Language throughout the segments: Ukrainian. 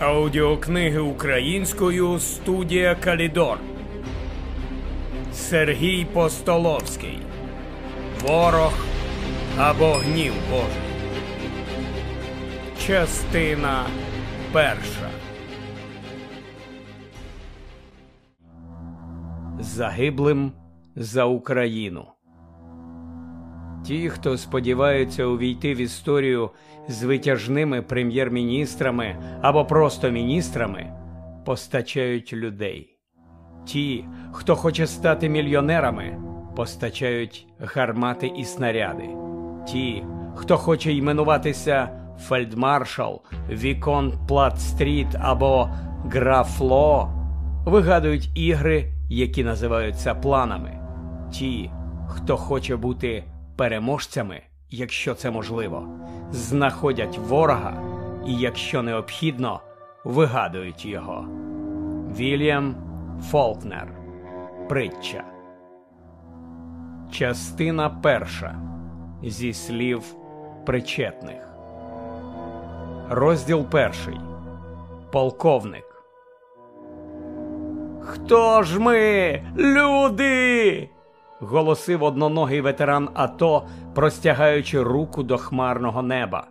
Аудіокниги українською студія Калідор. Сергій Постоловський. Ворог або гнів Божий. Частина перша. Загиблим за Україну. Ті, хто сподіваються увійти в історію з витяжними прем'єр-міністрами або просто міністрами, постачають людей. Ті, хто хоче стати мільйонерами, постачають гармати і снаряди. Ті, хто хоче іменуватися фельдмаршал, Віконт Плат-стріт або Графло, вигадують ігри, які називаються планами. Ті, хто хоче бути переможцями, якщо це можливо, знаходять ворога і, якщо необхідно, вигадують його. Вільям Фолкнер. Притча. Частина перша. Зі слів причетних. Розділ перший. Полковник. Хто ж ми, люди? Голосив одноногий ветеран АТО, простягаючи руку до хмарного неба.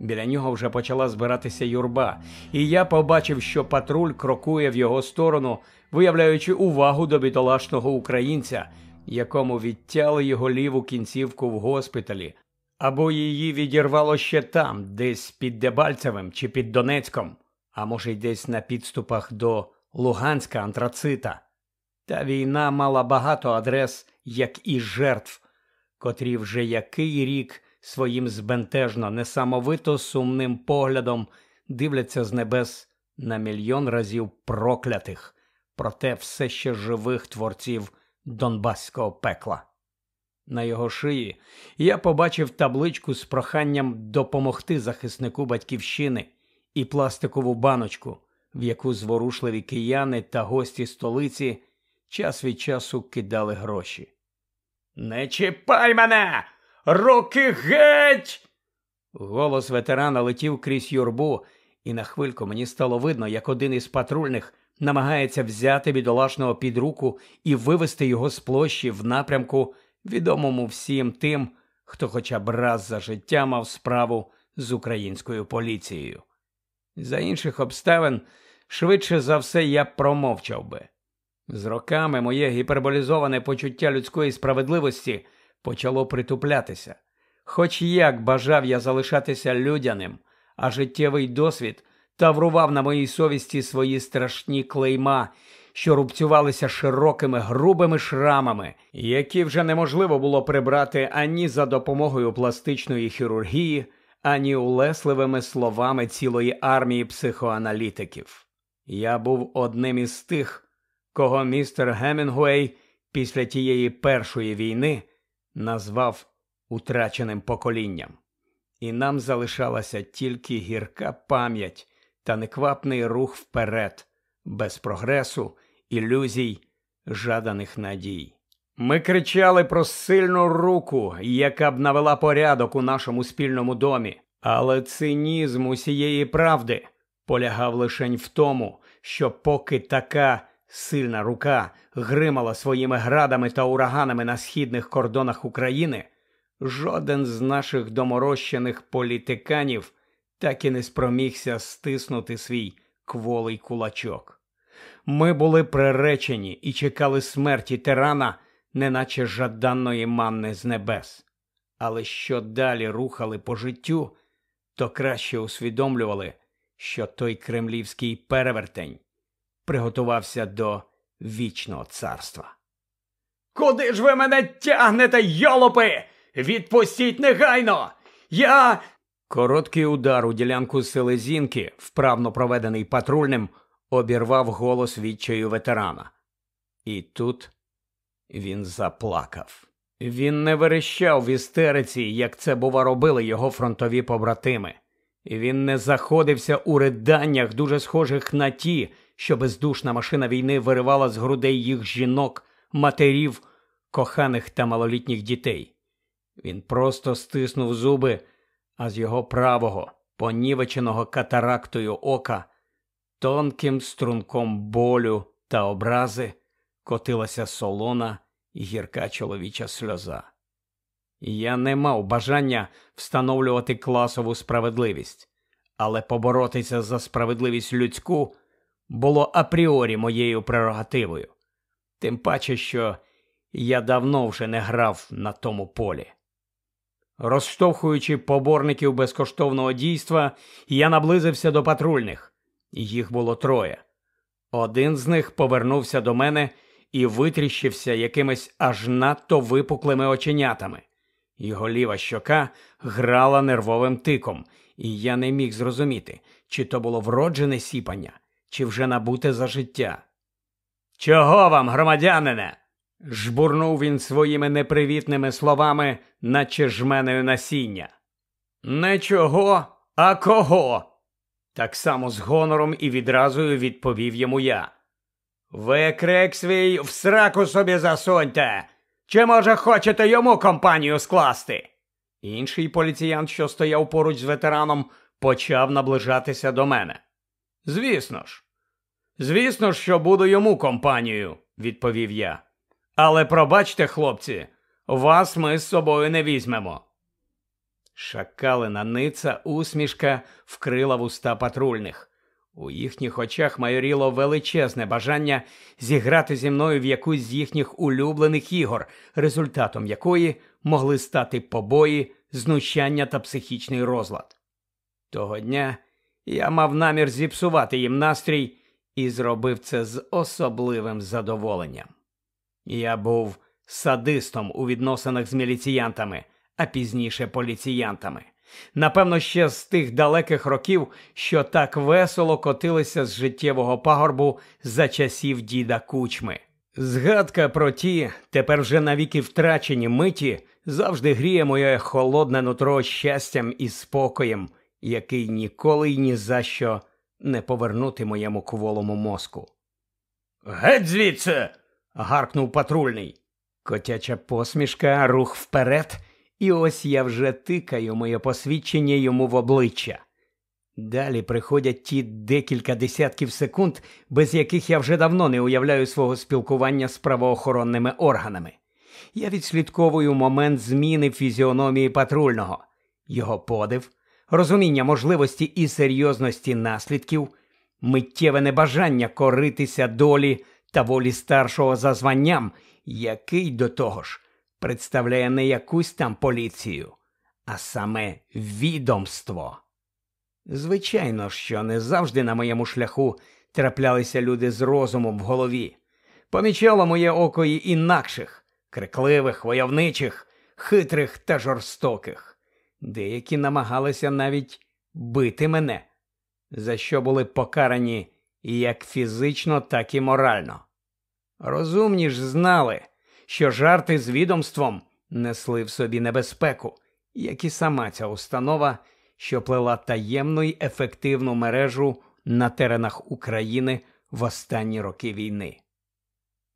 Біля нього вже почала збиратися юрба, і я побачив, що патруль крокує в його сторону, виявляючи увагу до бідолашного українця, якому відтяли його ліву кінцівку в госпіталі, або її відірвало ще там, десь під Дебальцевим чи під Донецьком, а може й десь на підступах до Луганська антрацита. Та війна мала багато адрес, як і жертв, котрі вже який рік своїм збентежно, несамовито сумним поглядом дивляться з небес на мільйон разів проклятих, проте все ще живих творців Донбаського пекла. На його шиї я побачив табличку з проханням допомогти захиснику батьківщини і пластикову баночку, в яку зворушливі кияни та гості столиці час від часу кидали гроші. Не чіпай мене! Руки геть! Голос ветерана летів крізь юрбу, і на хвильку мені стало видно, як один із патрульних намагається взяти бідолашного під руку і вивести його з площі в напрямку, відомому всім тим, хто хоча б раз за життя мав справу з українською поліцією. За інших обставин, швидше за все, я промовчав би. З роками моє гіперболізоване почуття людської справедливості почало притуплятися. Хоч як бажав я залишатися людяним, а життєвий досвід таврував на моїй совісті свої страшні клейма, що рубцювалися широкими грубими шрамами, які вже неможливо було прибрати ані за допомогою пластичної хірургії, ані улесливими словами цілої армії психоаналітиків. Я був одним із тих кого містер Гемінгуей після тієї першої війни назвав утраченим поколінням, і нам залишалася тільки гірка пам'ять та неквапний рух вперед, без прогресу, ілюзій, жаданих надій. Ми кричали про сильну руку, яка б навела порядок у нашому спільному домі, але цинізм усієї правди полягав лишень в тому, що поки така Сильна рука гримала своїми градами та ураганами на східних кордонах України. Жоден з наших доморощених політиканів так і не спромігся стиснути свій кволий кулачок. Ми були приречені і чекали смерті тирана, неначе жаданної манни з небес. Але що далі рухали по життю, то краще усвідомлювали, що той кремлівський перевертень приготувався до вічного царства. Куди ж ви мене тягнете, йолопи? Відпустіть негайно! Я. Короткий удар у ділянку селезінки, вправно проведений патрульним, обірвав голос відчаю ветерана. І тут він заплакав. Він не верещав в істериці, як це, бува, робили його фронтові побратими. Він не заходився у риданнях, дуже схожих на ті, що бездушна машина війни виривала з грудей їх жінок, матерів, коханих та малолітніх дітей. Він просто стиснув зуби, а з його правого, понівеченого катарактою ока, Тонким струнком болю та образи котилася солона і гірка чоловіча сльоза. Я не мав бажання встановлювати класову справедливість, але поборотися за справедливість людську було апріорі моєю прерогативою, тим паче, що я давно вже не грав на тому полі. Розштовхуючи поборників безкоштовного дійства, я наблизився до патрульних. Їх було троє. Один з них повернувся до мене і витріщився якимись аж надто випуклими оченятами. Його ліва щока грала нервовим тиком, і я не міг зрозуміти, чи то було вроджене сіпання, чи вже набуте за життя. Чого вам, громадянине? жбурнув він своїми непривітними словами, наче жменею насіння. Не чого, а кого? Так само з гонором і відразою відповів йому я. Ви крик свій в сраку собі засуньте. Чи, може, хочете йому компанію скласти? Інший поліціянт, що стояв поруч з ветераном, почав наближатися до мене. Звісно ж, звісно що буду йому компанією, відповів я. Але пробачте, хлопці, вас ми з собою не візьмемо. Шакалина ниця усмішка вкрила вуста патрульних. У їхніх очах майоріло величезне бажання зіграти зі мною в якусь з їхніх улюблених ігор, результатом якої могли стати побої, знущання та психічний розлад. Того дня я мав намір зіпсувати їм настрій і зробив це з особливим задоволенням. Я був садистом у відносинах з міліціянтами, а пізніше поліціянтами. Напевно, ще з тих далеких років, що так весело котилися з життєвого пагорбу за часів діда кучми. Згадка про ті, тепер вже навіки втрачені миті, завжди гріє моє холодне нутро щастям і спокоєм, який ніколи й ні за що не повернути моєму кволому мозку. Геть звідси. гаркнув патрульний. Котяча посмішка, рух вперед. І ось я вже тикаю моє посвідчення йому в обличчя. Далі приходять ті декілька десятків секунд, без яких я вже давно не уявляю свого спілкування з правоохоронними органами. Я відслідковую момент зміни фізіономії патрульного, його подив, розуміння можливості і серйозності наслідків, миттєве небажання коритися долі та волі старшого за званням, який до того ж представляє не якусь там поліцію, а саме відомство. Звичайно, що не завжди на моєму шляху траплялися люди з розумом в голові. Помічало моє око і інакших, крикливих, войовничих, хитрих та жорстоких. Деякі намагалися навіть бити мене, за що були покарані як фізично, так і морально. Розумні ж знали, що жарти з відомством несли в собі небезпеку, як і сама ця установа, що плела таємну й ефективну мережу на теренах України в останні роки війни.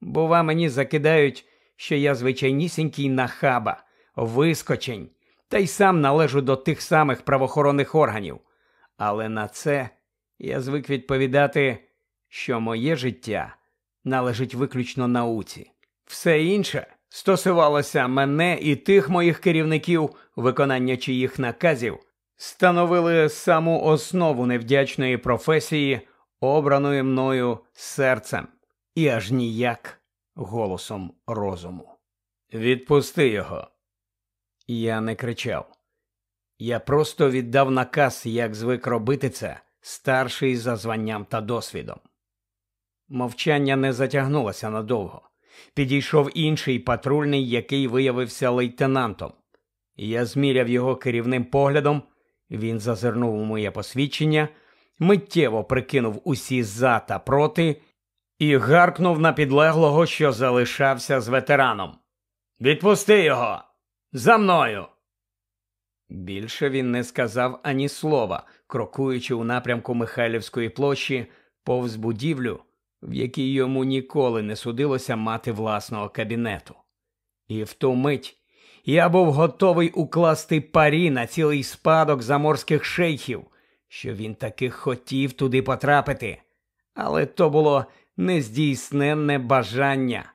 Бува, мені закидають, що я звичайнісінький нахаба, вискочень, та й сам належу до тих самих правоохоронних органів. Але на це я звик відповідати, що моє життя належить виключно науці. Все інше стосувалося мене і тих моїх керівників, виконання чиїх наказів становили саму основу невдячної професії, обраної мною серцем, і аж ніяк голосом розуму. Відпусти його. Я не кричав. Я просто віддав наказ, як звик робити це, старший за званням та досвідом. Мовчання не затягнулося надовго. Підійшов інший патрульний, який виявився лейтенантом. Я зміряв його керівним поглядом, він зазирнув у моє посвідчення, миттєво прикинув усі за та проти і гаркнув на підлеглого, що залишався з ветераном. Відпусти його! За мною! Більше він не сказав ані слова, крокуючи у напрямку Михайлівської площі повз будівлю в якій йому ніколи не судилося мати власного кабінету. І в ту мить я був готовий укласти парі на цілий спадок заморських шейхів, що він таки хотів туди потрапити, Але то було нездійсненне бажання,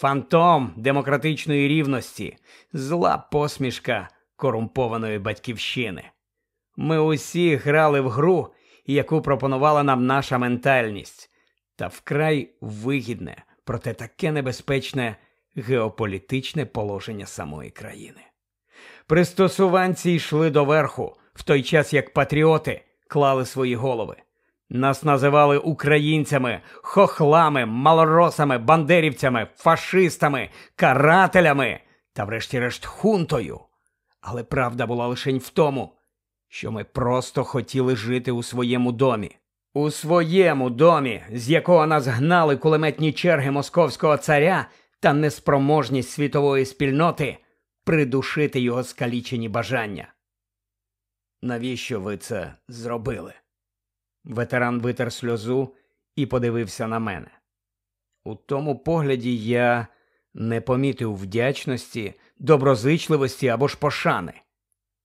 фантом демократичної рівності, зла посмішка корумпованої батьківщини. Ми усі грали в гру, яку пропонувала нам наша ментальність, та вкрай вигідне, проте таке небезпечне геополітичне положення самої країни. Пристосуванці йшли до верху, в той час як патріоти клали свої голови. Нас називали українцями, хохлами, малоросами, бандерівцями, фашистами, карателями та, врешті-решт, хунтою. Але правда була лише в тому, що ми просто хотіли жити у своєму домі. У своєму домі, з якого нас гнали кулеметні черги московського царя та неспроможність світової спільноти придушити його скалічені бажання. Навіщо ви це зробили? Ветеран витер сльозу і подивився на мене. У тому погляді я не помітив вдячності, доброзичливості або ж пошани.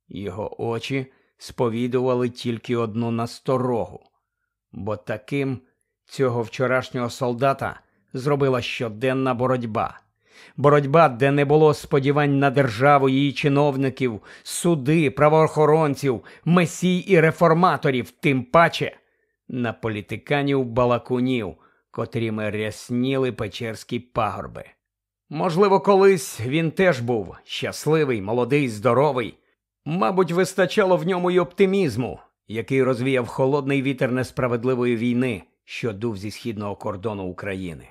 Його очі сповідували тільки одну насторогу, бо таким цього вчорашнього солдата зробила щоденна боротьба. Боротьба, де не було сподівань на державу її чиновників, суди, правоохоронців, месій і реформаторів, тим паче на політиканів балакунів, котріми рясніли печерські пагорби. Можливо, колись він теж був щасливий, молодий, здоровий. Мабуть, вистачало в ньому й оптимізму, який розвіяв холодний вітер несправедливої війни, що дув зі східного кордону України.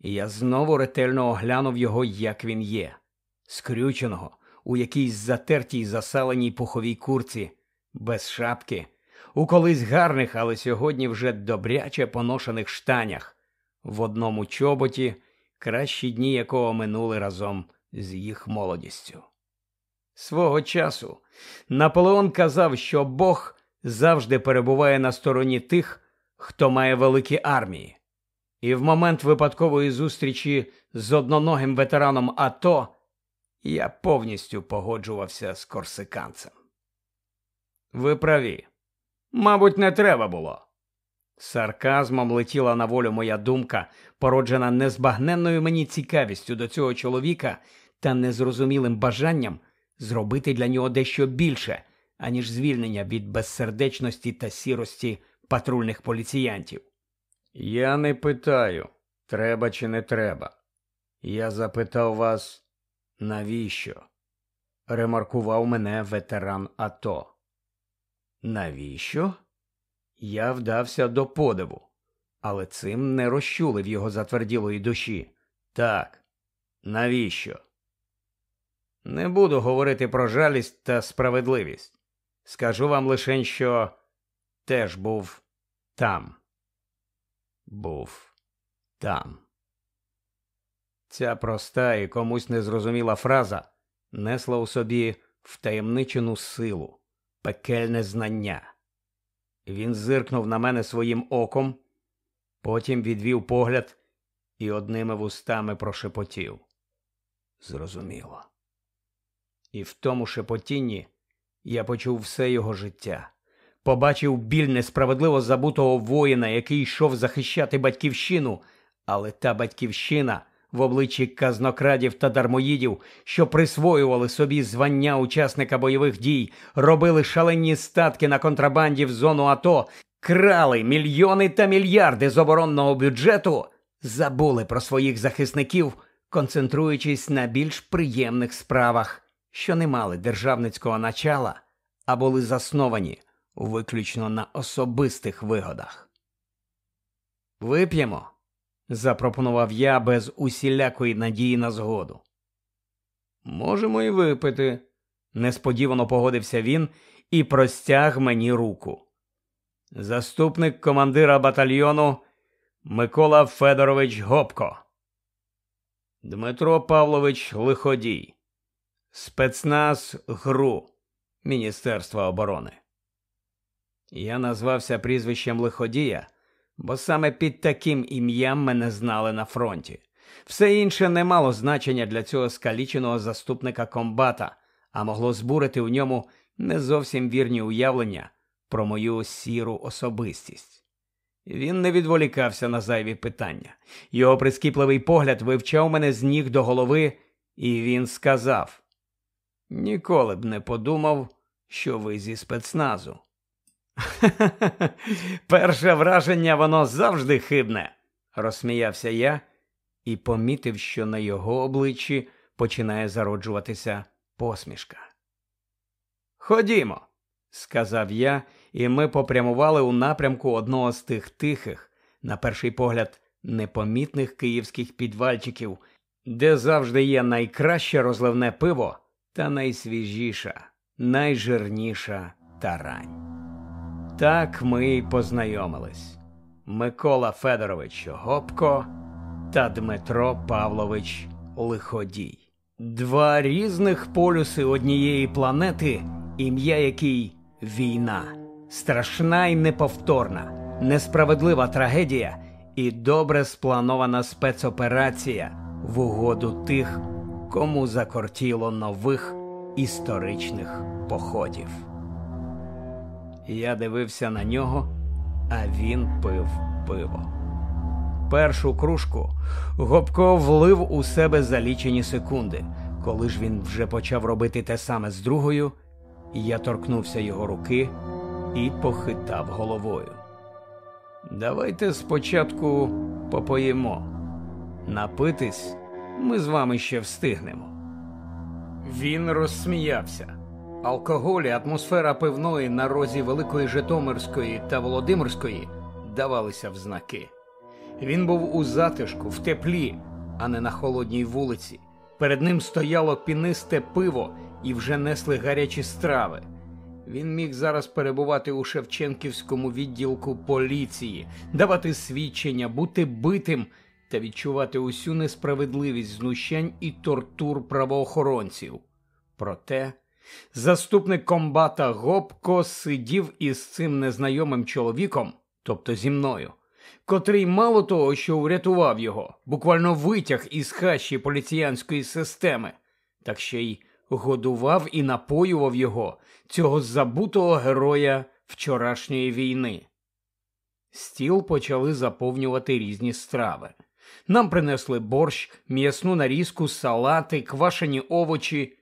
І я знову ретельно оглянув його, як він є, скрюченого, у якійсь затертій засаленій пуховій курці, без шапки, у колись гарних, але сьогодні вже добряче поношених штанях, в одному чоботі, кращі дні якого минули разом з їх молодістю. Свого часу Наполеон казав, що Бог завжди перебуває на стороні тих, хто має великі армії. І в момент випадкової зустрічі з одноногим ветераном АТО я повністю погоджувався з корсиканцем. Ви праві, мабуть, не треба було. Сарказмом летіла на волю моя думка, породжена незбагненною мені цікавістю до цього чоловіка та незрозумілим бажанням зробити для нього дещо більше, аніж звільнення від безсердечності та сірості патрульних поліціянтів. Я не питаю, треба чи не треба. Я запитав вас, навіщо? Ремаркував мене ветеран АТО. Навіщо? Я вдався до подиву, але цим не розчулив його затверділої душі. Так, навіщо? Не буду говорити про жалість та справедливість. Скажу вам лише, що теж був там. Був там. Ця проста і комусь незрозуміла фраза несла у собі втаємничену силу, пекельне знання. Він зиркнув на мене своїм оком, потім відвів погляд і одними вустами прошепотів. Зрозуміло. І в тому шепотінні я почув все його життя, побачив біль несправедливо забутого воїна, який йшов захищати батьківщину, але та батьківщина в обличчі казнокрадів та дармоїдів, що присвоювали собі звання учасника бойових дій, робили шалені статки на контрабанді в зону АТО, крали мільйони та мільярди з оборонного бюджету, забули про своїх захисників, концентруючись на більш приємних справах що не мали державницького начала, а були засновані виключно на особистих вигодах. Вип'ємо, запропонував я без усілякої надії на згоду. Можемо і випити, несподівано погодився він і простяг мені руку. Заступник командира батальйону Микола Федорович Гопко, Дмитро Павлович Лиходій. Спецназ ГРУ Міністерства оборони. Я назвався прізвищем Лиходія, бо саме під таким ім'ям мене знали на фронті. Все інше не мало значення для цього скаліченого заступника комбата, а могло збурити у ньому не зовсім вірні уявлення про мою сіру особистість. Він не відволікався на зайві питання. Його прискіпливий погляд вивчав мене з ніг до голови, і він сказав: Ніколи б не подумав, що ви зі спецназу. Перше враження воно завжди хибне, розсміявся я і помітив, що на його обличчі починає зароджуватися посмішка. Ходімо, сказав я, і ми попрямували у напрямку одного з тих тихих, на перший погляд, непомітних київських підвальчиків, де завжди є найкраще розливне пиво та найсвіжіша, найжирніша тарань. Так ми й познайомились. Микола Федорович Гопко та Дмитро Павлович Лиходій. Два різних полюси однієї планети, ім'я якій війна, страшна і неповторна, несправедлива трагедія і добре спланована спецоперація в угоду тих, кому закортіло нових історичних походів. Я дивився на нього, а він пив пиво. Першу кружку Гопко влив у себе за лічені секунди. Коли ж він вже почав робити те саме з другою, я торкнувся його руки і похитав головою. Давайте спочатку попоїмо. Напитись ми з вами ще встигнемо. Він розсміявся. Алкоголь і атмосфера пивної на розі Великої Житомирської та Володимирської давалися в знаки. Він був у затишку, в теплі, а не на холодній вулиці. Перед ним стояло пінисте пиво і вже несли гарячі страви. Він міг зараз перебувати у Шевченківському відділку поліції, давати свідчення, бути битим та відчувати усю несправедливість знущань і тортур правоохоронців. Проте заступник комбата Гопко сидів із цим незнайомим чоловіком, тобто зі мною, котрий мало того, що врятував його, буквально витяг із хащі поліціянської системи, так ще й годував і напоював його, цього забутого героя вчорашньої війни. Стіл почали заповнювати різні страви. Нам принесли борщ, м'ясну нарізку, салати, квашені овочі,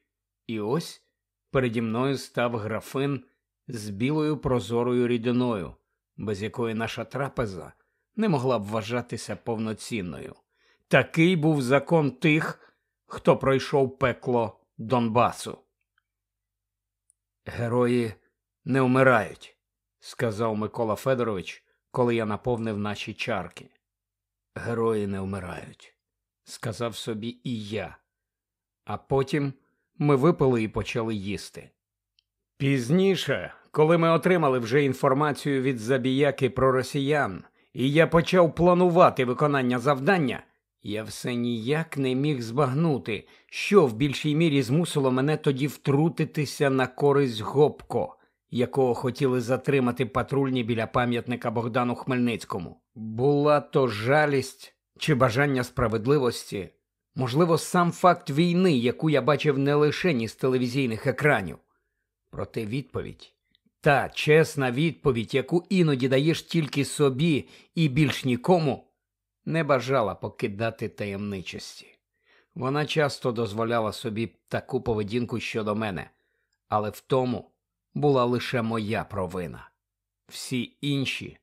і ось переді мною став графин з білою прозорою рідиною, без якої наша трапеза не могла б вважатися повноцінною. Такий був закон тих, хто пройшов пекло Донбасу. Герої не вмирають, сказав Микола Федорович, коли я наповнив наші чарки. Герої не вмирають, сказав собі і я. А потім ми випили і почали їсти. Пізніше, коли ми отримали вже інформацію від забіяки про росіян, і я почав планувати виконання завдання, я все ніяк не міг збагнути, що в більшій мірі змусило мене тоді втрутитися на користь Гопко, якого хотіли затримати патрульні біля пам'ятника Богдану Хмельницькому. Була то жалість чи бажання справедливості, можливо, сам факт війни, яку я бачив не лише ні з телевізійних екранів. Проте відповідь, та чесна відповідь, яку іноді даєш тільки собі і більш нікому, не бажала покидати таємничості. Вона часто дозволяла собі таку поведінку щодо мене, але в тому була лише моя провина. Всі інші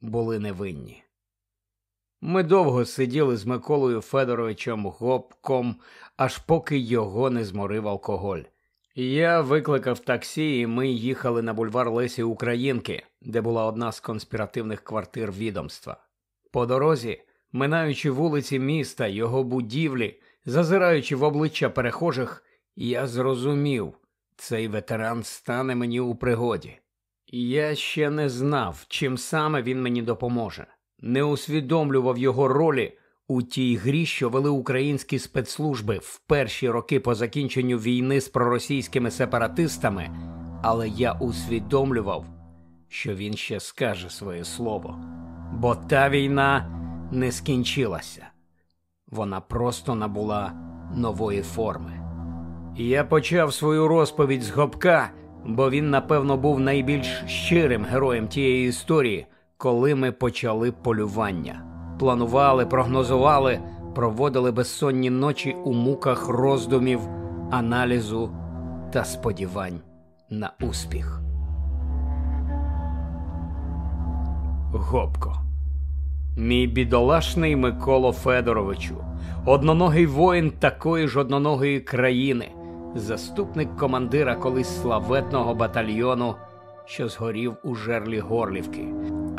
були невинні. Ми довго сиділи з Миколою Федоровичем гопком, аж поки його не зморив алкоголь. Я викликав таксі, і ми їхали на бульвар Лесі Українки, де була одна з конспіративних квартир відомства. По дорозі, минаючи вулиці міста, його будівлі, зазираючи в обличчя перехожих, я зрозумів, цей ветеран стане мені у пригоді. Я ще не знав, чим саме він мені допоможе не усвідомлював його ролі у тій грі, що вели українські спецслужби в перші роки по закінченню війни з проросійськими сепаратистами, але я усвідомлював, що він ще скаже своє слово, бо та війна не скінчилася, вона просто набула нової форми. Я почав свою розповідь з Гопка, бо він, напевно, був найбільш щирим героєм тієї історії коли ми почали полювання. Планували, прогнозували, проводили безсонні ночі у муках роздумів, аналізу та сподівань на успіх. Гопко. Мій бідолашний Миколо Федоровичу, одноногий воїн такої ж одноногої країни, заступник командира колись славетного батальйону, що згорів у жерлі Горлівки.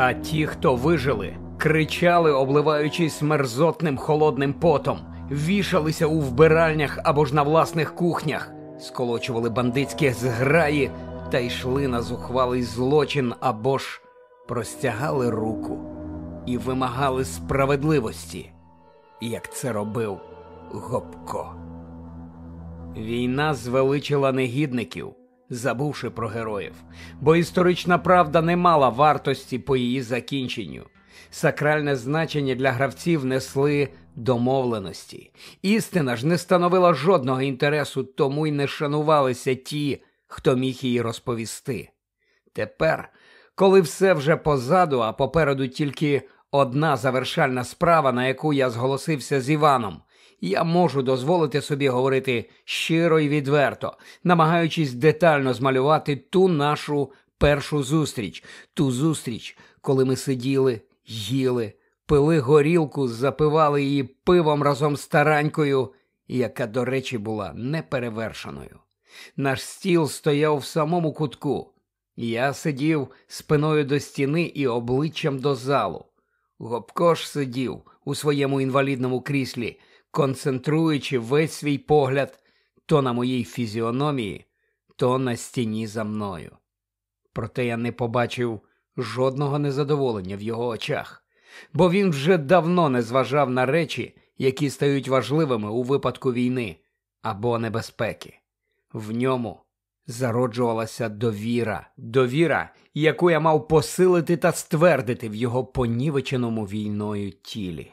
А ті, хто вижили, кричали, обливаючись мерзотним холодним потом, вішалися у вбиральнях або ж на власних кухнях, сколочували бандитські зграї та йшли на зухвалий злочин або ж простягали руку і вимагали справедливості, як це робив Гопко. Війна звеличила негідників, забувши про героїв, бо історична правда не мала вартості по її закінченню. Сакральне значення для гравців несли домовленості. Істина ж не становила жодного інтересу, тому й не шанувалися ті, хто міг її розповісти. Тепер, коли все вже позаду, а попереду тільки одна завершальна справа, на яку я зголосився з Іваном, я можу дозволити собі говорити щиро і відверто, намагаючись детально змалювати ту нашу першу зустріч, ту зустріч, коли ми сиділи, їли, пили горілку, запивали її пивом разом з таранькою, яка, до речі, була неперевершеною. Наш стіл стояв в самому кутку. Я сидів спиною до стіни і обличчям до залу. Гопко ж сидів у своєму інвалідному кріслі, концентруючи весь свій погляд то на моїй фізіономії, то на стіні за мною. Проте я не побачив жодного незадоволення в його очах, бо він вже давно не зважав на речі, які стають важливими у випадку війни або небезпеки. В ньому зароджувалася довіра, довіра, яку я мав посилити та ствердити в його понівеченому війною тілі.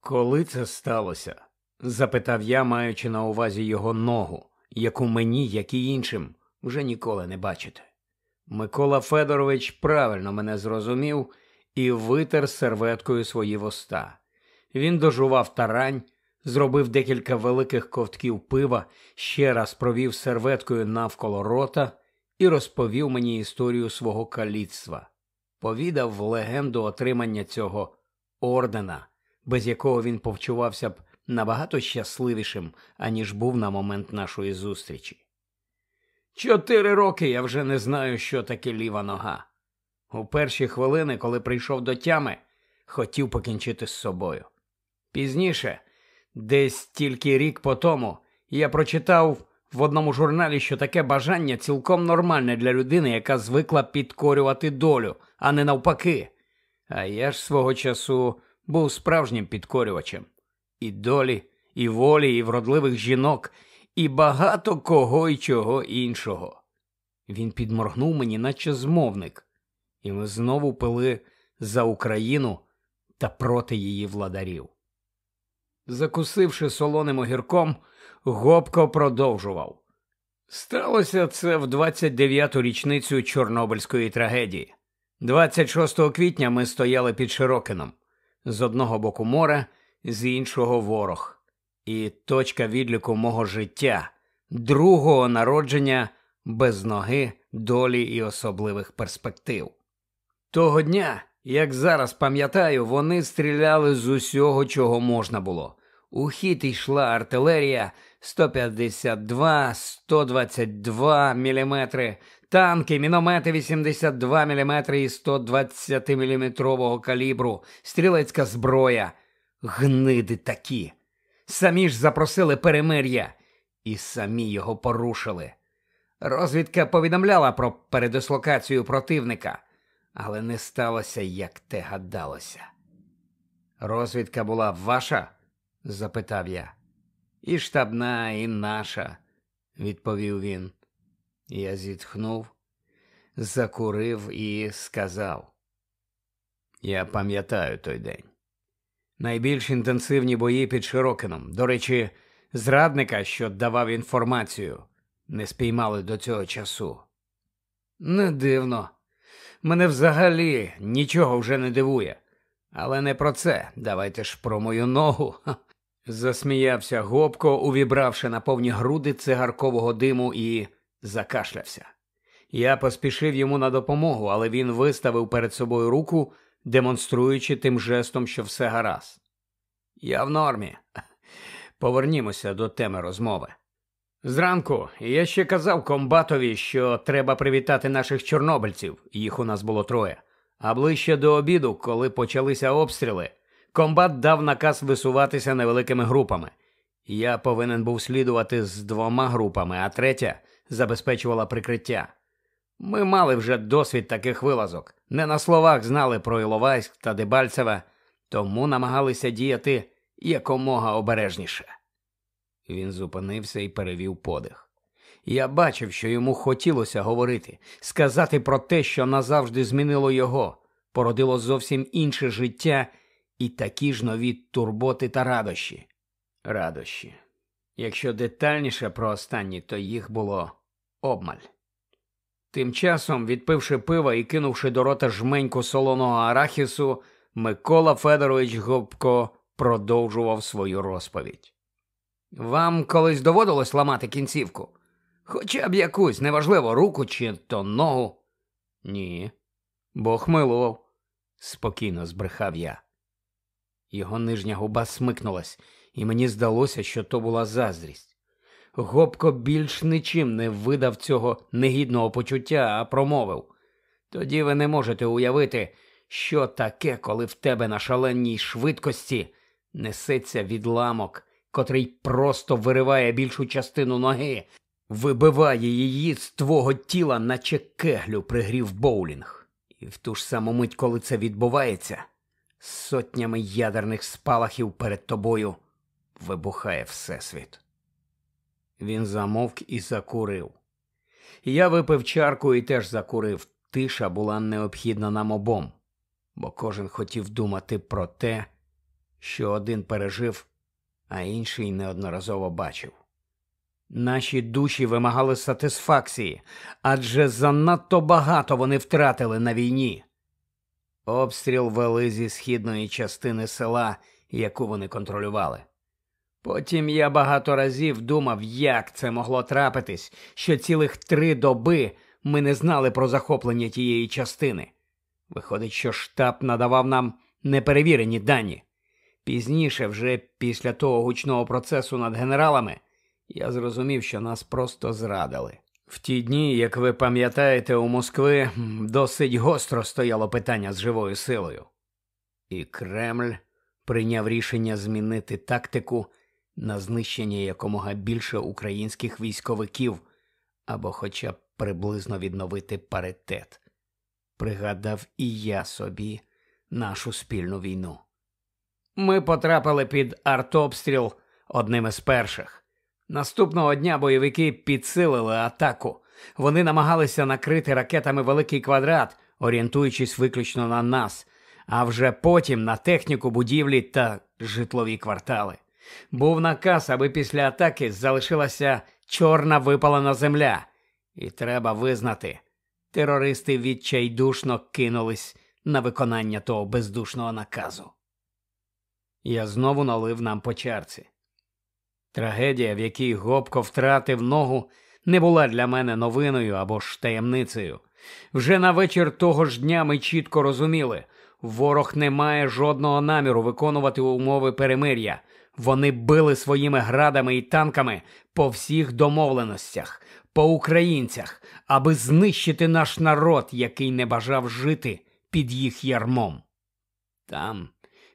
Коли це сталося? запитав я, маючи на увазі його ногу, яку мені, як і іншим, вже ніколи не бачити. Микола Федорович правильно мене зрозумів і витер серветкою свої вуста. Він дожував тарань, зробив декілька великих ковтків пива, ще раз провів серветкою навколо рота і розповів мені історію свого каліцтва, повідав легенду отримання цього ордена, без якого він повчувався б набагато щасливішим, аніж був на момент нашої зустрічі. Чотири роки я вже не знаю, що таке ліва нога. У перші хвилини, коли прийшов до тями, хотів покінчити з собою. Пізніше, десь тільки рік по тому, я прочитав в одному журналі, що таке бажання цілком нормальне для людини, яка звикла підкорювати долю, а не навпаки. А я ж свого часу був справжнім підкорювачем і долі, і волі, і вродливих жінок, і багато кого й чого іншого. Він підморгнув мені, наче змовник, і ми знову пили за Україну та проти її владарів. Закусивши солоним огірком, Гопко продовжував. Сталося це в 29-ту річницю Чорнобильської трагедії. 26 квітня ми стояли під Широкином. З одного боку море, з іншого ворог. І точка відліку мого життя, другого народження без ноги, долі і особливих перспектив. Того дня, як зараз пам'ятаю, вони стріляли з усього, чого можна було. У хід йшла артилерія 152, 122 мм, танки, міномети 82 мм і 120 мм калібру, стрілецька зброя, гниди такі. Самі ж запросили перемир'я і самі його порушили. Розвідка повідомляла про передислокацію противника, але не сталося, як те гадалося. Розвідка була ваша? запитав я. І штабна, і наша, відповів він. Я зітхнув, закурив і сказав. Я пам'ятаю той день. Найбільш інтенсивні бої під Широкином. До речі, зрадника, що давав інформацію, не спіймали до цього часу. Не дивно. Мене взагалі нічого вже не дивує. Але не про це. Давайте ж про мою ногу. Засміявся гопко, увібравши на повні груди цигаркового диму і закашлявся. Я поспішив йому на допомогу, але він виставив перед собою руку, демонструючи тим жестом, що все гаразд. Я в нормі. Повернімося до теми розмови. Зранку я ще казав комбатові, що треба привітати наших чорнобильців, їх у нас було троє. А ближче до обіду, коли почалися обстріли, комбат дав наказ висуватися невеликими групами. Я повинен був слідувати з двома групами, а третя забезпечувала прикриття. Ми мали вже досвід таких вилазок, не на словах знали про Іловайськ та Дебальцеве, тому намагалися діяти якомога обережніше. Він зупинився і перевів подих. Я бачив, що йому хотілося говорити, сказати про те, що назавжди змінило його, породило зовсім інше життя і такі ж нові турботи та радощі. Радощі. Якщо детальніше про останні, то їх було обмаль. Тим часом, відпивши пива і кинувши до рота жменьку солоного арахісу, Микола Федорович Гопко продовжував свою розповідь. Вам колись доводилось ламати кінцівку? Хоча б якусь, неважливо, руку чи то ногу? Ні. Бог милував, спокійно збрехав я. Його нижня губа смикнулась, і мені здалося, що то була заздрість. Гопко більш нічим не видав цього негідного почуття, а промовив. Тоді ви не можете уявити, що таке, коли в тебе на шаленій швидкості несеться відламок, котрий просто вириває більшу частину ноги, вибиває її з твого тіла, наче кеглю пригрів боулінг. І в ту ж саму мить, коли це відбувається, сотнями ядерних спалахів перед тобою вибухає Всесвіт. Він замовк і закурив. Я випив чарку і теж закурив. Тиша була необхідна нам обом, бо кожен хотів думати про те, що один пережив, а інший неодноразово бачив. Наші душі вимагали сатисфакції, адже занадто багато вони втратили на війні. Обстріл вели зі східної частини села, яку вони контролювали. Потім я багато разів думав, як це могло трапитись, що цілих три доби ми не знали про захоплення тієї частини. Виходить, що штаб надавав нам неперевірені дані. Пізніше, вже після того гучного процесу над генералами, я зрозумів, що нас просто зрадили. В ті дні, як ви пам'ятаєте, у Москви досить гостро стояло питання з живою силою. І Кремль прийняв рішення змінити тактику на знищення якомога більше українських військовиків або хоча б приблизно відновити паритет. Пригадав і я собі нашу спільну війну. Ми потрапили під артобстріл одним із перших. Наступного дня бойовики підсилили атаку. Вони намагалися накрити ракетами великий квадрат, орієнтуючись виключно на нас, а вже потім на техніку будівлі та житлові квартали. Був наказ, аби після атаки залишилася чорна випалена земля, і треба визнати, терористи відчайдушно кинулись на виконання того бездушного наказу. Я знову налив нам по чарці. Трагедія, в якій Гопко втратив ногу, не була для мене новиною або ж таємницею. Вже на вечір того ж дня ми чітко розуміли, ворог не має жодного наміру виконувати умови перемир'я. Вони били своїми градами і танками по всіх домовленостях, по українцях, аби знищити наш народ, який не бажав жити під їх ярмом. Там,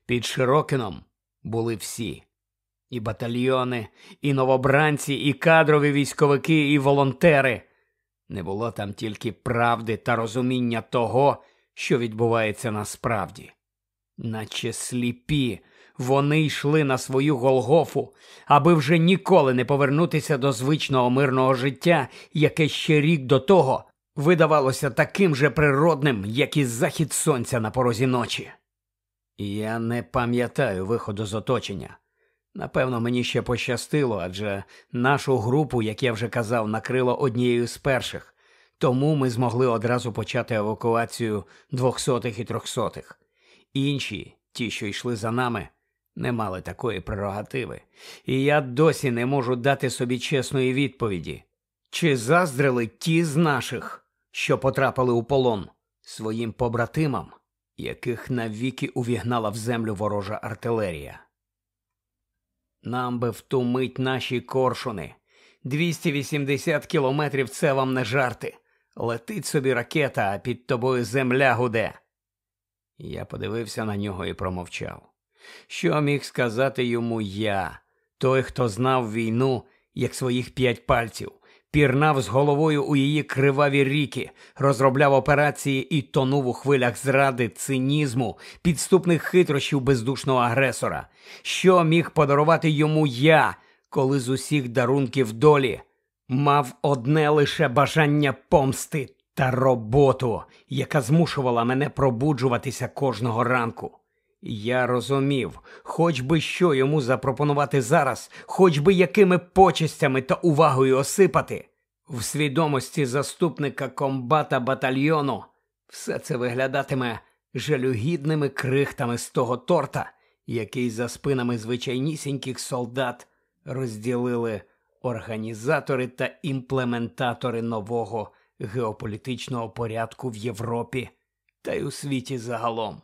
під Широкином, були всі і батальйони, і новобранці, і кадрові військовики, і волонтери. Не було там тільки правди та розуміння того, що відбувається насправді, наче сліпі. Вони йшли на свою Голгофу, аби вже ніколи не повернутися до звичного мирного життя, яке ще рік до того видавалося таким же природним, як і захід сонця на порозі ночі. Я не пам'ятаю виходу з оточення. Напевно, мені ще пощастило, адже нашу групу, як я вже казав, накрило однією з перших. Тому ми змогли одразу почати евакуацію двохсотих і трьохсотих. Інші, ті, що йшли за нами, не мали такої прерогативи, і я досі не можу дати собі чесної відповіді. Чи заздрили ті з наших, що потрапили у полон своїм побратимам, яких навіки увігнала в землю ворожа артилерія? Нам би втумить наші коршуни. 280 кілометрів це вам не жарти. Летить собі ракета, а під тобою земля гуде. Я подивився на нього і промовчав. Що міг сказати йому я, той, хто знав війну, як своїх п'ять пальців, пірнав з головою у її криваві ріки, розробляв операції і тонув у хвилях зради, цинізму, підступних хитрощів бездушного агресора. Що міг подарувати йому я, коли з усіх дарунків долі мав одне лише бажання помсти та роботу, яка змушувала мене пробуджуватися кожного ранку. Я розумів, хоч би що йому запропонувати зараз, хоч би якими почестями та увагою осипати. В свідомості заступника комбата батальйону все це виглядатиме жалюгідними крихтами з того торта, який за спинами звичайнісіньких солдат розділили організатори та імплементатори нового геополітичного порядку в Європі та й у світі загалом.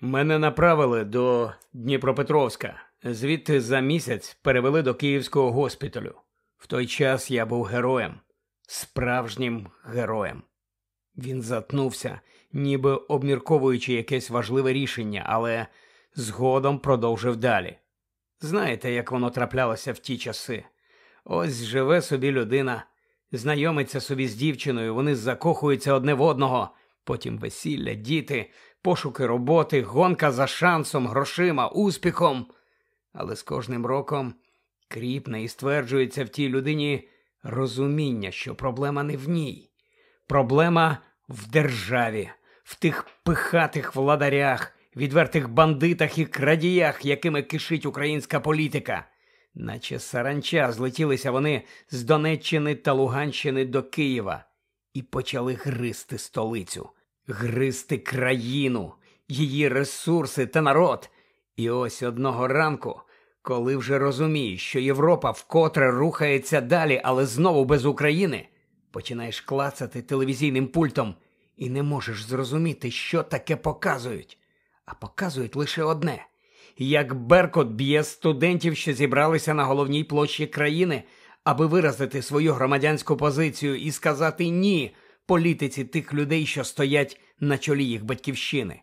Мене направили до Дніпропетровська, звідти за місяць перевели до Київського госпіталю. В той час я був героєм, справжнім героєм. Він затнувся, ніби обмірковуючи якесь важливе рішення, але згодом продовжив далі. Знаєте, як воно траплялося в ті часи? Ось живе собі людина, знайомиться собі з дівчиною, вони закохуються одне в одного, потім весілля, діти, пошуки роботи, гонка за шансом, грошима, успіхом. Але з кожним роком кріпне і стверджується в тій людині розуміння, що проблема не в ній, проблема в державі, в тих пихатих владарях, відвертих бандитах і крадіях, якими кишить українська політика. Наче саранча злетілися вони з Донеччини та Луганщини до Києва і почали гризти столицю, гризти країну, її ресурси та народ. І ось одного ранку, коли вже розумієш, що Європа вкотре рухається далі, але знову без України, починаєш клацати телевізійним пультом і не можеш зрозуміти, що таке показують, а показують лише одне як Беркот б'є студентів, що зібралися на головній площі країни, аби виразити свою громадянську позицію і сказати ні політиці тих людей, що стоять на чолі їх батьківщини.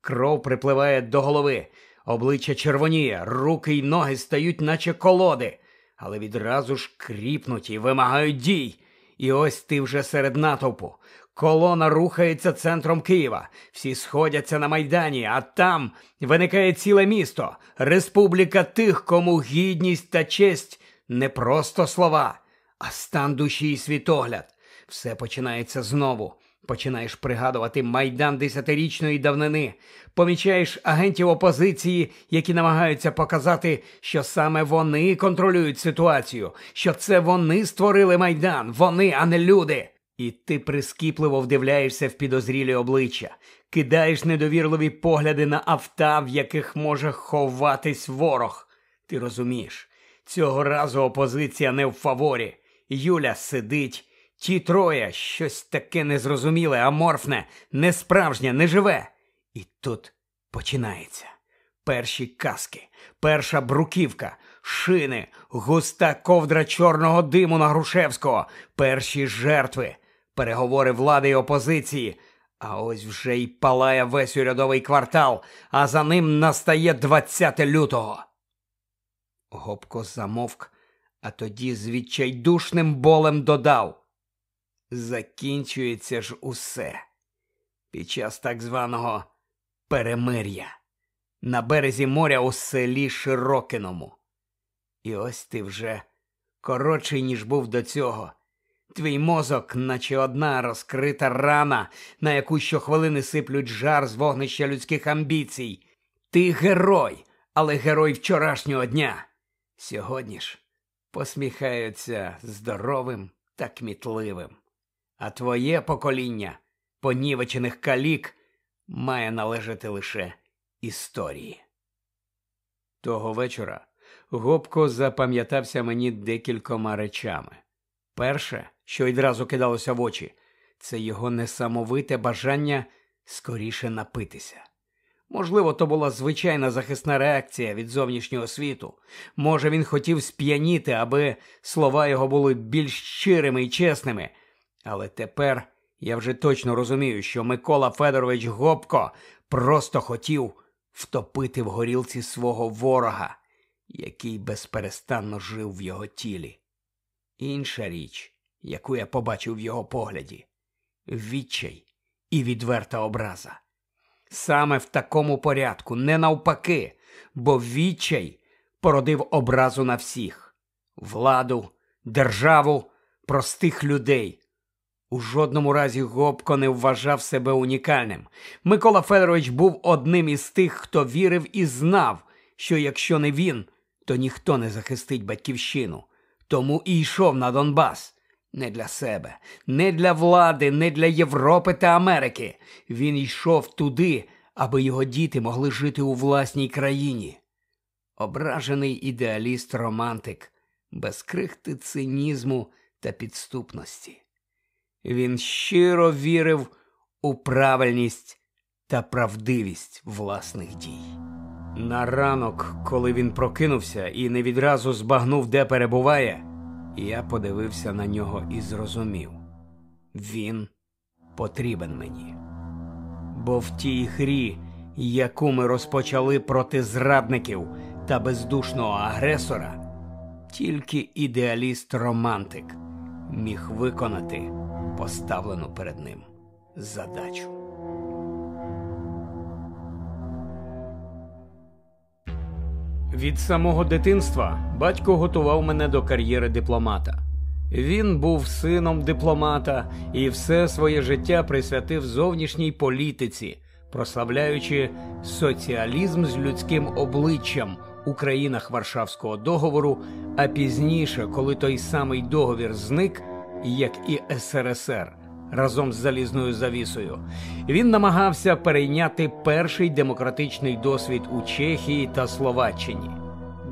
Кров припливає до голови, обличчя червоніє, руки й ноги стають, наче колоди, але відразу ж кріпнуть і вимагають дій. І ось ти вже серед натовпу. Колона рухається центром Києва. Всі сходяться на Майдані, а там виникає ціле місто, республіка тих, кому гідність та честь не просто слова, а стан душі і світогляд. Все починається знову. Починаєш пригадувати майдан десятирічної давнини, помічаєш агентів опозиції, які намагаються показати, що саме вони контролюють ситуацію, що це вони створили майдан, вони, а не люди. І ти прискіпливо вдивляєшся в підозрілі обличчя, кидаєш недовірливі погляди на авта, в яких може ховатись ворог. Ти розумієш, цього разу опозиція не в фаворі. Юля сидить, ті троє щось таке незрозуміле, аморфне, несправжнє, неживе. І тут починається. Перші каски, перша бруківка, шини, густа ковдра чорного диму на Грушевського, перші жертви переговори влади й опозиції. А ось вже й палає весь урядовий квартал, а за ним настає 20 лютого. Гопко замовк, а тоді з відчайдушним болем додав Закінчується ж усе під час так званого перемир'я на березі моря у селі Широкиному. І ось ти вже коротший, ніж був до цього. Твій мозок, наче одна розкрита рана, на яку щохвилини сиплють жар з вогнища людських амбіцій. Ти герой, але герой вчорашнього дня. Сьогодні ж посміхаються здоровим та кмітливим. А твоє покоління понівечених калік має належати лише історії. Того вечора Гопко запам'ятався мені декількома речами. Перше, що відразу кидалося в очі, це його несамовите бажання скоріше напитися. Можливо, то була звичайна захисна реакція від зовнішнього світу. Може, він хотів сп'яніти, аби слова його були більш щирими і чесними. Але тепер я вже точно розумію, що Микола Федорович Гопко просто хотів втопити в горілці свого ворога, який безперестанно жив в його тілі. Інша річ, яку я побачив в його погляді відчай і відверта образа. Саме в такому порядку, не навпаки, бо відчай породив образу на всіх владу, державу, простих людей. У жодному разі Гопко не вважав себе унікальним. Микола Федорович був одним із тих, хто вірив і знав, що якщо не він, то ніхто не захистить батьківщину. Тому і йшов на Донбас. Не для себе, не для влади, не для Європи та Америки. Він йшов туди, аби його діти могли жити у власній країні. Ображений ідеаліст романтик, без крихти цинізму та підступності. Він щиро вірив у правильність та правдивість власних дій. На ранок, коли він прокинувся і не відразу збагнув, де перебуває. Я подивився на нього і зрозумів він потрібен мені. Бо в тій грі, яку ми розпочали проти зрадників та бездушного агресора, тільки ідеаліст романтик міг виконати поставлену перед ним задачу. Від самого дитинства батько готував мене до кар'єри дипломата. Він був сином дипломата і все своє життя присвятив зовнішній політиці, прославляючи соціалізм з людським обличчям у країнах Варшавського договору. А пізніше, коли той самий договір зник, як і СРСР разом з залізною завісою, він намагався перейняти перший демократичний досвід у Чехії та Словаччині.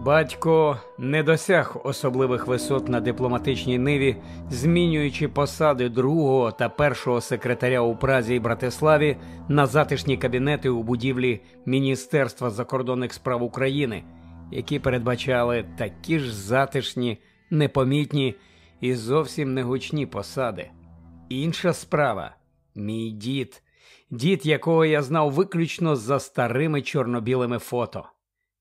Батько не досяг особливих висот на дипломатичній ниві, змінюючи посади другого та першого секретаря у Празі і Братиславі на затишні кабінети у будівлі Міністерства закордонних справ України, які передбачали такі ж затишні, непомітні і зовсім негучні посади. Інша справа мій дід, дід, якого я знав виключно за старими чорно-білими фото.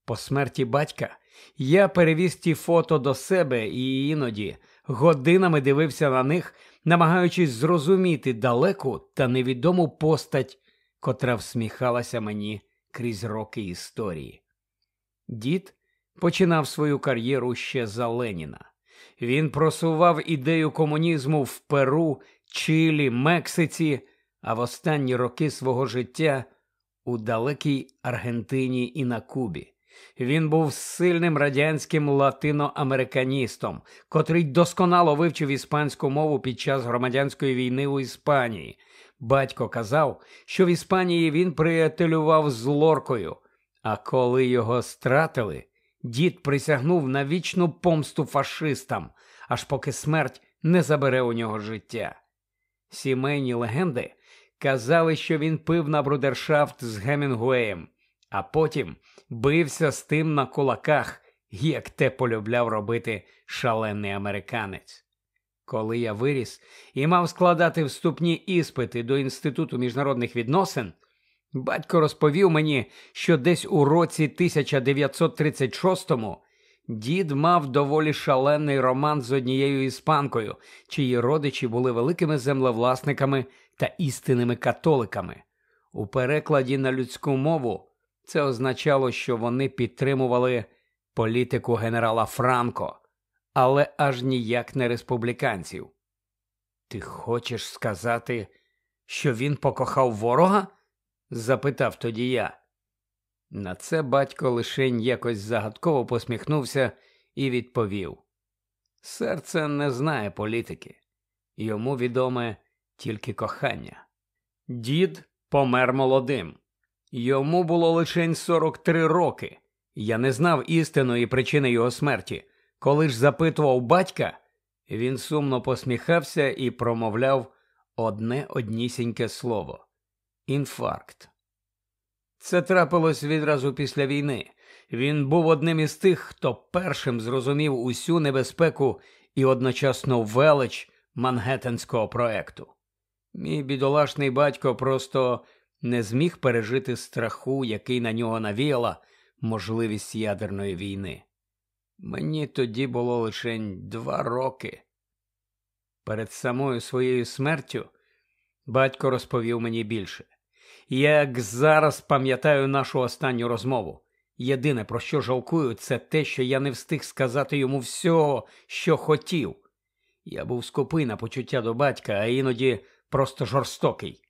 По смерті батька я перевіз ті фото до себе і іноді годинами дивився на них, намагаючись зрозуміти далеку та невідому постать, котра всміхалася мені крізь роки історії. Дід починав свою кар'єру ще за Леніна. Він просував ідею комунізму в Перу Чилі, Мексиці, а в останні роки свого життя у далекій Аргентині і на Кубі. Він був сильним радянським латиноамериканістом, котрий досконало вивчив іспанську мову під час громадянської війни у Іспанії. Батько казав, що в Іспанії він приятелював з Лоркою, а коли його стратили, дід присягнув на вічну помсту фашистам, аж поки смерть не забере у нього життя. Сімейні легенди казали, що він пив на брудершафт з Гемінгуеєм, а потім бився з тим на кулаках, як те полюбляв робити шалений американець. Коли я виріс і мав складати вступні іспити до Інституту міжнародних відносин, батько розповів мені, що десь у році 1936-му Дід мав доволі шалений роман з однією іспанкою, чиї родичі були великими землевласниками та істинними католиками. У перекладі на людську мову це означало, що вони підтримували політику генерала Франко, але аж ніяк не республіканців. Ти хочеш сказати, що він покохав ворога? Запитав тоді я. На це батько лишень якось загадково посміхнувся і відповів: Серце не знає політики, йому відоме тільки кохання. Дід помер молодим. Йому було лише 43 роки. Я не знав істинної причини його смерті. Коли ж запитував батька, він сумно посміхався і промовляв одне однісіньке слово інфаркт. Це трапилось відразу після війни. Він був одним із тих, хто першим зрозумів усю небезпеку і одночасно велич Мангеттенського проекту. Мій бідолашний батько просто не зміг пережити страху, який на нього навіяла можливість ядерної війни. Мені тоді було лише два роки. Перед самою своєю смертю батько розповів мені більше. Як зараз пам'ятаю нашу останню розмову. Єдине, про що жалкую, це те, що я не встиг сказати йому всього, що хотів. Я був скупий на почуття до батька, а іноді просто жорстокий.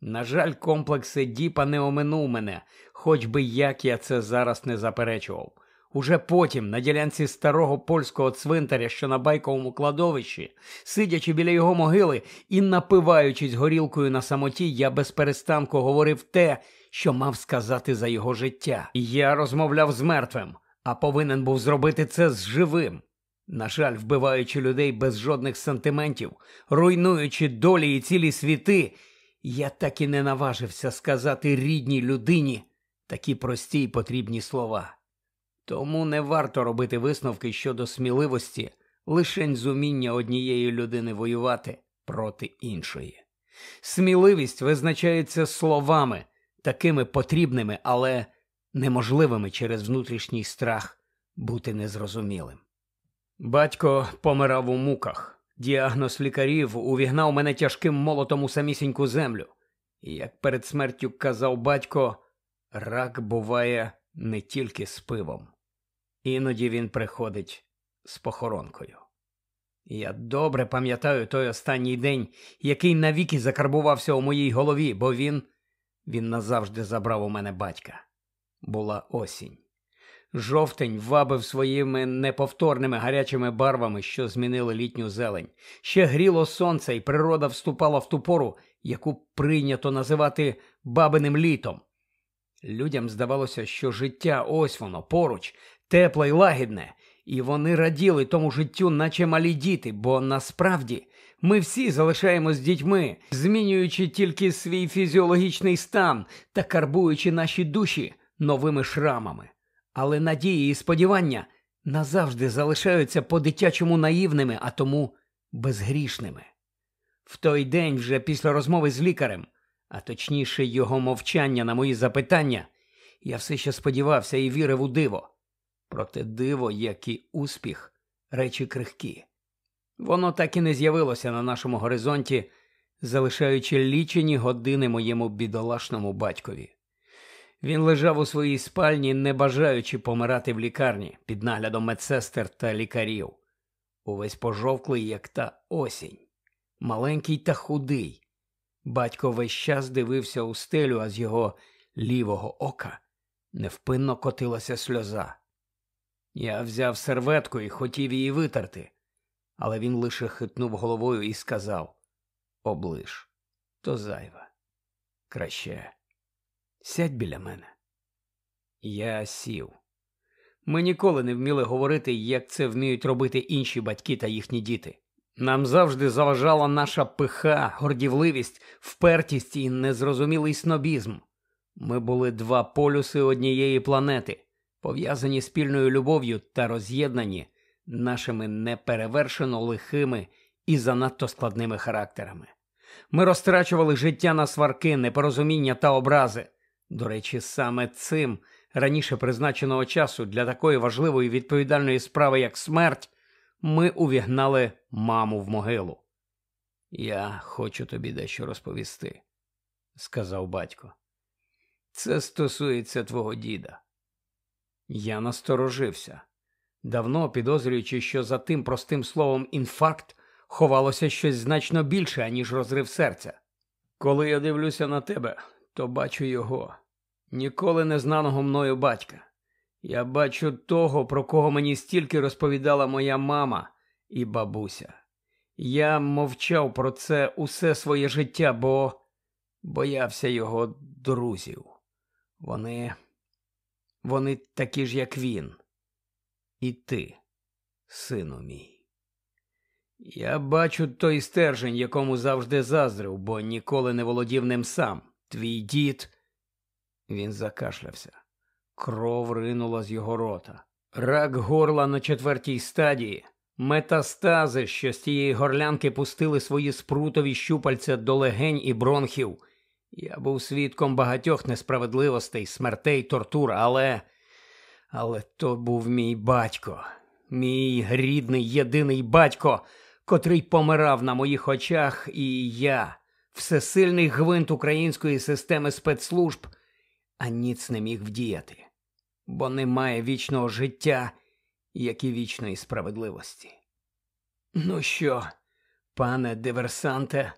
На жаль, комплекс Едіпа не оминув мене, хоч би як я це зараз не заперечував. Уже потім, на ділянці старого польського цвинтаря, що на байковому кладовищі, сидячи біля його могили і напиваючись горілкою на самоті, я без перестанку говорив те, що мав сказати за його життя. Я розмовляв з мертвим, а повинен був зробити це з живим. На жаль, вбиваючи людей без жодних сантиментів, руйнуючи долі і цілі світи, я так і не наважився сказати рідній людині такі прості й потрібні слова. Тому не варто робити висновки щодо сміливості лишень з уміння однієї людини воювати проти іншої. Сміливість визначається словами, такими потрібними, але неможливими через внутрішній страх бути незрозумілим. Батько помирав у муках. Діагноз лікарів увігнав мене тяжким молотом у самісіньку землю. І як перед смертю казав батько, рак буває не тільки з пивом. Іноді він приходить з похоронкою. Я добре пам'ятаю той останній день, який навіки закарбувався у моїй голові, бо він він назавжди забрав у мене батька. Була осінь. Жовтень вабив своїми неповторними гарячими барвами, що змінили літню зелень. Ще гріло сонце, і природа вступала в ту пору, яку прийнято називати бабиним літом. Людям здавалося, що життя ось воно поруч, тепле й лагідне, і вони раділи тому життю, наче малі діти, бо насправді ми всі залишаємось дітьми, змінюючи тільки свій фізіологічний стан та карбуючи наші душі новими шрамами. Але надії і сподівання назавжди залишаються по-дитячому наївними, а тому безгрішними. В той день, вже після розмови з лікарем, а точніше, його мовчання на мої запитання, я все ще сподівався і вірив у диво. Проте диво, як і успіх, речі крихкі. Воно так і не з'явилося на нашому горизонті, залишаючи лічені години моєму бідолашному батькові. Він лежав у своїй спальні, не бажаючи помирати в лікарні під наглядом медсестер та лікарів. Увесь пожовклий, як та осінь, маленький та худий. Батько весь час дивився у стелю, а з його лівого ока невпинно котилася сльоза. Я взяв серветку і хотів її витерти, але він лише хитнув головою і сказав Оближ, то зайве. Краще сядь біля мене. Я сів. Ми ніколи не вміли говорити, як це вміють робити інші батьки та їхні діти. Нам завжди заважала наша пиха, гордівливість, впертість і незрозумілий снобізм. Ми були два полюси однієї планети, пов'язані спільною любов'ю та роз'єднані нашими неперевершено лихими і занадто складними характерами. Ми розтрачували життя на сварки, непорозуміння та образи. До речі, саме цим раніше призначеного часу для такої важливої відповідальної справи, як смерть, ми увігнали маму в могилу. Я хочу тобі дещо розповісти, сказав батько. Це стосується твого діда. Я насторожився, давно підозрюючи, що за тим простим словом інфаркт ховалося щось значно більше, аніж розрив серця. Коли я дивлюся на тебе, то бачу його, ніколи не знаного мною батька. Я бачу того, про кого мені стільки розповідала моя мама і бабуся. Я мовчав про це усе своє життя, бо боявся його друзів. Вони. Вони такі ж, як він. І ти, сину мій. Я бачу той стержень, якому завжди заздрив, бо ніколи не володів ним сам. Твій дід. Він закашлявся. Кров ринула з його рота. Рак горла на четвертій стадії. Метастази, що з тієї горлянки пустили свої спрутові щупальця до легень і бронхів. Я був свідком багатьох несправедливостей, смертей, тортур, але. Але то був мій батько, мій рідний єдиний батько, котрий помирав на моїх очах, і я, всесильний гвинт української системи спецслужб, а ніц не міг вдіяти, бо немає вічного життя, як і вічної справедливості. Ну що, пане диверсанте,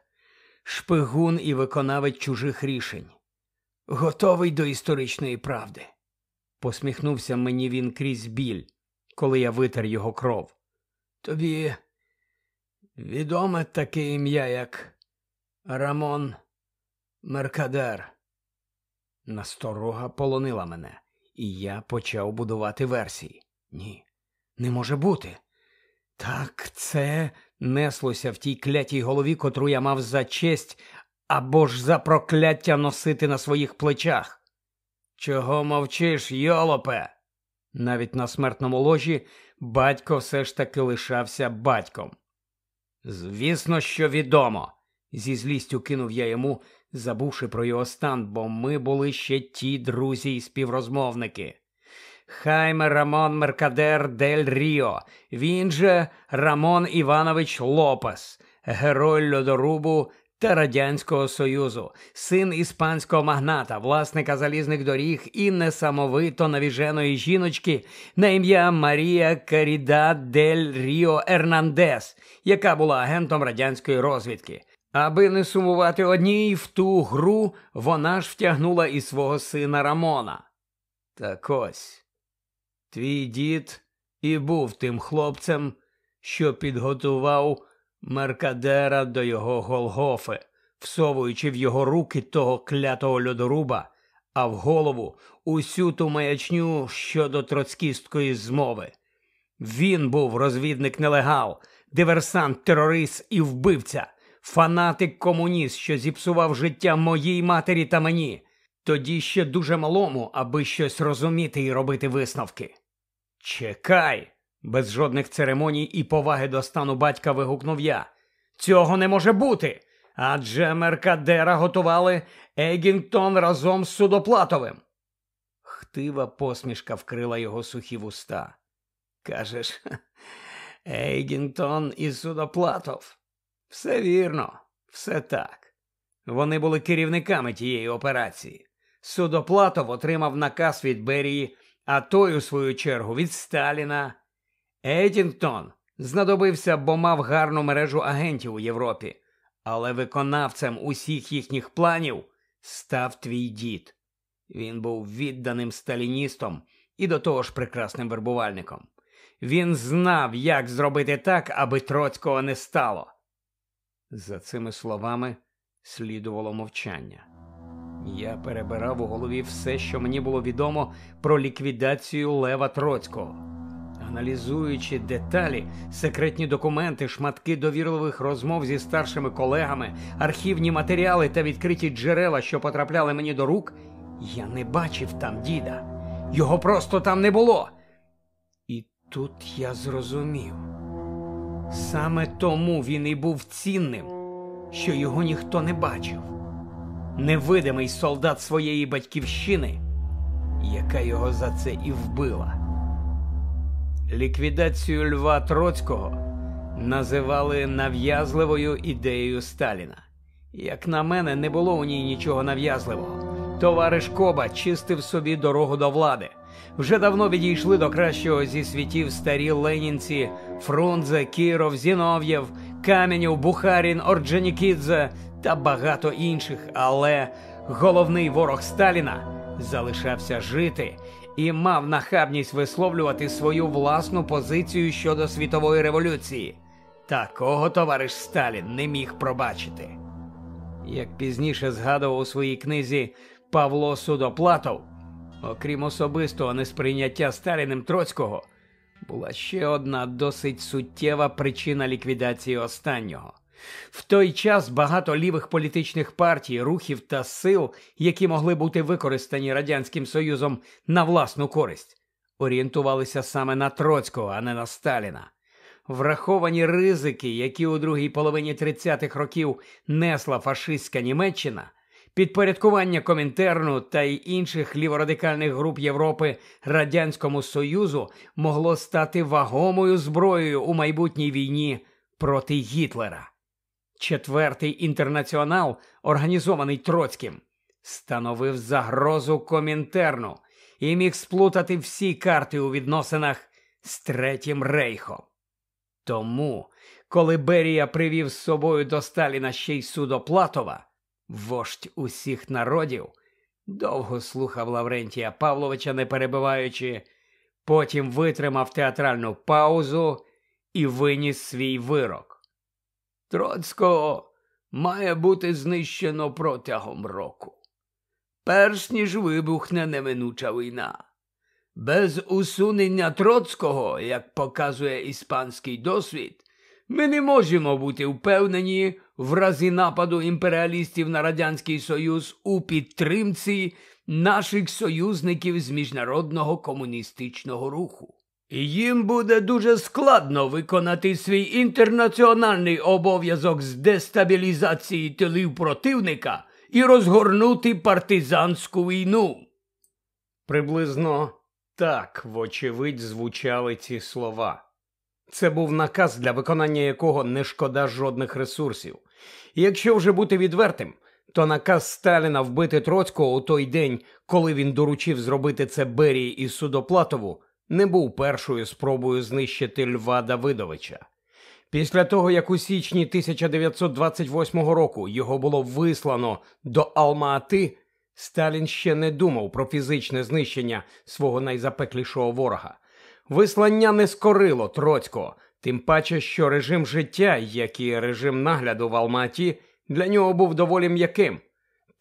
шпигун і виконавець чужих рішень, готовий до історичної правди? Посміхнувся мені він крізь біль, коли я витер його кров. Тобі відоме таке ім'я, як Рамон Меркадер. Насторога полонила мене, і я почав будувати версії. Ні, не може бути. Так це неслося в тій клятій голові, котру я мав за честь або ж за прокляття носити на своїх плечах. Чого мовчиш, йолопе? Навіть на смертному ложі батько все ж таки лишався батьком. Звісно, що відомо, зі злістю кинув я йому, забувши про його стан, бо ми були ще ті друзі і співрозмовники. Хайме Рамон Меркадер Дель Ріо, він же Рамон Іванович Лопес, герой льодорубу та Радянського Союзу, син іспанського магната, власника залізних доріг і несамовито навіженої жіночки на ім'я Марія Каріда Дель Ріо Ернандес, яка була агентом радянської розвідки. Аби не сумувати одній в ту гру, вона ж втягнула і свого сина Рамона. Так ось. Твій дід і був тим хлопцем, що підготував Меркадера до його Голгофи, всовуючи в його руки того клятого льодоруба, а в голову усю ту маячню щодо троцкістської змови. Він був розвідник нелегал, диверсант, терорист і вбивця, фанатик комуніст, що зіпсував життя моїй матері та мені, тоді ще дуже малому, аби щось розуміти і робити висновки. Чекай, без жодних церемоній і поваги до стану батька вигукнув я. Цього не може бути. Адже Меркадера готували Егінгтон разом з Судоплатовим. Хтива посмішка вкрила його сухі вуста. Кажеш, Ейгінтон і Судоплатов. Все вірно, все так. Вони були керівниками тієї операції. Судоплатов отримав наказ від Берії а той, у свою чергу, від Сталіна. Едінгтон знадобився, бо мав гарну мережу агентів у Європі, але виконавцем усіх їхніх планів став твій дід. Він був відданим сталіністом і до того ж прекрасним вербувальником. Він знав, як зробити так, аби Троцького не стало. За цими словами слідувало мовчання. Я перебирав у голові все, що мені було відомо про ліквідацію Лева Троцького. Аналізуючи деталі, секретні документи, шматки довірливих розмов зі старшими колегами, архівні матеріали та відкриті джерела, що потрапляли мені до рук, я не бачив там діда. Його просто там не було. І тут я зрозумів. Саме тому він і був цінним, що його ніхто не бачив невидимий солдат своєї батьківщини, яка його за це і вбила. Ліквідацію Льва Троцького називали нав'язливою ідеєю Сталіна. Як на мене, не було у ній нічого нав'язливого. Товариш Коба чистив собі дорогу до влади. Вже давно відійшли до кращого зі світів старі ленінці Фрунзе, Кіров, Зінов'єв, Каменєв, Бухарін, Орджонікідзе та багато інших, але головний ворог Сталіна залишався жити і мав нахабність висловлювати свою власну позицію щодо світової революції. Такого товариш Сталін не міг пробачити. Як пізніше згадував у своїй книзі Павло Судоплатов, окрім особистого несприйняття Сталіним Троцького, була ще одна досить суттєва причина ліквідації останнього. В той час багато лівих політичних партій, рухів та сил, які могли бути використані Радянським Союзом на власну користь, орієнтувалися саме на Троцького, а не на Сталіна. Враховані ризики, які у другій половині 30-х років несла фашистська Німеччина, підпорядкування Комінтерну та й інших ліворадикальних груп Європи Радянському Союзу могло стати вагомою зброєю у майбутній війні проти Гітлера. Четвертий інтернаціонал, організований Троцьким, становив загрозу Комінтерну і міг сплутати всі карти у відносинах з Третім Рейхом. Тому, коли Берія привів з собою до Сталіна ще й Судоплатова, вождь усіх народів, довго слухав Лаврентія Павловича, не перебиваючи, потім витримав театральну паузу і виніс свій вирок. Троцького має бути знищено протягом року, перш ніж вибухне неминуча війна. Без усунення Троцького, як показує іспанський досвід, ми не можемо бути впевнені в разі нападу імперіалістів на Радянський Союз у підтримці наших союзників з міжнародного комуністичного руху. Їм буде дуже складно виконати свій інтернаціональний обов'язок з дестабілізації тилів противника і розгорнути партизанську війну. Приблизно так, вочевидь, звучали ці слова. Це був наказ, для виконання якого не шкода жодних ресурсів. І якщо вже бути відвертим, то наказ Сталіна вбити Троцького у той день, коли він доручив зробити це Берії і Судоплатову, не був першою спробою знищити Льва Давидовича. Після того, як у січні 1928 року його було вислано до Алма-Ати, Сталін ще не думав про фізичне знищення свого найзапеклішого ворога. Вислання не скорило Троцького, тим паче, що режим життя, як і режим нагляду в Алматі, для нього був доволі м'яким.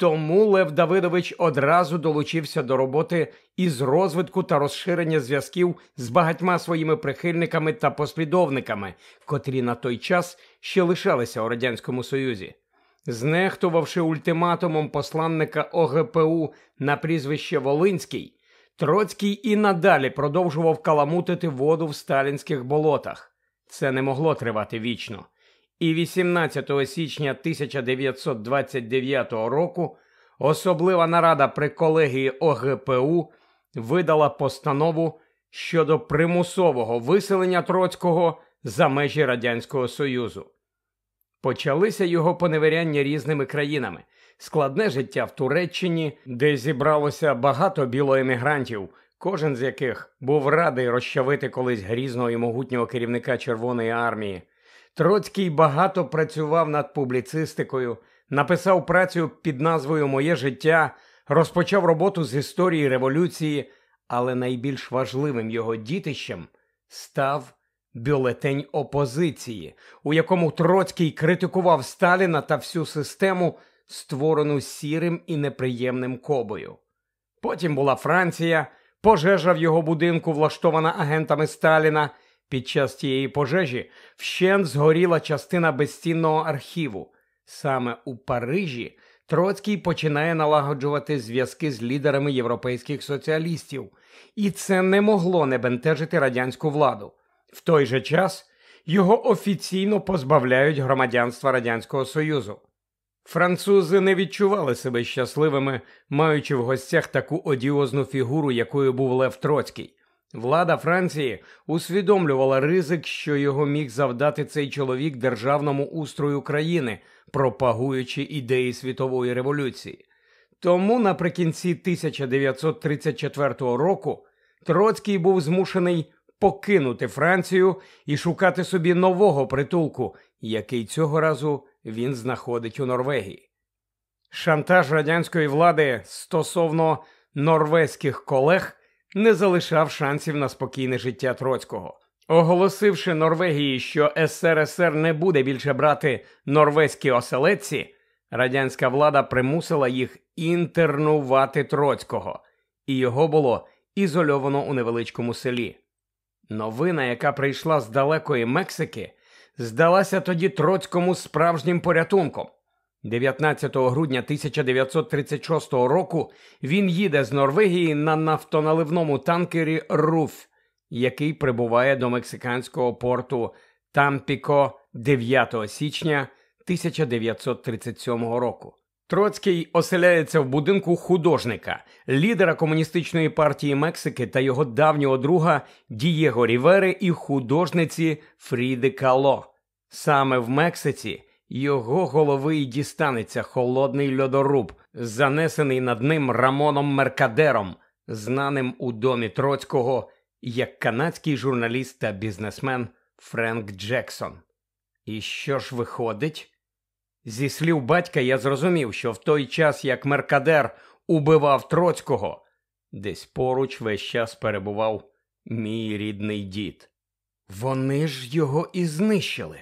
Тому Лев Давидович одразу долучився до роботи із розвитку та розширення зв'язків з багатьма своїми прихильниками та послідовниками, котрі на той час ще лишалися у Радянському Союзі. Знехтувавши ультиматумом посланника ОГПУ на прізвище Волинський, Троцький і надалі продовжував каламутити воду в сталінських болотах. Це не могло тривати вічно. І 18 січня 1929 року особлива нарада при колегії ОГПУ видала постанову щодо примусового виселення Троцького за межі Радянського Союзу. Почалися його поневіряння різними країнами, складне життя в Туреччині, де зібралося багато білоемігрантів, кожен з яких був радий розчавити колись грізного і могутнього керівника Червоної армії. Троцький багато працював над публіцистикою, написав працю під назвою Моє життя, розпочав роботу з історії революції, але найбільш важливим його дітищем став бюлетень опозиції, у якому Троцький критикував Сталіна та всю систему, створену сірим і неприємним кобою. Потім була Франція, пожежа в його будинку, влаштована агентами Сталіна. Під час тієї пожежі вщент згоріла частина безцінного архіву. Саме у Парижі Троцький починає налагоджувати зв'язки з лідерами європейських соціалістів, і це не могло не бентежити радянську владу. В той же час його офіційно позбавляють громадянства Радянського Союзу. Французи не відчували себе щасливими, маючи в гостях таку одіозну фігуру, якою був Лев Троцький. Влада Франції усвідомлювала ризик, що його міг завдати цей чоловік державному устрою країни, пропагуючи ідеї світової революції. Тому наприкінці 1934 року Троцький був змушений покинути Францію і шукати собі нового притулку, який цього разу він знаходить у Норвегії. Шантаж радянської влади стосовно норвезьких колег не залишав шансів на спокійне життя Троцького. Оголосивши Норвегії, що СРСР не буде більше брати норвезькі оселедці, радянська влада примусила їх інтернувати Троцького, і його було ізольовано у невеличкому селі. Новина, яка прийшла з далекої Мексики, здалася тоді Троцькому справжнім порятунком. 19 грудня 1936 року він їде з Норвегії на нафтоналивному танкері Руф, який прибуває до мексиканського порту Тампіко 9 січня 1937 року. Троцький оселяється в будинку художника, лідера комуністичної партії Мексики та його давнього друга Дієго Рівери і художниці Фріди Кало. Саме в Мексиці його голови й дістанеться холодний льодоруб, занесений над ним Рамоном Меркадером, знаним у домі Троцького як канадський журналіст та бізнесмен Френк Джексон. І що ж виходить? Зі слів батька я зрозумів, що в той час, як Меркадер убивав Троцького, десь поруч весь час перебував мій рідний дід. Вони ж його і знищили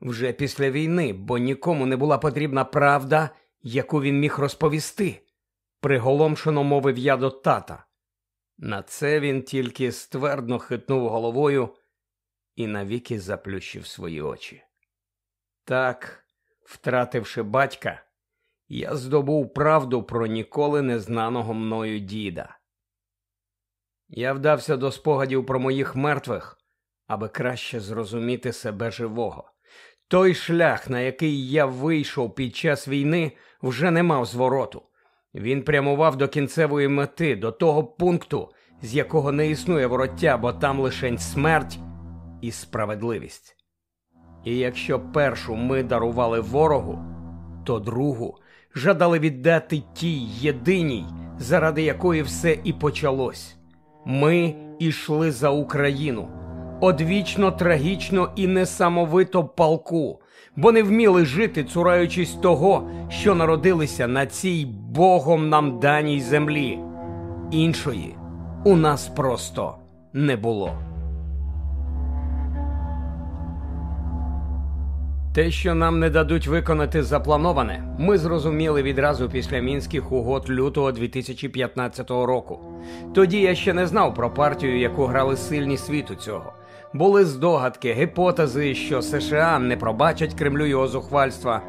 вже після війни, бо нікому не була потрібна правда, яку він міг розповісти. Приголомшено мовив я до тата. На це він тільки ствердно хитнув головою і навіки заплющив свої очі. Так, втративши батька, я здобув правду про ніколи незнаного мною діда. Я вдався до спогадів про моїх мертвих, аби краще зрозуміти себе живого. Той шлях, на який я вийшов під час війни, вже не мав звороту. Він прямував до кінцевої мети, до того пункту, з якого не існує вороття, бо там лишень смерть і справедливість. І якщо першу ми дарували ворогу, то другу жадали віддати тій єдиній, заради якої все і почалось. Ми ішли за Україну одвічно трагічно і несамовито палку, бо не вміли жити, цураючись того, що народилися на цій Богом нам даній землі. Іншої у нас просто не було. Те, що нам не дадуть виконати заплановане, ми зрозуміли відразу після мінських угод лютого 2015 року. Тоді я ще не знав про партію, яку грали сильні світу цього. Були здогадки, гіпотези, що США не пробачать Кремлю його зухвальства,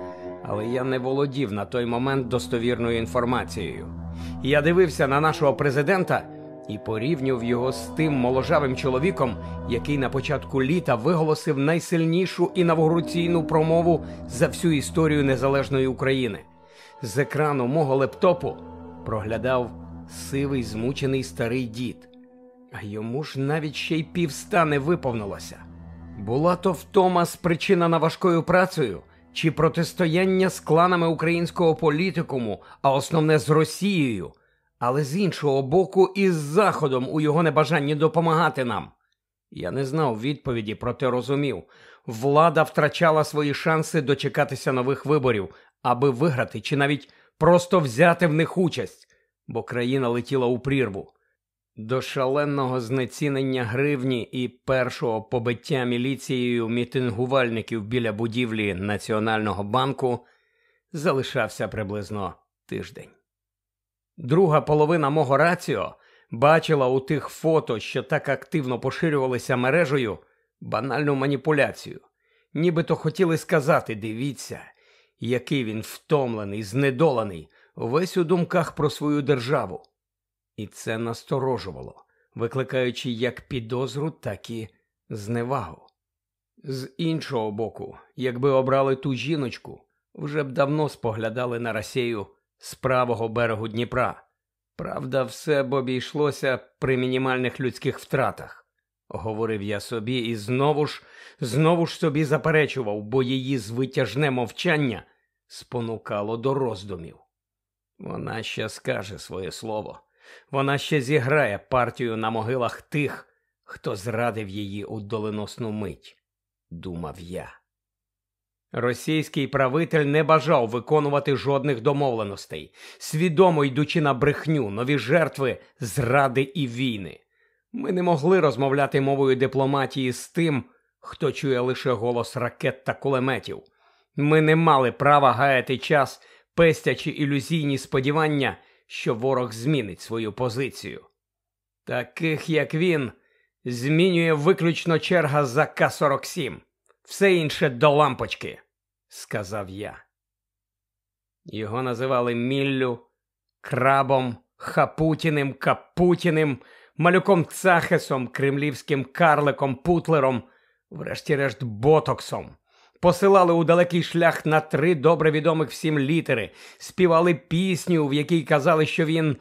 але я не володів на той момент достовірною інформацією. Я дивився на нашого президента і порівнював його з тим моложавим чоловіком, який на початку літа виголосив найсильнішу інавгураційну промову за всю історію незалежної України. З екрану мого лептопу проглядав сивий змучений старий дід. А йому ж навіть ще й півста не виповнилося. Була то втома спричинена важкою працею чи протистояння з кланами українського політикуму, а основне з Росією, але з іншого боку, і з Заходом у його небажанні допомагати нам. Я не знав відповіді, проте розумів влада втрачала свої шанси дочекатися нових виборів, аби виграти чи навіть просто взяти в них участь, бо країна летіла у прірву. До шаленого знецінення гривні і першого побиття міліцією мітингувальників біля будівлі Національного банку залишався приблизно тиждень. Друга половина мого раціо бачила у тих фото, що так активно поширювалися мережею, банальну маніпуляцію, нібито хотіли сказати дивіться, який він втомлений, знедолений, весь у думках про свою державу. І це насторожувало, викликаючи як підозру, так і зневагу. З іншого боку, якби обрали ту жіночку, вже б давно споглядали на Росію з правого берегу Дніпра. Правда, все б обійшлося при мінімальних людських втратах, говорив я собі, і знову ж, знову ж собі заперечував, бо її звитяжне мовчання спонукало до роздумів. Вона ще скаже своє слово. Вона ще зіграє партію на могилах тих, хто зрадив її у доленосну мить, думав я. Російський правитель не бажав виконувати жодних домовленостей, свідомо йдучи на брехню, нові жертви, зради і війни. Ми не могли розмовляти мовою дипломатії з тим, хто чує лише голос ракет та кулеметів. Ми не мали права гаяти час, пестячи ілюзійні сподівання, що ворог змінить свою позицію. Таких, як він, змінює виключно черга за К-47. Все інше до лампочки, сказав я. Його називали Міллю, крабом, Хапутіним, Капутіним, малюком Цахесом, кремлівським карликом, путлером, врешті-решт ботоксом. Посилали у далекий шлях на три добре відомих всім літери, співали пісню, в якій казали, що він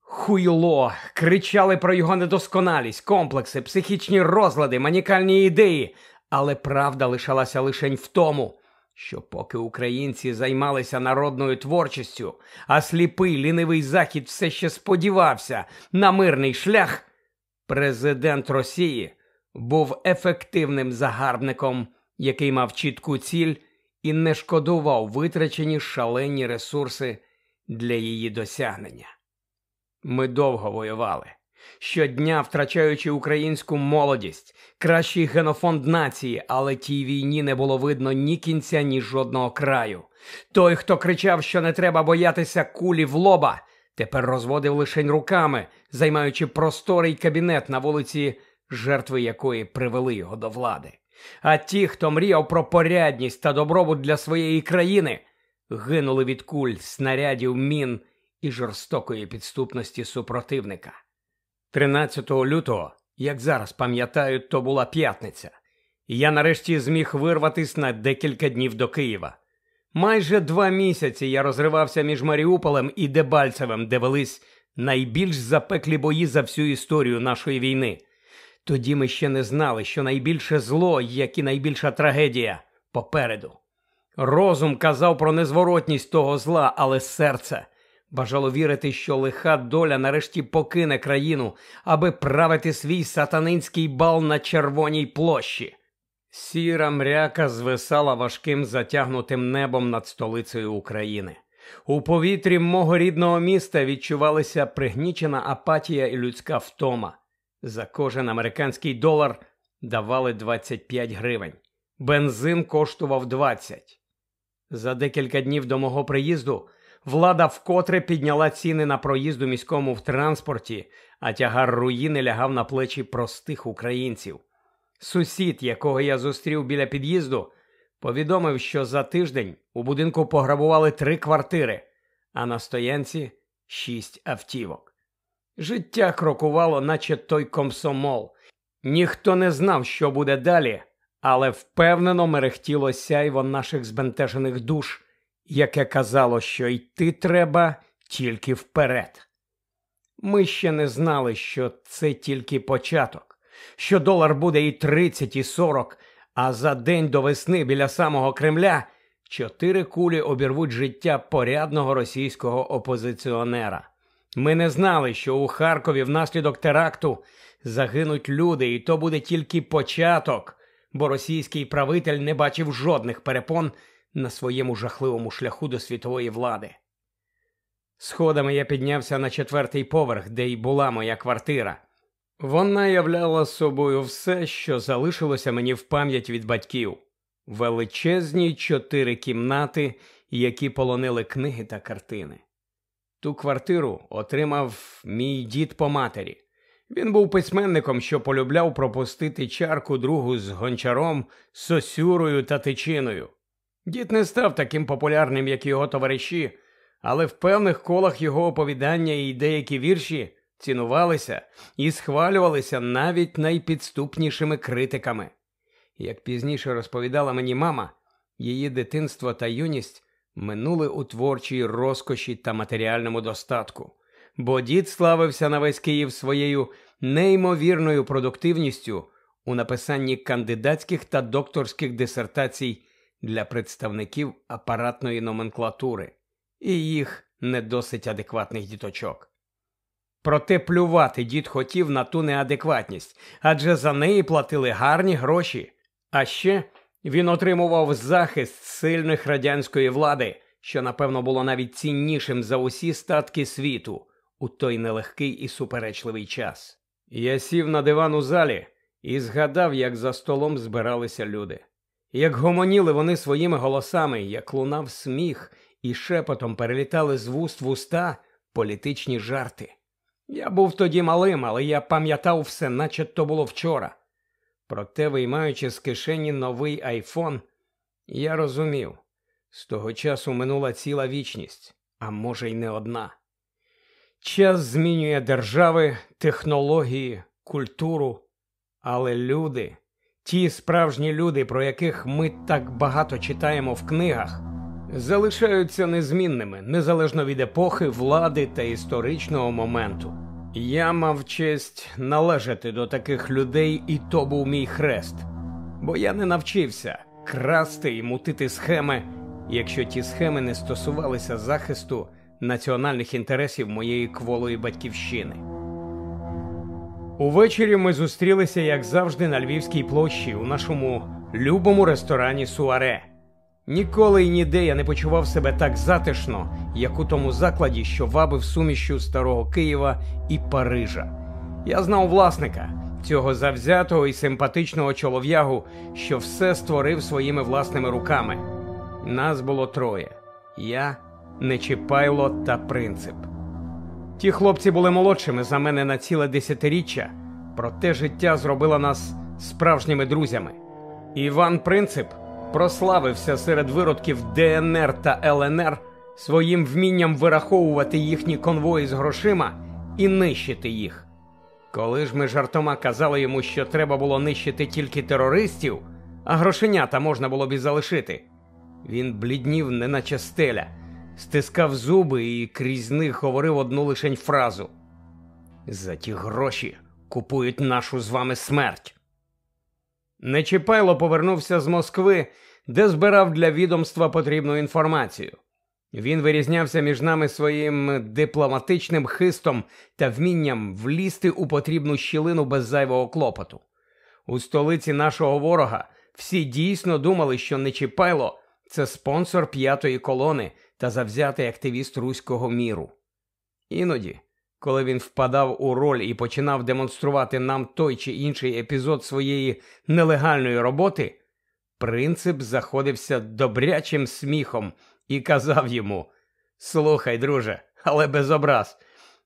хуйло, кричали про його недосконалість, комплекси, психічні розлади, манікальні ідеї. Але правда лишалася лише в тому, що поки українці займалися народною творчістю, а сліпий лінивий захід все ще сподівався на мирний шлях, президент Росії був ефективним загарбником, який мав чітку ціль і не шкодував витрачені шалені ресурси для її досягнення. Ми довго воювали, щодня втрачаючи українську молодість, кращий генофонд нації, але тій війні не було видно ні кінця, ні жодного краю. Той, хто кричав, що не треба боятися кулі в лоба, тепер розводив лишень руками, займаючи просторий кабінет на вулиці, жертви якої привели його до влади. А ті, хто мріяв про порядність та добробут для своєї країни, гинули від куль, снарядів, мін і жорстокої підступності супротивника. 13 лютого, як зараз пам'ятаю, то була п'ятниця, і я нарешті зміг вирватися на декілька днів до Києва. Майже два місяці я розривався між Маріуполем і Дебальцевим, де велись найбільш запеклі бої за всю історію нашої війни. Тоді ми ще не знали, що найбільше зло, як і найбільша трагедія попереду. Розум казав про незворотність того зла, але серце бажало вірити, що лиха доля нарешті покине країну, аби правити свій сатанинський бал на червоній площі. Сіра мряка звисала важким затягнутим небом над столицею України. У повітрі мого рідного міста відчувалися пригнічена апатія і людська втома. За кожен американський долар давали 25 гривень. Бензин коштував 20. За декілька днів до мого приїзду влада вкотре підняла ціни на проїзд у міському в транспорті, а тягар руїни лягав на плечі простих українців. Сусід, якого я зустрів біля під'їзду, повідомив, що за тиждень у будинку пограбували три квартири, а на стоянці шість автівок. Життя крокувало, наче той комсомол. Ніхто не знав, що буде далі, але впевнено мерехтіло сяйво наших збентежених душ, яке казало, що йти треба тільки вперед. Ми ще не знали, що це тільки початок, що долар буде і 30, і 40, а за день до весни біля самого Кремля чотири кулі обірвуть життя порядного російського опозиціонера. Ми не знали, що у Харкові внаслідок теракту загинуть люди, і то буде тільки початок, бо російський правитель не бачив жодних перепон на своєму жахливому шляху до світової влади. Сходами я піднявся на четвертий поверх, де й була моя квартира. Вона являла собою все, що залишилося мені в пам'ять від батьків величезні чотири кімнати, які полонили книги та картини. Ту квартиру отримав мій дід по матері. Він був письменником, що полюбляв пропустити чарку другу з гончаром, сосюрою та тичиною. Дід не став таким популярним, як його товариші, але в певних колах його оповідання і деякі вірші цінувалися і схвалювалися навіть найпідступнішими критиками. Як пізніше розповідала мені мама, її дитинство та юність минули у творчій розкоші та матеріальному достатку, бо дід славився на весь Київ своєю неймовірною продуктивністю у написанні кандидатських та докторських дисертацій для представників апаратної номенклатури і їх не досить адекватних діточок. Проте плювати дід хотів на ту неадекватність, адже за неї платили гарні гроші. А ще він отримував захист сильних радянської влади, що, напевно, було навіть ціннішим за усі статки світу у той нелегкий і суперечливий час. Я сів на диван у залі і згадав, як за столом збиралися люди, як гомоніли вони своїми голосами, як лунав сміх і шепотом перелітали з вуст в уста політичні жарти. Я був тоді малим, але я пам'ятав все, наче то було вчора. Проте, виймаючи з кишені новий айфон, я розумів, з того часу минула ціла вічність, а може й не одна. Час змінює держави, технології, культуру, але люди, ті справжні люди, про яких ми так багато читаємо в книгах, залишаються незмінними незалежно від епохи, влади та історичного моменту. Я мав честь належати до таких людей, і то був мій хрест, бо я не навчився красти і мутити схеми, якщо ті схеми не стосувалися захисту національних інтересів моєї кволої батьківщини. Увечері ми зустрілися, як завжди, на Львівській площі у нашому любому ресторані Суаре. Ніколи і ніде я не почував себе так затишно, як у тому закладі, що вабив сумішю старого Києва і Парижа. Я знав власника, цього завзятого і симпатичного чолов'ягу, що все створив своїми власними руками. Нас було троє: я, Нечіпайло та принцип. Ті хлопці були молодшими за мене на ціле десятиріччя, проте життя зробило нас справжніми друзями. Іван Принцип прославився серед виродків ДНР та ЛНР своїм вмінням вираховувати їхні конвої з грошима і нищити їх. Коли ж ми жартома казали йому, що треба було нищити тільки терористів, а грошенята можна було б і залишити, він бліднів, неначе стеля, стискав зуби і крізь них говорив одну лишень фразу: За ті гроші купують нашу з вами смерть. Нечіпайло повернувся з Москви, де збирав для відомства потрібну інформацію. Він вирізнявся між нами своїм дипломатичним хистом та вмінням влізти у потрібну щілину без зайвого клопоту. У столиці нашого ворога всі дійсно думали, що Нечіпайло це спонсор п'ятої колони та завзятий активіст руського міру. Іноді, коли він впадав у роль і починав демонструвати нам той чи інший епізод своєї нелегальної роботи, принцип заходився добрячим сміхом і казав йому: Слухай, друже, але без образ,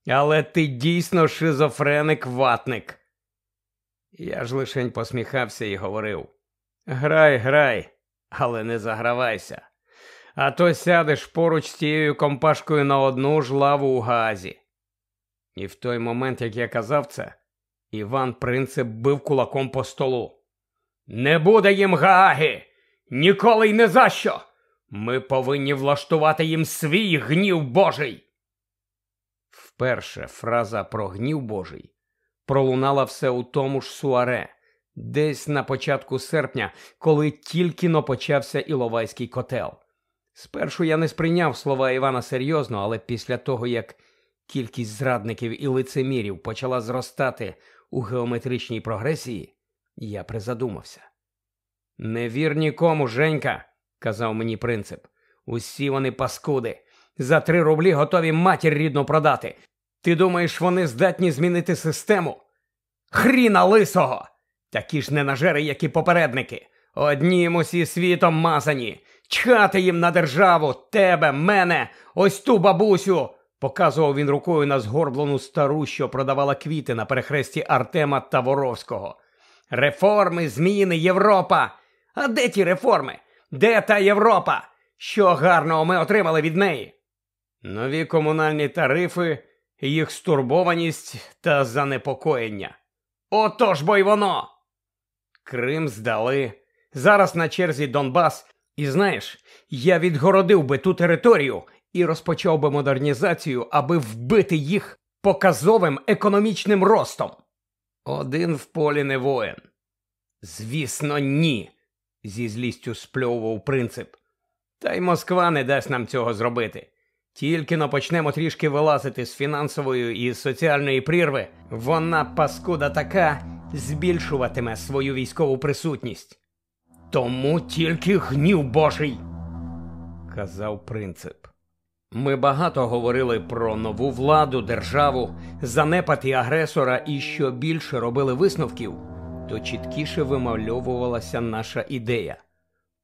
але ти дійсно шизофреник ватник. Я ж лишень посміхався і говорив: Грай, грай, але не загравайся. А то сядеш поруч з тією компашкою на одну ж лаву у газі. І в той момент, як я казав це, Іван Принцип бив кулаком по столу. Не буде їм Гааги! Ніколи й не за що! Ми повинні влаштувати їм свій гнів Божий. Вперше фраза про гнів Божий пролунала все у тому ж суаре, десь на початку серпня, коли тільки но почався Іловайський котел. Спершу я не сприйняв слова Івана серйозно, але після того, як кількість зрадників і лицемірів почала зростати у геометричній прогресії, я призадумався. Не вір нікому, Женька, казав мені принцип. Усі вони паскуди. За три рублі готові матір рідну продати. Ти думаєш, вони здатні змінити систему? Хріна лисого! Такі ж ненажери, як і попередники. Одні усі світом мазані. Чхати їм на державу, тебе, мене, ось ту бабусю. Показував він рукою на згорблену стару, що продавала квіти на перехресті Артема та Воровського. Реформи, зміни, Європа. А де ті реформи? Де та Європа? Що гарного ми отримали від неї? Нові комунальні тарифи, їх стурбованість та занепокоєння. Отож бо й воно. Крим здали. Зараз на черзі Донбас. І знаєш, я відгородив би ту територію і розпочав би модернізацію, аби вбити їх показовим економічним ростом. Один в полі не воїн. Звісно, ні, зі злістю спльовував принцип. Та й Москва не дасть нам цього зробити. Тільки но почнемо трішки вилазити з фінансової і соціальної прірви, вона, паскуда така, збільшуватиме свою військову присутність. Тому тільки гнів Божий, казав принцип. Ми багато говорили про нову владу, державу, занепад і агресора, і що більше робили висновків, то чіткіше вимальовувалася наша ідея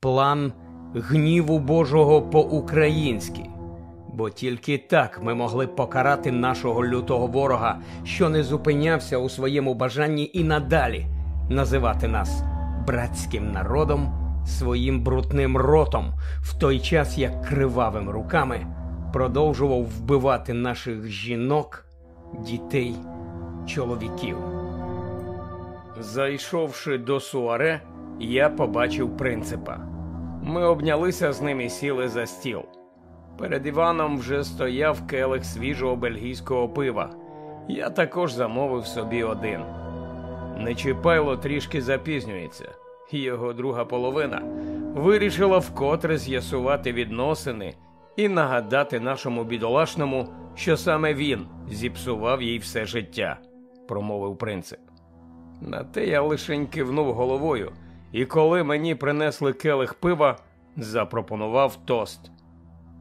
план гніву Божого по-українськи. Бо тільки так ми могли покарати нашого лютого ворога, що не зупинявся у своєму бажанні і надалі називати нас братським народом, своїм брудним ротом, в той час як кривавими руками продовжував вбивати наших жінок, дітей, чоловіків. Зайшовши до суаре, я побачив принципа. Ми обнялися з ним і сіли за стіл. Перед Іваном вже стояв келих свіжого бельгійського пива. Я також замовив собі один. Нечіпайло трішки запізнюється, його друга половина вирішила вкотре з'ясувати відносини і нагадати нашому бідолашному, що саме він зіпсував їй все життя, промовив принцип. На те я лишень кивнув головою, і коли мені принесли келих пива, запропонував тост.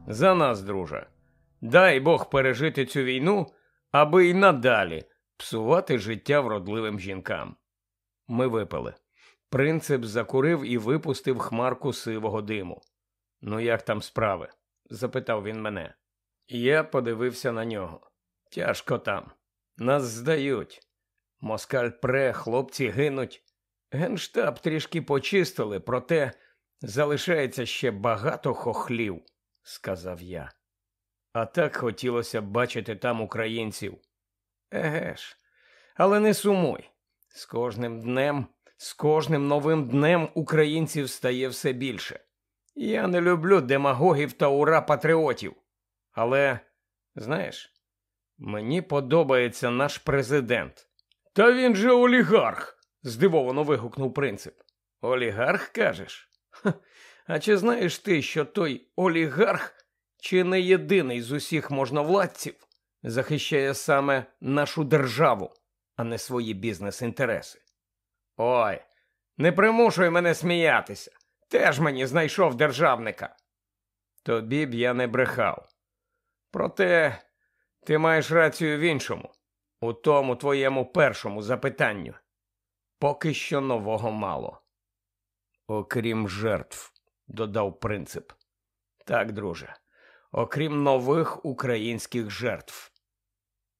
За нас, друже. Дай Бог пережити цю війну, аби й надалі псувати життя вродливим жінкам. Ми випили. Принцип закурив і випустив хмарку сивого диму. Ну, як там справи? Запитав він мене. Я подивився на нього. Тяжко там. Нас здають. Москаль пре, хлопці гинуть. Генштаб трішки почистили, проте залишається ще багато хохлів, сказав я. А так хотілося бачити там українців. Еге ж, але не сумуй. З кожним днем, з кожним новим днем українців стає все більше. Я не люблю демагогів та ура патріотів. Але, знаєш, мені подобається наш президент. Та він же олігарх, здивовано вигукнув принцип. Олігарх кажеш? Ха, а чи знаєш ти, що той олігарх чи не єдиний з усіх можновладців захищає саме нашу державу, а не свої бізнес-інтереси? Ой, не примушуй мене сміятися. Теж мені знайшов державника. Тобі б я не брехав. Проте ти маєш рацію в іншому, у тому твоєму першому запитанню. Поки що нового мало. Окрім жертв, додав принцип. Так, друже, окрім нових українських жертв.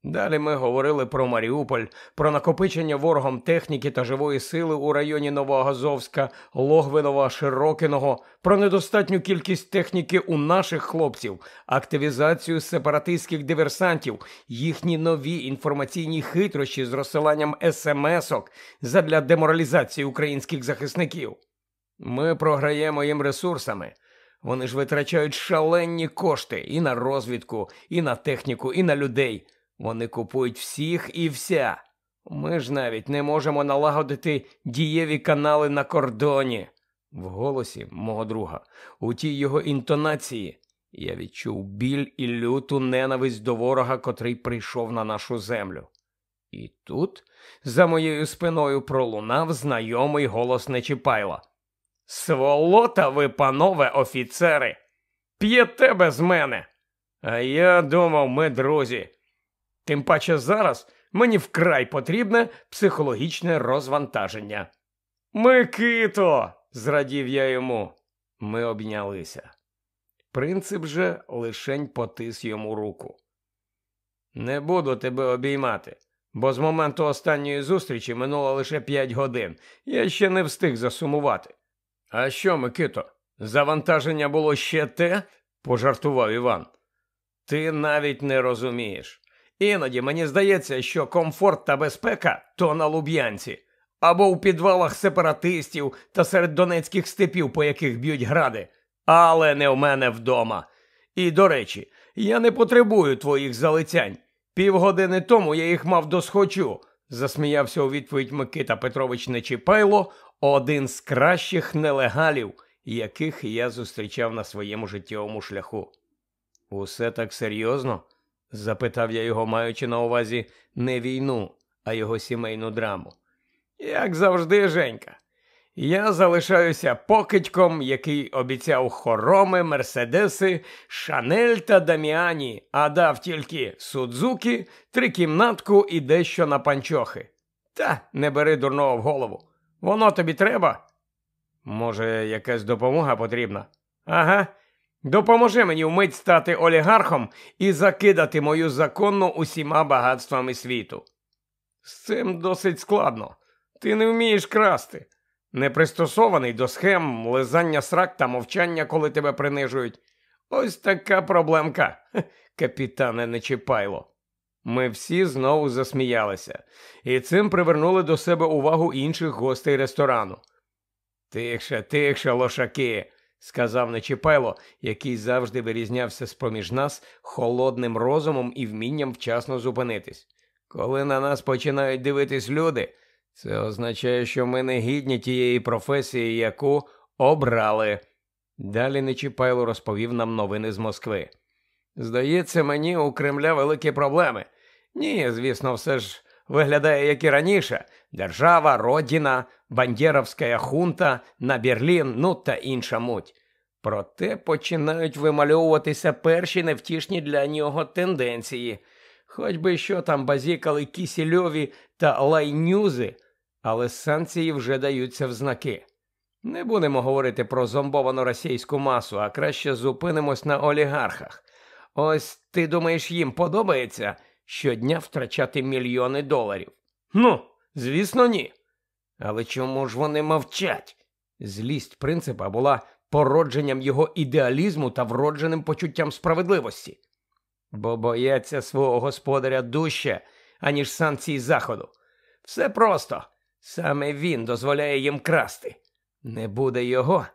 Далі ми говорили про Маріуполь, про накопичення ворогом техніки та живої сили у районі Новоагазовська, Логвинова, Широкиного, про недостатню кількість техніки у наших хлопців, активізацію сепаратистських диверсантів, їхні нові інформаційні хитрощі з розсиланням смс-ок задля деморалізації українських захисників. Ми програємо їм ресурсами. Вони ж витрачають шаленні кошти і на розвідку, і на техніку, і на людей. Вони купують всіх і вся. Ми ж навіть не можемо налагодити дієві канали на кордоні. В голосі мого друга, у тій його інтонації, я відчув біль і люту ненависть до ворога, котрий прийшов на нашу землю. І тут за моєю спиною пролунав знайомий голос Нечіпайла. Сволота ви, панове офіцери, п'єте без мене. А я думав, ми друзі. Тим паче зараз мені вкрай потрібне психологічне розвантаження. Микито, зрадів я йому. Ми обнялися. Принцип же лишень потис йому руку. Не буду тебе обіймати, бо з моменту останньої зустрічі минуло лише п'ять годин. Я ще не встиг засумувати. А що, Микито, завантаження було ще те? пожартував Іван. Ти навіть не розумієш. Іноді мені здається, що комфорт та безпека то на Луб'янці, або у підвалах сепаратистів та серед донецьких степів, по яких б'ють гради, але не в мене вдома. І до речі, я не потребую твоїх залицянь. Півгодини тому я їх мав досхочу, засміявся у відповідь Микита Петрович Нечіпайло, один з кращих нелегалів, яких я зустрічав на своєму життєвому шляху. Усе так серйозно? Запитав я його, маючи на увазі не війну, а його сімейну драму. Як завжди, Женька. Я залишаюся покидьком, який обіцяв хороми, мерседеси, Шанель та Даміані, а дав тільки Судзуки, трикімнатку і дещо на панчохи. Та не бери дурного в голову. Воно тобі треба? Може, якась допомога потрібна? Ага. Допоможи мені вмить стати олігархом і закидати мою законну усіма багатствами світу. З цим досить складно. Ти не вмієш красти. Не пристосований до схем, лизання срак та мовчання, коли тебе принижують. Ось така проблемка, капітане Нечіпайло. Ми всі знову засміялися, і цим привернули до себе увагу інших гостей ресторану. Тихше, тихше, лошаки, сказав Нечіпайло, який завжди вирізнявся з поміж нас холодним розумом і вмінням вчасно зупинитись. Коли на нас починають дивитись люди, це означає, що ми не гідні тієї професії, яку обрали. Далі Нечіпайло розповів нам новини з Москви. Здається, мені у Кремля великі проблеми. Ні, звісно, все ж виглядає, як і раніше: держава, родина, бандєровська хунта на Берлін, ну та інша муть. Проте починають вимальовуватися перші невтішні для нього тенденції. Хоч би що там базікали кісільові та лайнюзи, але санкції вже даються в знаки. Не будемо говорити про зомбовану російську масу, а краще зупинимось на олігархах. Ось ти думаєш, їм подобається щодня втрачати мільйони доларів? Ну, звісно, ні. Але чому ж вони мовчать? Злість принципа була породженням його ідеалізму та вродженим почуттям справедливості, бо бояться свого господаря дужче, аніж санкції Заходу. Все просто саме він дозволяє їм красти. Не буде його,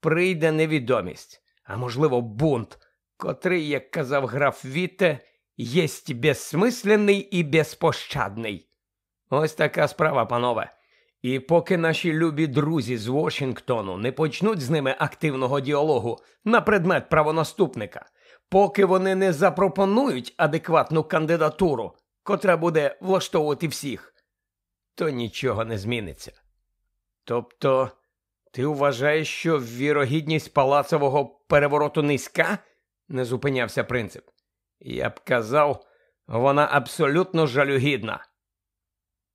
прийде невідомість, а можливо, бунт, котрий, як казав граф Віте, єсть безсмисленний і безпощадний. Ось така справа, панове. І поки наші любі друзі з Вашингтону не почнуть з ними активного діалогу на предмет правонаступника, поки вони не запропонують адекватну кандидатуру, котра буде влаштовувати всіх, то нічого не зміниться. Тобто, ти вважаєш, що вірогідність палацового перевороту низька? не зупинявся принцип. Я б казав, вона абсолютно жалюгідна.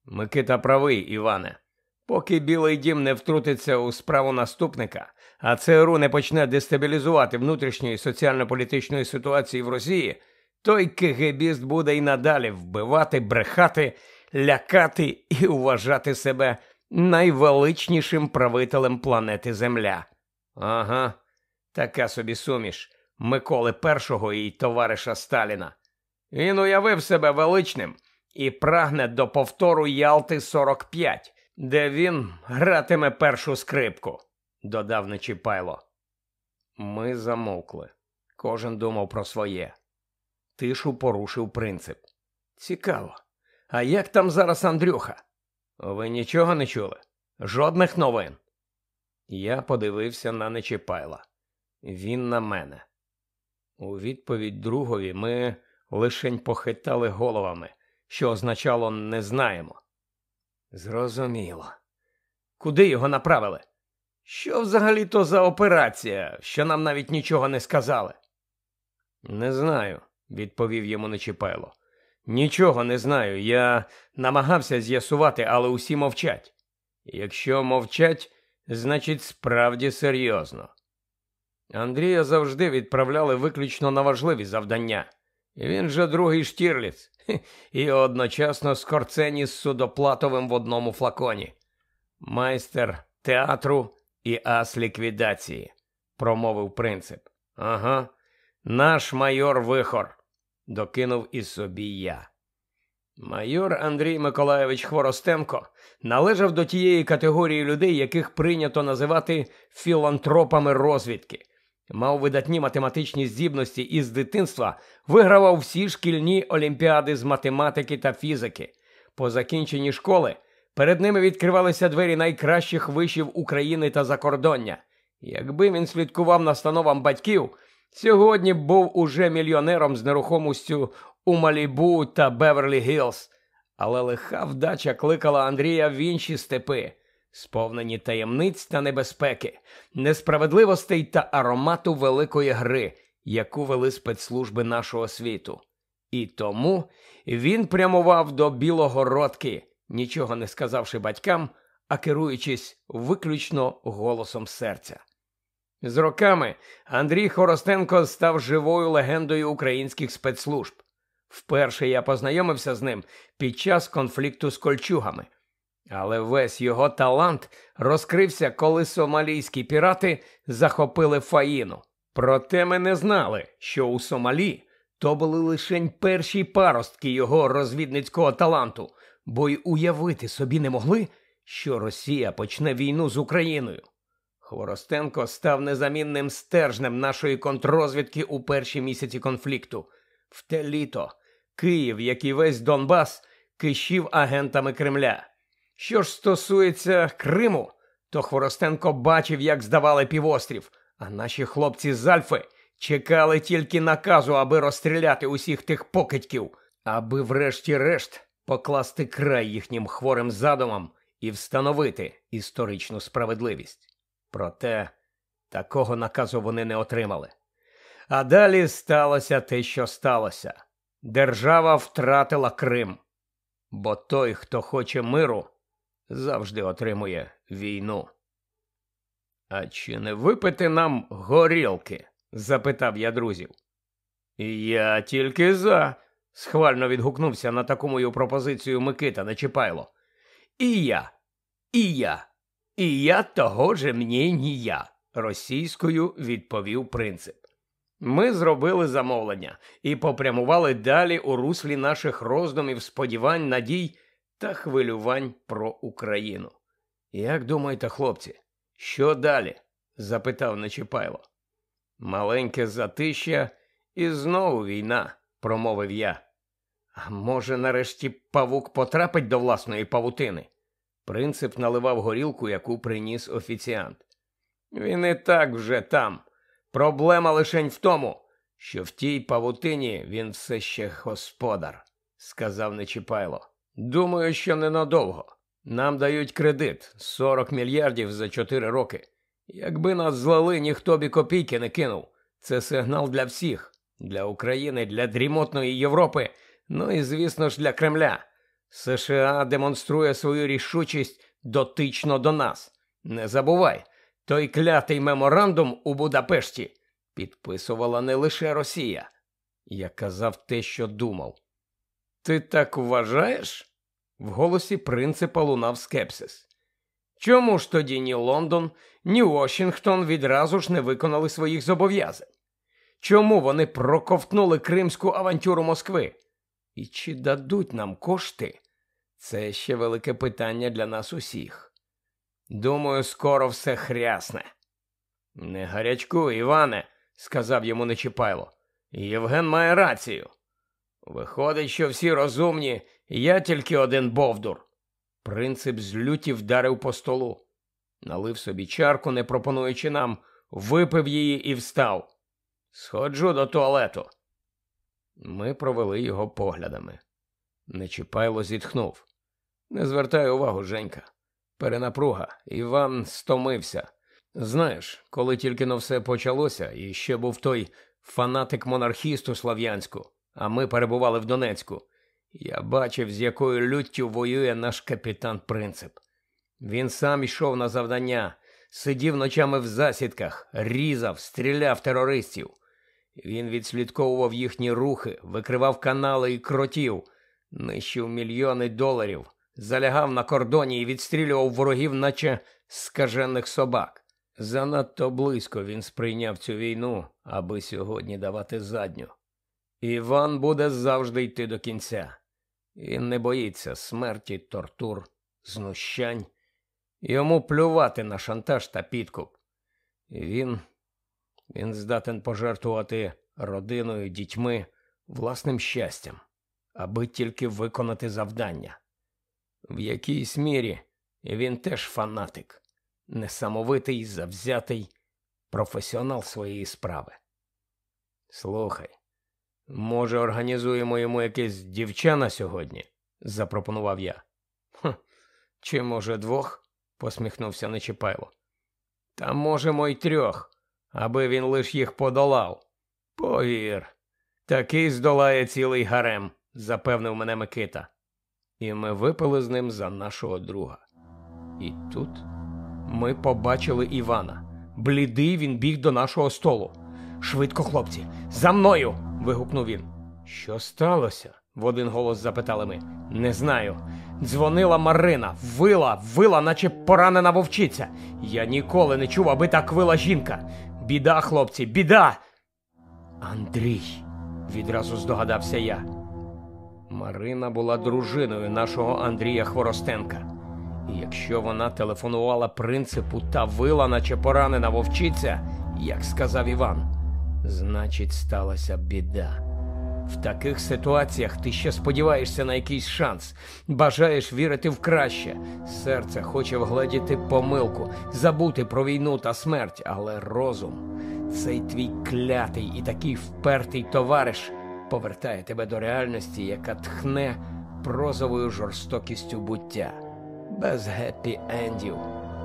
Микита правий, Іване. Поки Білий дім не втрутиться у справу наступника, а ЦРУ не почне дестабілізувати внутрішньої соціально-політичної ситуації в Росії, той КГБіст буде й надалі вбивати, брехати, лякати і вважати себе найвеличнішим правителем планети Земля. Ага, така собі суміш Миколи І і товариша Сталіна. Він уявив себе величним і прагне до повтору Ялти 45 де він гратиме першу скрипку, додав Нечіпайло. Ми замовкли. Кожен думав про своє. Тишу порушив принцип. Цікаво. А як там зараз Андрюха? Ви нічого не чули? Жодних новин. Я подивився на Нечіпайла. Він на мене. У відповідь другові ми лишень похитали головами, що означало не знаємо. Зрозуміло. Куди його направили? Що взагалі то за операція, що нам навіть нічого не сказали? Не знаю, відповів йому Нечіпайло. Нічого не знаю. Я намагався з'ясувати, але усі мовчать. Якщо мовчать, значить справді серйозно. Андрія завжди відправляли виключно на важливі завдання. Він же другий штірліц, і одночасно скорцені з судоплатовим в одному флаконі. Майстер театру і ас ліквідації, промовив принцип. Ага, наш майор вихор, докинув і собі я. Майор Андрій Миколайович Хворостенко належав до тієї категорії людей, яких прийнято називати філантропами розвідки. Мав видатні математичні здібності і з дитинства вигравав всі шкільні олімпіади з математики та фізики. По закінченні школи перед ними відкривалися двері найкращих вишів України та закордоння. Якби він слідкував настановам батьків, сьогодні був уже мільйонером з нерухомістю у Малібу та Беверлі Гілз. Але лиха вдача кликала Андрія в інші степи. Сповнені таємниць та небезпеки, несправедливостей та аромату великої гри, яку вели спецслужби нашого світу. І тому він прямував до Білогородки, нічого не сказавши батькам, а керуючись виключно голосом серця. З роками Андрій Хоростенко став живою легендою українських спецслужб. Вперше я познайомився з ним під час конфлікту з кольчугами. Але весь його талант розкрився, коли сомалійські пірати захопили Фаїну. Проте ми не знали, що у Сомалі то були лише перші паростки його розвідницького таланту, бо й уявити собі не могли, що Росія почне війну з Україною. Хворостенко став незамінним стержнем нашої контррозвідки у перші місяці конфлікту. В те літо Київ, як і весь Донбас, кишів агентами Кремля. Що ж стосується Криму, то Хворостенко бачив, як здавали півострів, а наші хлопці з Альфи чекали тільки наказу, аби розстріляти усіх тих покидьків, аби, врешті-решт, покласти край їхнім хворим задумам і встановити історичну справедливість. Проте такого наказу вони не отримали. А далі сталося те, що сталося. Держава втратила Крим, бо той, хто хоче миру, завжди отримує війну. А чи не випити нам горілки? запитав я друзів. Я тільки за, схвально відгукнувся на таку мою пропозицію Микита Нечіпайло. І я, і я, і я того же мені ні я, російською відповів принцип. Ми зробили замовлення і попрямували далі у руслі наших роздумів, сподівань, надій та хвилювань про Україну. Як думаєте, хлопці, що далі? запитав Нечіпайло. Маленьке затища і знову війна, промовив я. А може, нарешті павук потрапить до власної павутини? Принцип наливав горілку, яку приніс офіціант. Він і так вже там. Проблема лишень в тому, що в тій павутині він все ще господар, сказав Нечіпайло. Думаю, що ненадовго. Нам дають кредит 40 мільярдів за 4 роки. Якби нас злили, ніхто б і копійки не кинув. Це сигнал для всіх, для України, для дрімотної Європи, ну і, звісно ж, для Кремля. США демонструє свою рішучість дотично до нас. Не забувай, той клятий меморандум у Будапешті підписувала не лише Росія. Я казав те, що думав. Ти так вважаєш? В голосі принципа лунав скепсис. Чому ж тоді ні Лондон, ні Вашингтон відразу ж не виконали своїх зобов'язань? Чому вони проковтнули кримську авантюру Москви? І чи дадуть нам кошти? Це ще велике питання для нас усіх. Думаю, скоро все хрясне. Не гарячку, Іване, сказав йому Нечіпайло. Євген має рацію. Виходить, що всі розумні, я тільки один бовдур. Принцип з люті вдарив по столу, налив собі чарку, не пропонуючи нам, випив її і встав. Сходжу до туалету. Ми провели його поглядами. Нечіпайло зітхнув. Не звертай увагу, Женька. Перенапруга, Іван стомився. Знаєш, коли тільки но все почалося, і ще був той фанатик монархісту Слав'янську, а ми перебували в Донецьку. Я бачив, з якою люттю воює наш капітан Принцип. Він сам йшов на завдання, сидів ночами в засідках, різав, стріляв терористів. Він відслідковував їхні рухи, викривав канали і кротів, нищив мільйони доларів, залягав на кордоні і відстрілював ворогів, наче скажених собак. Занадто близько він сприйняв цю війну, аби сьогодні давати задню. Іван буде завжди йти до кінця. Він не боїться смерті, тортур, знущань. Йому плювати на шантаж та підкуп. Він, він здатен пожертвувати родиною, дітьми, власним щастям, аби тільки виконати завдання. В якійсь мірі він теж фанатик несамовитий, завзятий професіонал своєї справи. Слухай, може, організуємо йому якесь дівча на сьогодні? запропонував я. «Хм, Чи, може, двох? посміхнувся Нечіпайло. Та можемо й трьох, аби він лиш їх подолав. Повір, такий здолає цілий гарем, запевнив мене Микита. І ми випили з ним за нашого друга. І тут ми побачили Івана. Блідий він біг до нашого столу. Швидко, хлопці, за мною. вигукнув він. Що сталося? в один голос запитали ми. Не знаю. Дзвонила Марина, вила, вила, наче поранена вовчиця. Я ніколи не чув, аби так вила жінка. Біда, хлопці, біда. Андрій, відразу здогадався я. Марина була дружиною нашого Андрія Хворостенка. І якщо вона телефонувала принципу та вила, наче поранена вовчиця, як сказав Іван, значить, сталася біда. В таких ситуаціях ти ще сподіваєшся на якийсь шанс, бажаєш вірити в краще. Серце хоче вгледіти помилку, забути про війну та смерть, але розум, цей твій клятий і такий впертий товариш, повертає тебе до реальності, яка тхне прозовою жорстокістю буття, без геппі ендів,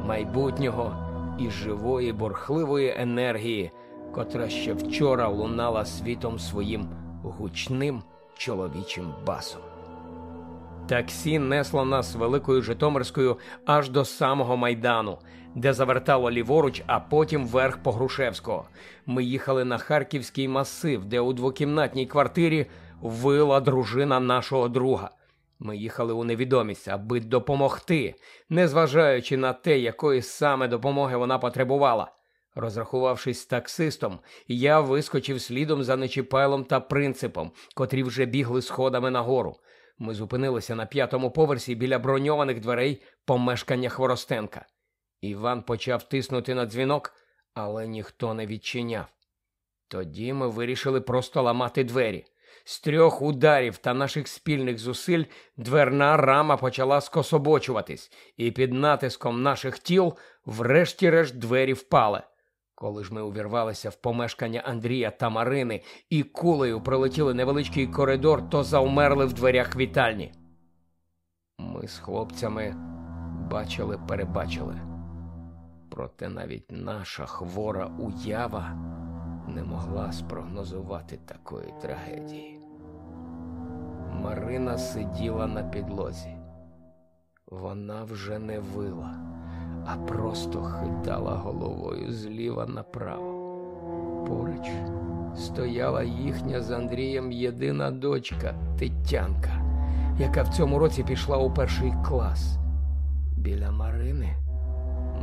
майбутнього і живої бурхливої енергії, котра ще вчора лунала світом своїм гучним чоловічим басом. Таксі несло нас великою Житомирською аж до самого майдану, де завертало ліворуч, а потім вверх по Грушевського. Ми їхали на харківський масив, де у двокімнатній квартирі вила дружина нашого друга. Ми їхали у невідомість, аби допомогти, незважаючи на те, якої саме допомоги вона потребувала. Розрахувавшись з таксистом, я вискочив слідом за Нечіпайлом та принципом, котрі вже бігли сходами нагору. Ми зупинилися на п'ятому поверсі біля броньованих дверей помешкання Хворостенка. Іван почав тиснути на дзвінок, але ніхто не відчиняв. Тоді ми вирішили просто ламати двері. З трьох ударів та наших спільних зусиль дверна рама почала скособочуватись, і під натиском наших тіл, врешті-решт, двері впали. Коли ж ми увірвалися в помешкання Андрія та Марини і кулею пролетіли невеличкий коридор, то завмерли в дверях вітальні. Ми з хлопцями бачили, перебачили. Проте навіть наша хвора уява не могла спрогнозувати такої трагедії. Марина сиділа на підлозі. Вона вже не вила, а просто хитала головою зліва направо. Поруч стояла їхня з Андрієм єдина дочка Тетянка, яка в цьому році пішла у перший клас. Біля Марини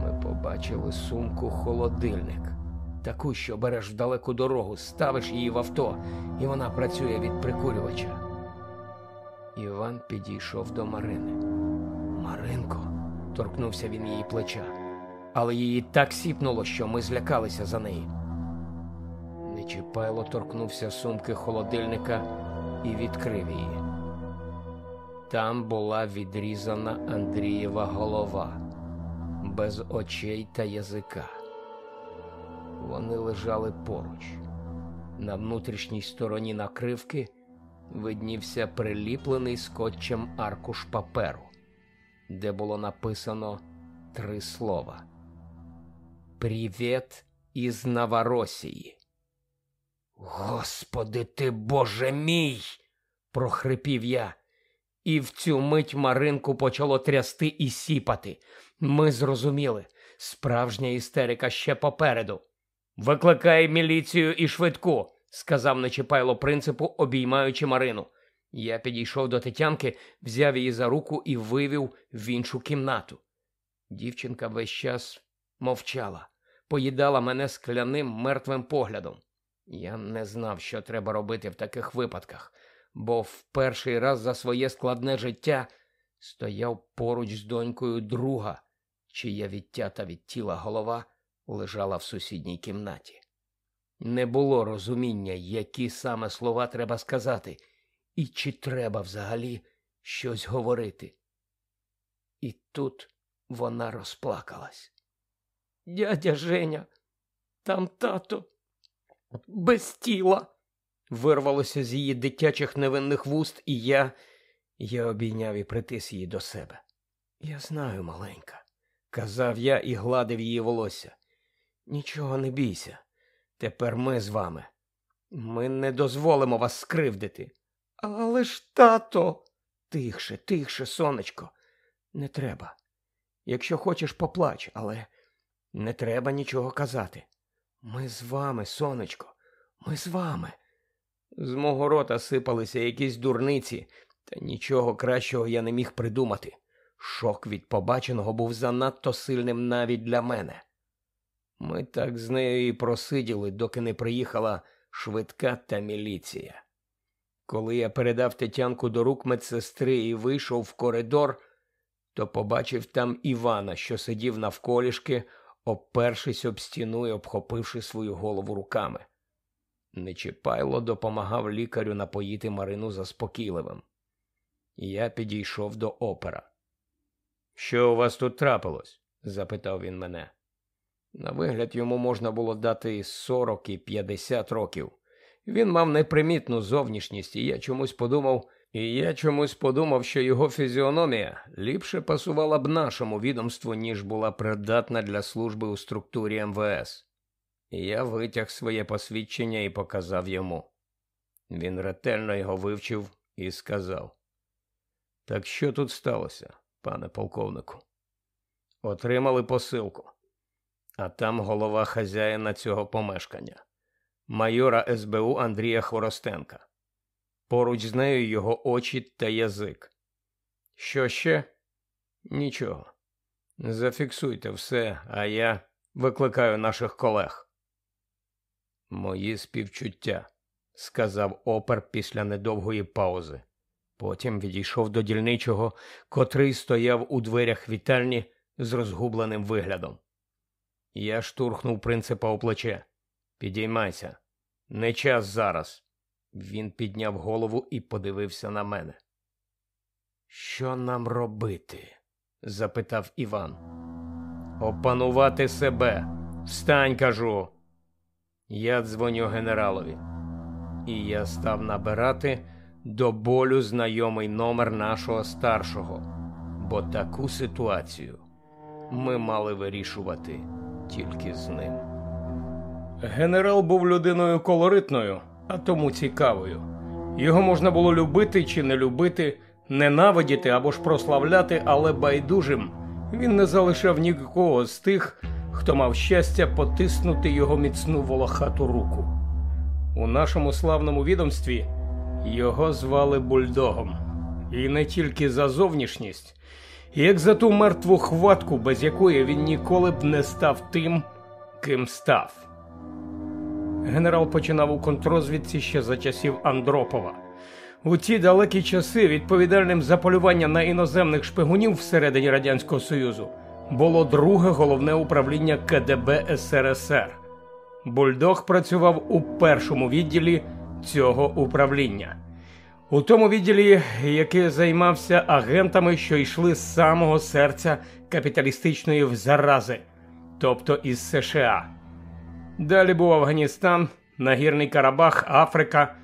ми побачили сумку холодильник, таку, що береш в далеку дорогу, ставиш її в авто, і вона працює від прикурювача. Іван підійшов до Марини. Маринко, торкнувся він її плеча, але її так сіпнуло, що ми злякалися за неї. Нечіпайло торкнувся сумки холодильника і відкрив її. Там була відрізана Андрієва голова без очей та язика. Вони лежали поруч. На внутрішній стороні накривки виднівся приліплений скотчем аркуш паперу, де було написано три слова: Привіт із Новоросії. Господи ти, Боже мій! прохрипів я. І в цю мить Маринку почало трясти і сіпати. Ми зрозуміли, справжня істерика ще попереду. Викликай міліцію і швидку, сказав Нечіпайло принципу, обіймаючи Марину. Я підійшов до Тетянки, взяв її за руку і вивів в іншу кімнату. Дівчинка весь час мовчала, поїдала мене скляним мертвим поглядом. Я не знав, що треба робити в таких випадках, бо в перший раз за своє складне життя стояв поруч з донькою друга, чия відтята від тіла голова лежала в сусідній кімнаті. Не було розуміння, які саме слова треба сказати, і чи треба взагалі щось говорити. І тут вона розплакалась. Дядя Женя, там тато без тіла. Вирвалося з її дитячих невинних вуст, і я. Я обійняв і притис її до себе. Я знаю, маленька, казав я і гладив її волосся. Нічого не бійся. Тепер ми з вами. Ми не дозволимо вас скривдити. Але ж, тато. Тихше, тихше, сонечко, не треба. Якщо хочеш, поплач, але не треба нічого казати. Ми з вами, сонечко, ми з вами. З мого рота сипалися якісь дурниці, та нічого кращого я не міг придумати. Шок від побаченого був занадто сильним навіть для мене. Ми так з нею і просиділи, доки не приїхала швидка та міліція. Коли я передав Тетянку до рук медсестри і вийшов в коридор, то побачив там Івана, що сидів навколішки, опершись об стіну і обхопивши свою голову руками. Нечіпайло допомагав лікарю напоїти Марину заспокійливим. Я підійшов до опера. Що у вас тут трапилось? запитав він мене. На вигляд йому можна було дати і 40 і 50 років. Він мав непримітну зовнішність, і я чомусь подумав, і я чомусь подумав, що його фізіономія ліпше пасувала б нашому відомству, ніж була придатна для служби у структурі МВС. Я витяг своє посвідчення і показав йому. Він ретельно його вивчив і сказав: Так що тут сталося, пане полковнику? Отримали посилку, а там голова хазяїна цього помешкання, майора СБУ Андрія Хворостенка. Поруч з нею його очі та язик. Що ще? Нічого. Зафіксуйте все, а я викликаю наших колег. Мої співчуття, сказав опер після недовгої паузи. Потім відійшов до дільничого, котрий стояв у дверях вітальні з розгубленим виглядом. Я штурхнув принципа у плече. Підіймайся, не час зараз. Він підняв голову і подивився на мене. Що нам робити? запитав Іван. Опанувати себе. Встань, кажу. Я дзвоню генералові, і я став набирати до болю знайомий номер нашого старшого, бо таку ситуацію ми мали вирішувати тільки з ним. Генерал був людиною колоритною, а тому цікавою. Його можна було любити чи не любити, ненавидіти або ж прославляти, але байдужим він не залишав нікого з тих хто мав щастя потиснути його міцну волохату руку. У нашому славному відомстві його звали Бульдогом, і не тільки за зовнішність, як за ту мертву хватку, без якої він ніколи б не став тим, ким став. Генерал починав у контрозвідці ще за часів Андропова. У ті далекі часи відповідальним за полювання на іноземних шпигунів всередині Радянського Союзу було друге головне управління КДБ СРСР. Бульдог працював у першому відділі цього управління, у тому відділі, який займався агентами, що йшли з самого серця капіталістичної зарази, тобто із США. Далі був Афганістан, Нагірний Карабах, Африка.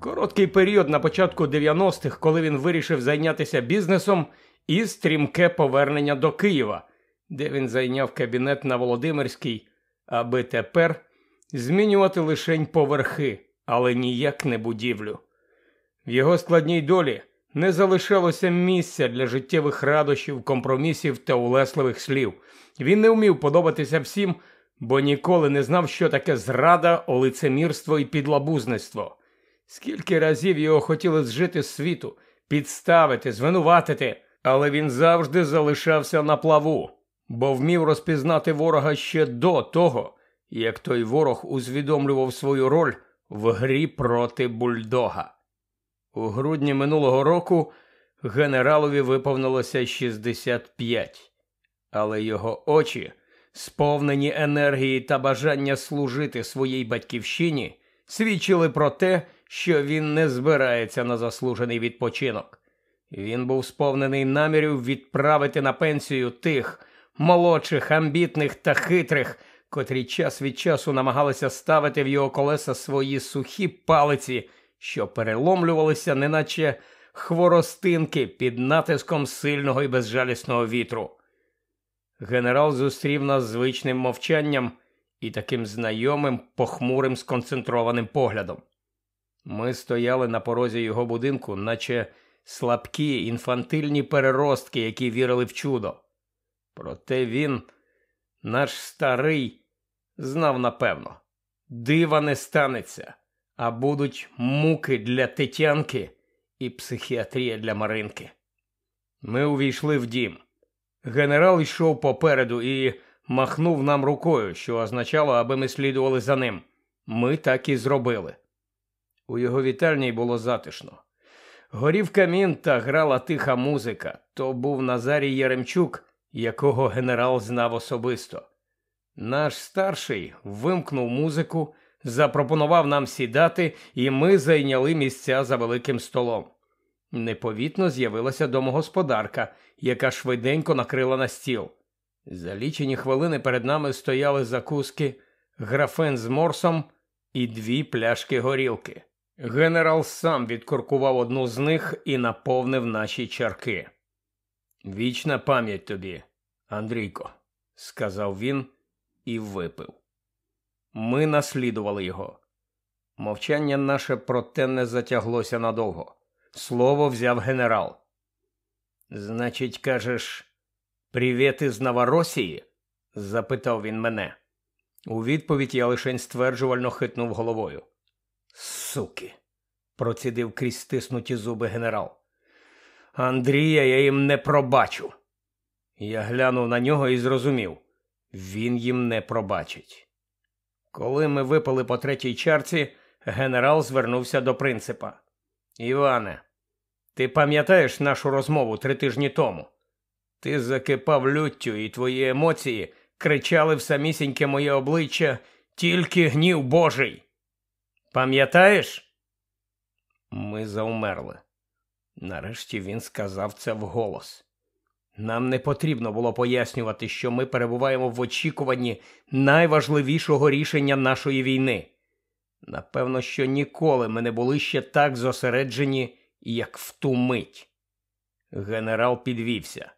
Короткий період на початку 90-х, коли він вирішив зайнятися бізнесом, і стрімке повернення до Києва де він зайняв кабінет на Володимирській, аби тепер змінювати лишень поверхи, але ніяк не будівлю. В його складній долі не залишалося місця для життєвих радощів, компромісів та улесливих слів. Він не вмів подобатися всім, бо ніколи не знав, що таке зрада, олицемірство і підлабузництво. Скільки разів його хотіли зжити з світу, підставити, звинуватити, але він завжди залишався на плаву бо вмів розпізнати ворога ще до того, як той ворог усвідомлював свою роль в грі проти бульдога. У грудні минулого року генералові виповнилося 65, але його очі, сповнені енергії та бажання служити своїй батьківщині, свідчили про те, що він не збирається на заслужений відпочинок. Він був сповнений намірів відправити на пенсію тих, молодших, амбітних та хитрих, котрі час від часу намагалися ставити в його колеса свої сухі палиці, що переломлювалися, неначе хворостинки під натиском сильного і безжалісного вітру. Генерал зустрів нас звичним мовчанням і таким знайомим, похмурим, сконцентрованим поглядом. Ми стояли на порозі його будинку, наче слабкі, інфантильні переростки, які вірили в чудо. Проте він, наш старий, знав напевно, дива не станеться, а будуть муки для Тетянки і психіатрія для Маринки. Ми увійшли в дім. Генерал йшов попереду і махнув нам рукою, що означало, аби ми слідували за ним. Ми так і зробили. У його вітальні було затишно. Горів камін та грала тиха музика. То був Назарій Яремчук, якого генерал знав особисто. Наш старший вимкнув музику, запропонував нам сідати, і ми зайняли місця за великим столом. Неповітно з'явилася домогосподарка, яка швиденько накрила на стіл. За лічені хвилини перед нами стояли закуски, графен з морсом і дві пляшки горілки. Генерал сам відкуркував одну з них і наповнив наші чарки. Вічна пам'ять тобі, Андрійко, сказав він і випив. Ми наслідували його. Мовчання наше проте не затяглося надовго. Слово взяв генерал. Значить, кажеш, привіт із Новоросії? запитав він мене. У відповідь я лишень стверджувально хитнув головою. Суки, процідив крізь стиснуті зуби генерал. Андрія я їм не пробачу. Я глянув на нього і зрозумів він їм не пробачить. Коли ми випали по третій чарці, генерал звернувся до принципа. Іване, ти пам'ятаєш нашу розмову три тижні тому? Ти закипав люттю, і твої емоції кричали в самісіньке моє обличчя тільки гнів Божий. Пам'ятаєш? Ми заумерли. Нарешті він сказав це вголос. Нам не потрібно було пояснювати, що ми перебуваємо в очікуванні найважливішого рішення нашої війни. Напевно, що ніколи ми не були ще так зосереджені, як в ту мить. Генерал підвівся.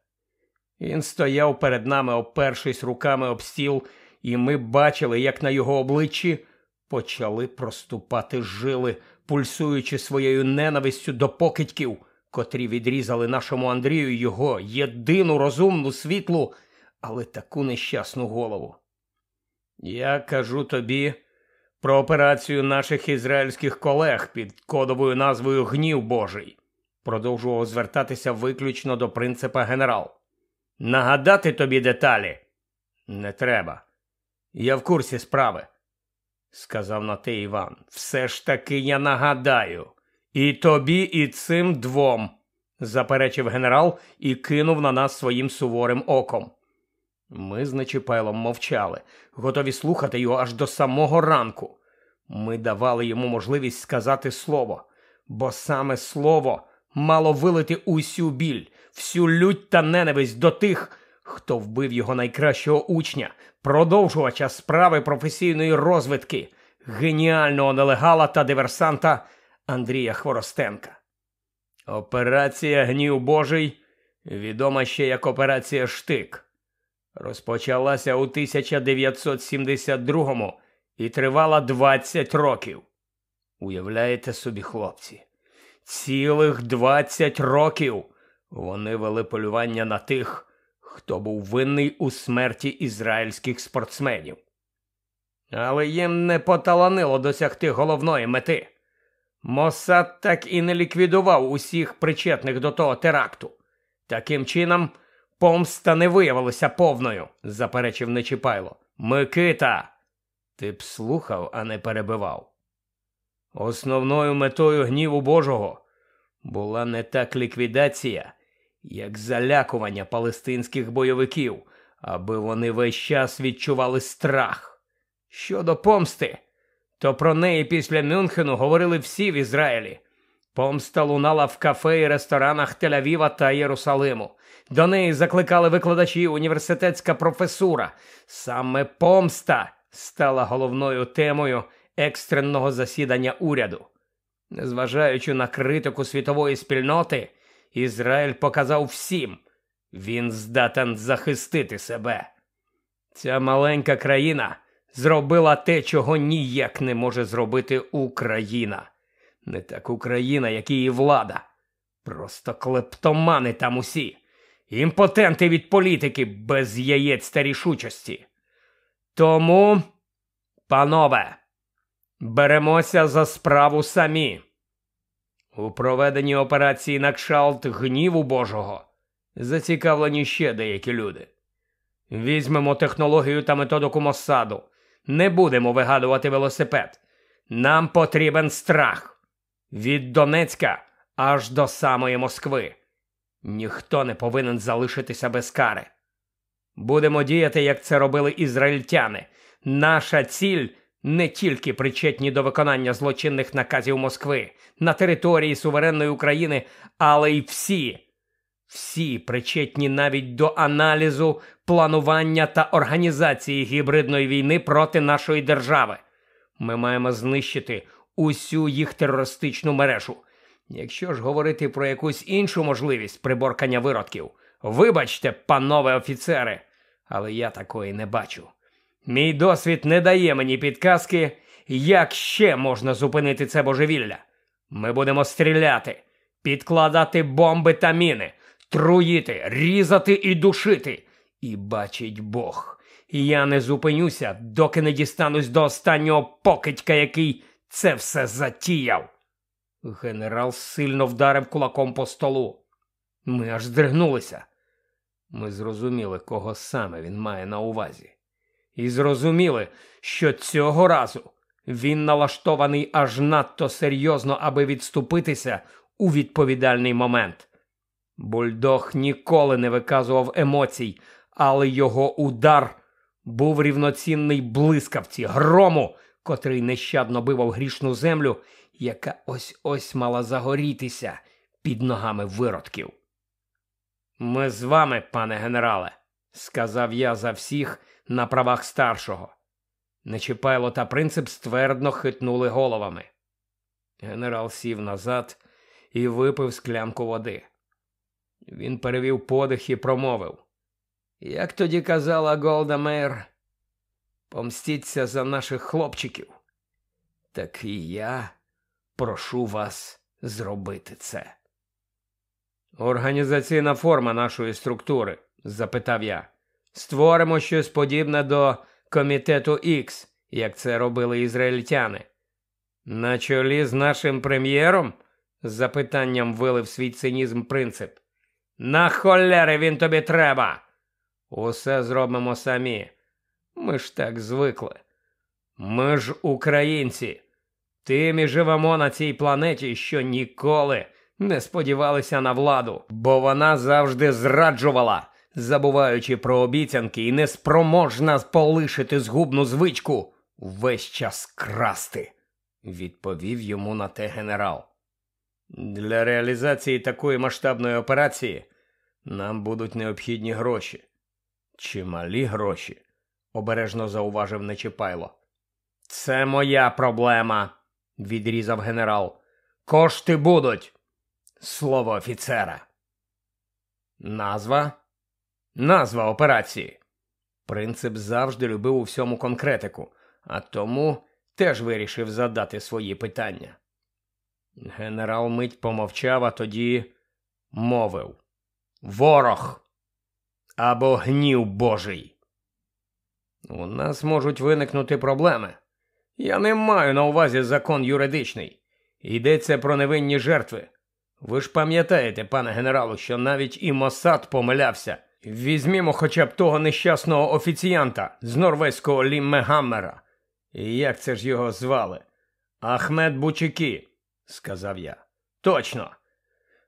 Він стояв перед нами, опершись руками об стіл, і ми бачили, як на його обличчі почали проступати жили, пульсуючи своєю ненавистю до покидьків, котрі відрізали нашому Андрію його єдину розумну світлу, але таку нещасну голову. Я кажу тобі про операцію наших ізраїльських колег під кодовою назвою Гнів Божий, продовжував звертатися виключно до принципа генерал. Нагадати тобі деталі не треба. Я в курсі справи сказав на те Іван. Все ж таки я нагадаю. І тобі, і цим двом, заперечив генерал і кинув на нас своїм суворим оком. Ми з Нечіпайлом мовчали, готові слухати його аж до самого ранку. Ми давали йому можливість сказати слово, бо саме слово мало вилити усю біль, всю лють та ненависть до тих, хто вбив його найкращого учня, продовжувача справи професійної розвитки, геніального нелегала та диверсанта Андрія Хворостенка. Операція Гнів Божий, відома ще як операція Штик, розпочалася у 1972-му і тривала 20 років. Уявляєте собі, хлопці, цілих 20 років вони вели полювання на тих хто був винний у смерті ізраїльських спортсменів. Але їм не поталанило досягти головної мети. Мосад так і не ліквідував усіх причетних до того теракту. Таким чином, помста не виявилася повною, заперечив Нечіпайло. Микита, ти б слухав, а не перебивав. Основною метою гніву Божого була не так ліквідація, як залякування палестинських бойовиків, аби вони весь час відчували страх. Щодо помсти, то про неї після Мюнхену говорили всі в Ізраїлі. Помста лунала в кафе і ресторанах Тель-Авіва та Єрусалиму. До неї закликали викладачі університетська професура. Саме помста стала головною темою екстреного засідання уряду. Незважаючи на критику світової спільноти, Ізраїль показав всім, Він здатен захистити себе. Ця маленька країна зробила те, чого ніяк не може зробити Україна. Не так Україна, як і її влада. Просто клептомани там усі, імпотенти від політики без яєць та рішучості. Тому, панове, беремося за справу самі. У проведенні операції на кшалт гніву Божого зацікавлені ще деякі люди. Візьмемо технологію та методику Моссаду. Не будемо вигадувати велосипед. Нам потрібен страх від Донецька аж до самої Москви. Ніхто не повинен залишитися без кари. Будемо діяти, як це робили ізраїльтяни. Наша ціль не тільки причетні до виконання злочинних наказів Москви на території суверенної України, але й всі, всі причетні навіть до аналізу, планування та організації гібридної війни проти нашої держави. Ми маємо знищити усю їх терористичну мережу. Якщо ж говорити про якусь іншу можливість приборкання виродків, вибачте, панове офіцери, але я такої не бачу. Мій досвід не дає мені підказки, як ще можна зупинити це божевілля. Ми будемо стріляти, підкладати бомби та міни, труїти, різати і душити. І бачить Бог. Я не зупинюся, доки не дістанусь до останнього покидька, який це все затіяв. Генерал сильно вдарив кулаком по столу. Ми аж здригнулися. Ми зрозуміли, кого саме він має на увазі. І зрозуміли, що цього разу він налаштований аж надто серйозно, аби відступитися у відповідальний момент. Бульдог ніколи не виказував емоцій, але його удар був рівноцінний блискавці, грому, котрий нещадно бивав грішну землю, яка ось ось мала загорітися під ногами виродків. Ми з вами, пане генерале, сказав я за всіх на правах старшого. Нечіпайло та принцип ствердно хитнули головами. Генерал сів назад і випив склянку води. Він перевів подих і промовив. Як тоді казала Голда Мейр, помстіться за наших хлопчиків. Так і я прошу вас зробити це. Організаційна форма нашої структури, запитав я. Створимо щось подібне до комітету Х, як це робили ізраїльтяни. На чолі з нашим прем'єром? з запитанням вилив свій цинізм принцип. На холери він тобі треба. Усе зробимо самі. Ми ж так звикли. Ми ж українці. Тим і живемо на цій планеті, що ніколи не сподівалися на владу, бо вона завжди зраджувала, забуваючи про обіцянки і неспроможна полишити згубну звичку весь час красти, відповів йому на те генерал. Для реалізації такої масштабної операції нам будуть необхідні гроші. Чималі гроші, обережно зауважив Нечіпайло. Це моя проблема, відрізав генерал. Кошти будуть. Слово офіцера. Назва? Назва операції. Принцип завжди любив у всьому конкретику, а тому теж вирішив задати свої питання. Генерал мить помовчав, а тоді мовив Ворог або гнів Божий. У нас можуть виникнути проблеми. Я не маю на увазі закон юридичний. Йдеться про невинні жертви. Ви ж пам'ятаєте, пане генералу, що навіть і Мосад помилявся. Візьмімо хоча б того нещасного офіціянта з норвезького Ліммегаммера. І як це ж його звали? Ахмед Бучики, сказав я. Точно.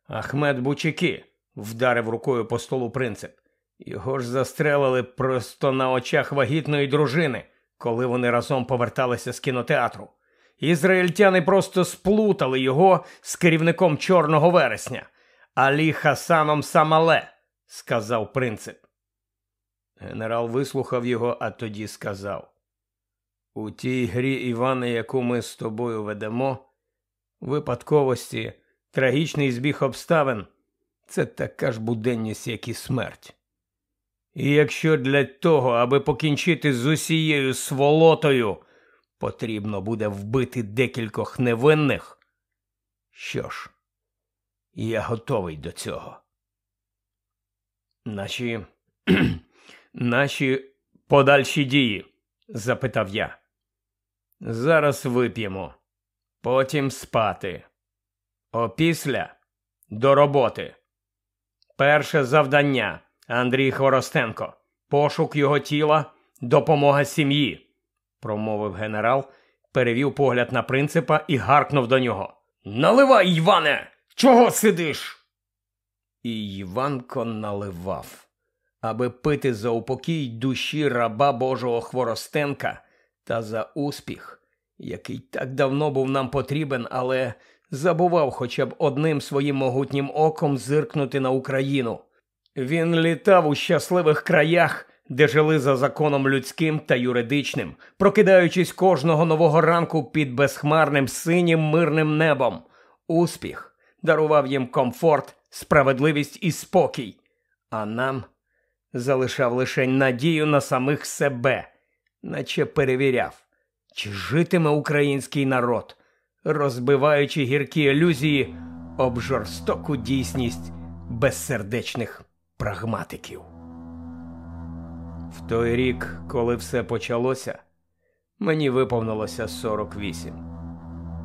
Ахмед Бучики, вдарив рукою по столу принцип. Його ж застрелили просто на очах вагітної дружини, коли вони разом поверталися з кінотеатру. Ізраїльтяни просто сплутали його з керівником Чорного вересня, Алі Хасаном Самале, сказав принцип. Генерал вислухав його, а тоді сказав: У тій грі, Іване, яку ми з тобою ведемо, випадковості, трагічний збіг обставин це така ж буденність, як і смерть. І якщо для того, аби покінчити з усією сволотою, потрібно буде вбити декількох невинних, що ж, я готовий до цього. Наші наші подальші дії? запитав я. Зараз вип'ємо, потім спати. Опісля до роботи. Перше завдання Андрій Хворостенко. Пошук його тіла, допомога сім'ї, промовив генерал, перевів погляд на принципа і гаркнув до нього. Наливай, Іване! Чого сидиш? І Іванко наливав, аби пити за упокій душі раба Божого Хворостенка та за успіх, який так давно був нам потрібен, але забував хоча б одним своїм могутнім оком зиркнути на Україну. Він літав у щасливих краях, де жили за законом людським та юридичним, прокидаючись кожного нового ранку під безхмарним синім мирним небом. Успіх дарував їм комфорт, справедливість і спокій, а нам залишав лише надію на самих себе, наче перевіряв, чи житиме український народ, розбиваючи гіркі ілюзії об жорстоку дійсність безсердечних прагматиків. В той рік, коли все почалося, мені виповнилося 48.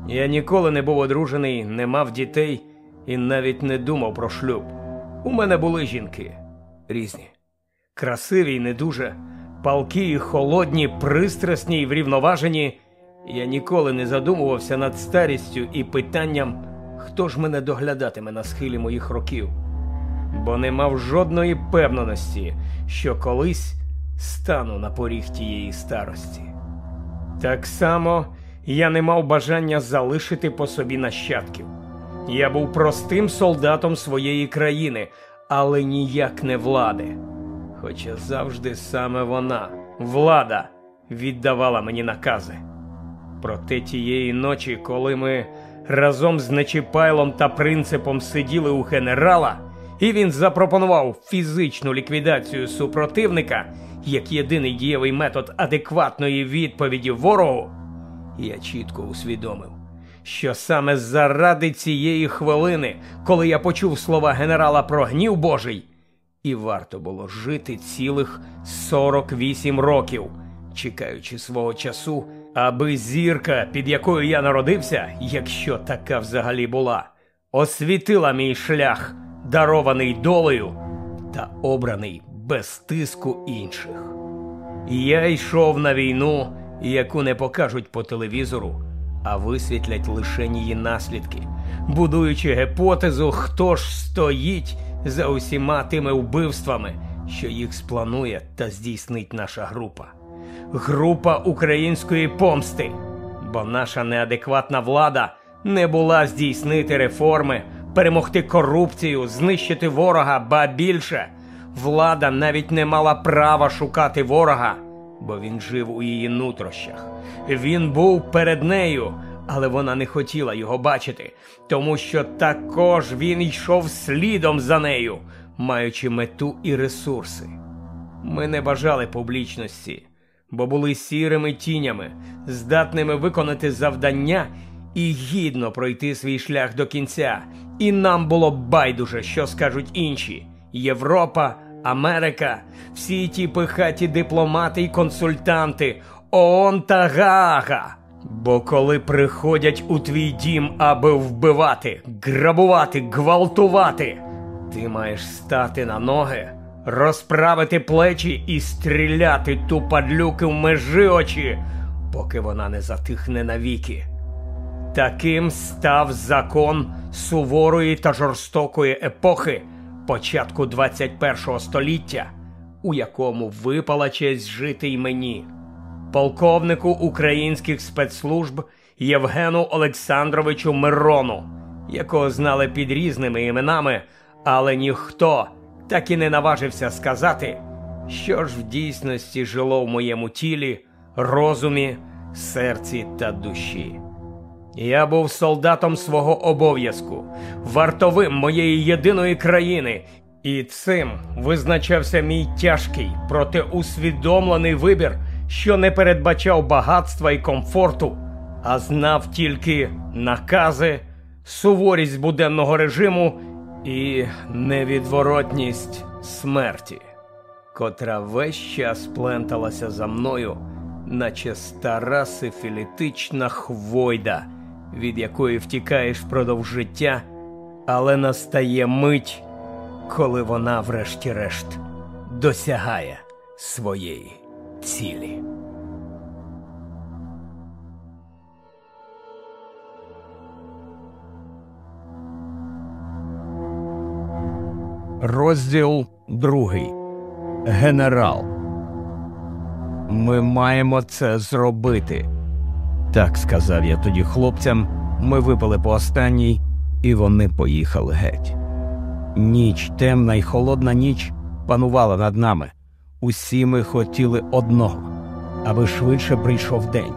Я ніколи не був одружений, не мав дітей і навіть не думав про шлюб. У мене були жінки різні, красиві й не дуже, палкі й холодні, пристрасні й врівноважені. Я ніколи не задумувався над старістю і питанням, хто ж мене доглядатиме на схилі моїх років, бо не мав жодної певненості, що колись стану на поріг тієї старості. Так само я не мав бажання залишити по собі нащадків. Я був простим солдатом своєї країни, але ніяк не влади. Хоча завжди саме вона, влада, віддавала мені накази. Проте тієї ночі, коли ми разом з Нечіпайлом та принципом сиділи у генерала, і він запропонував фізичну ліквідацію супротивника як єдиний дієвий метод адекватної відповіді ворогу, я чітко усвідомив, що саме заради цієї хвилини, коли я почув слова генерала про гнів Божий, і варто було жити цілих 48 років, чекаючи свого часу, аби зірка, під якою я народився, якщо така взагалі була, освітила мій шлях, дарований долею та обраний без тиску інших. Я йшов на війну, яку не покажуть по телевізору, а висвітлять лише її наслідки, будуючи гіпотезу, хто ж стоїть за усіма тими вбивствами, що їх спланує та здійснить наша група. Група української помсти, бо наша неадекватна влада не була здійснити реформи, перемогти корупцію, знищити ворога, ба більше. Влада навіть не мала права шукати ворога, бо він жив у її нутрощах. Він був перед нею, але вона не хотіла його бачити, тому що також він йшов слідом за нею, маючи мету і ресурси. Ми не бажали публічності, бо були сірими тінями, здатними виконати завдання і гідно пройти свій шлях до кінця. І нам було байдуже, що скажуть інші. Європа, Америка, всі ті пихаті дипломати й консультанти, ООН та Гага. Бо коли приходять у твій дім, аби вбивати, грабувати, гвалтувати, ти маєш стати на ноги, розправити плечі і стріляти ту падлюки в межи очі, поки вона не затихне навіки. Таким став закон суворої та жорстокої епохи початку 21 століття, у якому випала честь жити й мені, полковнику українських спецслужб Євгену Олександровичу Мирону, якого знали під різними іменами, але ніхто так і не наважився сказати, що ж в дійсності жило в моєму тілі, розумі, серці та душі. Я був солдатом свого обов'язку, вартовим моєї єдиної країни, і цим визначався мій тяжкий, проте усвідомлений вибір, що не передбачав багатства і комфорту, а знав тільки накази, суворість буденного режиму і невідворотність смерті, котра весь час пленталася за мною, наче стара сифілітична хвойда, від якої втікаєш впродовж життя, але настає мить, коли вона, врешті-решт, досягає своєї цілі. Розділ другий. Генерал. Ми маємо це зробити. Так сказав я тоді хлопцям. Ми випили по останній, і вони поїхали геть. Ніч, темна і холодна ніч панувала над нами. Усі ми хотіли одного, аби швидше прийшов день.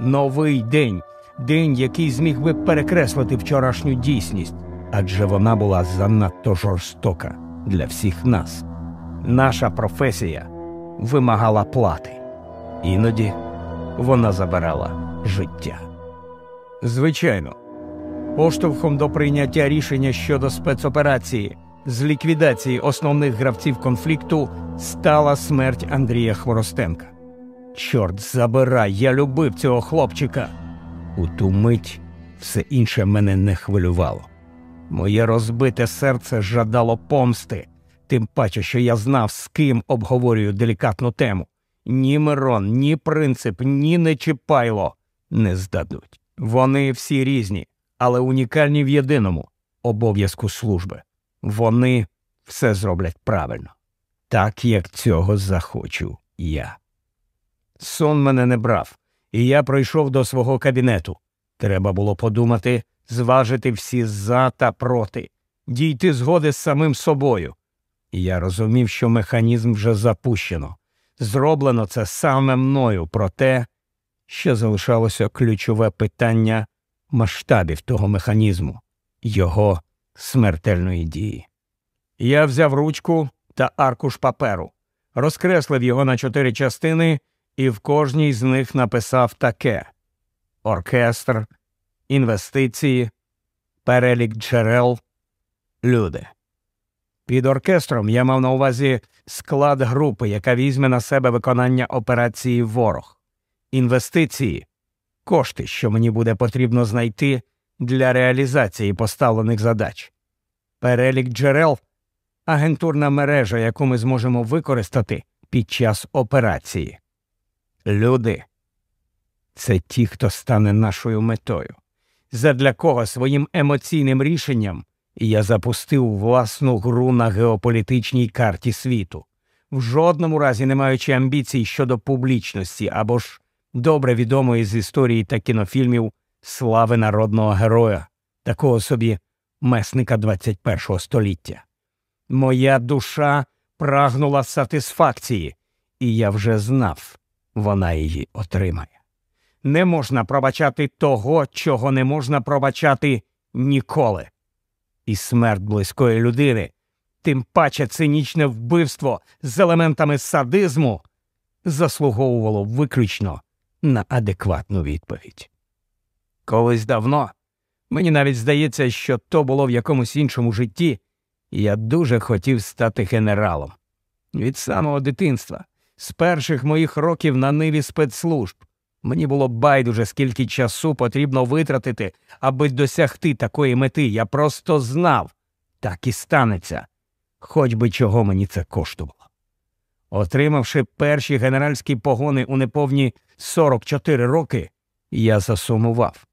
Новий день, день, який зміг би перекреслити вчорашню дійсність, адже вона була занадто жорстока для всіх нас. Наша професія вимагала плати, іноді вона забирала життя. Звичайно, поштовхом до прийняття рішення щодо спецоперації з ліквідації основних гравців конфлікту стала смерть Андрія Хворостенка. Чорт забирай, я любив цього хлопчика. У ту мить все інше мене не хвилювало. Моє розбите серце жадало помсти, тим паче, що я знав, з ким обговорюю делікатну тему. Ні Мирон, ні принцип, ні Нечіпайло не здадуть. Вони всі різні, але унікальні в єдиному обов'язку служби. Вони все зроблять правильно, так як цього захочу я. Сон мене не брав, і я прийшов до свого кабінету. Треба було подумати, зважити всі за та проти, дійти згоди з самим собою. Я розумів, що механізм вже запущено. Зроблено це саме мною, проте ще залишалося ключове питання масштабів того механізму, його смертельної дії. Я взяв ручку та аркуш паперу, розкреслив його на чотири частини і в кожній з них написав таке оркестр, інвестиції, перелік джерел, люди. Під оркестром я мав на увазі склад групи, яка візьме на себе виконання операції ворог, інвестиції, кошти, що мені буде потрібно знайти для реалізації поставлених задач, перелік джерел, агентурна мережа, яку ми зможемо використати під час операції. Люди це ті, хто стане нашою метою, задля кого своїм емоційним рішенням я запустив власну гру на геополітичній карті світу, в жодному разі не маючи амбіцій щодо публічності або ж добре відомої з історії та кінофільмів слави народного героя, такого собі месника 21 століття. Моя душа прагнула сатисфакції, і я вже знав, вона її отримає. Не можна пробачати того, чого не можна пробачати ніколи. І смерть близької людини, тим паче цинічне вбивство з елементами садизму, заслуговувало виключно на адекватну відповідь. Колись давно, мені навіть здається, що то було в якомусь іншому житті, я дуже хотів стати генералом. Від самого дитинства, з перших моїх років на ниві спецслужб. Мені було байдуже, скільки часу потрібно витратити, аби досягти такої мети. Я просто знав, так і станеться, хоч би чого мені це коштувало. Отримавши перші генеральські погони у неповні 44 роки, я засумував.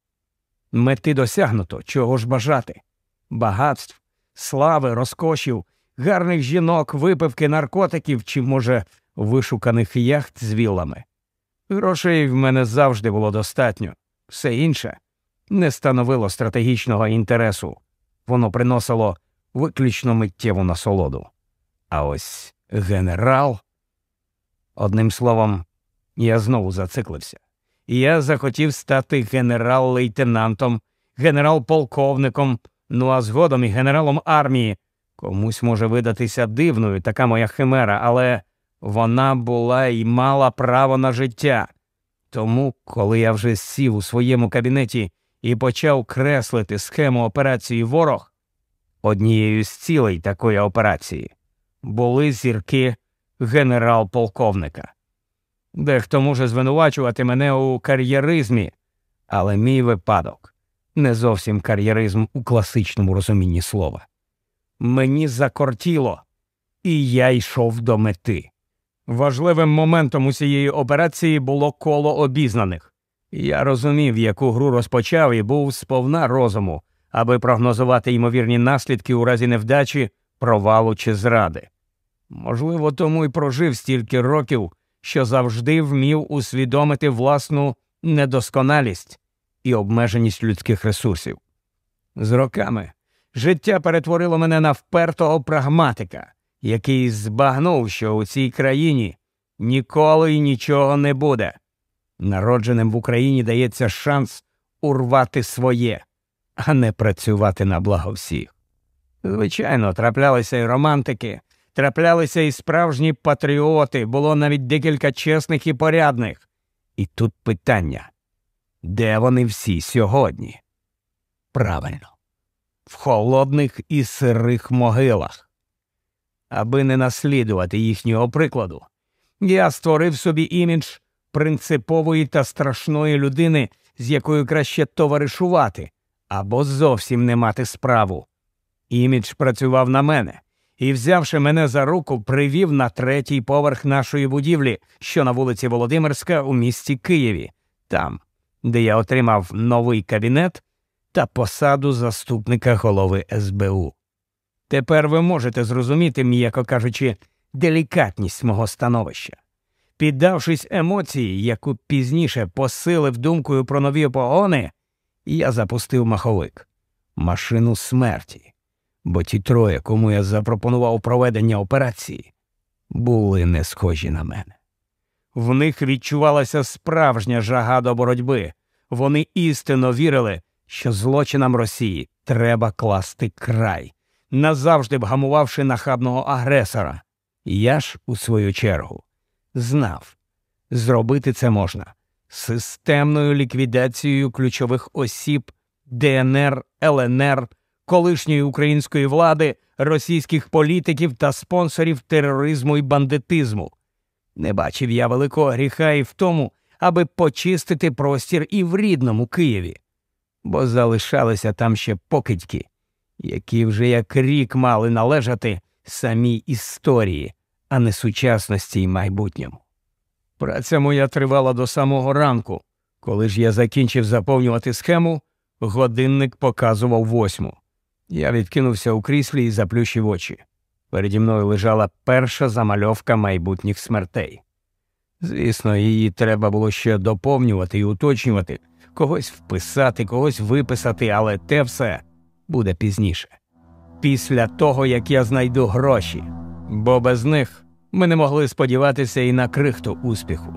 Мети досягнуто, чого ж бажати багатств, слави, розкошів, гарних жінок, випивки, наркотиків чи, може, вишуканих яхт з вілами. Грошей в мене завжди було достатньо, все інше не становило стратегічного інтересу, воно приносило виключно миттєву насолоду. А ось генерал. Одним словом, я знову зациклився. я захотів стати генерал-лейтенантом, генерал-полковником, ну а згодом і генералом армії. Комусь може видатися дивною така моя химера, але вона була і мала право на життя. Тому, коли я вже сів у своєму кабінеті і почав креслити схему операції ворог, однією з цілей такої операції були зірки генерал-полковника. Дехто може звинувачувати мене у кар'єризмі, але мій випадок не зовсім кар'єризм у класичному розумінні слова. Мені закортіло, і я йшов до мети. Важливим моментом усієї операції було коло обізнаних. Я розумів, яку гру розпочав і був сповна розуму, аби прогнозувати ймовірні наслідки у разі невдачі, провалу чи зради. Можливо, тому й прожив стільки років, що завжди вмів усвідомити власну недосконалість і обмеженість людських ресурсів. З роками життя перетворило мене на впертого прагматика, який збагнув, що у цій країні ніколи й нічого не буде. Народженим в Україні дається шанс урвати своє, а не працювати на благо всіх. Звичайно, траплялися й романтики, траплялися і справжні патріоти, було навіть декілька чесних і порядних. І тут питання де вони всі сьогодні? Правильно, в холодних і сирих могилах. Аби не наслідувати їхнього прикладу, я створив собі імідж принципової та страшної людини, з якою краще товаришувати або зовсім не мати справу. Імідж працював на мене і, взявши мене за руку, привів на третій поверх нашої будівлі, що на вулиці Володимирська у місті Києві, там, де я отримав новий кабінет та посаду заступника голови СБУ. Тепер ви можете зрозуміти, м'яко кажучи, делікатність мого становища. Піддавшись емоції, яку пізніше посилив думкою про нові погони, я запустив маховик машину смерті, бо ті троє, кому я запропонував проведення операції, були не схожі на мене. В них відчувалася справжня жага до боротьби. Вони істинно вірили, що злочинам Росії треба класти край, назавжди вгамувавши нахабного агресора. Я ж, у свою чергу, знав, зробити це можна системною ліквідацією ключових осіб ДНР, ЛНР, колишньої української влади, російських політиків та спонсорів тероризму і бандитизму. Не бачив я великого гріха і в тому, аби почистити простір і в рідному Києві, бо залишалися там ще покидьки, які вже як рік мали належати самій історії, а не сучасності й майбутньому. Праця моя тривала до самого ранку. Коли ж я закінчив заповнювати схему, годинник показував восьму. Я відкинувся у кріслі і заплющив очі. Переді мною лежала перша замальовка майбутніх смертей. Звісно, її треба було ще доповнювати і уточнювати, когось вписати, когось виписати, але те все буде пізніше. Після того, як я знайду гроші, бо без них ми не могли сподіватися і на крихту успіху.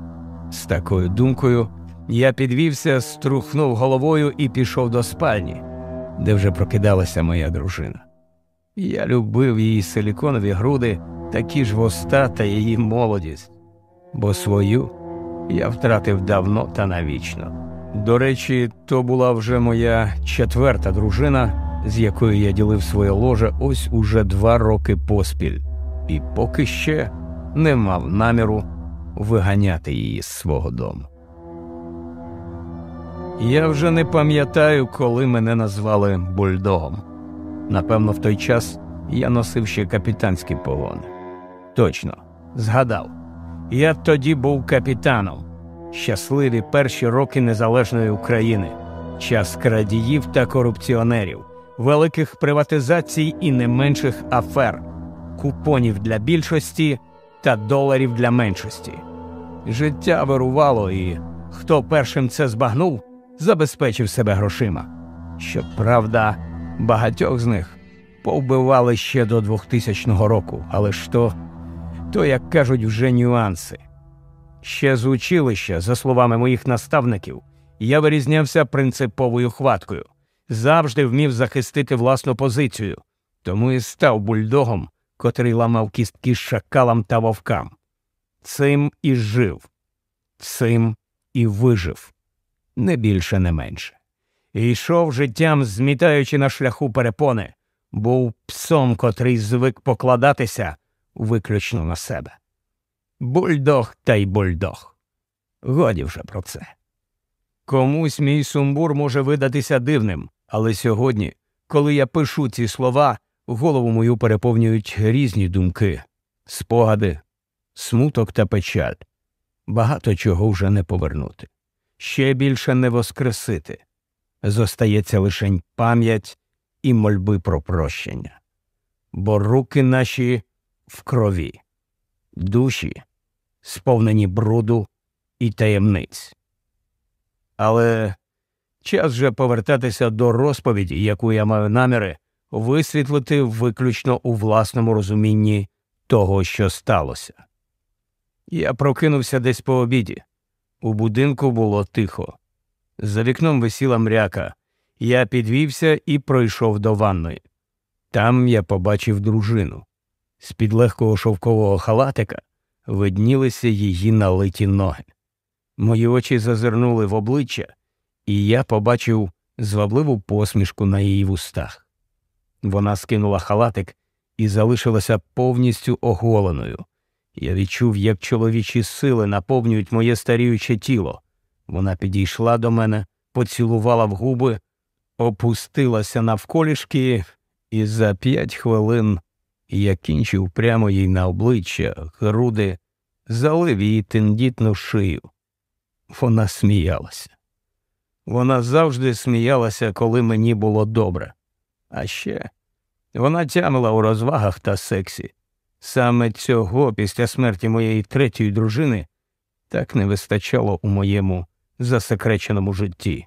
З такою думкою я підвівся, струхнув головою і пішов до спальні, де вже прокидалася моя дружина. Я любив її силіконові груди, такі ж воста та її молодість, бо свою я втратив давно та навічно. До речі, то була вже моя четверта дружина, з якою я ділив своє ложе ось уже два роки поспіль, і поки ще не мав наміру виганяти її з свого дому. Я вже не пам'ятаю, коли мене назвали бульдогом. Напевно, в той час я носив ще капітанські погони. Точно, згадав. Я тоді був капітаном. Щасливі перші роки незалежної України, час крадіїв та корупціонерів, великих приватизацій і не менших афер, купонів для більшості та доларів для меншості. Життя вирувало, і хто першим це збагнув, забезпечив себе грошима. Щоправда, багатьох з них повбивали ще до 2000 року, але ж то, то, як кажуть, вже нюанси. Ще з училища, за словами моїх наставників, я вирізнявся принциповою хваткою, завжди вмів захистити власну позицію, тому і став бульдогом, котрий ламав кістки шакалам та вовкам. Цим і жив, цим і вижив, не більше, не менше. І йшов життям, змітаючи на шляху перепони, був псом, котрий звик покладатися виключно на себе. Бульдог та й бульдог. Годі вже про це. Комусь мій сумбур може видатися дивним, але сьогодні, коли я пишу ці слова, голову мою переповнюють різні думки, спогади, смуток та печаль. Багато чого вже не повернути, ще більше не воскресити. Зостається лишень пам'ять і мольби про прощення. Бо руки наші в крові, душі сповнені бруду і таємниць. Але час вже повертатися до розповіді, яку я маю наміри висвітлити виключно у власному розумінні того, що сталося. Я прокинувся десь по обіді. У будинку було тихо. За вікном висіла мряка. Я підвівся і пройшов до ванної. Там я побачив дружину. З під легкого шовкового халатика виднілися її налиті ноги. Мої очі зазирнули в обличчя, і я побачив звабливу посмішку на її вустах. Вона скинула халатик і залишилася повністю оголеною. Я відчув, як чоловічі сили наповнюють моє старіюче тіло. Вона підійшла до мене, поцілувала в губи, опустилася навколішки, і за п'ять хвилин я кінчив прямо їй на обличчя, груди, залив її тендітну шию. Вона сміялася. Вона завжди сміялася, коли мені було добре. А ще вона тямила у розвагах та сексі. Саме цього після смерті моєї третьої дружини так не вистачало у моєму засекреченому житті.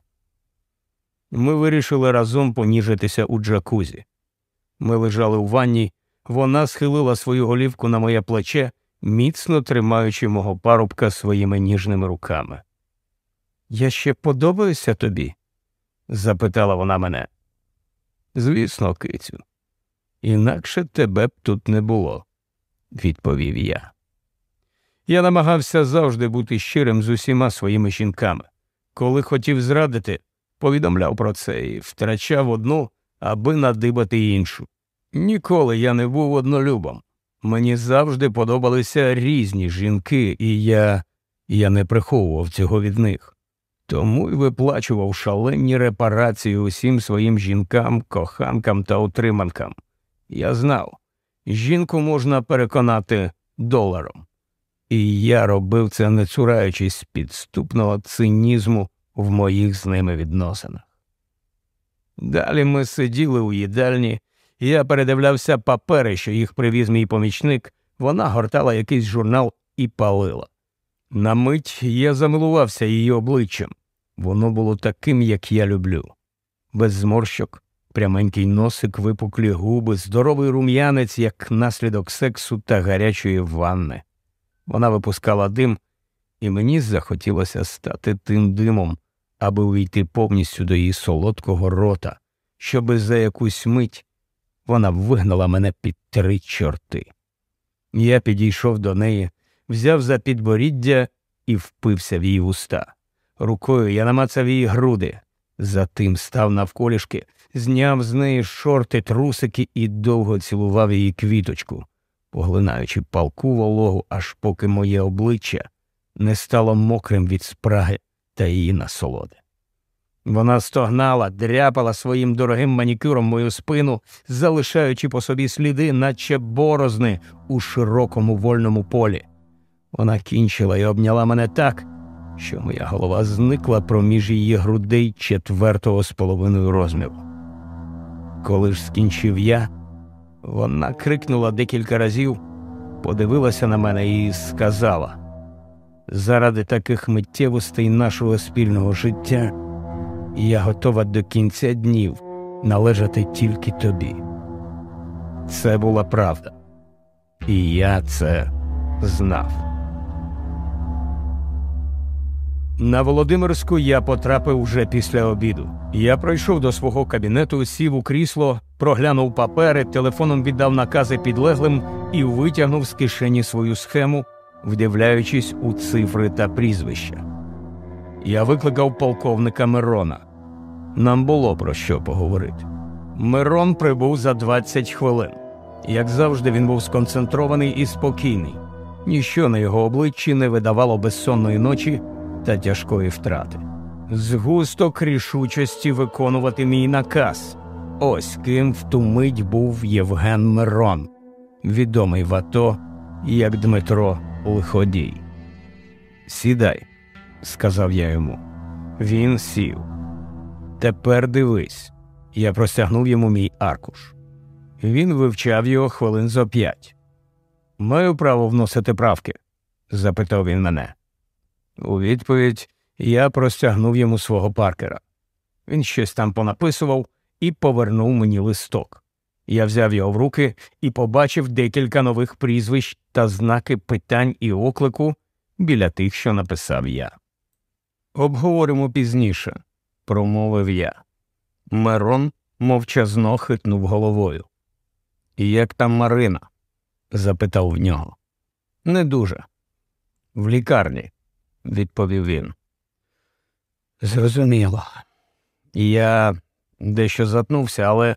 Ми вирішили разом поніжитися у джакузі. Ми лежали у ванні, вона схилила свою голівку на моє плече, міцно тримаючи мого парубка своїми ніжними руками. Я ще подобаюся тобі? запитала вона мене. Звісно, кицю, інакше тебе б тут не було, відповів я. Я намагався завжди бути щирим з усіма своїми жінками. Коли хотів зрадити, повідомляв про це і втрачав одну, аби надибати іншу. Ніколи я не був однолюбом. Мені завжди подобалися різні жінки, і я я не приховував цього від них. Тому й виплачував шалені репарації усім своїм жінкам, коханкам та утриманкам. Я знав, жінку можна переконати доларом. І я робив це, не цураючись підступного цинізму в моїх з ними відносинах. Далі ми сиділи у їдальні, і я передивлявся папери, що їх привіз мій помічник, вона гортала якийсь журнал і палила. На мить я замилувався її обличчям. Воно було таким, як я люблю, без зморщок, пряменький носик, випуклі губи, здоровий рум'янець, як наслідок сексу та гарячої ванни. Вона випускала дим, і мені захотілося стати тим димом, аби увійти повністю до її солодкого рота, щоби за якусь мить вона вигнала мене під три чорти. Я підійшов до неї, взяв за підборіддя і впився в її вуста. Рукою я намацав її груди, затим став навколішки, зняв з неї шорти, трусики і довго цілував її квіточку, поглинаючи палку вологу, аж поки моє обличчя не стало мокрим від спраги та її насолоди. Вона стогнала, дряпала своїм дорогим манікюром мою спину, залишаючи по собі сліди, наче борозни у широкому вольному полі. Вона кінчила і обняла мене так, що моя голова зникла проміж її грудей четвертого з половиною розміру. Коли ж скінчив я, вона крикнула декілька разів, подивилася на мене і сказала заради таких миттєвостей нашого спільного життя я готова до кінця днів належати тільки тобі. Це була правда, і я це знав. На Володимирську я потрапив вже після обіду. Я пройшов до свого кабінету, сів у крісло, проглянув папери, телефоном віддав накази підлеглим і витягнув з кишені свою схему, вдивляючись у цифри та прізвища. Я викликав полковника Мирона. Нам було про що поговорити. Мирон прибув за 20 хвилин. Як завжди, він був сконцентрований і спокійний. Ніщо на його обличчі не видавало безсонної ночі та тяжкої втрати. Згусток рішучості виконувати мій наказ. Ось ким в ту мить був Євген Мирон, відомий в АТО як Дмитро Лиходій. Сідай, сказав я йому. Він сів. Тепер дивись. Я простягнув йому мій аркуш. Він вивчав його хвилин зо п'ять. Маю право вносити правки? запитав він мене. У відповідь я простягнув йому свого паркера. Він щось там понаписував і повернув мені листок. Я взяв його в руки і побачив декілька нових прізвищ та знаки питань і оклику біля тих, що написав я. Обговоримо пізніше, промовив я. Мерон мовчазно хитнув головою. Як там Марина? запитав в нього. Не дуже. В лікарні, відповів він. Зрозуміло. Я дещо затнувся, але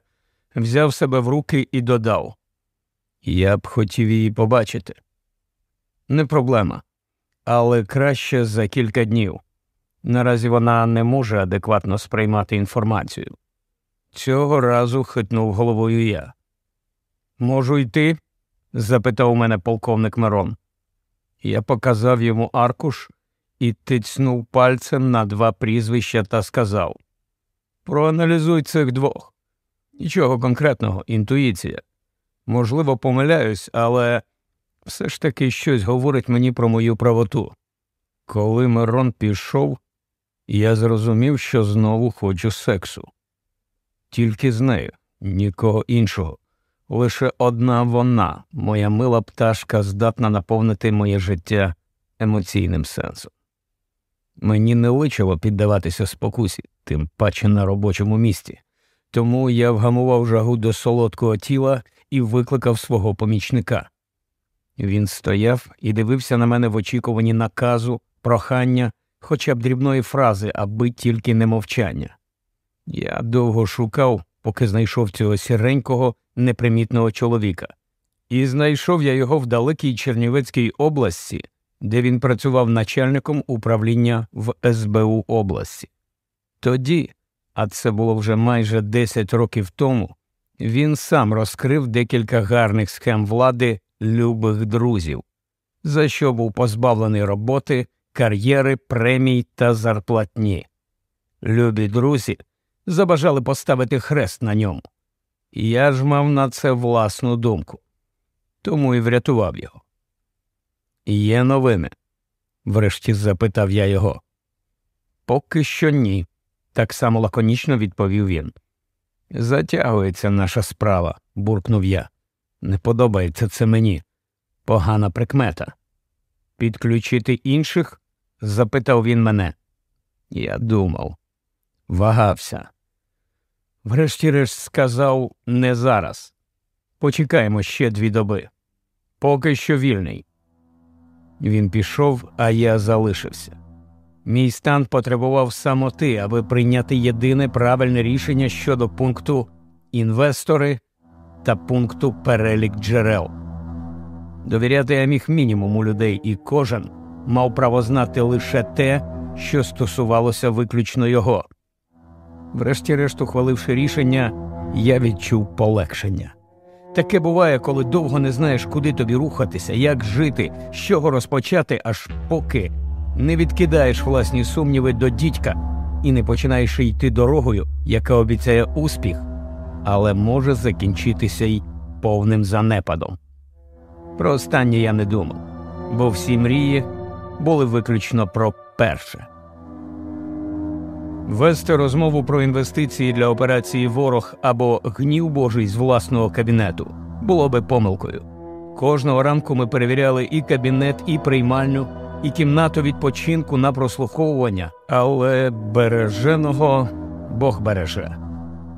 взяв себе в руки і додав. Я б хотів її побачити. Не проблема, але краще за кілька днів. Наразі вона не може адекватно сприймати інформацію. Цього разу хитнув головою я. Можу йти? запитав у мене полковник Мирон. Я показав йому аркуш і тицнув пальцем на два прізвища та сказав Проаналізуй цих двох. Нічого конкретного, інтуїція. Можливо, помиляюсь, але все ж таки щось говорить мені про мою правоту. Коли Мирон пішов, я зрозумів, що знову хочу сексу. Тільки з нею, нікого іншого. Лише одна вона, моя мила пташка, здатна наповнити моє життя емоційним сенсом. Мені не личило піддаватися спокусі, тим паче на робочому місці, тому я вгамував жагу до солодкого тіла і викликав свого помічника. Він стояв і дивився на мене в очікуванні наказу, прохання, хоча б дрібної фрази, аби тільки не мовчання. Я довго шукав, поки знайшов цього сіренького, непримітного чоловіка, і знайшов я його в далекій Чернівецькій області, де він працював начальником управління в СБУ області. Тоді, а це було вже майже 10 років тому, він сам розкрив декілька гарних схем влади любих друзів, за що був позбавлений роботи, кар'єри, премій та зарплатні. Любі друзі забажали поставити хрест на ньому. Я ж мав на це власну думку, тому і врятував його. Є новини? врешті запитав я його. Поки що ні, так само лаконічно відповів він. Затягується наша справа, буркнув я. Не подобається це мені. Погана прикмета. Підключити інших? запитав він мене. Я думав, вагався. Врешті-решт сказав не зараз. Почекаємо ще дві доби. Поки що вільний. Він пішов, а я залишився. Мій стан потребував самоти, аби прийняти єдине правильне рішення щодо пункту інвестори та пункту перелік джерел. Довіряти я міг мінімуму людей, і кожен мав право знати лише те, що стосувалося виключно його. Врешті-решт, ухваливши рішення, я відчув полегшення. Таке буває, коли довго не знаєш, куди тобі рухатися, як жити, з чого розпочати, аж поки не відкидаєш власні сумніви до дідька і не починаєш йти дорогою, яка обіцяє успіх, але може закінчитися й повним занепадом. Про останнє я не думав, бо всі мрії були виключно про перше. Вести розмову про інвестиції для операції ворог або гнів Божий з власного кабінету було би помилкою. Кожного ранку ми перевіряли і кабінет, і приймальню, і кімнату відпочинку на прослуховування, але береженого Бог береже.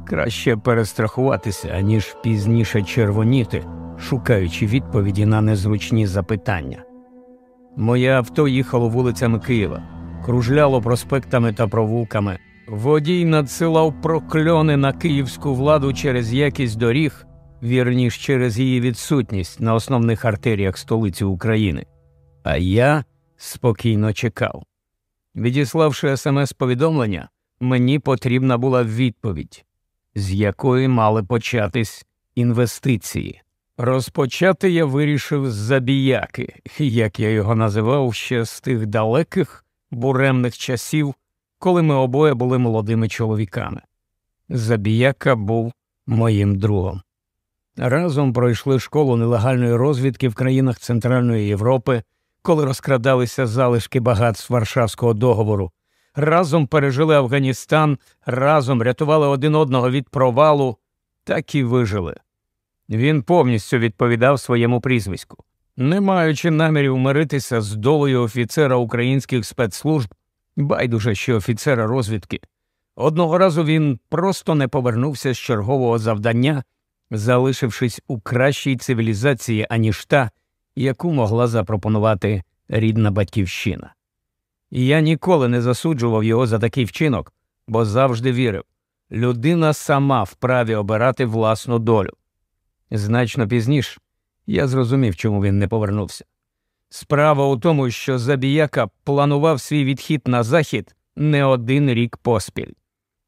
Краще перестрахуватися, ніж пізніше червоніти, шукаючи відповіді на незручні запитання. Моє авто їхало вулицями Києва, кружляло проспектами та провулками. Водій надсилав прокльони на київську владу через якість доріг, вірніш через її відсутність на основних артеріях столиці України. А я спокійно чекав. Відіславши смс-повідомлення, мені потрібна була відповідь, з якої мали початись інвестиції. Розпочати я вирішив з забіяки, як я його називав ще з тих далеких буремних часів, коли ми обоє були молодими чоловіками. Забіяка був моїм другом. Разом пройшли школу нелегальної розвідки в країнах Центральної Європи, коли розкрадалися залишки багатств Варшавського договору. Разом пережили Афганістан, разом рятували один одного від провалу, так і вижили. Він повністю відповідав своєму прізвиську. Не маючи намірів миритися з долею офіцера українських спецслужб, байдуже ще офіцера розвідки, одного разу він просто не повернувся з чергового завдання, залишившись у кращій цивілізації, аніж та, яку могла запропонувати рідна батьківщина. Я ніколи не засуджував його за такий вчинок, бо завжди вірив людина сама вправі обирати власну долю. Значно пізніше я зрозумів, чому він не повернувся. Справа у тому, що Забіяка планував свій відхід на захід не один рік поспіль,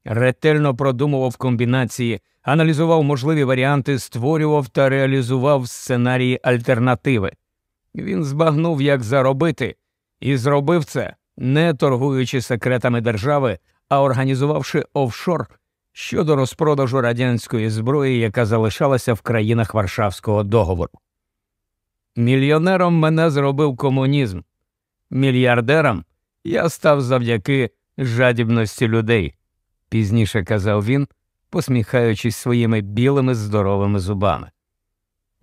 ретельно продумував комбінації, аналізував можливі варіанти, створював та реалізував сценарії альтернативи. Він збагнув, як заробити, і зробив це, не торгуючи секретами держави, а організувавши офшор щодо розпродажу радянської зброї, яка залишалася в країнах Варшавського договору. Мільйонером мене зробив комунізм, мільярдером я став завдяки жадібності людей, пізніше казав він, посміхаючись своїми білими здоровими зубами.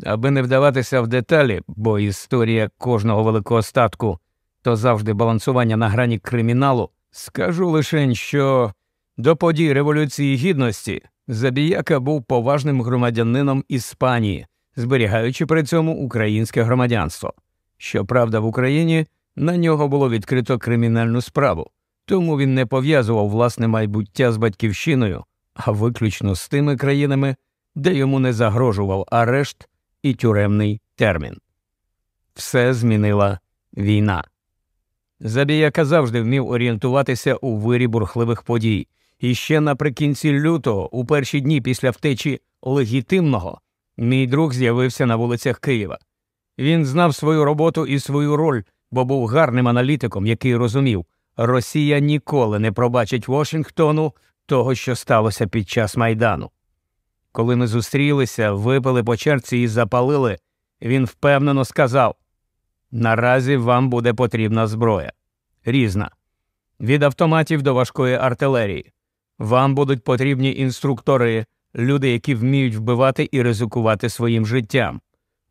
Аби не вдаватися в деталі, бо історія кожного великого статку то завжди балансування на грані криміналу, скажу лише, що до подій Революції Гідності Забіяка був поважним громадянином Іспанії, зберігаючи при цьому українське громадянство. Щоправда, в Україні на нього було відкрито кримінальну справу, тому він не пов'язував власне майбуття з батьківщиною, а виключно з тими країнами, де йому не загрожував арешт і тюремний термін. Все змінила війна. Забіяка завжди вмів орієнтуватися у вирі бурхливих подій, і ще наприкінці лютого, у перші дні після втечі легітимного, мій друг з'явився на вулицях Києва. Він знав свою роботу і свою роль, бо був гарним аналітиком, який розумів, Росія ніколи не пробачить Вашингтону того, що сталося під час майдану. Коли ми зустрілися, випили по черці і запалили, він впевнено сказав Наразі вам буде потрібна зброя. Різна. Від автоматів до важкої артилерії. Вам будуть потрібні інструктори, люди, які вміють вбивати і ризикувати своїм життям.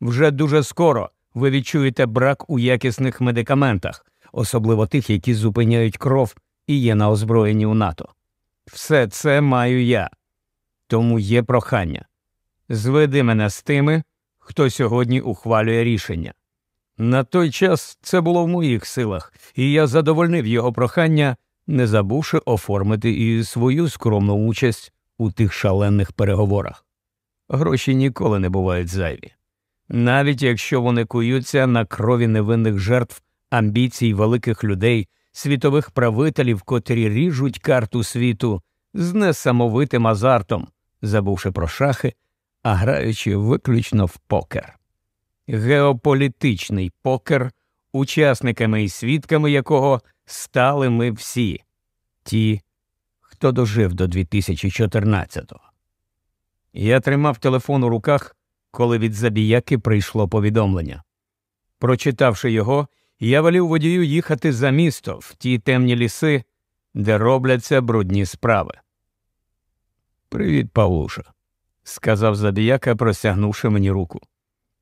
Вже дуже скоро ви відчуєте брак у якісних медикаментах, особливо тих, які зупиняють кров і є на озброєнні у НАТО. Все це маю я. Тому є прохання. Зведи мене з тими, хто сьогодні ухвалює рішення. На той час це було в моїх силах, і я задовольнив його прохання, не забувши оформити і свою скромну участь у тих шалених переговорах. Гроші ніколи не бувають зайві, навіть якщо вони куються на крові невинних жертв амбіцій великих людей, світових правителів, котрі ріжуть карту світу з несамовитим азартом, забувши про шахи, а граючи виключно в покер. Геополітичний покер, учасниками і свідками якого стали ми всі, ті, хто дожив до 2014-го. Я тримав телефон у руках, коли від забіяки прийшло повідомлення. Прочитавши його, я велів водію їхати за місто в ті темні ліси, де робляться брудні справи. Привіт, Павлуша, сказав забіяка, простягнувши мені руку.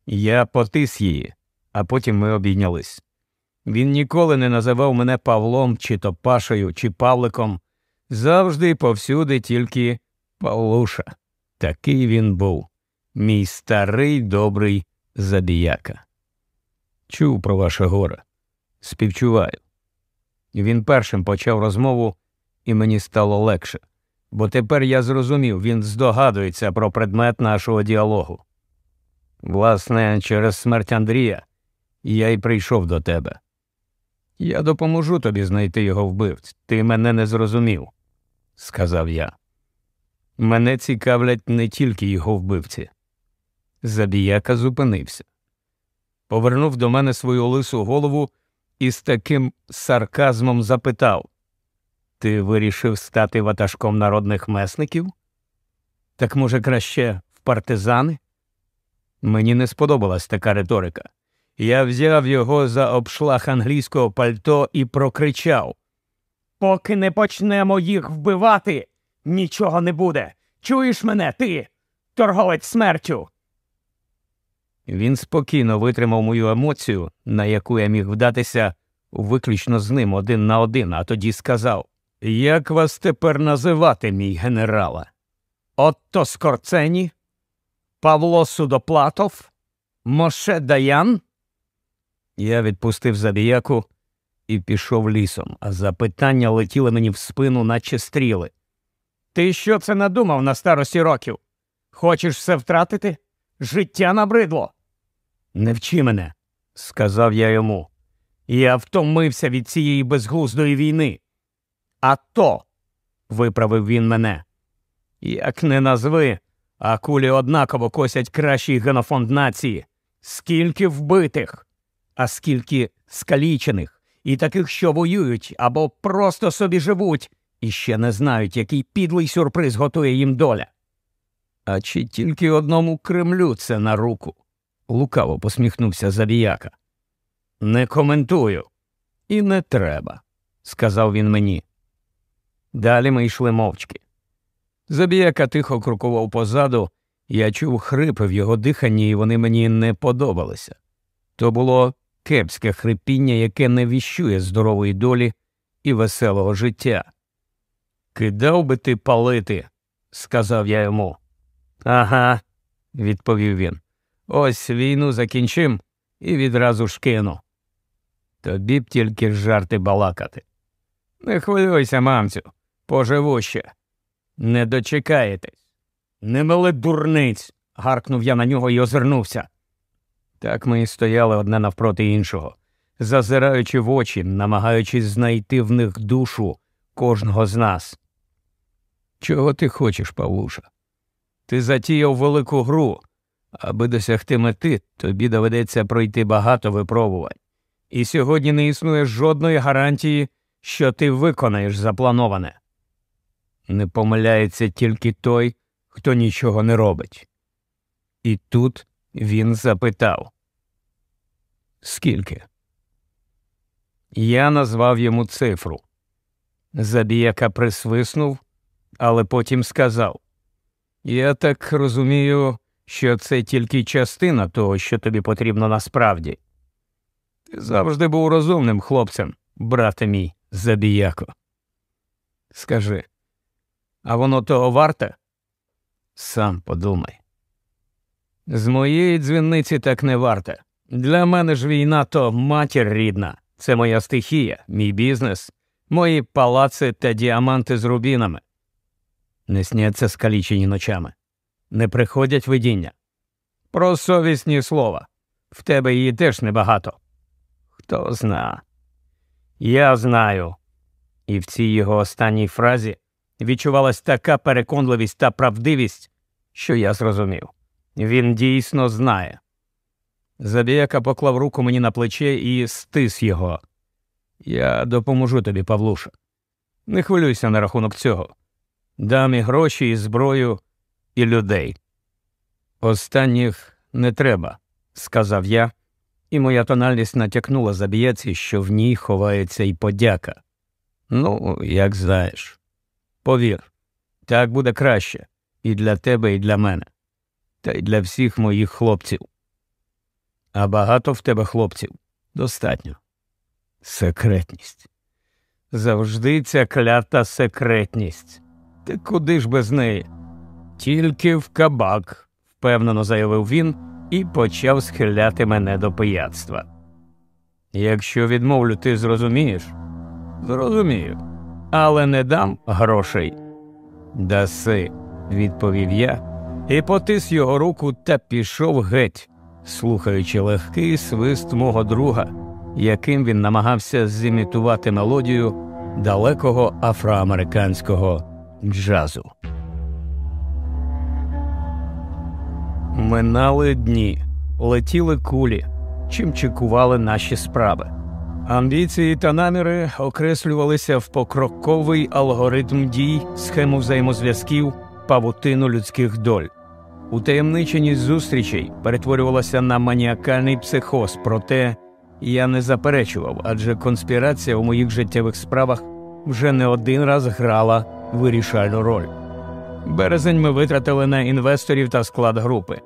Я потис її, а потім ми обійнялись. Він ніколи не називав мене Павлом, чи то Пашею, чи Павликом. Завжди повсюди тільки Павлуша. Такий він був, мій старий добрий забіяка. Чув про ваше горе, співчуваю. Він першим почав розмову, і мені стало легше, бо тепер я зрозумів, він здогадується про предмет нашого діалогу. Власне, через смерть Андрія я й прийшов до тебе. Я допоможу тобі знайти його вбивць. Ти мене не зрозумів, сказав я. Мене цікавлять не тільки його вбивці. Забіяка зупинився, повернув до мене свою лису голову і з таким сарказмом запитав Ти вирішив стати ватажком народних месників? Так, може, краще в партизани? Мені не сподобалась така риторика. Я взяв його за обшлаг англійського пальто і прокричав Поки не почнемо їх вбивати, нічого не буде. Чуєш мене, ти, торговець смертю? Він спокійно витримав мою емоцію, на яку я міг вдатися виключно з ним один на один, а тоді сказав Як вас тепер називати, мій генерале? Отто Скорцені? Павло Судоплатов? Моше Даян? Я відпустив забіяку і пішов лісом, а запитання летіли мені в спину, наче стріли. Ти що це надумав на старості років? Хочеш все втратити? Життя набридло. Не вчи мене, сказав я йому. Я втомився від цієї безглуздої війни. А то, виправив він мене. Як не назви, а кулі однаково косять кращий генофонд нації. Скільки вбитих, а скільки скалічених, і таких, що воюють або просто собі живуть, і ще не знають, який підлий сюрприз готує їм доля. А чи тільки одному Кремлю це на руку? лукаво посміхнувся Забіяка. Не коментую. І не треба, сказав він мені. Далі ми йшли мовчки. Забіяка тихо крокував позаду, я чув хрипи в його диханні, і вони мені не подобалися. То було кепське хрипіння, яке не віщує здорової долі і веселого життя. Кидав би ти палити, сказав я йому. Ага, відповів він. Ось війну закінчим і відразу ж кину. Тобі б тільки жарти балакати. Не хвилюйся, мамцю, поживу ще. Не дочекаєтесь. Не мили дурниць. гаркнув я на нього і озирнувся. Так ми і стояли одне навпроти іншого, зазираючи в очі, намагаючись знайти в них душу кожного з нас. Чого ти хочеш, Павлуша? Ти затіяв велику гру. Аби досягти мети, тобі доведеться пройти багато випробувань. І сьогодні не існує жодної гарантії, що ти виконаєш заплановане. Не помиляється тільки той, хто нічого не робить. І тут він запитав Скільки? Я назвав йому цифру. Забіяка присвиснув, але потім сказав Я так розумію, що це тільки частина того, що тобі потрібно насправді. Ти завжди був розумним хлопцем, брате мій забіяко. Скажи, а воно того варте? Сам подумай. З моєї дзвінниці так не варте. Для мене ж війна то матір рідна, це моя стихія, мій бізнес, мої палаци та діаманти з рубінами. Не сняться скалічені ночами, не приходять видіння. Про совісні слова. В тебе її теж небагато. Хто зна. Я знаю. І в цій його останній фразі відчувалась така переконливість та правдивість, що я зрозумів. Він дійсно знає. Забіяка поклав руку мені на плече і стис його. Я допоможу тобі, Павлуша. Не хвилюйся на рахунок цього. Дам і гроші, і зброю, і людей. Останніх не треба, сказав я, і моя тональність натякнула забієці, що в ній ховається і подяка. Ну, як знаєш. Повір, так буде краще і для тебе, і для мене, та й для всіх моїх хлопців. А багато в тебе хлопців достатньо. Секретність. Завжди ця клята секретність. Ти куди ж без неї? Тільки в кабак, впевнено заявив він і почав схиляти мене до пияцтва. Якщо відмовлю, ти зрозумієш? Зрозумію, але не дам грошей. Даси, відповів я і потис його руку та пішов геть, слухаючи легкий свист мого друга, яким він намагався зімітувати мелодію далекого афроамериканського джазу. Минали дні, летіли кулі, чим чекували наші справи. Амбіції та наміри окреслювалися в покроковий алгоритм дій, схему взаємозв'язків, павутину людських доль. Утаємниченість зустрічей перетворювалася на маніакальний психоз, проте я не заперечував, адже конспірація у моїх життєвих справах вже не один раз грала вирішальну роль. Березень ми витратили на інвесторів та склад групи.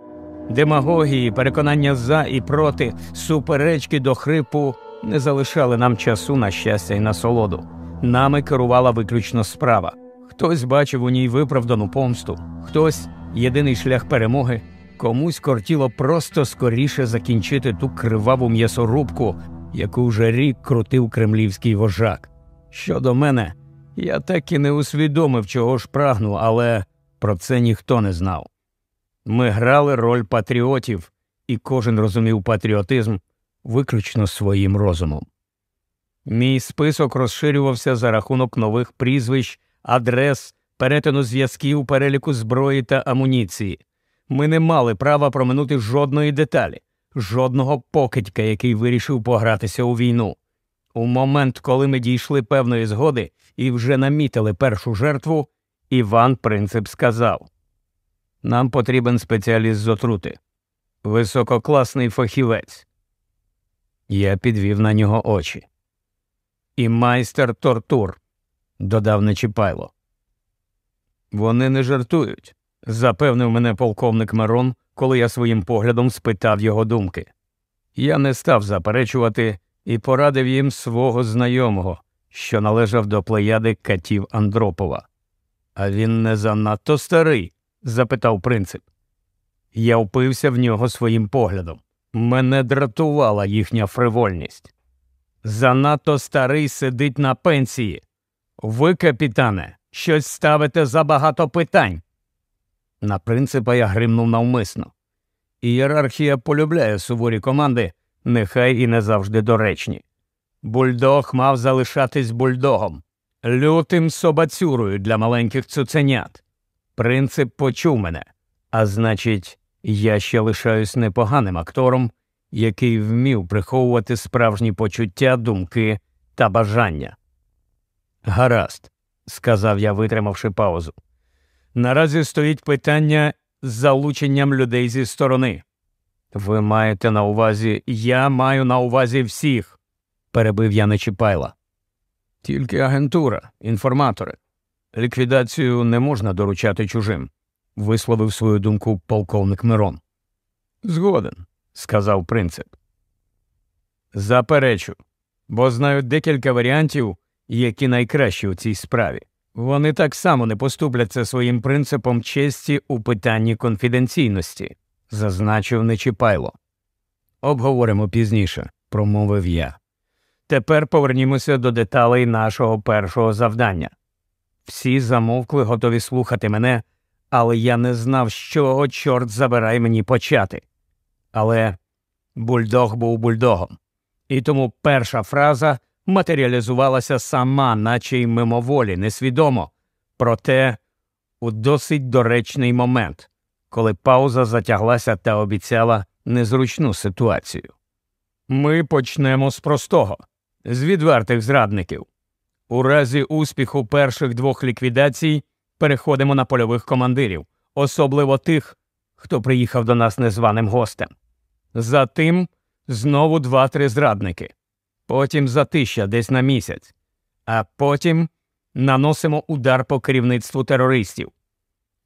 Демагогії, переконання за і проти, суперечки до хрипу не залишали нам часу на щастя і насолоду. Нами керувала виключно справа. Хтось бачив у ній виправдану помсту, хтось єдиний шлях перемоги, комусь кортіло просто скоріше закінчити ту криваву м'ясорубку, яку вже рік крутив кремлівський вожак. Щодо мене, я так і не усвідомив, чого ж прагну, але про це ніхто не знав. Ми грали роль патріотів, і кожен розумів патріотизм виключно своїм розумом. Мій список розширювався за рахунок нових прізвищ, адрес, перетину зв'язків, переліку зброї та амуніції. Ми не мали права проминути жодної деталі, жодного покидька, який вирішив погратися у війну. У момент, коли ми дійшли певної згоди і вже намітили першу жертву, Іван Принцип сказав Нам потрібен спеціаліст з отрути, висококласний фахівець. Я підвів на нього очі. І майстер тортур, додав Нечіпайло. Вони не жартують, запевнив мене полковник Мирон, коли я своїм поглядом спитав його думки. Я не став заперечувати і порадив їм свого знайомого, що належав до плеяди катів Андропова. А він не занадто старий? запитав принцип. Я впився в нього своїм поглядом. Мене дратувала їхня фривольність. Занадто старий сидить на пенсії. Ви, капітане, щось ставите забагато питань. На принципа я гримнув навмисно. Ієрархія полюбляє суворі команди, нехай і не завжди доречні. Бульдог мав залишатись бульдогом, лютим собацюрою для маленьких цуценят. Принцип почув мене, а значить, я ще лишаюсь непоганим актором, який вмів приховувати справжні почуття, думки та бажання. Гаразд, сказав я, витримавши паузу. Наразі стоїть питання з залученням людей зі сторони. Ви маєте на увазі, я маю на увазі всіх, перебив я Нечіпайла. Тільки агентура, інформатори. Ліквідацію не можна доручати чужим висловив свою думку полковник Мирон. Згоден, сказав принцип. Заперечу, бо знаю декілька варіантів, які найкращі у цій справі. Вони так само не поступляться своїм принципом честі у питанні конфіденційності, зазначив Нечіпайло. Обговоримо пізніше, промовив я. Тепер повернімося до деталей нашого першого завдання. Всі замовкли, готові слухати мене, але я не знав, з чого, чорт забирай мені почати. Але бульдог був бульдогом, і тому перша фраза матеріалізувалася сама, наче й мимоволі, несвідомо, проте у досить доречний момент, коли пауза затяглася та обіцяла незручну ситуацію. Ми почнемо з простого, з відвертих зрадників. У разі успіху перших двох ліквідацій переходимо на польових командирів, особливо тих, хто приїхав до нас незваним гостем. Затим знову два-три зрадники, потім затища десь на місяць, а потім наносимо удар по керівництву терористів.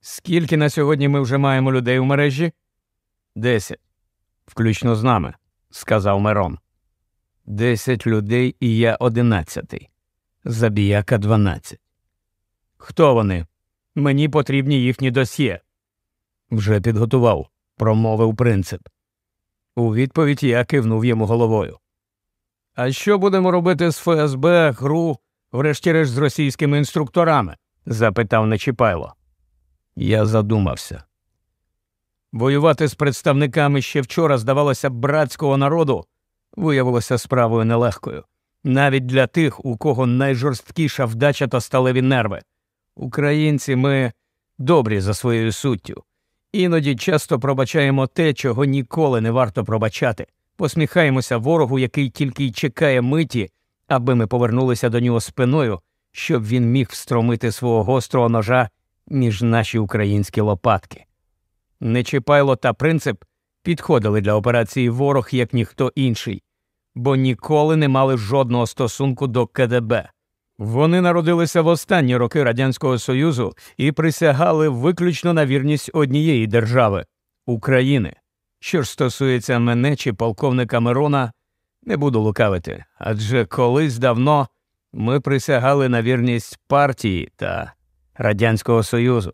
Скільки на сьогодні ми вже маємо людей у мережі? Десять. Включно з нами, сказав Мирон. Десять людей і я одинадцятий. Забіяка дванадцять. Хто вони? Мені потрібні їхні досьє. Вже підготував, промовив принцип. У відповідь я кивнув йому головою. А що будемо робити з ФСБ, ГРУ, врешті-решт з російськими інструкторами? запитав Нечіпайло. Я задумався. Воювати з представниками ще вчора, здавалося, братського народу виявилося справою нелегкою, навіть для тих, у кого найжорсткіша вдача та сталеві нерви. Українці ми добрі за своєю суттю, іноді часто пробачаємо те, чого ніколи не варто пробачати, посміхаємося ворогу, який тільки й чекає миті, аби ми повернулися до нього спиною, щоб він міг встромити свого гострого ножа між наші українські лопатки. Нечіпайло та принцип підходили для операції ворог як ніхто інший, бо ніколи не мали жодного стосунку до КДБ. Вони народилися в останні роки Радянського Союзу і присягали виключно на вірність однієї держави України. Що ж стосується мене чи полковника Мирона, не буду лукавити, адже колись давно ми присягали на вірність партії та Радянського Союзу.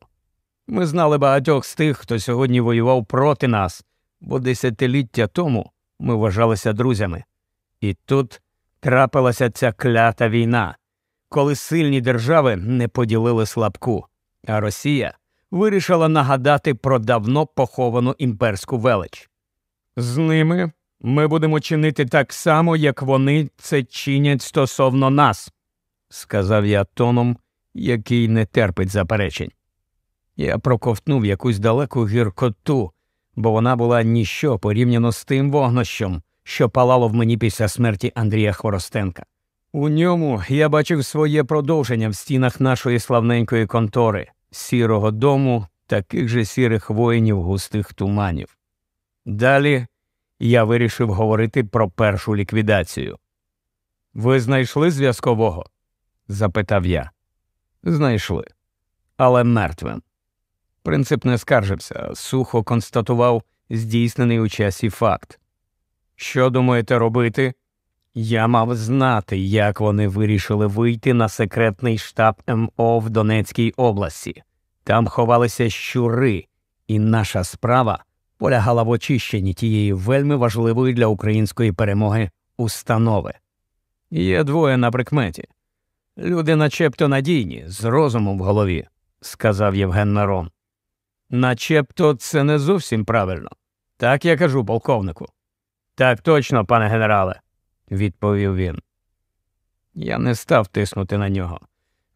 Ми знали багатьох з тих, хто сьогодні воював проти нас, бо десятиліття тому ми вважалися друзями. І тут трапилася ця клята війна, коли сильні держави не поділили слабку, а Росія вирішила нагадати про давно поховану імперську велич. З ними ми будемо чинити так само, як вони це чинять стосовно нас, сказав я тоном, який не терпить заперечень. Я проковтнув якусь далеку гіркоту, бо вона була ніщо порівняно з тим вогнощом, що палало в мені після смерті Андрія Хворостенка. У ньому я бачив своє продовження в стінах нашої славненької контори, сірого дому, таких же сірих воїнів густих туманів. Далі я вирішив говорити про першу ліквідацію. Ви знайшли зв'язкового? запитав я. Знайшли, але мертвим. Принцип не скаржився, сухо констатував здійснений у часі факт. Що думаєте робити? Я мав знати, як вони вирішили вийти на секретний штаб МО в Донецькій області. Там ховалися щури, і наша справа полягала в очищенні тієї вельми важливої для української перемоги установи. Є двоє на прикметі. Люди начебто надійні, з розумом в голові, сказав Євген Нарон. Начебто це не зовсім правильно. Так я кажу, полковнику. Так точно, пане генерале, відповів він. Я не став тиснути на нього.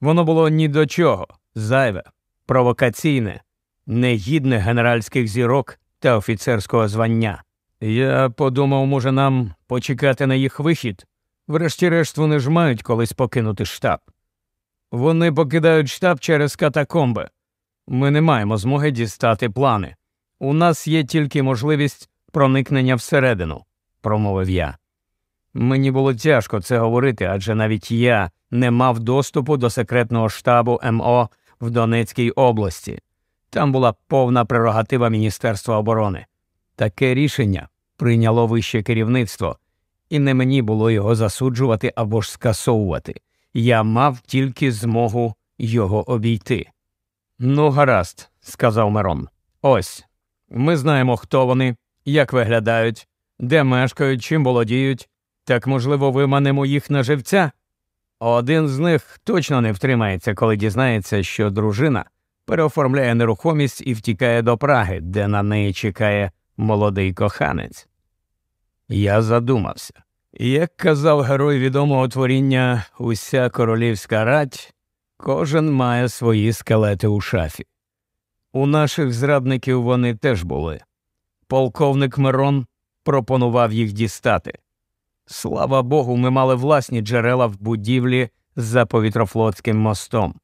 Воно було ні до чого, зайве, провокаційне, негідне генеральських зірок та офіцерського звання. Я подумав, може, нам почекати на їх вихід. Врешті-решт, вони ж мають колись покинути штаб. Вони покидають штаб через катакомби. Ми не маємо змоги дістати плани. У нас є тільки можливість проникнення всередину, промовив я. Мені було тяжко це говорити, адже навіть я не мав доступу до секретного штабу МО в Донецькій області. Там була повна прерогатива Міністерства оборони. Таке рішення прийняло вище керівництво, і не мені було його засуджувати або ж скасовувати. Я мав тільки змогу його обійти. Ну, гаразд, сказав Мирон. Ось ми знаємо, хто вони, як виглядають, де мешкають, чим володіють. Так, можливо, виманемо їх на живця? Один з них точно не втримається, коли дізнається, що дружина переоформляє нерухомість і втікає до Праги, де на неї чекає молодий коханець. Я задумався. Як казав герой відомого творіння Уся королівська рать, кожен має свої скелети у шафі. У наших зрадників вони теж були. Полковник Мирон пропонував їх дістати. Слава Богу, ми мали власні джерела в будівлі за повітрофлотським мостом.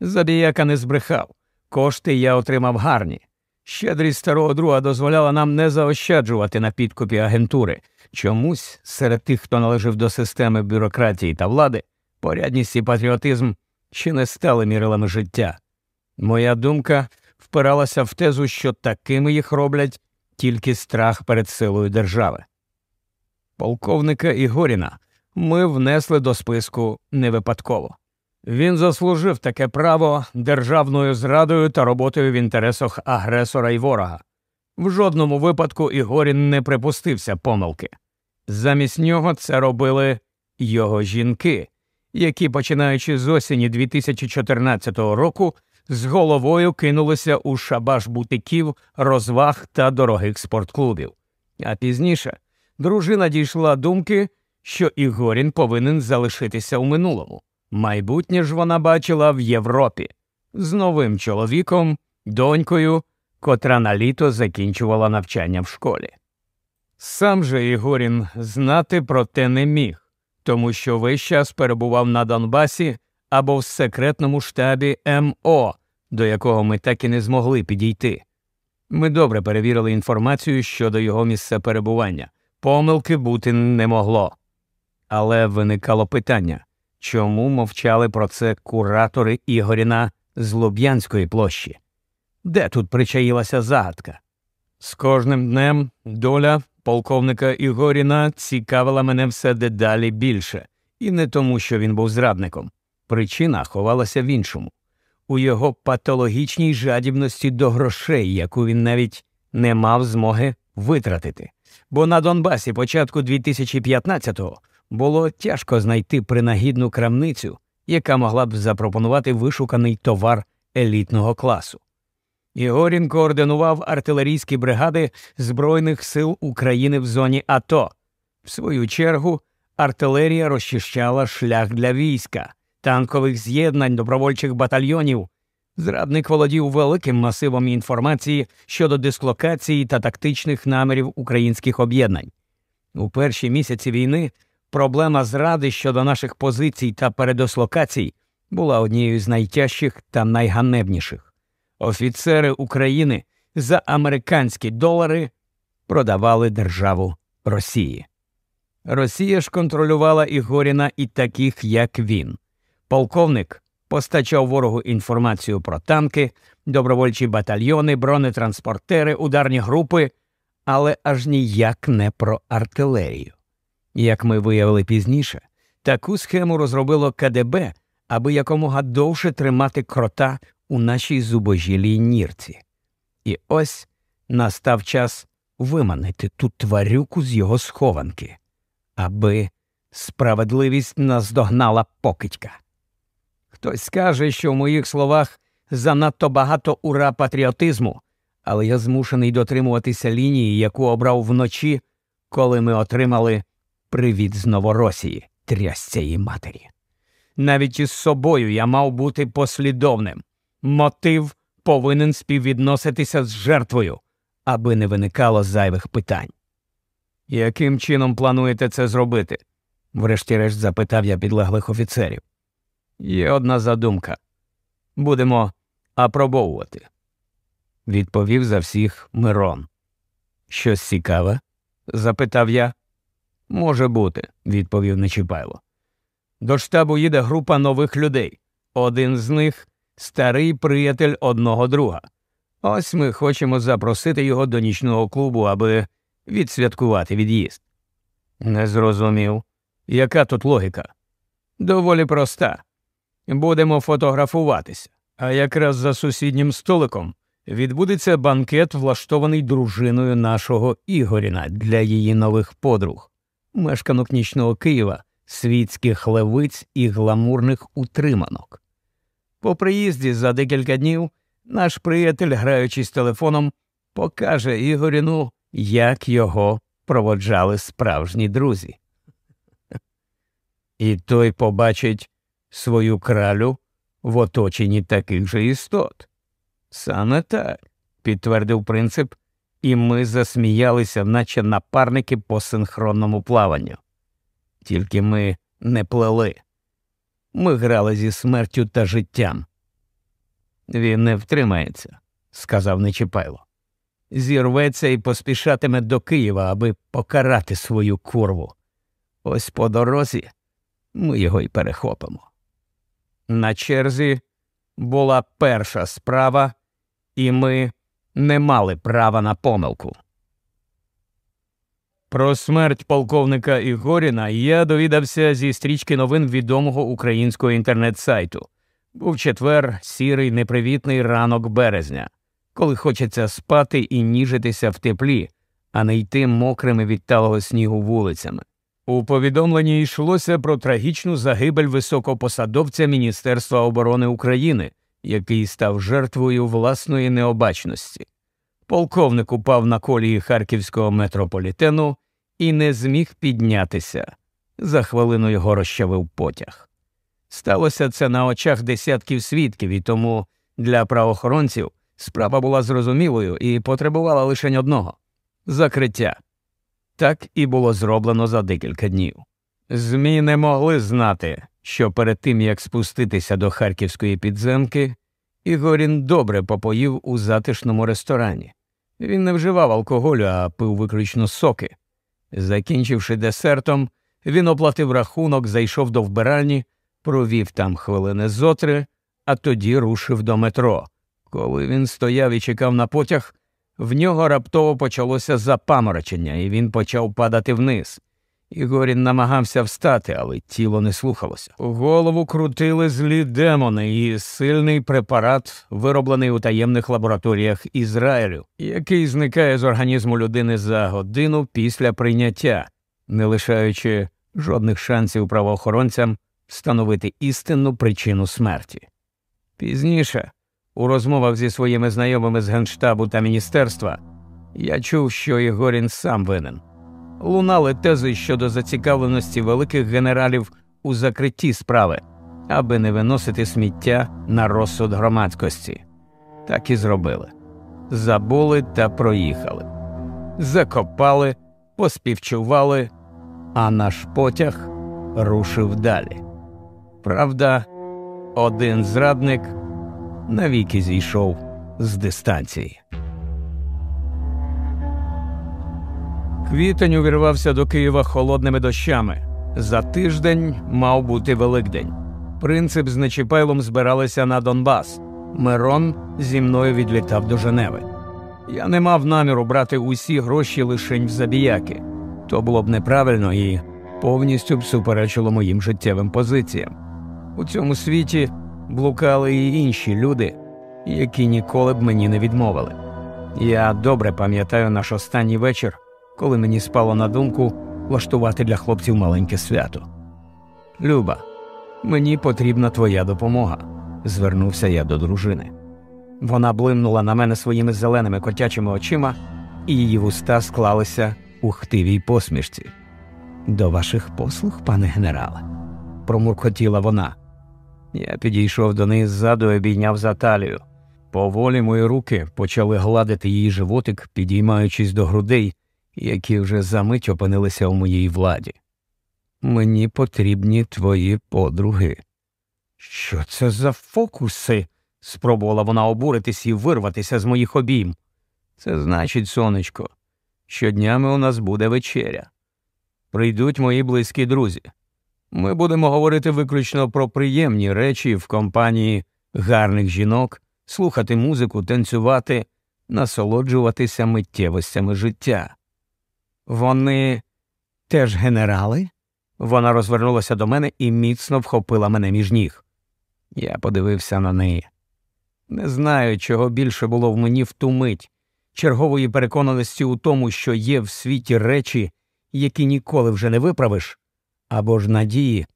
Забіяка не збрехав, кошти я отримав гарні. Щедрість старого друга дозволяла нам не заощаджувати на підкупі агентури. Чомусь серед тих, хто належав до системи бюрократії та влади, порядність і патріотизм ще не стали мірилами життя. Моя думка впиралася в тезу, що такими їх роблять тільки страх перед силою держави. Полковника Ігоріна ми внесли до списку не випадково. Він заслужив таке право державною зрадою та роботою в інтересах агресора і ворога. В жодному випадку Ігорін не припустився помилки. Замість нього це робили його жінки, які, починаючи з осені 2014 року, з головою кинулися у шабаш бутиків, розваг та дорогих спортклубів. А пізніше дружина дійшла думки, що Ігорін повинен залишитися у минулому. Майбутнє ж вона бачила в Європі з новим чоловіком, донькою, котра на літо закінчувала навчання в школі. Сам же Ігорін знати про те не міг, тому що весь час перебував на Донбасі або в секретному штабі МО, до якого ми так і не змогли підійти. Ми добре перевірили інформацію щодо його місця перебування. Помилки бути не могло. Але виникало питання чому мовчали про це куратори Ігоріна з Луб'янської площі? Де тут причаїлася загадка? З кожним днем доля полковника Ігоріна цікавила мене все дедалі більше, і не тому, що він був зрадником. Причина ховалася в іншому у його патологічній жадібності до грошей, яку він навіть не мав змоги витратити. Бо на Донбасі початку 2015-го було тяжко знайти принагідну крамницю, яка могла б запропонувати вишуканий товар елітного класу. Ігорін координував артилерійські бригади Збройних сил України в зоні АТО. В свою чергу, артилерія розчищала шлях для війська, танкових з'єднань добровольчих батальйонів. Зрадник володів великим масивом інформації щодо дислокації та тактичних намірів українських об'єднань. У перші місяці війни проблема зради щодо наших позицій та передослокацій була однією з найтяжчих та найганебніших. Офіцери України за американські долари продавали державу Росії. Росія ж контролювала Ігоріна і таких, як він. Полковник постачав ворогу інформацію про танки, добровольчі батальйони, бронетранспортери, ударні групи, але аж ніяк не про артилерію. Як ми виявили пізніше, таку схему розробило КДБ, аби якомога довше тримати крота у нашій зубожілій нірці. І ось настав час виманити ту тварюку з його схованки, аби справедливість наздогнала покидька. Хтось скаже, що в моїх словах занадто багато ура патріотизму, але я змушений дотримуватися лінії, яку обрав вночі, коли ми отримали привіт з Новоросії, трясця її матері. Навіть із собою я мав бути послідовним. Мотив повинен співвідноситися з жертвою, аби не виникало зайвих питань. Яким чином плануєте це зробити? врешті-решт запитав я підлеглих офіцерів. Є одна задумка будемо апробовувати, відповів за всіх Мирон. Щось цікаве? запитав я. Може бути, відповів Нечіпайло. До штабу їде група нових людей. Один з них старий приятель одного друга. Ось ми хочемо запросити його до нічного клубу, аби відсвяткувати від'їзд. Не зрозумів. Яка тут логіка? Доволі проста. Будемо фотографуватися, а якраз за сусіднім столиком відбудеться банкет, влаштований дружиною нашого Ігоріна для її нових подруг, мешканок нічного Києва, світських левиць і гламурних утриманок. По приїзді за декілька днів наш приятель, граючись телефоном, покаже Ігоріну, як його проводжали справжні друзі. І той побачить свою кралю в оточенні таких же істот. Саме так, підтвердив принцип, і ми засміялися, наче напарники по синхронному плаванню. Тільки ми не плели. Ми грали зі смертю та життям. Він не втримається, сказав Нечіпайло. Зірветься і поспішатиме до Києва, аби покарати свою курву. Ось по дорозі ми його й перехопимо. На черзі була перша справа, і ми не мали права на помилку. Про смерть полковника Ігоріна я довідався зі стрічки новин відомого українського інтернет-сайту. Був четвер, сірий, непривітний ранок березня, коли хочеться спати і ніжитися в теплі, а не йти мокрими від талого снігу вулицями. У повідомленні йшлося про трагічну загибель високопосадовця Міністерства оборони України, який став жертвою власної необачності. Полковник упав на колії харківського метрополітену і не зміг піднятися. За хвилину його розчавив потяг. Сталося це на очах десятків свідків, і тому для правоохоронців справа була зрозумілою і потребувала лише одного закриття. Так і було зроблено за декілька днів. ЗМІ не могли знати, що перед тим як спуститися до харківської підземки, Ігорін добре попоїв у затишному ресторані. Він не вживав алкоголю, а пив виключно соки. Закінчивши десертом, він оплатив рахунок, зайшов до вбиральні, провів там хвилини зотри, а тоді рушив до метро. Коли він стояв і чекав на потяг, в нього раптово почалося запаморочення, і він почав падати вниз. Ігорін намагався встати, але тіло не слухалося. Голову крутили злі демони і сильний препарат, вироблений у таємних лабораторіях Ізраїлю, який зникає з організму людини за годину після прийняття, не лишаючи жодних шансів правоохоронцям встановити істинну причину смерті. Пізніше, у розмовах зі своїми знайомими з генштабу та міністерства, я чув, що Ігорін сам винен лунали тези щодо зацікавленості великих генералів у закритті справи, аби не виносити сміття на розсуд громадськості. Так і зробили. Забули та проїхали, закопали, поспівчували, а наш потяг рушив далі. Правда, один зрадник навіки зійшов з дистанції. Квітень увірвався до Києва холодними дощами. За тиждень мав бути Великдень. Принцип з Нечіпайлом збиралися на Донбас. Мирон зі мною відлітав до Женеви. Я не мав наміру брати усі гроші лишень в забіяки. То було б неправильно і повністю б суперечило моїм життєвим позиціям. У цьому світі блукали і інші люди, які ніколи б мені не відмовили. Я добре пам'ятаю наш останній вечір коли мені спало на думку влаштувати для хлопців маленьке свято. Люба, мені потрібна твоя допомога, звернувся я до дружини. Вона блимнула на мене своїми зеленими котячими очима, і її вуста склалися у хтивій посмішці. До ваших послуг, пане генерале, промуркотіла вона. Я підійшов до неї ззаду і обійняв за талію. Поволі мої руки почали гладити її животик, підіймаючись до грудей, які вже за мить опинилися у моїй владі. Мені потрібні твої подруги. Що це за фокуси? спробувала вона обуритись і вирватися з моїх обійм. Це значить, сонечко, що днями у нас буде вечеря. Прийдуть мої близькі друзі. Ми будемо говорити виключно про приємні речі в компанії гарних жінок, слухати музику, танцювати, насолоджуватися миттєвостями життя. Вони теж генерали? Вона розвернулася до мене і міцно вхопила мене між ніг. Я подивився на неї. Не знаю, чого більше було в мені в ту мить, чергової переконаності у тому, що є в світі речі, які ніколи вже не виправиш, або ж надії,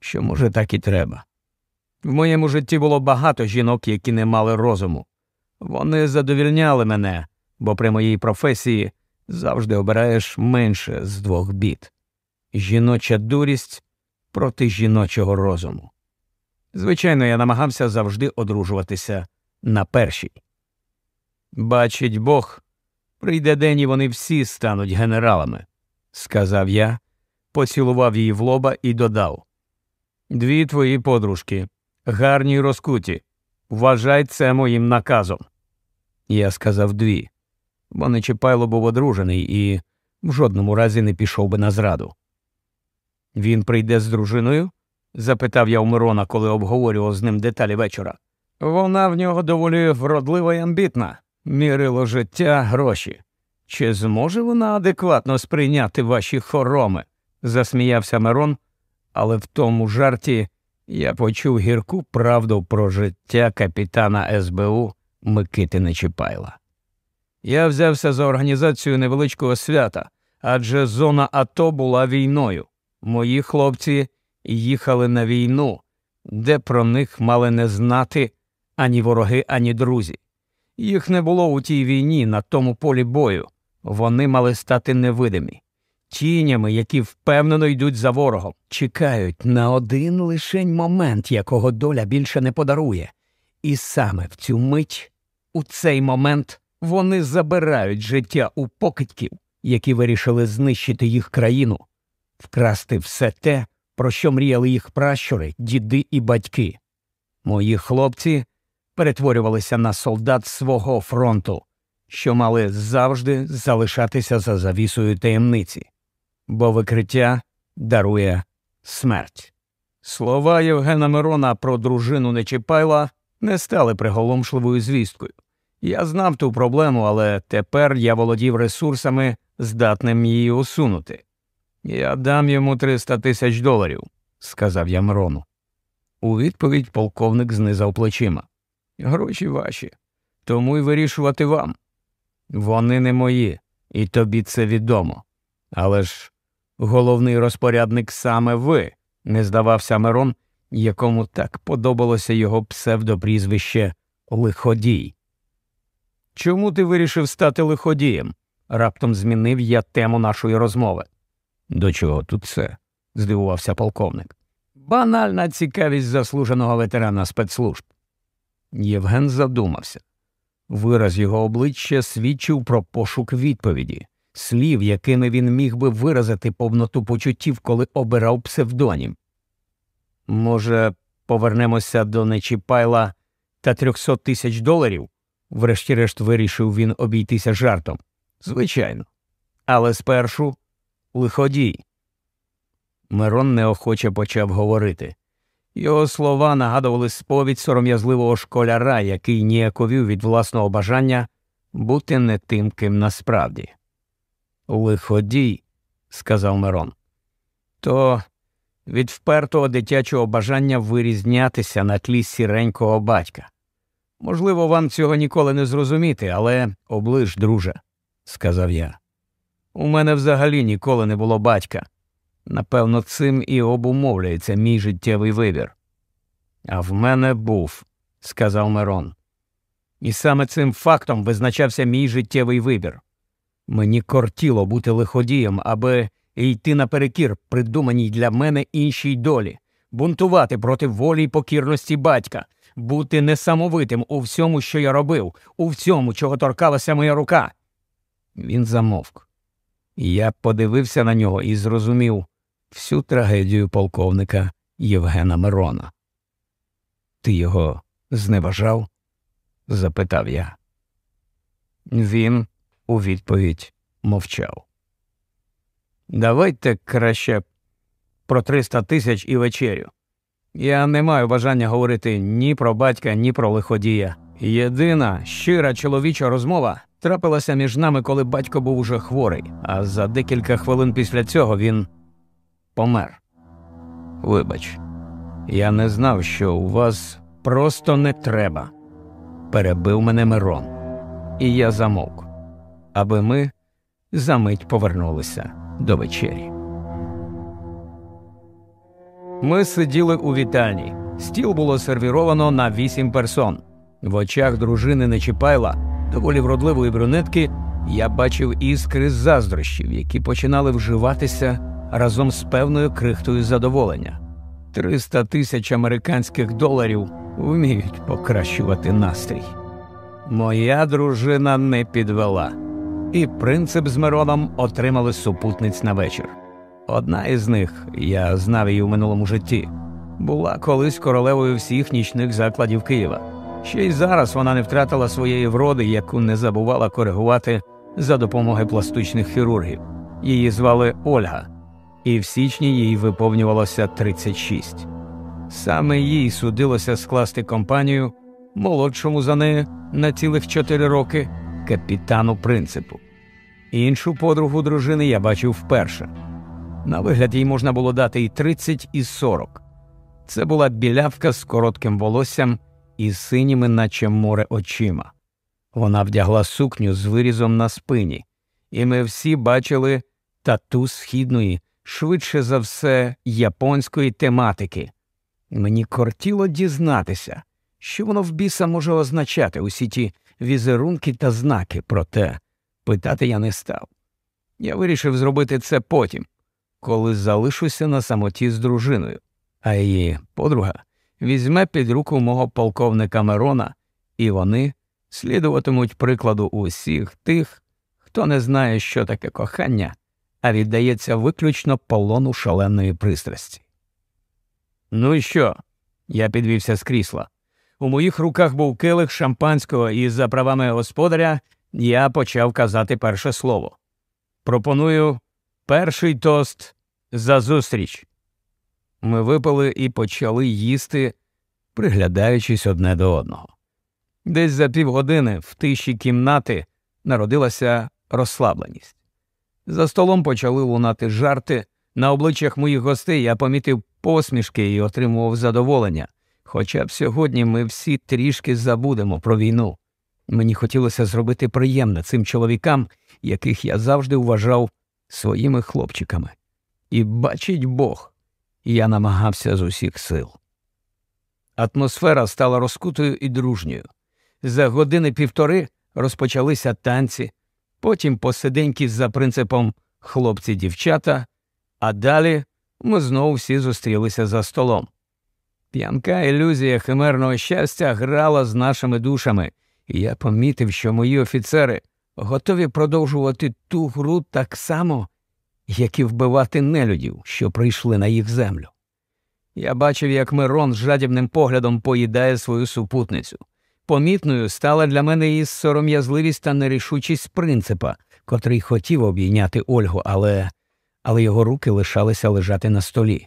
що, може, так і треба. В моєму житті було багато жінок, які не мали розуму. Вони задовільняли мене, бо при моїй професії завжди обираєш менше з двох бід жіноча дурість проти жіночого розуму. Звичайно, я намагався завжди одружуватися на першій. Бачить Бог, прийде день і вони всі стануть генералами, сказав я, поцілував її в лоба і додав Дві твої подружки, гарні й розкуті. Вважай це моїм наказом. Я сказав дві бо Нечіпайло був одружений і в жодному разі не пішов би на зраду. Він прийде з дружиною? запитав я у Мирона, коли обговорював з ним деталі вечора. Вона в нього доволі вродлива й амбітна, мірило життя гроші. Чи зможе вона адекватно сприйняти ваші хороми? Засміявся Мирон, але в тому жарті я почув гірку правду про життя капітана СБУ Микити Нечіпайла. Я взявся за організацію невеличкого свята, адже зона АТО була війною. Мої хлопці їхали на війну, де про них мали не знати ані вороги, ані друзі. Їх не було у тій війні на тому полі бою. Вони мали стати невидимі, тінями, які впевнено йдуть за ворогом, чекають на один лишень момент, якого доля більше не подарує. І саме в цю мить, у цей момент, вони забирають життя у покидьків, які вирішили знищити їх країну, вкрасти все те, про що мріяли їх пращури, діди і батьки. Мої хлопці перетворювалися на солдат свого фронту, що мали завжди залишатися за завісою таємниці, бо викриття дарує смерть. Слова Євгена Мирона про дружину Нечіпайла не стали приголомшливою звісткою. Я знав ту проблему, але тепер я володів ресурсами, здатним її усунути. Я дам йому 300 тисяч доларів, сказав я Мирону. У відповідь полковник знизав плечима. Гроші ваші, тому й вирішувати вам. Вони не мої, і тобі це відомо. Але ж головний розпорядник саме ви, не здавався Мирон, якому так подобалося його псевдопрізвище Лиходій. Чому ти вирішив стати лиходієм? раптом змінив я тему нашої розмови. До чого тут це? здивувався полковник. Банальна цікавість заслуженого ветерана спецслужб. Євген задумався. Вираз його обличчя свідчив про пошук відповіді, слів, якими він міг би виразити повноту почуттів, коли обирав псевдонім. Може, повернемося до Нечіпайла та трьохсот тисяч доларів? врешті-решт вирішив він обійтися жартом. Звичайно. Але спершу лиходій. Мирон неохоче почав говорити. Його слова нагадували сповідь сором'язливого школяра, який ніяковів від власного бажання бути не тим, ким насправді. Лиходій, сказав Мирон, то від впертого дитячого бажання вирізнятися на тлі сіренького батька. Можливо, вам цього ніколи не зрозуміти, але оближ, друже, сказав я. У мене взагалі ніколи не було батька. Напевно, цим і обумовлюється мій життєвий вибір. А в мене був, сказав Мирон. І саме цим фактом визначався мій життєвий вибір. Мені кортіло бути лиходієм, аби йти наперекір придуманій для мене іншій долі, бунтувати проти волі й покірності батька, бути несамовитим у всьому, що я робив, у всьому, чого торкалася моя рука. Він замовк. Я подивився на нього і зрозумів всю трагедію полковника Євгена Мирона. Ти його зневажав? запитав я. Він у відповідь мовчав. Давайте краще про 300 тисяч і вечерю. Я не маю бажання говорити ні про батька, ні про лиходія. Єдина щира чоловіча розмова трапилася між нами, коли батько був уже хворий, а за декілька хвилин після цього він помер. Вибач, я не знав, що у вас просто не треба. Перебив мене Мирон, і я замовк, аби ми за мить повернулися до вечері. Ми сиділи у вітальні. Стіл було сервіровано на вісім персон. В очах дружини Нечіпайла, доволі вродливої брюнетки, я бачив іскри заздрощів, які починали вживатися разом з певною крихтою задоволення. Триста тисяч американських доларів вміють покращувати настрій. Моя дружина не підвела, і принцип з Мироном отримали супутниць на вечір. Одна із них, я знав її в минулому житті, була колись королевою всіх нічних закладів Києва. Ще й зараз вона не втратила своєї вроди, яку не забувала коригувати за допомогою пластичних хірургів. Її звали Ольга, і в січні їй виповнювалося 36. Саме їй судилося скласти компанію молодшому за нею на цілих чотири роки капітану принципу. Іншу подругу дружини я бачив вперше. На вигляд їй можна було дати і 30, і 40. Це була білявка з коротким волоссям і синіми, наче море очима. Вона вдягла сукню з вирізом на спині, і ми всі бачили тату східної, швидше за все, японської тематики. Мені кортіло дізнатися, що воно в біса може означати усі ті візерунки та знаки, проте питати я не став. Я вирішив зробити це потім, коли залишуся на самоті з дружиною, а її подруга візьме під руку мого полковника Мерона, і вони слідуватимуть прикладу усіх тих, хто не знає, що таке кохання, а віддається виключно полону шаленої пристрасті. Ну і що? Я підвівся з крісла. У моїх руках був килих шампанського, і за правами господаря я почав казати перше слово. Пропоную перший тост за зустріч. Ми випили і почали їсти, приглядаючись одне до одного. Десь за півгодини в тиші кімнати народилася розслабленість. За столом почали лунати жарти. На обличчях моїх гостей я помітив посмішки і отримував задоволення. Хоча б сьогодні ми всі трішки забудемо про війну. Мені хотілося зробити приємне цим чоловікам, яких я завжди вважав своїми хлопчиками. І бачить Бог, я намагався з усіх сил. Атмосфера стала розкутою і дружньою. За години півтори розпочалися танці, потім посиденьки за принципом хлопці-дівчата, а далі ми знову всі зустрілися за столом. П'янка ілюзія химерного щастя грала з нашими душами, і я помітив, що мої офіцери готові продовжувати ту гру так само, як і вбивати нелюдів, що прийшли на їх землю. Я бачив, як Мирон з жадібним поглядом поїдає свою супутницю. Помітною стала для мене і сором'язливість та нерішучість принципа, котрий хотів обійняти Ольгу, але але його руки лишалися лежати на столі.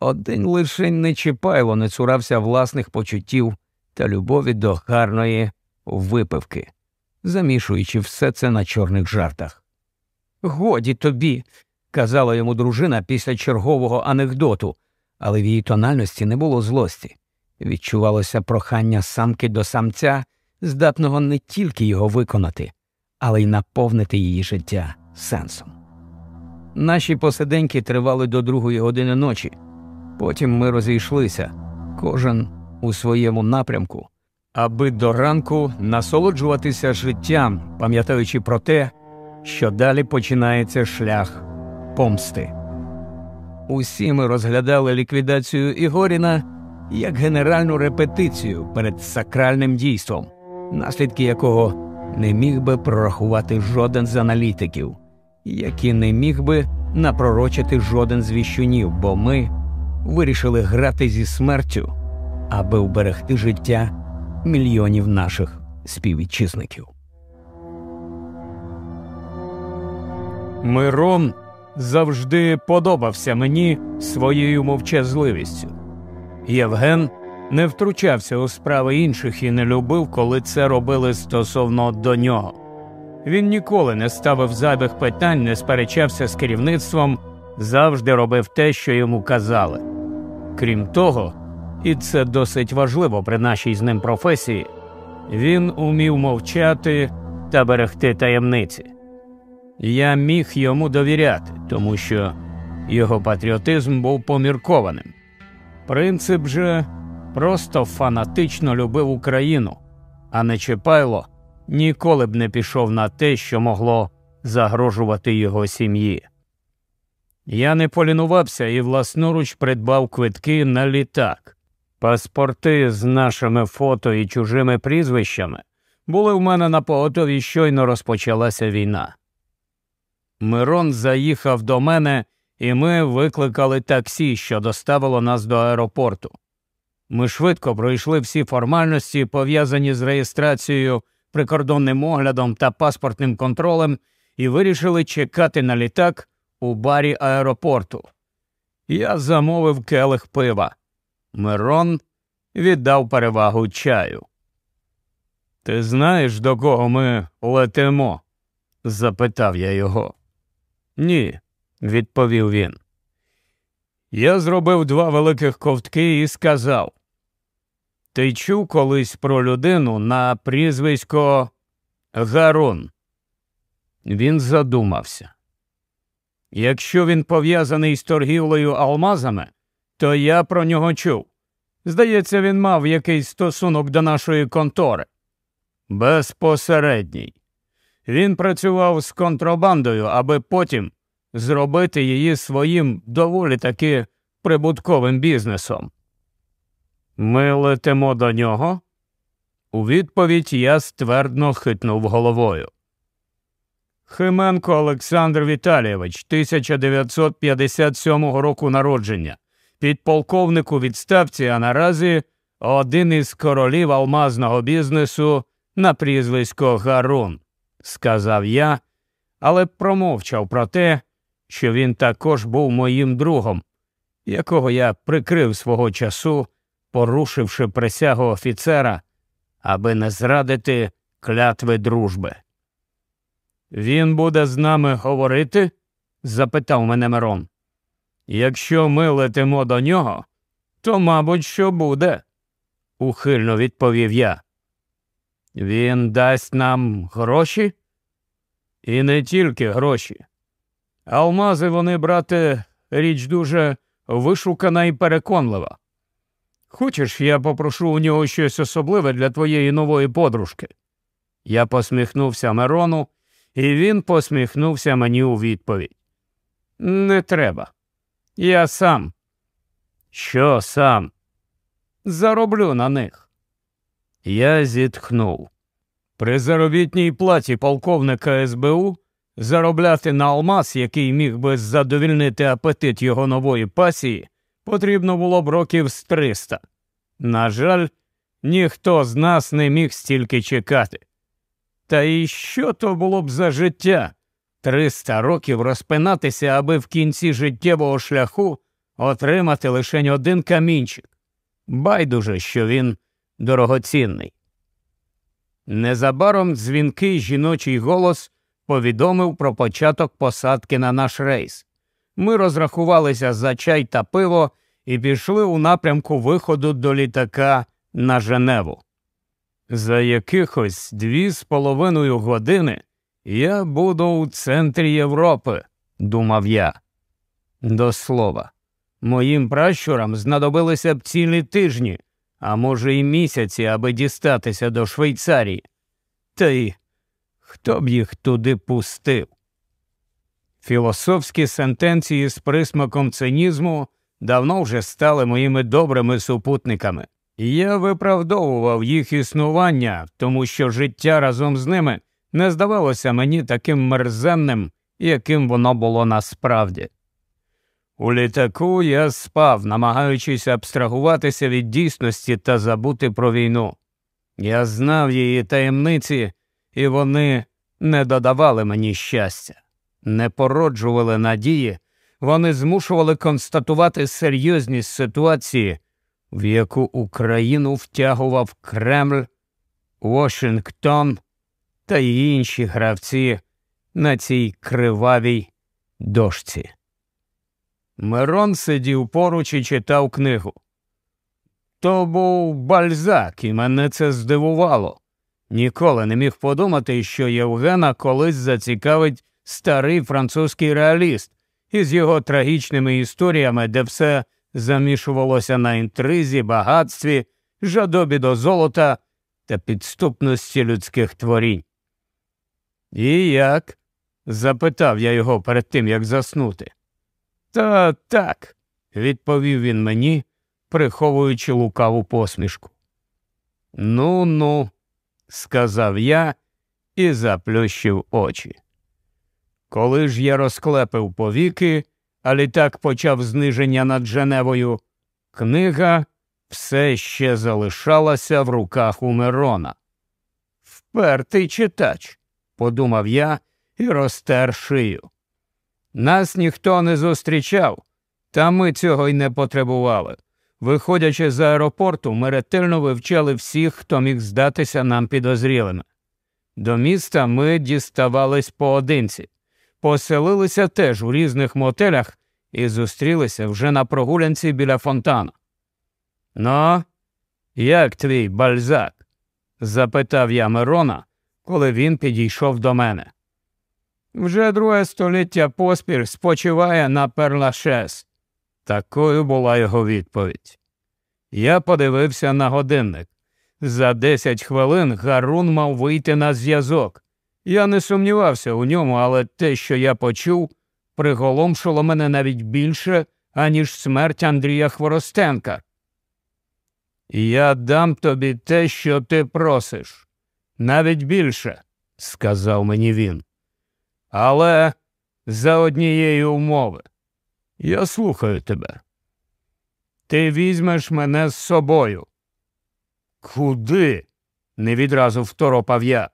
Один лишень Нечіпайло не цурався власних почуттів та любові до гарної випивки, замішуючи все це на чорних жартах. Годі тобі, казала йому дружина після чергового анекдоту, але в її тональності не було злості. Відчувалося прохання самки до самця, здатного не тільки його виконати, але й наповнити її життя сенсом. Наші посиденьки тривали до другої години ночі. Потім ми розійшлися, кожен у своєму напрямку, аби до ранку насолоджуватися життям, пам'ятаючи про те, що далі починається шлях помсти. Усі ми розглядали ліквідацію Ігоріна як генеральну репетицію перед сакральним дійством, наслідки якого не міг би прорахувати жоден з аналітиків, які не міг би напророчити жоден з віщунів, бо ми вирішили грати зі смертю, аби вберегти життя мільйонів наших співвітчизників. Мирон завжди подобався мені своєю мовчазливістю. Євген не втручався у справи інших і не любив, коли це робили стосовно до нього. Він ніколи не ставив зайвих питань, не сперечався з керівництвом, завжди робив те, що йому казали. Крім того, і це досить важливо при нашій з ним професії, він умів мовчати та берегти таємниці. Я міг йому довіряти, тому що його патріотизм був поміркованим. Принцип же просто фанатично любив Україну, а не Чепайло ніколи б не пішов на те, що могло загрожувати його сім'ї. Я не полінувався і власноруч придбав квитки на літак. Паспорти з нашими фото і чужими прізвищами були в мене на поготові щойно розпочалася війна. Мирон заїхав до мене, і ми викликали таксі, що доставило нас до аеропорту. Ми швидко пройшли всі формальності, пов'язані з реєстрацією, прикордонним оглядом та паспортним контролем, і вирішили чекати на літак у барі аеропорту. Я замовив келих пива. Мирон віддав перевагу чаю. Ти знаєш, до кого ми летимо? запитав я його. Ні, відповів він. Я зробив два великих ковтки і сказав Ти чув колись про людину на прізвисько Гарун? Він задумався. Якщо він пов'язаний з торгівлею алмазами, то я про нього чув. Здається, він мав якийсь стосунок до нашої контори. Безпосередній. Він працював з контрабандою, аби потім зробити її своїм доволі таки прибутковим бізнесом. Ми летимо до нього. У відповідь я ствердно хитнув головою. Хименко Олександр Віталійович, 1957 року народження, підполковник у відставці, а наразі один із королів алмазного бізнесу на прізвисько Гарун, сказав я, але промовчав про те, що він також був моїм другом, якого я прикрив свого часу, порушивши присягу офіцера, аби не зрадити клятви дружби. Він буде з нами говорити? запитав мене Мирон. Якщо ми летимо до нього, то, мабуть, що буде, ухильно відповів я. Він дасть нам гроші? І не тільки гроші. Алмази вони, брате, річ дуже вишукана і переконлива. Хочеш, я попрошу у нього щось особливе для твоєї нової подружки? Я посміхнувся Мирону, і він посміхнувся мені у відповідь. Не треба. Я сам. Що сам? Зароблю на них. Я зітхнув. При заробітній платі полковника СБУ заробляти на алмаз, який міг би задовільнити апетит його нової пасії, потрібно було б років з триста. На жаль, ніхто з нас не міг стільки чекати. Та і що то було б за життя? Триста років розпинатися, аби в кінці життєвого шляху отримати лише один камінчик. Байдуже, що він дорогоцінний. Незабаром дзвінкий жіночий голос повідомив про початок посадки на наш рейс. Ми розрахувалися за чай та пиво і пішли у напрямку виходу до літака на Женеву. За якихось дві з половиною години я буду у центрі Європи, думав я. До слова, моїм пращурам знадобилися б цілі тижні, а може, й місяці, аби дістатися до Швейцарії. Та й хто б їх туди пустив? Філософські сентенції з присмаком цинізму давно вже стали моїми добрими супутниками. Я виправдовував їх існування, тому що життя разом з ними не здавалося мені таким мерзенним, яким воно було насправді. У літаку я спав, намагаючись абстрагуватися від дійсності та забути про війну. Я знав її таємниці, і вони не додавали мені щастя, не породжували надії, вони змушували констатувати серйозність ситуації в яку Україну втягував Кремль, Вашингтон та інші гравці на цій кривавій дошці. Мирон сидів поруч і читав книгу. То був бальзак, і мене це здивувало. Ніколи не міг подумати, що Євгена колись зацікавить старий французький реаліст із його трагічними історіями, де все замішувалося на інтризі, багатстві, жадобі до золота та підступності людських творінь. І як? запитав я його перед тим, як заснути. Та так, відповів він мені, приховуючи лукаву посмішку. Ну, ну, сказав я і заплющив очі. Коли ж я розклепив повіки, а літак почав зниження над Женевою, книга все ще залишалася в руках у Мирона. Впертий читач, подумав я і розтер шию. Нас ніхто не зустрічав, та ми цього й не потребували. Виходячи з аеропорту, ми ретельно вивчали всіх, хто міг здатися нам підозрілими. До міста ми діставались поодинці, поселилися теж у різних мотелях і зустрілися вже на прогулянці біля фонтану. Ну, як твій бальзак? запитав я Мирона, коли він підійшов до мене. Вже друге століття поспіль спочиває на перлашес. Такою була його відповідь. Я подивився на годинник. За десять хвилин Гарун мав вийти на зв'язок. Я не сумнівався у ньому, але те, що я почув, приголомшило мене навіть більше, аніж смерть Андрія Хворостенка. Я дам тобі те, що ти просиш, навіть більше, сказав мені він. Але за однієї умови. Я слухаю тебе. Ти візьмеш мене з собою. Куди? не відразу второпав я.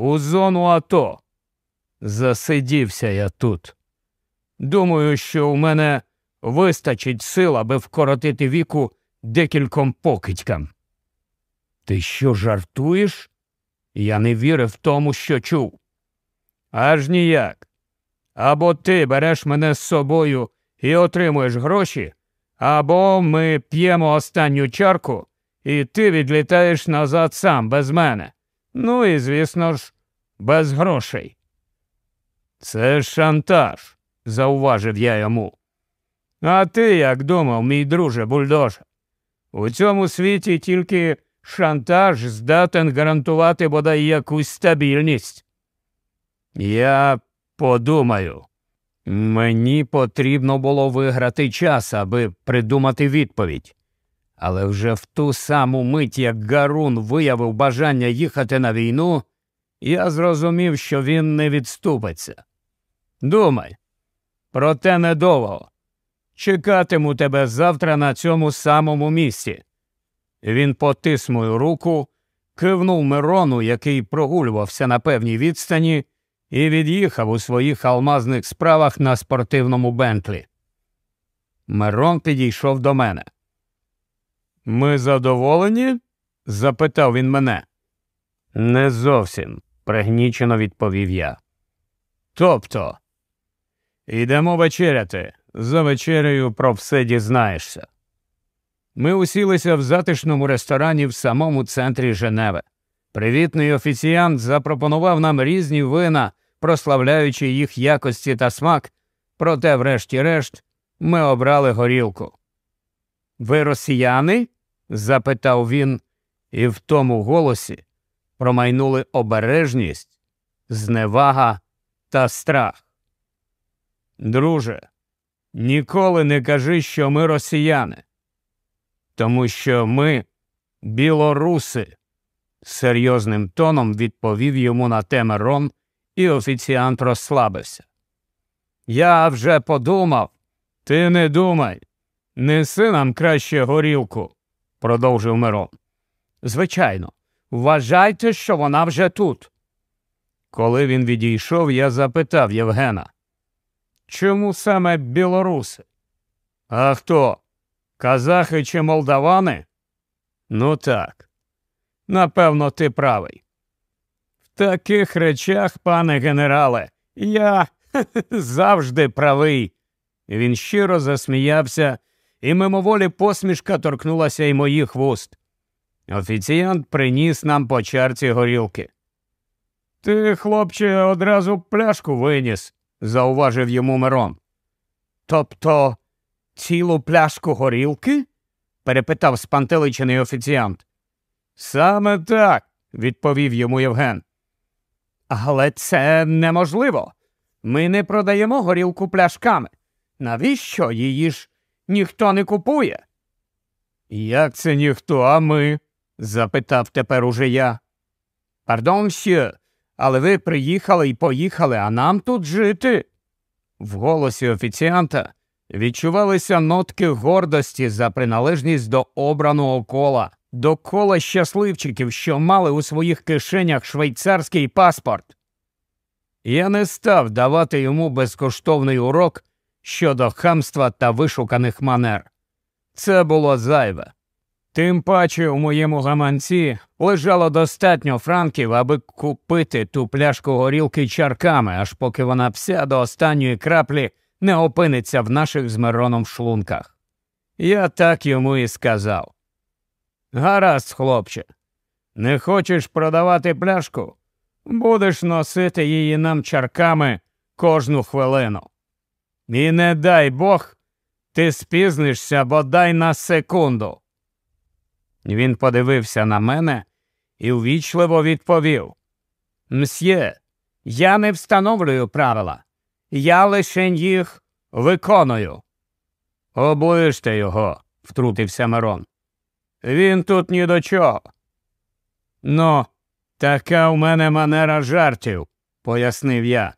У зону АТО. Засидівся я тут. Думаю, що у мене вистачить сил, аби вкоротити віку декільком покидькам. Ти що жартуєш? Я не вірив тому, що чув. Аж ніяк. Або ти береш мене з собою і отримуєш гроші, або ми п'ємо останню чарку, і ти відлітаєш назад сам без мене. Ну і, звісно ж, без грошей. Це шантаж, зауважив я йому. А ти як думав, мій друже бульдоже? У цьому світі тільки шантаж здатен гарантувати бодай якусь стабільність. Я подумаю. Мені потрібно було виграти час, аби придумати відповідь. Але вже в ту саму мить, як Гарун виявив бажання їхати на війну, я зрозумів, що він не відступиться. Думай, проте недовго. Чекатиму тебе завтра на цьому самому місці. Він потис мою руку, кивнув Мирону, який прогулювався на певній відстані, і від'їхав у своїх алмазних справах на спортивному бентлі. Мирон підійшов до мене. Ми задоволені? запитав він мене. Не зовсім, пригнічено відповів я. Тобто, йдемо вечеряти. За вечерею про все дізнаєшся. Ми усілися в затишному ресторані в самому центрі Женеви. Привітний офіціант запропонував нам різні вина, прославляючи їх якості та смак, проте, врешті-решт, ми обрали горілку. Ви росіяни? Запитав він, і в тому голосі промайнули обережність, зневага та страх. Друже, ніколи не кажи, що ми росіяни, тому що ми білоруси, серйозним тоном відповів йому на те Мирон, і офіціант розслабився. Я вже подумав, ти не думай, неси нам краще горілку, продовжив Мирон. Звичайно, вважайте, що вона вже тут. Коли він відійшов, я запитав Євгена. Чому саме білоруси? А хто? Казахи чи молдавани? Ну так. Напевно, ти правий. В таких речах, пане генерале, я завжди правий. Він щиро засміявся, і мимоволі посмішка торкнулася й моїх вуст. Офіціант приніс нам по чарці горілки. Ти, хлопче, одразу пляшку виніс, зауважив йому Мирон. Тобто цілу пляшку горілки? перепитав спантеличений офіціант. Саме так, відповів йому Євген. Але це неможливо. Ми не продаємо горілку пляшками. Навіщо її ж ніхто не купує? Як це ніхто, а ми? запитав тепер уже я. Пардон, сьє, але ви приїхали і поїхали, а нам тут жити. В голосі офіціанта відчувалися нотки гордості за приналежність до обраного кола, до кола щасливчиків, що мали у своїх кишенях швейцарський паспорт. Я не став давати йому безкоштовний урок щодо хамства та вишуканих манер. Це було зайве. Тим паче у моєму гаманці лежало достатньо франків, аби купити ту пляшку горілки чарками, аж поки вона вся до останньої краплі не опиниться в наших з Мироном шлунках. Я так йому і сказав. Гаразд, хлопче, не хочеш продавати пляшку? Будеш носити її нам чарками кожну хвилину. І не дай Бог, ти спізнишся бодай на секунду. Він подивився на мене і ввічливо відповів Мсьє, я не встановлюю правила, я лише їх виконую. Оближте його, втрутився Мирон. Він тут ні до чого. Ну, така в мене манера жартів, пояснив я.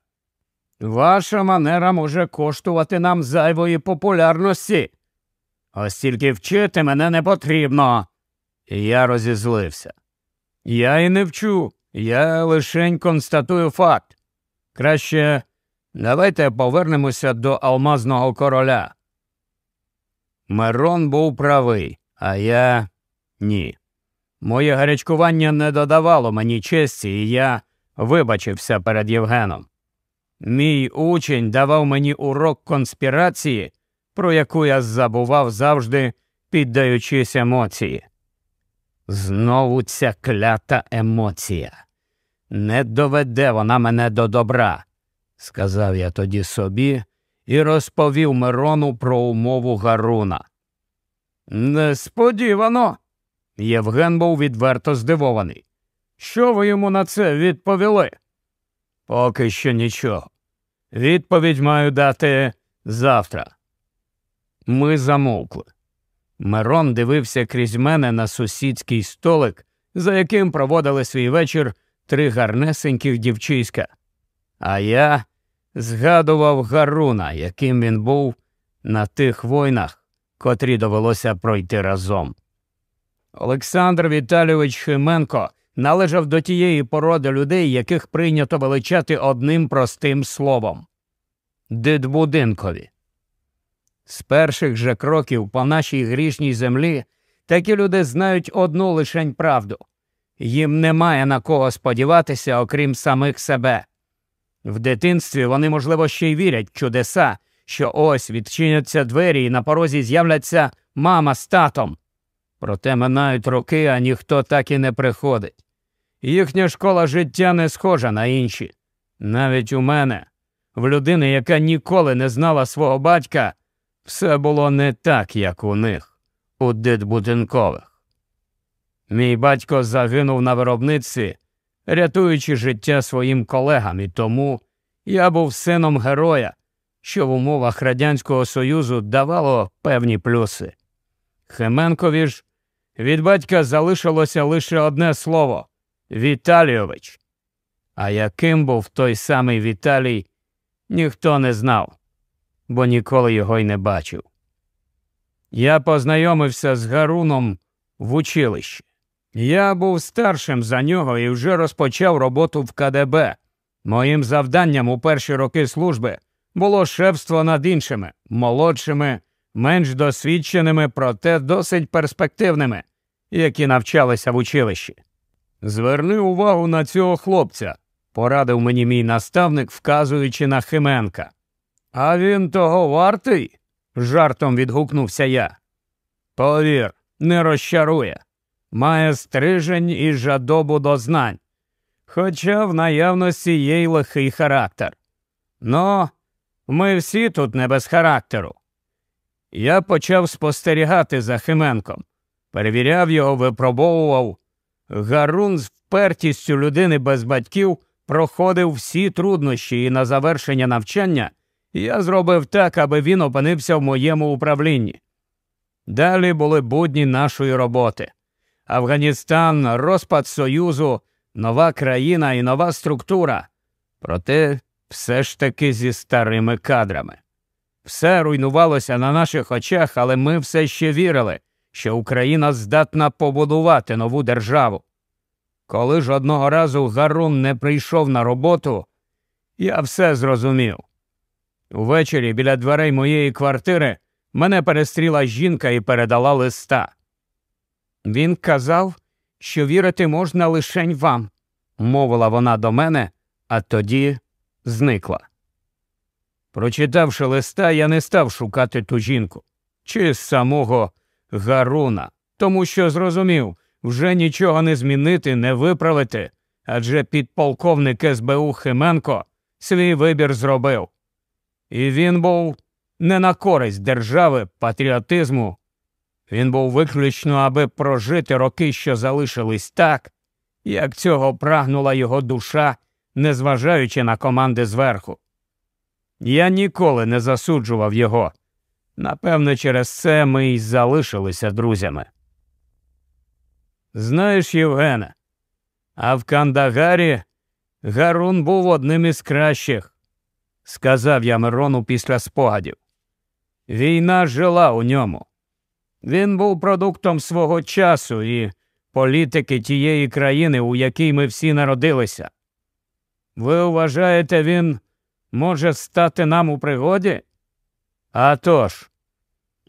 Ваша манера може коштувати нам зайвої популярності. Ось тільки вчити мене не потрібно. Я розізлився. Я і не вчу, я лишень констатую факт. Краще давайте повернемося до алмазного короля. Мирон був правий, а я ні. Моє гарячкування не додавало мені честі, і я вибачився перед Євгеном. Мій учень давав мені урок конспірації, про яку я забував завжди, піддаючись емоції. Знову ця клята емоція. Не доведе вона мене до добра, сказав я тоді собі і розповів Мирону про умову Гаруна. Несподівано. Євген був відверто здивований. Що ви йому на це відповіли? Поки що нічого. Відповідь маю дати завтра. Ми замовкли. Мирон дивився крізь мене на сусідський столик, за яким проводили свій вечір три гарнесеньких дівчиська. А я згадував Гаруна, яким він був на тих войнах, котрі довелося пройти разом. Олександр Віталійович Хименко належав до тієї породи людей, яких прийнято величати одним простим словом дитбудинкові. З перших же кроків по нашій грішній землі такі люди знають одну лишень правду їм немає на кого сподіватися, окрім самих себе. В дитинстві вони, можливо, ще й вірять чудеса, що ось відчиняться двері і на порозі з'являться мама з татом. Проте минають роки, а ніхто так і не приходить. Їхня школа життя не схожа на інші. Навіть у мене, в людини, яка ніколи не знала свого батька, все було не так, як у них, у дитбудинкових. Мій батько загинув на виробництві, рятуючи життя своїм колегам, і тому я був сином героя, що в умовах Радянського Союзу давало певні плюси. Хеменкові ж від батька залишилося лише одне слово Віталійович. А яким був той самий Віталій, ніхто не знав, бо ніколи його й не бачив. Я познайомився з Гаруном в училищі. Я був старшим за нього і вже розпочав роботу в КДБ. Моїм завданням у перші роки служби було шефство над іншими, молодшими, менш досвідченими, проте досить перспективними, які навчалися в училищі. Зверни увагу на цього хлопця, порадив мені мій наставник, вказуючи на Хименка. А він того вартий? жартом відгукнувся я. Повір, не розчарує. Має стрижень і жадобу до знань, хоча в наявності є й лихий характер. Ну, ми всі тут не без характеру. Я почав спостерігати за Хименком, перевіряв його, випробовував. Гарун з впертістю людини без батьків проходив всі труднощі і на завершення навчання я зробив так, аби він опинився в моєму управлінні. Далі були будні нашої роботи. Афганістан, розпад Союзу, нова країна і нова структура. Проте все ж таки зі старими кадрами. Все руйнувалося на наших очах, але ми все ще вірили, що Україна здатна побудувати нову державу. Коли ж одного разу Гарун не прийшов на роботу, я все зрозумів. Увечері біля дверей моєї квартири мене перестріла жінка і передала листа. Він казав, що вірити можна лишень вам, мовила вона до мене, а тоді зникла. Прочитавши листа, я не став шукати ту жінку чи самого Гаруна, тому що зрозумів, вже нічого не змінити, не виправити, адже підполковник СБУ Хименко свій вибір зробив. І він був не на користь держави, патріотизму. Він був виключно, аби прожити роки, що залишились так, як цього прагнула його душа, незважаючи на команди зверху. Я ніколи не засуджував його. Напевне, через це ми й залишилися друзями. Знаєш, Євгене, а в Кандагарі Гарун був одним із кращих, сказав я Мирону після спогадів. Війна жила у ньому. Він був продуктом свого часу і політики тієї країни, у якій ми всі народилися. Ви вважаєте, він може стати нам у пригоді? А тож,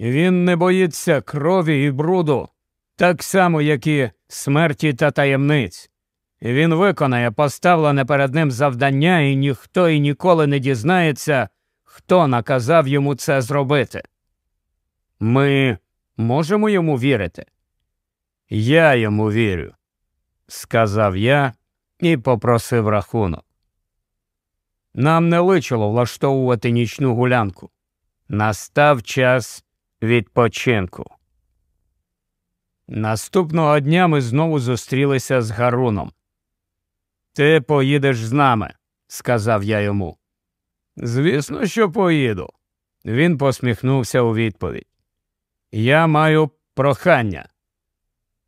він не боїться крові і бруду, так само, як і смерті та таємниць. Він виконає поставлене перед ним завдання, і ніхто і ніколи не дізнається, хто наказав йому це зробити. Ми можемо йому вірити? Я йому вірю, сказав я і попросив рахунок. Нам не личило влаштовувати нічну гулянку. Настав час відпочинку. Наступного дня ми знову зустрілися з Гаруном. Ти поїдеш з нами, сказав я йому. Звісно, що поїду. Він посміхнувся у відповідь. Я маю прохання.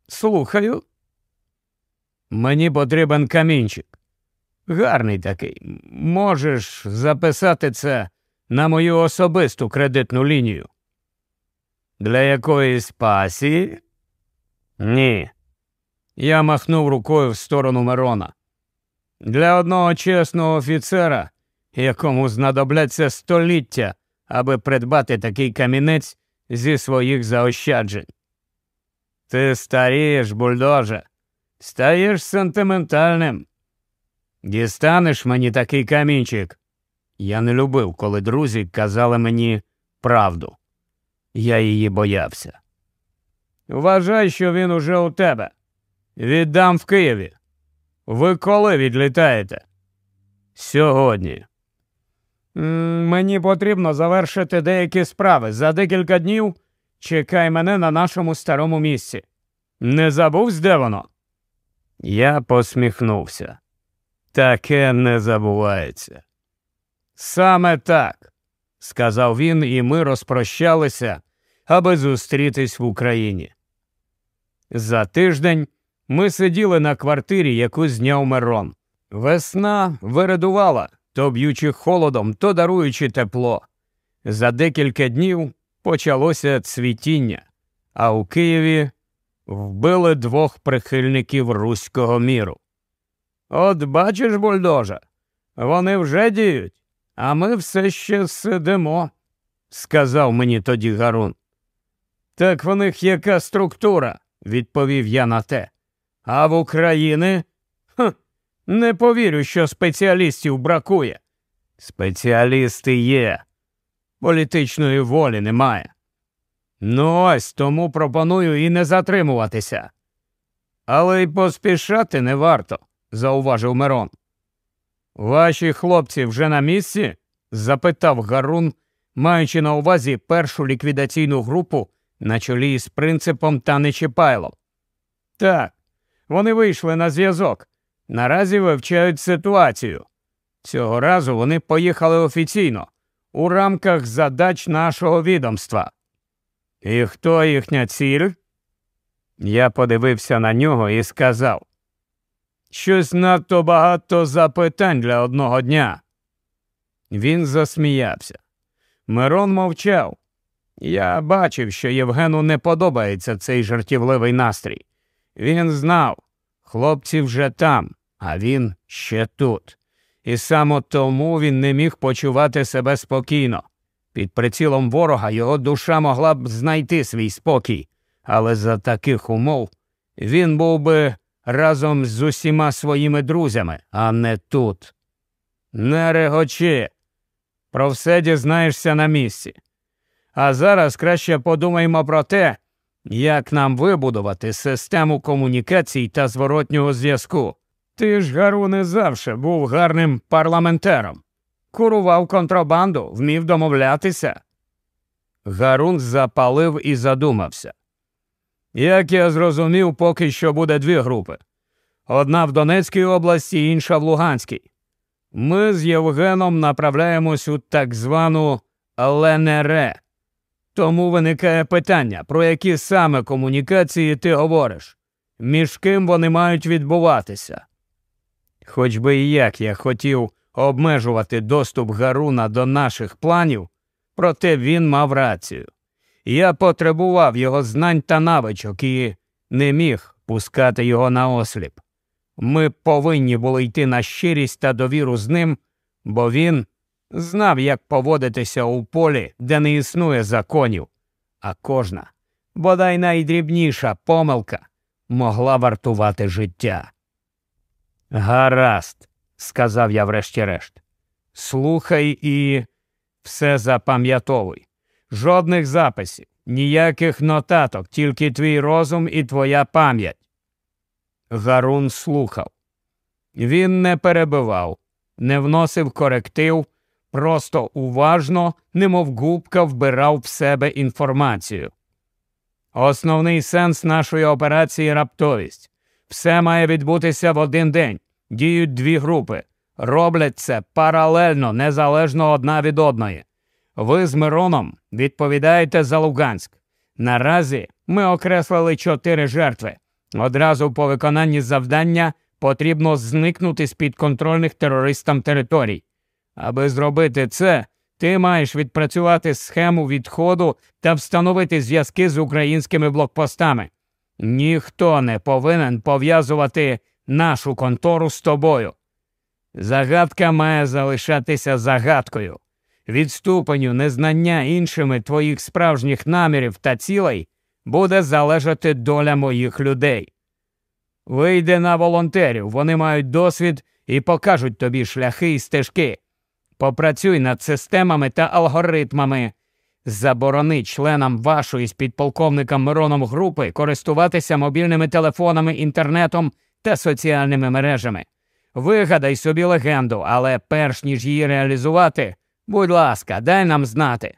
Слухаю. Мені потрібен камінчик. Гарний такий. Можеш записати це на мою особисту кредитну лінію. Для якоїсь пасії? Ні. Я махнув рукою в сторону Мирона. Для одного чесного офіцера, якому знадобляться століття, аби придбати такий камінець зі своїх заощаджень. Ти старієш, бульдоже, стаєш сентиментальним. Дістанеш мені такий камінчик. Я не любив, коли друзі казали мені правду. Я її боявся. Вважай, що він уже у тебе. Віддам в Києві. Ви коли відлітаєте? Сьогодні. Мені потрібно завершити деякі справи. За декілька днів чекай мене на нашому старому місці. Не забув, де воно? Я посміхнувся. Таке не забувається. Саме так, сказав він, і ми розпрощалися, аби зустрітись в Україні. За тиждень ми сиділи на квартирі, яку зняв Мирон. Весна вирадувала, то б'ючи холодом, то даруючи тепло. За декілька днів почалося цвітіння, а у Києві вбили двох прихильників руського міру. От бачиш, бульдожа, вони вже діють, а ми все ще сидимо, сказав мені тоді Гарун. Так в них яка структура, відповів я на те. А в Україні Хм, не повірю, що спеціалістів бракує. Спеціалісти є, політичної волі немає. Ну ось тому пропоную і не затримуватися. Але й поспішати не варто, зауважив Мирон. Ваші хлопці вже на місці? запитав Гарун, маючи на увазі першу ліквідаційну групу на чолі з принципом та Нечіпайлом. Так, вони вийшли на зв'язок. Наразі вивчають ситуацію. Цього разу вони поїхали офіційно у рамках задач нашого відомства. І хто їхня ціль? Я подивився на нього і сказав щось надто багато запитань для одного дня. Він засміявся. Мирон мовчав. Я бачив, що Євгену не подобається цей жартівливий настрій. Він знав, хлопці вже там, а він ще тут. І саме тому він не міг почувати себе спокійно. Під прицілом ворога його душа могла б знайти свій спокій, але за таких умов він був би разом з усіма своїми друзями, а не тут. Не регочи. Про все дізнаєшся на місці. А зараз краще подумаймо про те, як нам вибудувати систему комунікацій та зворотнього зв'язку. Ти ж, Гару, не завжди був гарним парламентером. Курував контрабанду, вмів домовлятися. Гарун запалив і задумався. Як я зрозумів, поки що буде дві групи: одна в Донецькій області, інша в Луганській. Ми з Євгеном направляємось у так звану ЛНР. Тому виникає питання, про які саме комунікації ти говориш, між ким вони мають відбуватися. Хоч би і як я хотів обмежувати доступ Гаруна до наших планів, проте він мав рацію. Я потребував його знань та навичок і не міг пускати його на осліп. Ми повинні були йти на щирість та довіру з ним, бо він знав, як поводитися у полі, де не існує законів, а кожна, бодай найдрібніша помилка могла вартувати життя. Гаразд, сказав я врешті-решт. Слухай і все запам'ятовуй. Жодних записів, ніяких нотаток, тільки твій розум і твоя пам'ять. Гарун слухав. Він не перебивав, не вносив коректив, просто уважно, немов губка, вбирав в себе інформацію. Основний сенс нашої операції раптовість. Все має відбутися в один день. Діють дві групи. Роблять це паралельно, незалежно одна від одної. Ви з Мироном відповідаєте за Луганськ. Наразі ми окреслили чотири жертви. Одразу по виконанні завдання потрібно зникнути з підконтрольних терористам територій. Аби зробити це, ти маєш відпрацювати схему відходу та встановити зв'язки з українськими блокпостами. Ніхто не повинен пов'язувати нашу контору з тобою. Загадка має залишатися загадкою. Від ступеню незнання іншими твоїх справжніх намірів та цілей буде залежати доля моїх людей. Вийди на волонтерів, вони мають досвід і покажуть тобі шляхи і стежки. Попрацюй над системами та алгоритмами. Заборони членам вашої з підполковником Мироном групи користуватися мобільними телефонами, інтернетом та соціальними мережами. Вигадай собі легенду, але перш ніж її реалізувати, будь ласка, дай нам знати.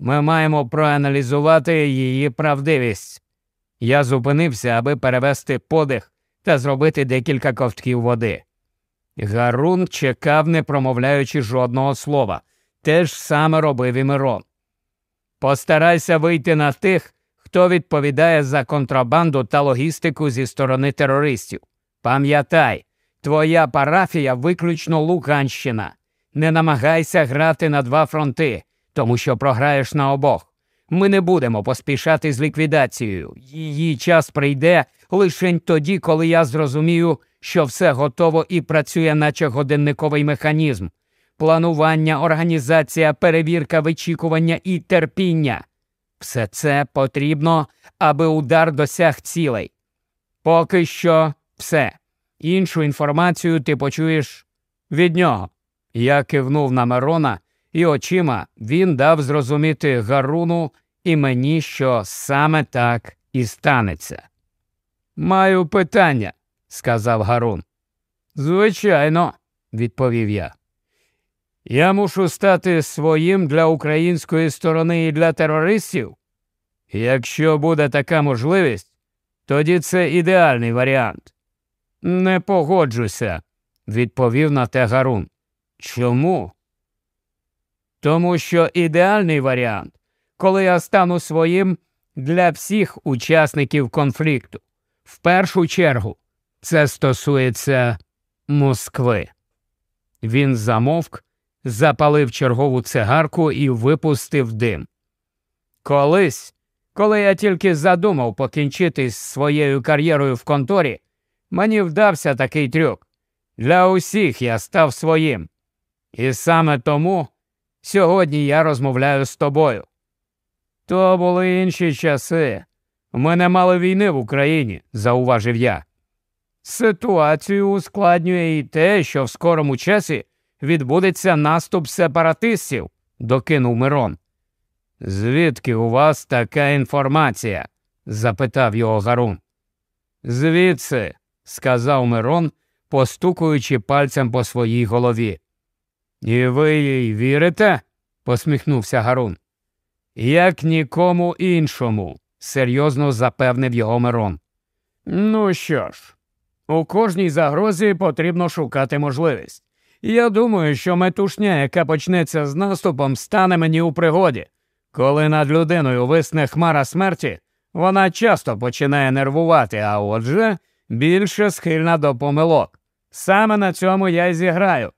Ми маємо проаналізувати її правдивість. Я зупинився, аби перевести подих та зробити декілька ковтків води. Гарун чекав, не промовляючи жодного слова. Те ж саме робив і Мирон. Постарайся вийти на тих, хто відповідає за контрабанду та логістику зі сторони терористів. Пам'ятай, твоя парафія виключно Луганщина. Не намагайся грати на два фронти, тому що програєш на обох. Ми не будемо поспішати з ліквідацією. Її час прийде лише тоді, коли я зрозумію, що все готово і працює, наче годинниковий механізм. Планування, організація, перевірка, вичікування і терпіння. Все це потрібно, аби удар досяг цілей. Поки що все. Іншу інформацію ти почуєш від нього. Я кивнув на Мирона, і очима він дав зрозуміти Гаруну і мені, що саме так і станеться. Маю питання, сказав Гарун. Звичайно, відповів я. Я мушу стати своїм для української сторони і для терористів. Якщо буде така можливість, тоді це ідеальний варіант. Не погоджуся, відповів на те Гарун. Чому? Тому що ідеальний варіант, коли я стану своїм для всіх учасників конфлікту. В першу чергу це стосується Москви. Він замовк, запалив чергову цигарку і випустив дим. Колись, коли я тільки задумав покінчити з своєю кар'єрою в конторі, мені вдався такий трюк. Для усіх я став своїм. І саме тому сьогодні я розмовляю з тобою. То були інші часи. Ми не мали війни в Україні, зауважив я. Ситуацію ускладнює і те, що в скорому часі відбудеться наступ сепаратистів, докинув Мирон. Звідки у вас така інформація? запитав його Гарун. Звідси, сказав Мирон, постукуючи пальцем по своїй голові. І ви їй вірите? посміхнувся Гарун. Як нікому іншому, серйозно запевнив його Мирон. Ну що ж, у кожній загрозі потрібно шукати можливість. Я думаю, що метушня, яка почнеться з наступом, стане мені у пригоді. Коли над людиною висне хмара смерті, вона часто починає нервувати, а отже, більше схильна до помилок. Саме на цьому я й зіграю.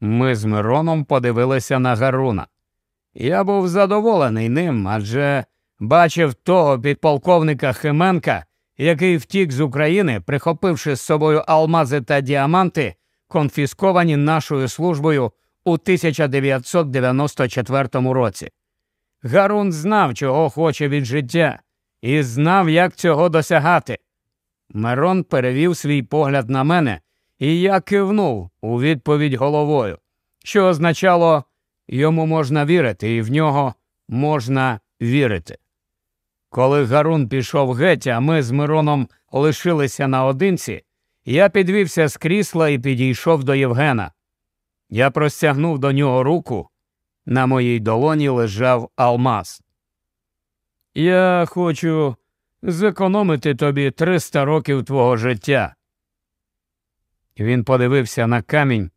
Ми з Мироном подивилися на Гаруна. Я був задоволений ним, адже бачив того підполковника Хименка, який втік з України, прихопивши з собою алмази та діаманти, конфісковані нашою службою у 1994 році. Гарун знав, чого хоче від життя, і знав, як цього досягати. Мирон перевів свій погляд на мене, і я кивнув у відповідь головою, що означало йому можна вірити, і в нього можна вірити. Коли Гарун пішов геть, а ми з Мироном лишилися наодинці, я підвівся з крісла і підійшов до Євгена. Я простягнув до нього руку. На моїй долоні лежав алмаз. Я хочу зекономити тобі 300 років твого життя. Він подивився на камінь,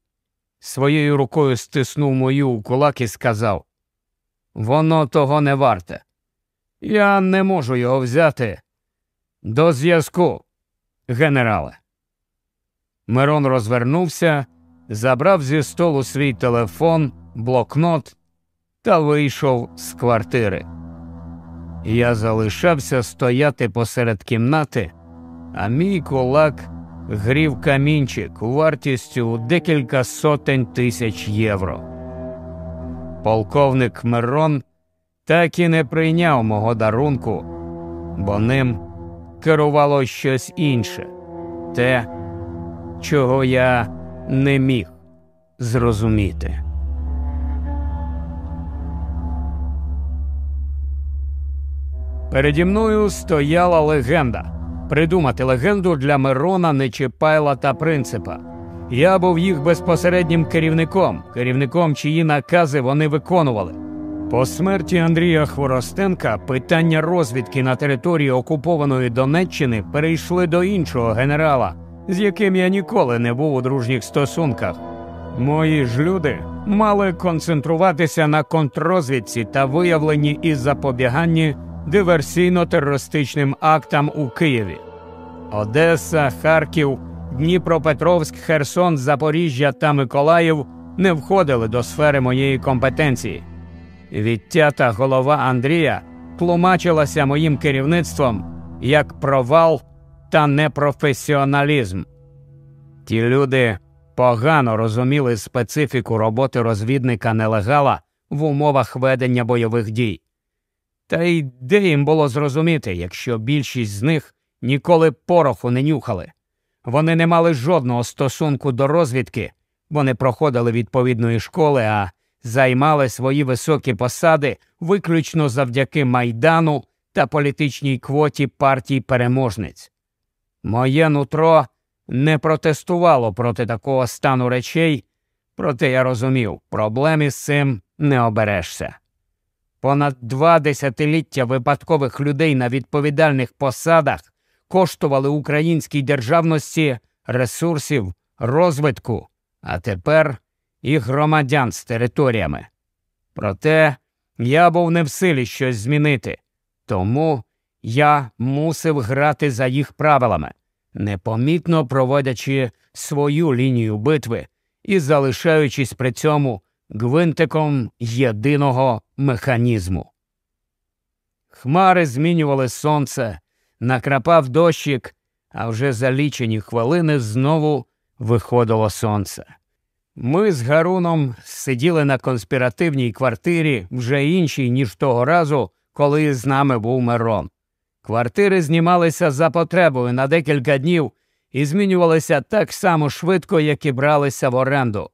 своєю рукою стиснув мою у кулак і сказав Воно того не варте. Я не можу його взяти. До зв'язку, генерале. Мирон розвернувся, забрав зі столу свій телефон, блокнот та вийшов з квартири. Я залишався стояти посеред кімнати, а мій кулак грів камінчик вартістю декілька сотень тисяч євро. Полковник Мирон так і не прийняв мого дарунку, бо ним керувало щось інше, те, чого я не міг зрозуміти. Переді мною стояла легенда. Придумати легенду для Мирона, Нечипайла та принципа. Я був їх безпосереднім керівником, керівником, чиї накази вони виконували. По смерті Андрія Хворостенка питання розвідки на території окупованої Донеччини перейшли до іншого генерала, з яким я ніколи не був у дружніх стосунках. Мої ж люди мали концентруватися на контррозвідці та виявленні і запобіганні диверсійно-терористичним актам у Києві. Одеса, Харків, Дніпропетровськ, Херсон, Запоріжжя та Миколаїв не входили до сфери моєї компетенції. Відтята голова Андрія тлумачилася моїм керівництвом як провал та непрофесіоналізм. Ті люди погано розуміли специфіку роботи розвідника нелегала в умовах ведення бойових дій. Та й де їм було зрозуміти, якщо більшість з них ніколи пороху не нюхали. Вони не мали жодного стосунку до розвідки, вони проходили відповідної школи, а займали свої високі посади виключно завдяки майдану та політичній квоті партій переможниць. Моє нутро не протестувало проти такого стану речей, проте я розумів, проблем із цим не оберешся. Понад два десятиліття випадкових людей на відповідальних посадах коштували українській державності ресурсів, розвитку, а тепер і громадян з територіями. Проте я був не в силі щось змінити, тому я мусив грати за їх правилами, непомітно проводячи свою лінію битви і залишаючись при цьому гвинтиком єдиного механізму. Хмари змінювали сонце, накрапав дощик, а вже за лічені хвилини знову виходило сонце. Ми з Гаруном сиділи на конспіративній квартирі вже іншій, ніж того разу, коли з нами був Мирон. Квартири знімалися за потребою на декілька днів і змінювалися так само швидко, як і бралися в оренду.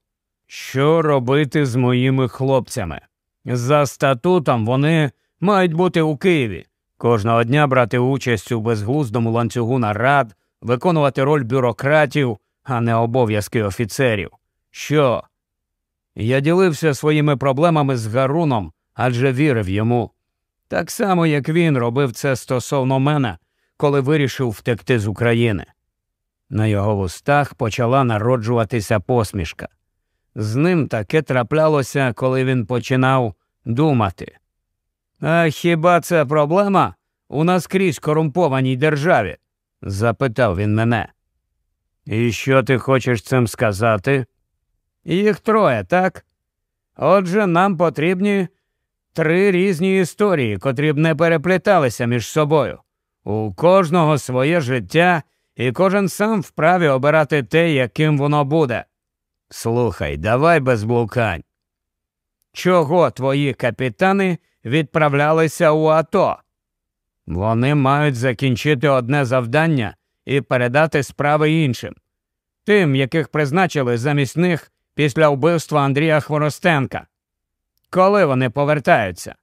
Що робити з моїми хлопцями? За статутом вони мають бути у Києві, кожного дня брати участь у безглуздому ланцюгу нарад, виконувати роль бюрократів, а не обов'язки офіцерів. Що? Я ділився своїми проблемами з Гаруном, адже вірив йому. Так само, як він робив це стосовно мене, коли вирішив втекти з України. На його вустах почала народжуватися посмішка. З ним таке траплялося, коли він починав думати. А хіба це проблема у нас крізь корумпованій державі? запитав він мене. І що ти хочеш цим сказати? Їх троє, так? Отже, нам потрібні три різні історії, котрі б не перепліталися між собою. У кожного своє життя, і кожен сам вправі обирати те, яким воно буде. Слухай, давай без блукань. Чого твої капітани відправлялися у АТО? Вони мають закінчити одне завдання і передати справи іншим, тим, яких призначили замість них після вбивства Андрія Хворостенка. Коли вони повертаються?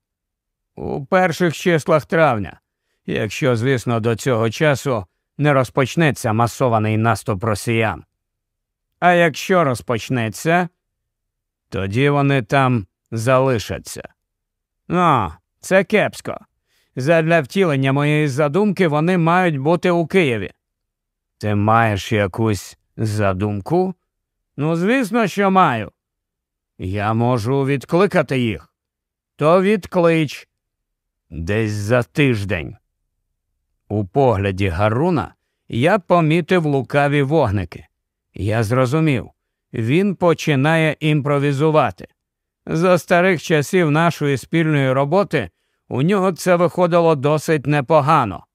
У перших числах травня, якщо, звісно, до цього часу не розпочнеться масований наступ росіян. А якщо розпочнеться, тоді вони там залишаться. Ну, це кепсько. Задля втілення моєї задумки вони мають бути у Києві. Ти маєш якусь задумку? Ну, звісно, що маю. Я можу відкликати їх. То відклич десь за тиждень. У погляді Гаруна я помітив лукаві вогники. Я зрозумів, він починає імпровізувати. За старих часів нашої спільної роботи у нього це виходило досить непогано.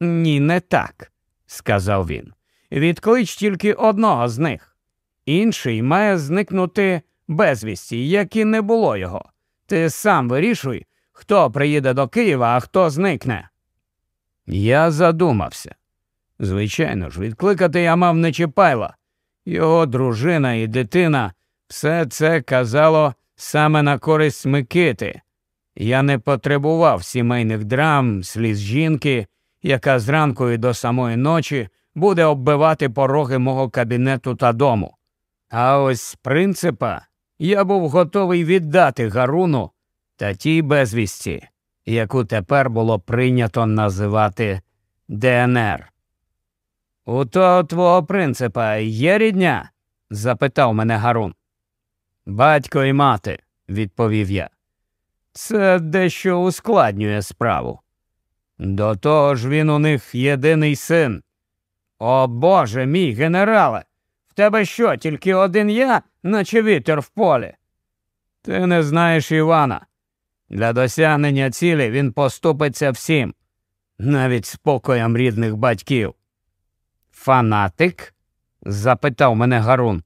Ні, не так, сказав він. Відклич тільки одного з них. Інший має зникнути безвісті, як і не було його. Ти сам вирішуй, хто приїде до Києва, а хто зникне. Я задумався. Звичайно ж, відкликати я мав Нечіпайла. Його дружина і дитина все це казало саме на користь Микити. Я не потребував сімейних драм, сліз жінки, яка зранку і до самої ночі буде оббивати пороги мого кабінету та дому. А ось принципа я був готовий віддати Гаруну та тій безвісті, яку тепер було прийнято називати ДНР. У того твого принципа є рідня? запитав мене Гарун. Батько і мати, відповів я. Це дещо ускладнює справу. До того ж він у них єдиний син. О Боже мій генерале, в тебе що, тільки один я, наче вітер в полі? Ти не знаєш Івана. Для досягнення цілі він поступиться всім, навіть спокоям рідних батьків. Фанатик? запитав мене Гарун.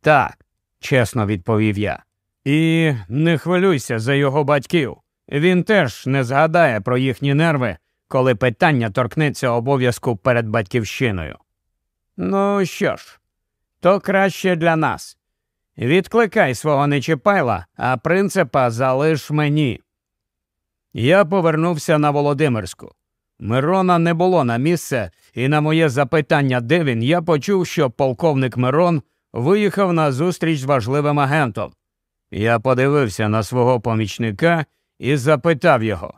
Так, чесно відповів я. І не хвилюйся за його батьків. Він теж не згадає про їхні нерви, коли питання торкнеться обов'язку перед батьківщиною. Ну що ж, то краще для нас. Відкликай свого нечіпайла, а принципа залиш мені. Я повернувся на Володимирську. Мирона не було на місце, і на моє запитання, де він, я почув, що полковник Мирон виїхав на зустріч з важливим агентом. Я подивився на свого помічника і запитав його.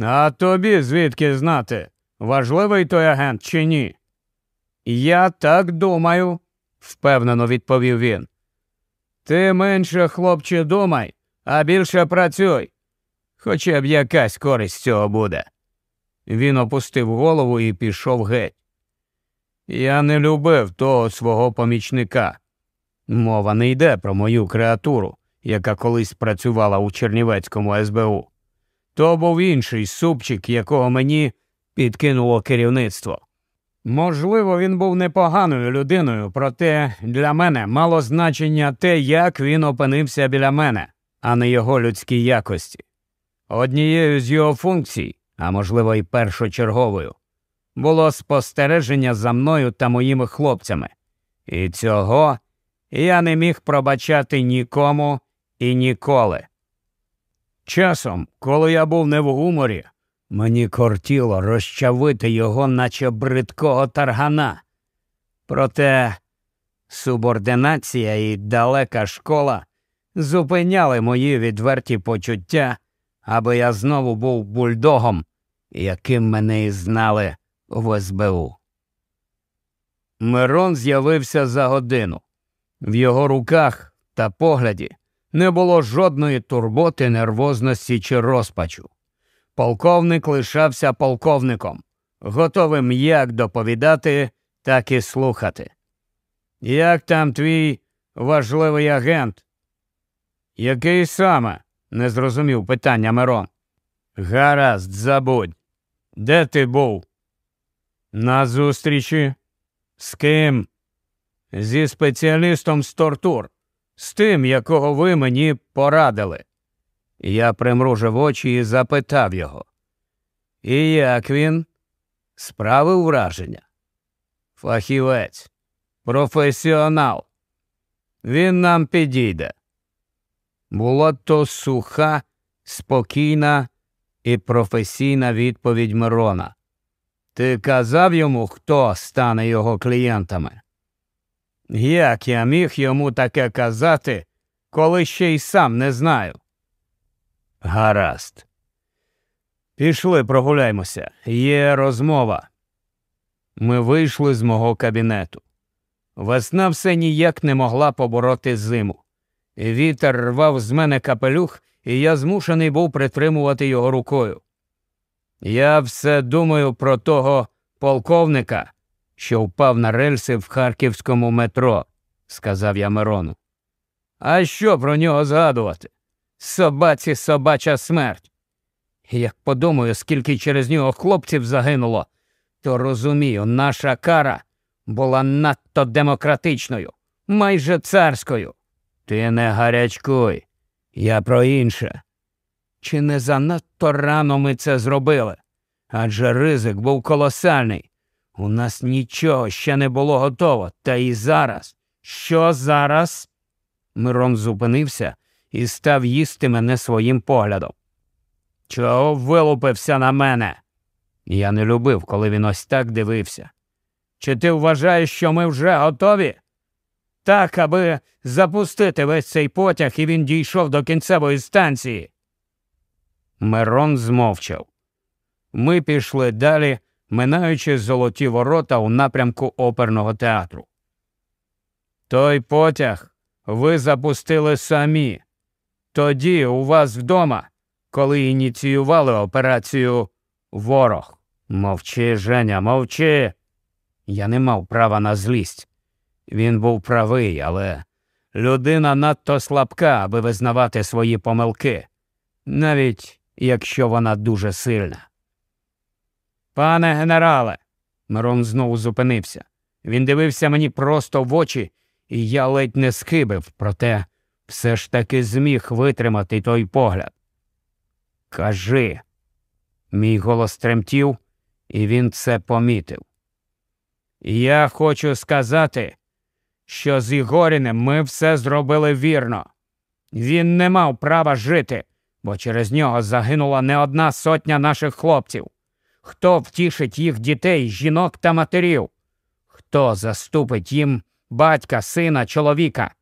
А тобі звідки знати, важливий той агент чи ні? Я так думаю, впевнено відповів він. Ти менше, хлопче, думай, а більше працюй. Хоча б якась користь цього буде. Він опустив голову і пішов геть. Я не любив того свого помічника. Мова не йде про мою креатуру, яка колись працювала у Чернівецькому СБУ. То був інший супчик, якого мені підкинуло керівництво. Можливо, він був непоганою людиною, проте для мене мало значення те, як він опинився біля мене, а не його людські якості. Однією з його функцій а можливо, і першочерговою, було спостереження за мною та моїми хлопцями. І цього я не міг пробачати нікому і ніколи. Часом, коли я був не в гуморі, мені кортіло розчавити його, наче бридкого таргана. Проте субординація і далека школа зупиняли мої відверті почуття, аби я знову був бульдогом, яким мене і знали в СБУ. Мирон з'явився за годину. В його руках та погляді не було жодної турботи, нервозності чи розпачу. Полковник лишався полковником, готовим як доповідати, так і слухати. Як там твій важливий агент? Який саме? не зрозумів питання Мирон. Гаразд, забудь. Де ти був? На зустрічі? З ким? Зі спеціалістом з тортур, з тим, якого ви мені порадили. Я примружив очі і запитав його. І як він? Справив враження? Фахівець, професіонал. Він нам підійде. Була то суха, спокійна і професійна відповідь Мирона. Ти казав йому, хто стане його клієнтами? Як я міг йому таке казати, коли ще й сам не знаю? Гаразд. Пішли, прогуляймося. Є розмова. Ми вийшли з мого кабінету. Весна все ніяк не могла побороти зиму. Вітер рвав з мене капелюх, і я змушений був притримувати його рукою. Я все думаю про того полковника, що впав на рельси в харківському метро, сказав я Мирону. А що про нього згадувати? Собаці собача смерть. Як подумаю, скільки через нього хлопців загинуло, то розумію, наша кара була надто демократичною, майже царською. Ти не гарячкуй, я про інше. Чи не занадто рано ми це зробили? Адже ризик був колосальний. У нас нічого ще не було готово, та і зараз. Що зараз? Мирон зупинився і став їсти мене своїм поглядом. Чого вилупився на мене? Я не любив, коли він ось так дивився. Чи ти вважаєш, що ми вже готові? Так, аби запустити весь цей потяг, і він дійшов до кінцевої станції. Мирон змовчав. Ми пішли далі, минаючи золоті ворота у напрямку оперного театру. Той потяг ви запустили самі. Тоді у вас вдома, коли ініціювали операцію Ворог. Мовчи, Женя, мовчи. Я не мав права на злість. Він був правий, але людина надто слабка, аби визнавати свої помилки, навіть якщо вона дуже сильна. Пане генерале, Мирон знову зупинився. Він дивився мені просто в очі, і я ледь не схибив, проте все ж таки зміг витримати той погляд. Кажи. Мій голос тремтів, і він це помітив. Я хочу сказати, що з Ігоріним ми все зробили вірно. Він не мав права жити, бо через нього загинула не одна сотня наших хлопців. Хто втішить їх дітей, жінок та матерів? Хто заступить їм батька, сина, чоловіка?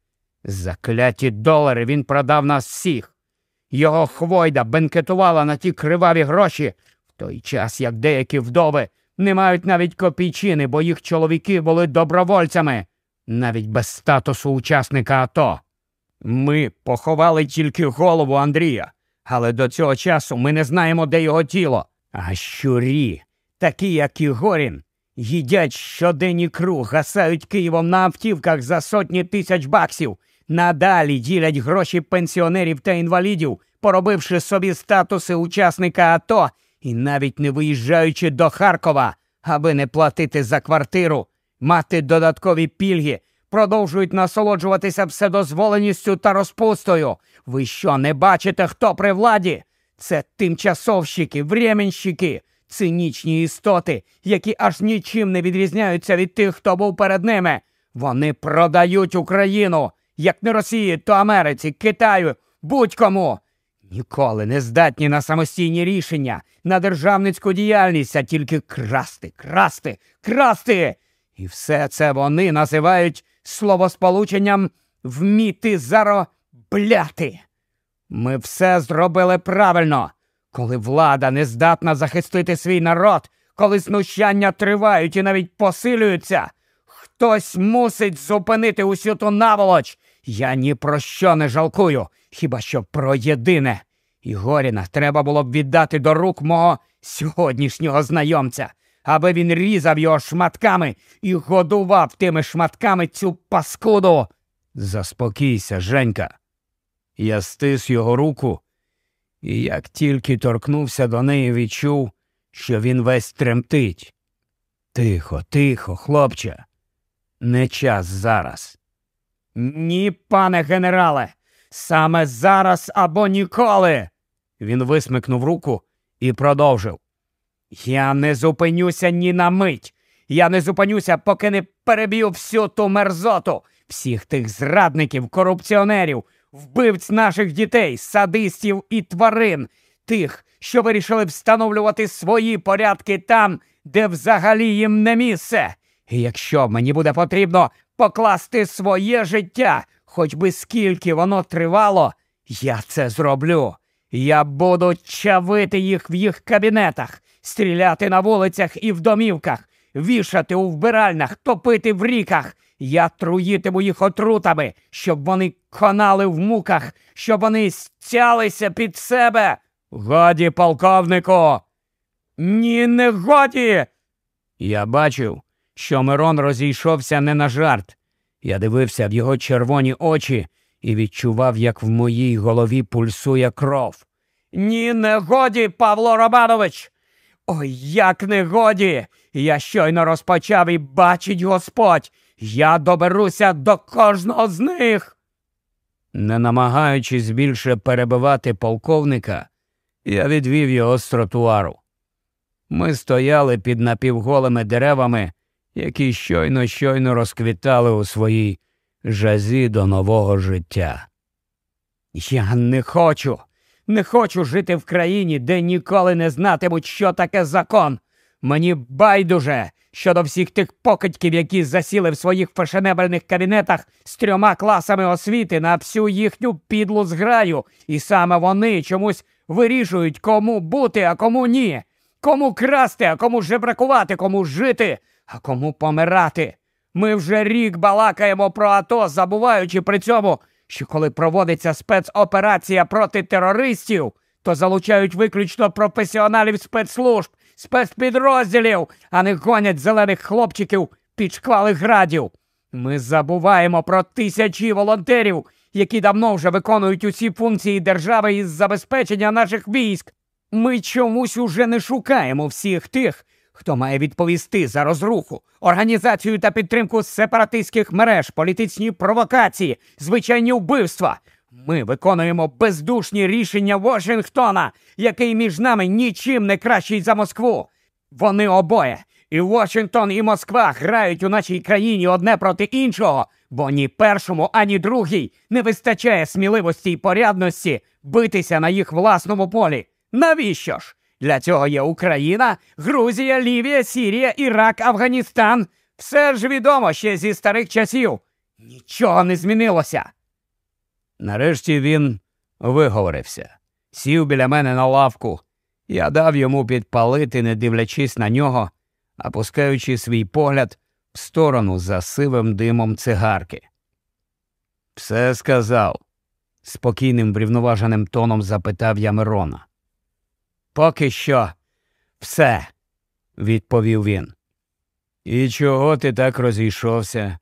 Закляті долари він продав нас всіх. Його хвойда бенкетувала на ті криваві гроші, в той час як деякі вдови не мають навіть копійчини, бо їх чоловіки були добровольцями, навіть без статусу учасника АТО. Ми поховали тільки голову Андрія, але до цього часу ми не знаємо, де його тіло. А щурі, такі, як Ігорін, їдять щоденні круг, гасають Києвом на автівках за сотні тисяч баксів, надалі ділять гроші пенсіонерів та інвалідів, поробивши собі статуси учасника АТО і навіть не виїжджаючи до Харкова, аби не платити за квартиру, мати додаткові пільги, продовжують насолоджуватися вседозволеністю та розпустою. Ви що, не бачите, хто при владі? Це тимчасовщики, временщики, цинічні істоти, які аж нічим не відрізняються від тих, хто був перед ними. Вони продають Україну, як не Росії, то Америці, Китаю, будь-кому. Ніколи не здатні на самостійні рішення, на державницьку діяльність, а тільки красти, красти, красти. І все це вони називають словосполученням вміти заробляти. Ми все зробили правильно. Коли влада не здатна захистити свій народ, коли знущання тривають і навіть посилюються, хтось мусить зупинити усю ту наволоч. Я ні про що не жалкую, хіба що про єдине. І Горіна треба було б віддати до рук мого сьогоднішнього знайомця, аби він різав його шматками і годував тими шматками цю паскуду. Заспокійся, Женька. Я стис його руку, і як тільки торкнувся до неї, відчув, що він весь тремтить. Тихо, тихо, хлопче, не час зараз. Ні, пане генерале, саме зараз або ніколи. Він висмикнув руку і продовжив. Я не зупинюся ні на мить. Я не зупинюся, поки не переб'ю всю ту мерзоту, всіх тих зрадників, корупціонерів, вбивць наших дітей, садистів і тварин, тих, що вирішили встановлювати свої порядки там, де взагалі їм не місце. І якщо мені буде потрібно покласти своє життя, хоч би скільки воно тривало, я це зроблю. Я буду чавити їх в їх кабінетах, стріляти на вулицях і в домівках, вішати у вбиральнях, топити в ріках. Я труїтиму їх отрутами, щоб вони конали в муках, щоб вони стялися під себе. Годі, полковнику. Ні, не годі. Я бачив, що Мирон розійшовся не на жарт. Я дивився в його червоні очі і відчував, як в моїй голові пульсує кров. Ні, не годі, Павло Романович. Ой, як не годі. Я щойно розпочав і бачить Господь. Я доберуся до кожного з них. Не намагаючись більше перебивати полковника, я відвів його з тротуару. Ми стояли під напівголими деревами, які щойно щойно розквітали у своїй жазі до нового життя. Я не хочу, не хочу жити в країні, де ніколи не знатимуть, що таке закон. Мені байдуже щодо всіх тих покидьків, які засіли в своїх фешенебельних кабінетах з трьома класами освіти на всю їхню підлу зграю, і саме вони чомусь вирішують, кому бути, а кому ні, кому красти, а кому жебракувати, кому жити, а кому помирати. Ми вже рік балакаємо про АТО, забуваючи при цьому, що коли проводиться спецоперація проти терористів, то залучають виключно професіоналів спецслужб, спецпідрозділів, а не гонять зелених хлопчиків під шквали градів. Ми забуваємо про тисячі волонтерів, які давно вже виконують усі функції держави із забезпечення наших військ. Ми чомусь уже не шукаємо всіх тих, хто має відповісти за розруху, організацію та підтримку сепаратистських мереж, політичні провокації, звичайні вбивства. Ми виконуємо бездушні рішення Вашингтона, який між нами нічим не кращий за Москву. Вони обоє, і Вашингтон, і Москва грають у нашій країні одне проти іншого, бо ні першому, ані другій не вистачає сміливості й порядності битися на їх власному полі. Навіщо ж? Для цього є Україна, Грузія, Лівія, Сірія, Ірак, Афганістан. Все ж відомо ще зі старих часів. Нічого не змінилося. Нарешті він виговорився, сів біля мене на лавку. Я дав йому підпалити, не дивлячись на нього, опускаючи свій погляд в сторону за сивим димом цигарки. Все сказав, спокійним врівноваженим тоном запитав я Мирона. Поки що все, відповів він. І чого ти так розійшовся?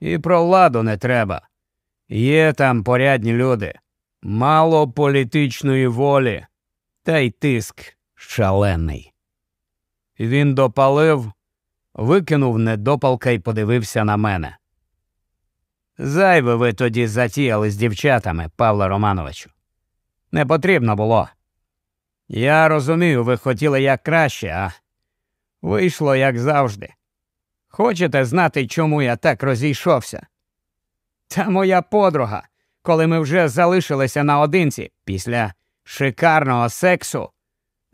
І про владу не треба. Є там порядні люди, мало політичної волі, та й тиск шалений. Він допалив, викинув недопалка і подивився на мене. Зайве ви тоді затіяли з дівчатами, Павло Романовичу. Не потрібно було. Я розумію, ви хотіли як краще, а вийшло як завжди. Хочете знати, чому я так розійшовся? Та моя подруга, коли ми вже залишилися наодинці після шикарного сексу,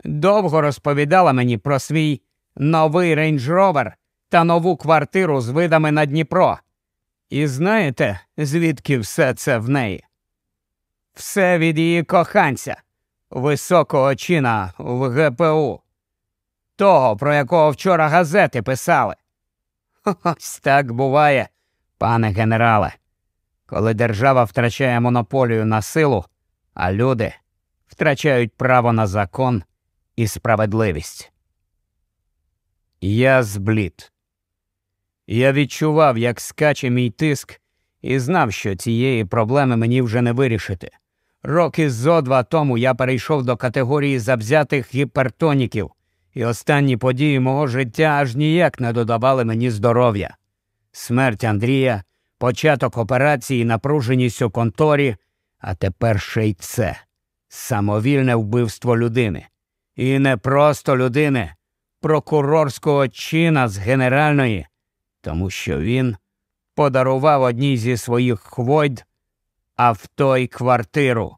довго розповідала мені про свій новий рейндж-ровер та нову квартиру з видами на Дніпро. І знаєте, звідки все це в неї? Все від її коханця, високого чина в ГПУ, того, про якого вчора газети писали. Ось так буває, пане генерале, коли держава втрачає монополію на силу, а люди втрачають право на закон і справедливість. Я зблід. Я відчував, як скаче мій тиск, і знав, що цієї проблеми мені вже не вирішити. Роки зо два тому я перейшов до категорії завзятих гіпертоніків, і останні події мого життя аж ніяк не додавали мені здоров'я. Смерть Андрія, початок операції, напруженість у конторі, а тепер ще й це самовільне вбивство людини. І не просто людини, прокурорського чина з генеральної, тому що він подарував одній зі своїх хвойд авто й квартиру.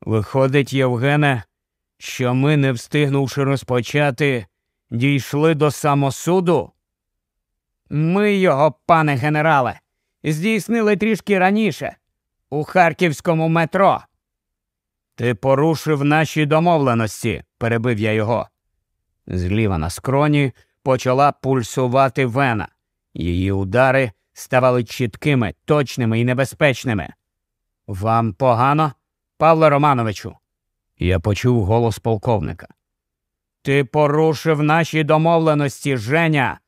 Виходить, Євгене, що ми, не встигнувши розпочати, дійшли до самосуду? Ми його, пане генерале, здійснили трішки раніше, у харківському метро. Ти порушив наші домовленості, перебив я його. Зліва на скроні почала пульсувати вена. Її удари ставали чіткими, точними і небезпечними. Вам погано, Павло Романовичу? Я почув голос полковника. Ти порушив наші домовленості, Женя.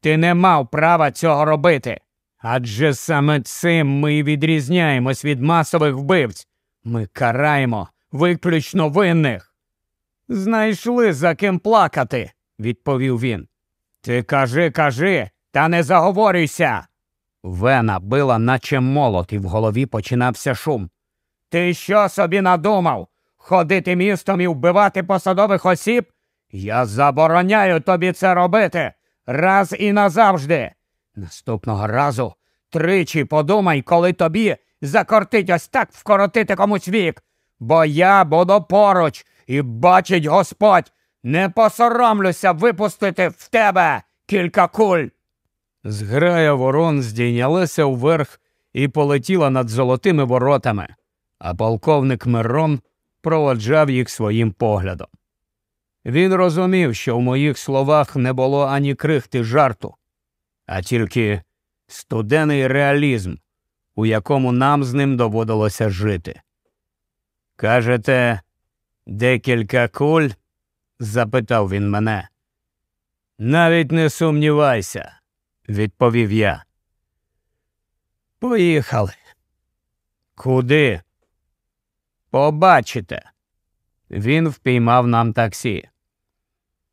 Ти не мав права цього робити. Адже саме цим ми відрізняємось від масових вбивць. Ми караємо виключно винних. Знайшли за ким плакати, відповів він. Ти кажи, кажи, та не заговорюйся. Вена била, наче молот, і в голові починався шум. Ти що собі надумав? Ходити містом і вбивати посадових осіб? Я забороняю тобі це робити раз і назавжди. Наступного разу тричі подумай, коли тобі закортить ось так вкоротити комусь вік, бо я буду поруч і бачить Господь, не посоромлюся випустити в тебе кілька куль. Зграя ворон здійнялася вверх і полетіла над золотими воротами, а полковник Мирон проводжав їх своїм поглядом. Він розумів, що в моїх словах не було ані крихти жарту, а тільки студений реалізм, у якому нам з ним доводилося жити. Кажете, декілька куль? запитав він мене. Навіть не сумнівайся, відповів я. Поїхали. Куди? Побачите. Він впіймав нам таксі.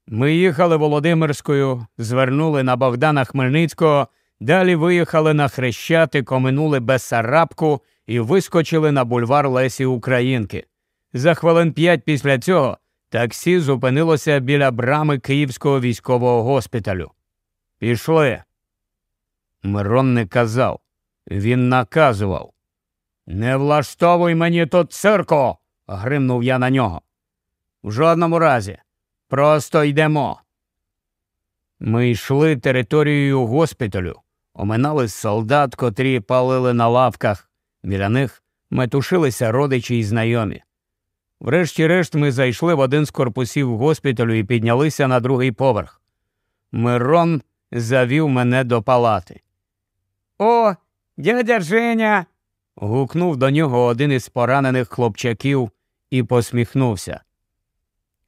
Ми їхали Володимирською, звернули на Богдана Хмельницького, далі виїхали на Хрещатик, оминули Бесарабку і вискочили на бульвар Лесі Українки. За хвилин п'ять після цього таксі зупинилося біля брами Київського військового госпіталю. Пішли. Мирон не казав, він наказував. Не влаштовуй мені тут цирку. гримнув я на нього. В жодному разі. Просто йдемо. Ми йшли територією госпіталю, оминали солдат, котрі палили на лавках. Біля них метушилися родичі й знайомі. Врешті-решт ми зайшли в один з корпусів госпіталю і піднялися на другий поверх. Мирон завів мене до палати. О, дядя Женя. гукнув до нього один із поранених хлопчаків і посміхнувся.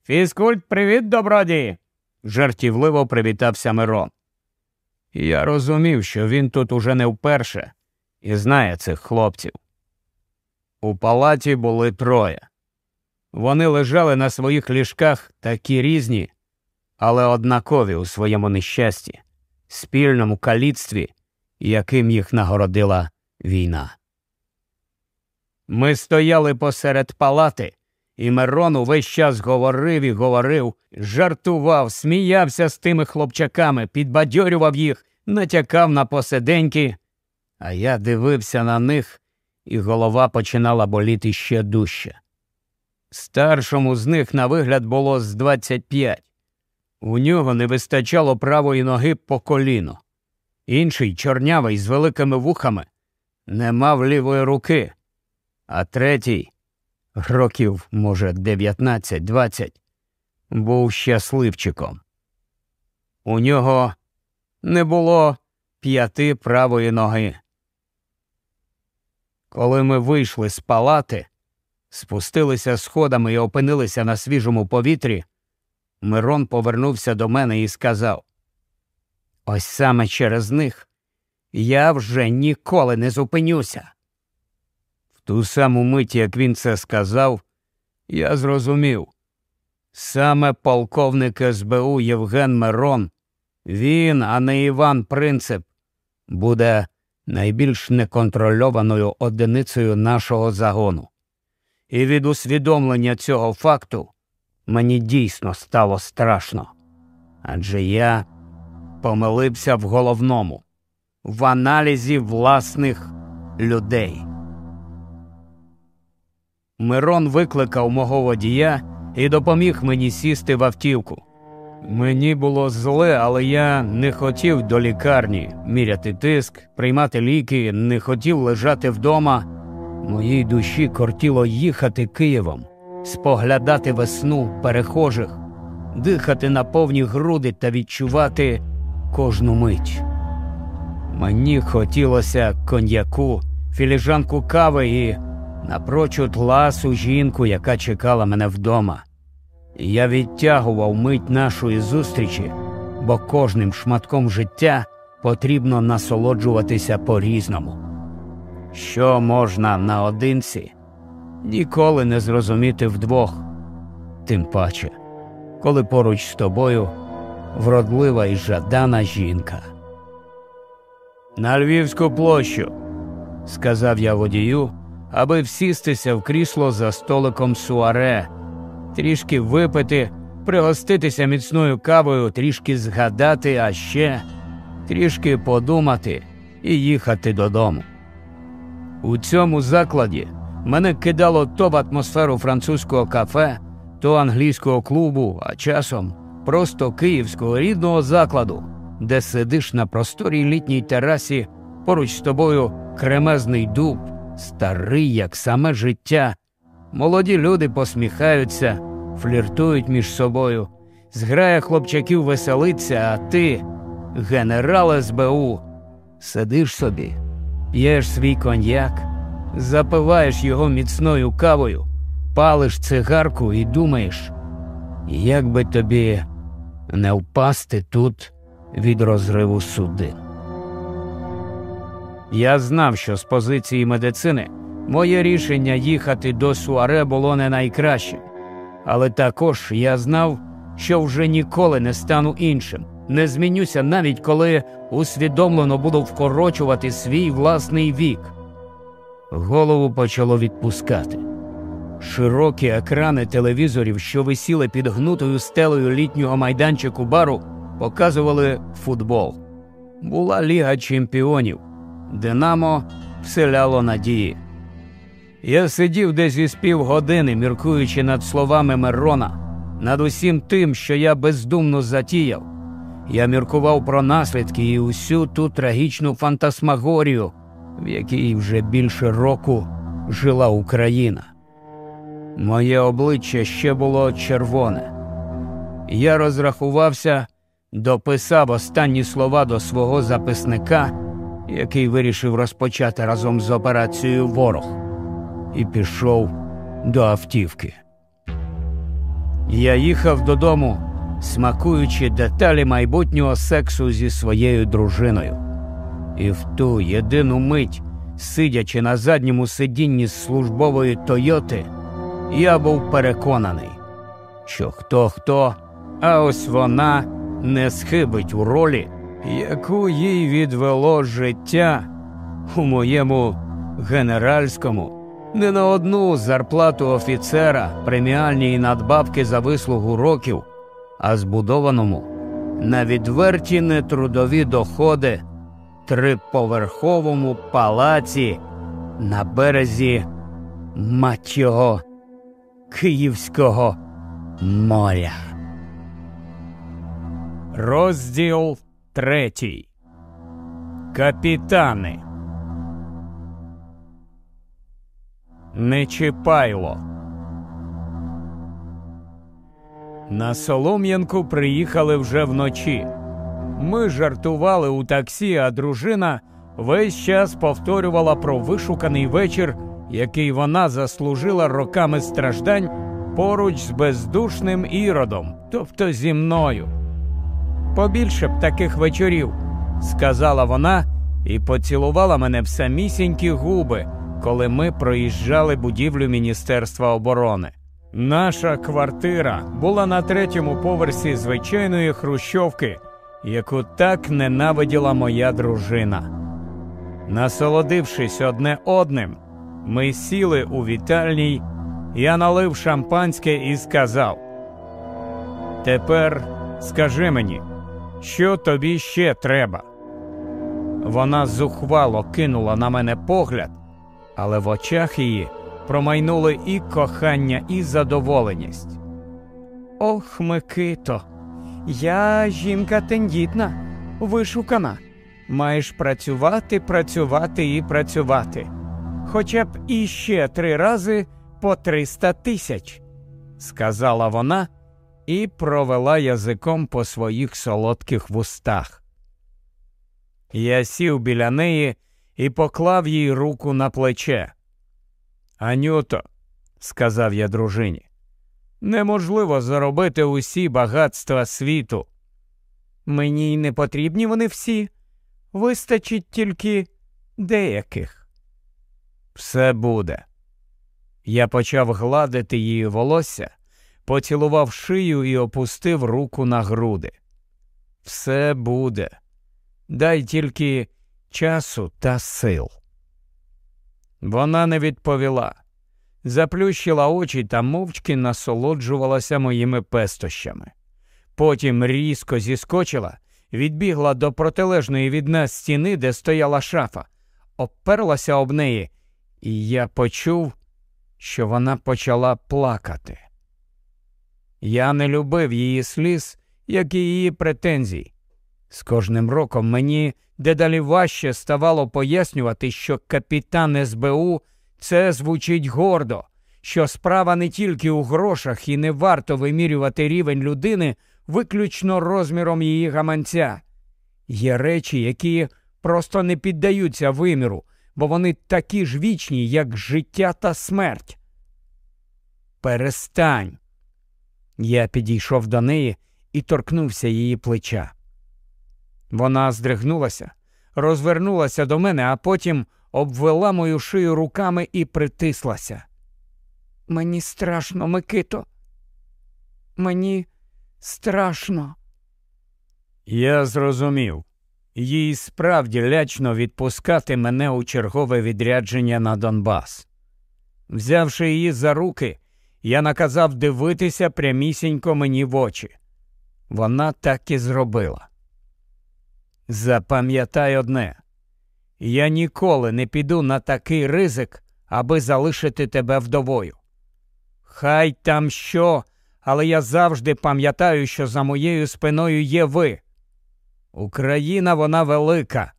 Фізкульт, привіт, добродій. жартівливо привітався Мирон. Я розумів, що він тут уже не вперше і знає цих хлопців. У палаті були троє. Вони лежали на своїх ліжках такі різні, але однакові у своєму нещасті, спільному каліцтві, яким їх нагородила війна. Ми стояли посеред палати І Мирон увесь час говорив і говорив, жартував, сміявся з тими хлопчаками, підбадьорював їх, натякав на посиденьки. А я дивився на них, і голова починала боліти ще дужче. Старшому з них на вигляд було з 25. У нього не вистачало правої ноги по коліно. Інший, чорнявий з великими вухами, не мав лівої руки, а третій, років, може, 19-20, був щасливчиком. У нього не було п'яти правої ноги. Коли ми вийшли з палати, спустилися сходами і опинилися на свіжому повітрі, Мирон повернувся до мене і сказав Ось саме через них я вже ніколи не зупинюся. В ту саму мить, як він це сказав, я зрозумів. Саме полковник СБУ Євген Мирон, він, а не Іван Принцип, буде найбільш неконтрольованою одиницею нашого загону. І від усвідомлення цього факту мені дійсно стало страшно. Адже я помилився в головному, в аналізі власних людей. Мирон викликав мого водія і допоміг мені сісти в автівку. Мені було зле, але я не хотів до лікарні міряти тиск, приймати ліки, не хотів лежати вдома. Моїй душі кортіло їхати Києвом, споглядати весну перехожих, дихати на повні груди та відчувати кожну мить. Мені хотілося коньяку, філіжанку кави і напрочуд ласу жінку, яка чекала мене вдома. Я відтягував мить нашої зустрічі, бо кожним шматком життя потрібно насолоджуватися по різному. Що можна наодинці, ніколи не зрозуміти вдвох, тим паче, коли поруч з тобою вродлива і жадана жінка. На Львівську площу, сказав я водію, аби всістися в крісло за столиком суаре трішки випити, пригоститися міцною кавою, трішки згадати, а ще трішки подумати і їхати додому. У цьому закладі мене кидало то в атмосферу французького кафе, то англійського клубу, а часом просто київського рідного закладу, де сидиш на просторій літній терасі, поруч з тобою кремезний дуб, старий, як саме життя. Молоді люди посміхаються, фліртують між собою, зграя хлопчаків веселиться, а ти, генерал СБУ, сидиш собі, п'єш свій коньяк, запиваєш його міцною кавою, палиш цигарку і думаєш, як би тобі не впасти тут від розриву судин. Я знав, що з позиції медицини моє рішення їхати до Суаре було не найкраще, але також я знав, що вже ніколи не стану іншим, не змінюся навіть коли усвідомлено буду вкорочувати свій власний вік. Голову почало відпускати. Широкі екрани телевізорів, що висіли під гнутою стелею літнього майданчику бару, показували футбол. Була Ліга чемпіонів. Динамо вселяло надії. Я сидів десь із півгодини, міркуючи над словами Мерона, над усім тим, що я бездумно затіяв. Я міркував про наслідки і усю ту трагічну фантасмагорію, в якій вже більше року жила Україна. Моє обличчя ще було червоне. Я розрахувався, дописав останні слова до свого записника, який вирішив розпочати разом з операцією Ворог, і пішов до автівки. Я їхав додому, смакуючи деталі майбутнього сексу зі своєю дружиною. І в ту єдину мить, сидячи на задньому сидінні службової Тойоти, я був переконаний, що хто хто, а ось вона не схибить у ролі, яку їй відвело життя у моєму генеральському не на одну зарплату офіцера, преміальні і надбавки за вислугу років, а збудованому на відверті нетрудові доходи триповерховому палаці на березі мать його, Київського моря. Розділ третій. Капітани. Нечипайло. На Солом'янку приїхали вже вночі. Ми жартували у таксі, а дружина весь час повторювала про вишуканий вечір, який вона заслужила роками страждань поруч з бездушним іродом, тобто зі мною. Побільше б таких вечорів, сказала вона і поцілувала мене в самісінькі губи, коли ми проїжджали будівлю Міністерства оборони. Наша квартира була на третьому поверсі звичайної хрущовки, яку так ненавиділа моя дружина. Насолодившись одне одним, ми сіли у вітальній, я налив шампанське і сказав: Тепер скажи мені, що тобі ще треба? Вона зухвало кинула на мене погляд, але в очах її промайнули і кохання, і задоволеність. Ох, Микито, я жінка тендітна, вишукана. Маєш працювати, працювати і працювати. Хоча б іще три рази по триста тисяч, сказала вона і провела язиком по своїх солодких вустах. Я сів біля неї і поклав їй руку на плече. Анюто, сказав я дружині, неможливо заробити усі багатства світу. Мені й не потрібні вони всі, вистачить тільки деяких. Все буде. Я почав гладити її волосся, поцілував шию і опустив руку на груди. Все буде. Дай тільки часу та сил. Вона не відповіла, заплющила очі та мовчки насолоджувалася моїми пестощами. Потім різко зіскочила, відбігла до протилежної від нас стіни, де стояла шафа, оперлася об неї, і я почув, що вона почала плакати. Я не любив її сліз, як і її претензій. З кожним роком мені дедалі важче ставало пояснювати, що капітан СБУ це звучить гордо, що справа не тільки у грошах і не варто вимірювати рівень людини виключно розміром її гаманця. Є речі, які просто не піддаються виміру, бо вони такі ж вічні, як життя та смерть. Перестань. Я підійшов до неї і торкнувся її плеча. Вона здригнулася, розвернулася до мене, а потім обвела мою шию руками і притислася. Мені страшно, Микито. Мені страшно. Я зрозумів. Їй справді лячно відпускати мене у чергове відрядження на Донбас. Взявши її за руки, я наказав дивитися прямісінько мені в очі. Вона так і зробила. Запам'ятай одне, я ніколи не піду на такий ризик, аби залишити тебе вдовою. Хай там що, але я завжди пам'ятаю, що за моєю спиною є ви. Україна вона велика.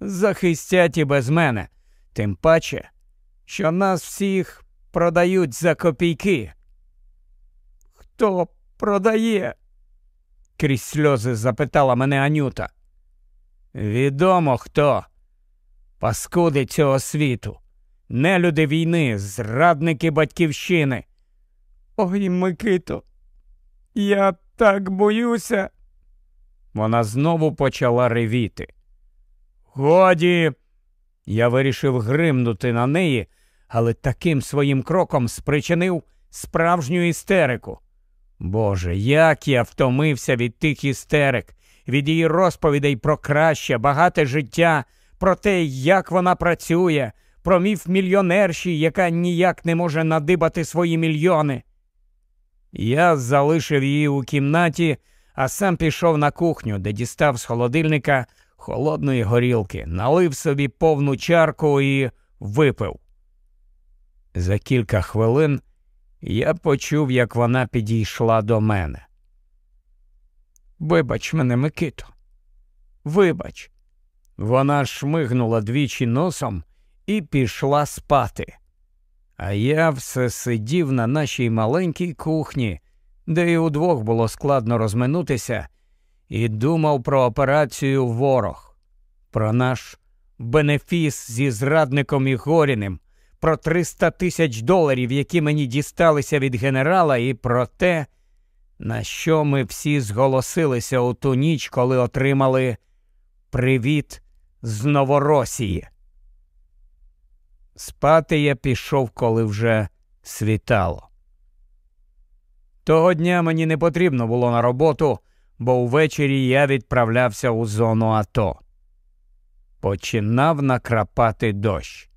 Захистять і без мене, тим паче, що нас всіх продають за копійки. Хто продає? крізь сльози запитала мене Анюта. Відомо хто. Паскуди цього світу, нелюди війни, зрадники батьківщини. Ой, Микито, я так боюся. Вона знову почала ревіти. Годі, я вирішив гримнути на неї, але таким своїм кроком спричинив справжню істерику. Боже, як я втомився від тих істерик, від її розповідей про краще, багате життя, про те, як вона працює, про міф мільйонерші, яка ніяк не може надибати свої мільйони. Я залишив її у кімнаті, а сам пішов на кухню, де дістав з холодильника холодної горілки, налив собі повну чарку і випив. За кілька хвилин я почув, як вона підійшла до мене. Вибач мене, Микито. Вибач. Вона шмигнула двічі носом і пішла спати. А я все сидів на нашій маленькій кухні, де й удвох було складно розминутися, і думав про операцію Ворог, про наш бенефіс зі зрадником і Горіним, про 300 тисяч доларів, які мені дісталися від генерала, і про те, на що ми всі зголосилися у ту ніч, коли отримали привіт з Новоросії. Спати я пішов, коли вже світало. Того дня мені не потрібно було на роботу, бо ввечері я відправлявся у зону АТО. Починав накрапати дощ.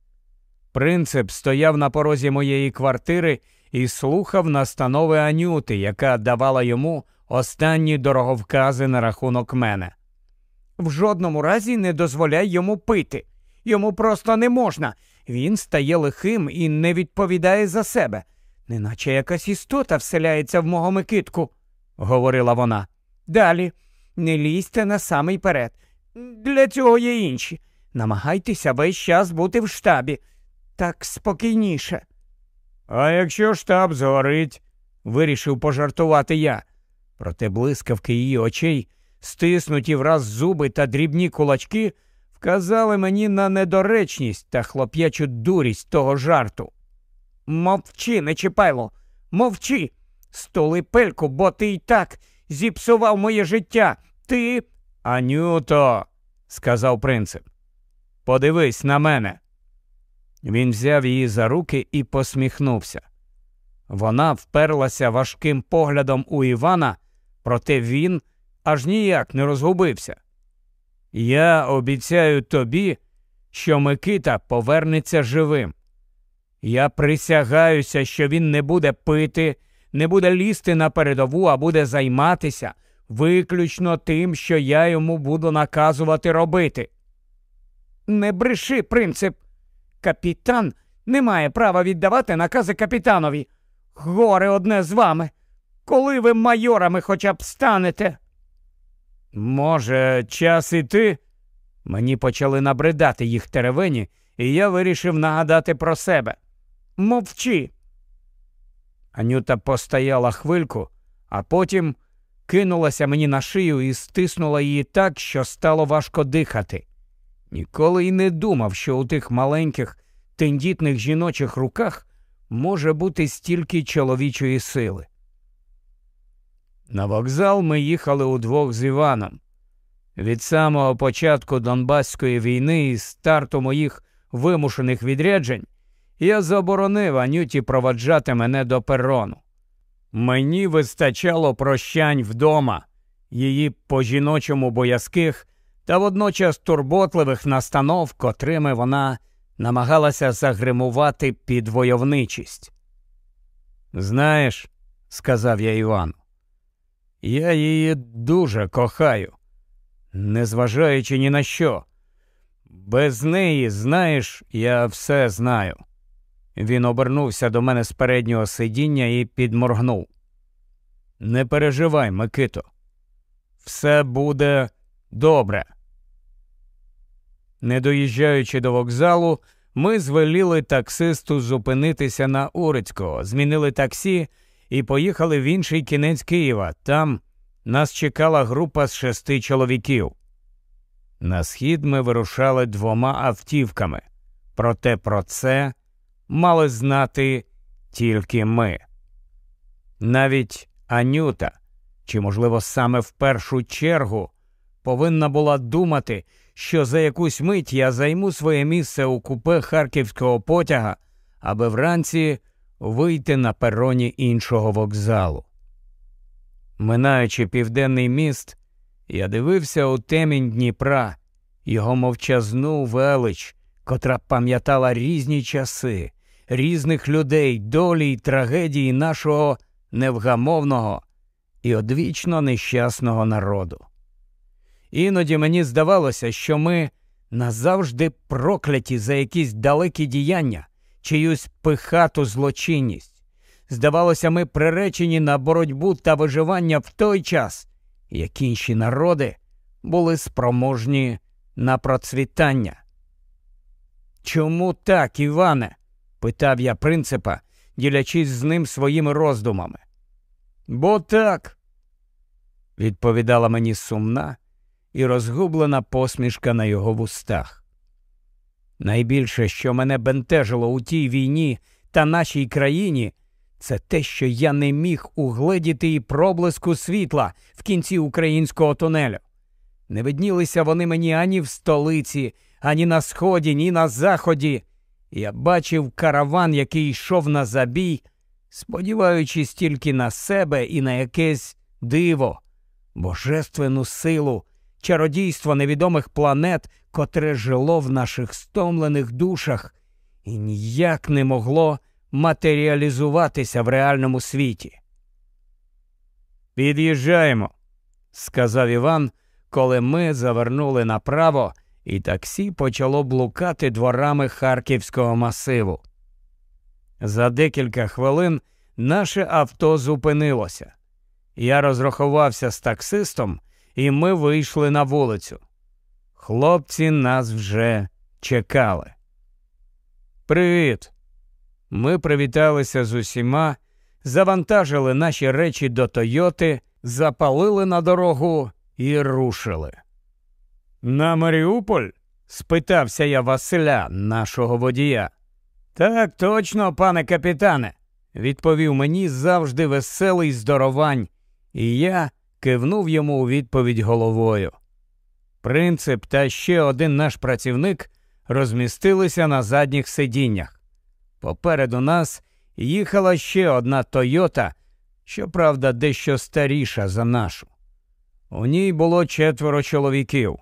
Принцип стояв на порозі моєї квартири і слухав настанови Анюти, яка давала йому останні дороговкази на рахунок мене. В жодному разі не дозволяй йому пити. Йому просто не можна. Він стає лихим і не відповідає за себе, неначе якась істота вселяється в мого Микитку, говорила вона. Далі не лізьте на самий перед. Для цього є інші. Намагайтеся весь час бути в штабі. Так спокійніше. А якщо штаб згорить, вирішив пожартувати я. Проте блискавки її очей, стиснуті враз зуби та дрібні кулачки, вказали мені на недоречність та хлоп'ячу дурість того жарту. Мовчи, Нечіпайло, мовчи. Столи пельку, бо ти й так зіпсував моє життя. Ти. Анюто, сказав принцип. Подивись на мене. Він взяв її за руки і посміхнувся. Вона вперлася важким поглядом у Івана, проте він аж ніяк не розгубився. Я обіцяю тобі, що Микита повернеться живим. Я присягаюся, що він не буде пити, не буде лізти на передову, а буде займатися виключно тим, що я йому буду наказувати робити. Не бреши, принцип. Капітан не має права віддавати накази капітанові. Горе одне з вами. Коли ви майорами хоча б станете. Може, час іти? Мені почали набридати їх теревені, і я вирішив нагадати про себе. Мовчи. Анюта постояла хвильку, а потім кинулася мені на шию і стиснула її так, що стало важко дихати. Ніколи й не думав, що у тих маленьких, тендітних жіночих руках може бути стільки чоловічої сили. На вокзал ми їхали удвох з Іваном. Від самого початку Донбаської війни і старту моїх вимушених відряджень я заборонив Анюті проваджати мене до перрону. Мені вистачало прощань вдома, її по жіночому боязких та водночас турботливих настанов, котрими вона намагалася загримувати під войовничість. Знаєш, сказав я Івану, я її дуже кохаю, незважаючи ні на що. Без неї, знаєш, я все знаю. Він обернувся до мене з переднього сидіння і підморгнув. Не переживай, Микито, все буде добре. Не доїжджаючи до вокзалу, ми звеліли таксисту зупинитися на Урицького, змінили таксі і поїхали в інший кінець Києва. Там нас чекала група з шести чоловіків. На схід ми вирушали двома автівками, проте про це мали знати тільки ми. Навіть Анюта, чи, можливо, саме в першу чергу, повинна була думати, що за якусь мить я займу своє місце у купе харківського потяга, аби вранці вийти на пероні іншого вокзалу. Минаючи південний міст, я дивився у темінь Дніпра, його мовчазну велич, котра пам'ятала різні часи, різних людей, долі й трагедії нашого невгамовного і одвічно нещасного народу. Іноді мені здавалося, що ми назавжди прокляті за якісь далекі діяння, чиюсь пихату злочинність. Здавалося, ми приречені на боротьбу та виживання в той час, як інші народи були спроможні на процвітання. Чому так, Іване? питав я принципа, ділячись з ним своїми роздумами. Бо так, відповідала мені сумна і розгублена посмішка на його вустах. Найбільше, що мене бентежило у тій війні та нашій країні, це те, що я не міг угледіти і проблиску світла в кінці українського тунелю. Не виднілися вони мені ані в столиці, ані на сході, ні на заході. Я бачив караван, який йшов на забій, сподіваючись тільки на себе і на якесь диво, божественну силу, чародійство невідомих планет, котре жило в наших стомлених душах і ніяк не могло матеріалізуватися в реальному світі. Під'їжджаємо, сказав Іван, коли ми завернули направо, і таксі почало блукати дворами харківського масиву. За декілька хвилин наше авто зупинилося. Я розрахувався з таксистом, і ми вийшли на вулицю. Хлопці нас вже чекали. Привіт! Ми привіталися з усіма, завантажили наші речі до Тойоти, запалили на дорогу і рушили. На Маріуполь? спитався я Василя, нашого водія. Так точно, пане капітане, відповів мені завжди веселий здоровань, і я кивнув йому у відповідь головою. Принцип та ще один наш працівник розмістилися на задніх сидіннях. Попереду нас їхала ще одна Тойота, щоправда, дещо старіша за нашу. У ній було четверо чоловіків,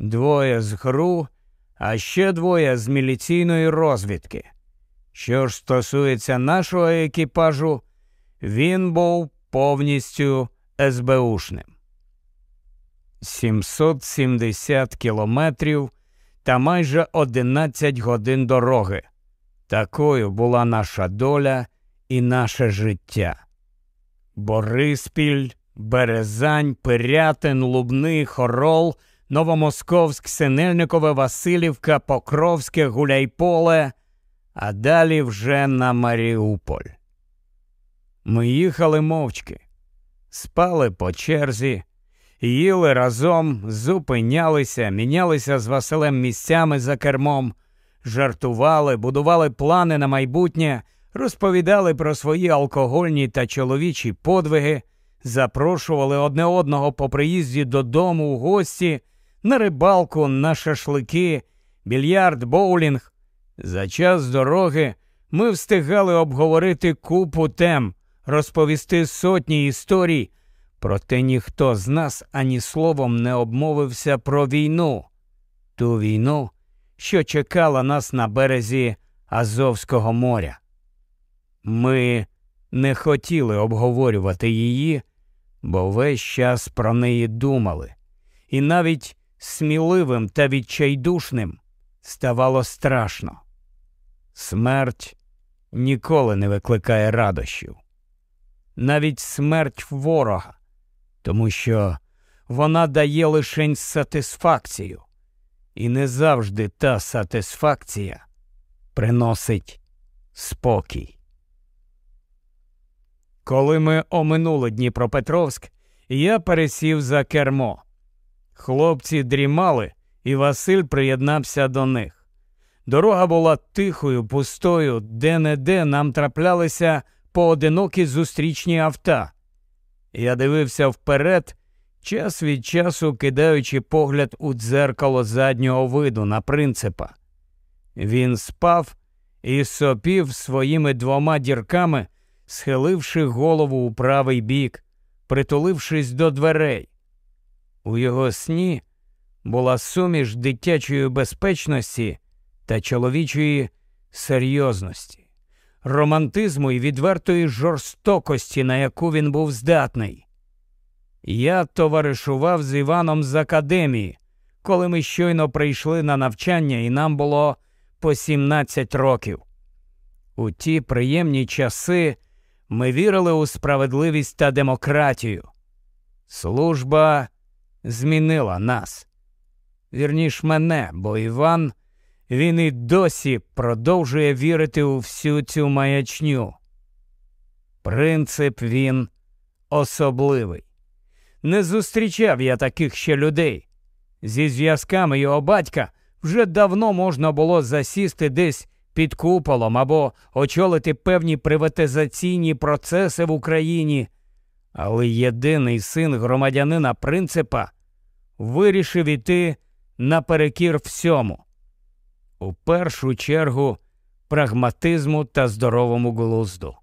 двоє з ГРУ, а ще двоє з міліційної розвідки. Що ж стосується нашого екіпажу, він був повністю СБУшним. 770 кілометрів та майже 11 годин дороги. Такою була наша доля і наше життя. Бориспіль, Березань, Пирятин, Лубний, Хорол, Новомосковськ, Синельникове, Васильівка, Покровське, Гуляйполе, а далі вже на Маріуполь. Ми їхали мовчки, спали по черзі, їли разом, зупинялися, мінялися з Василем місцями за кермом, жартували, будували плани на майбутнє, розповідали про свої алкогольні та чоловічі подвиги, запрошували одне одного по приїзді додому у гості, на рибалку, на шашлики, більярд, боулінг. За час дороги ми встигали обговорити купу тем, розповісти сотні історій, проте ніхто з нас ані словом не обмовився про війну, ту війну, що чекала нас на березі Азовського моря. Ми не хотіли обговорювати її, бо весь час про неї думали, і навіть сміливим та відчайдушним ставало страшно. Смерть ніколи не викликає радощів, навіть смерть ворога, тому що вона дає лише сатисфакцію, і не завжди та сатисфакція приносить спокій. Коли ми оминули Дніпропетровськ, я пересів за кермо. Хлопці дрімали, і Василь приєднався до них. Дорога була тихою, пустою, де не де нам траплялися поодинокі зустрічні авта. Я дивився вперед, час від часу кидаючи погляд у дзеркало заднього виду на принципа. Він спав і сопів своїми двома дірками, схиливши голову у правий бік, притулившись до дверей. У його сні була суміш дитячої безпечності та чоловічої серйозності, романтизму і відвертої жорстокості, на яку він був здатний. Я товаришував з Іваном з академії, коли ми щойно прийшли на навчання, і нам було по 17 років. У ті приємні часи ми вірили у справедливість та демократію. Служба змінила нас. Вірніш мене, бо Іван він і досі продовжує вірити у всю цю маячню. Принцип він особливий. Не зустрічав я таких ще людей. Зі зв'язками його батька вже давно можна було засісти десь під куполом або очолити певні приватизаційні процеси в Україні. Але єдиний син громадянина принципа вирішив іти наперекір всьому. У першу чергу прагматизму та здоровому глузду.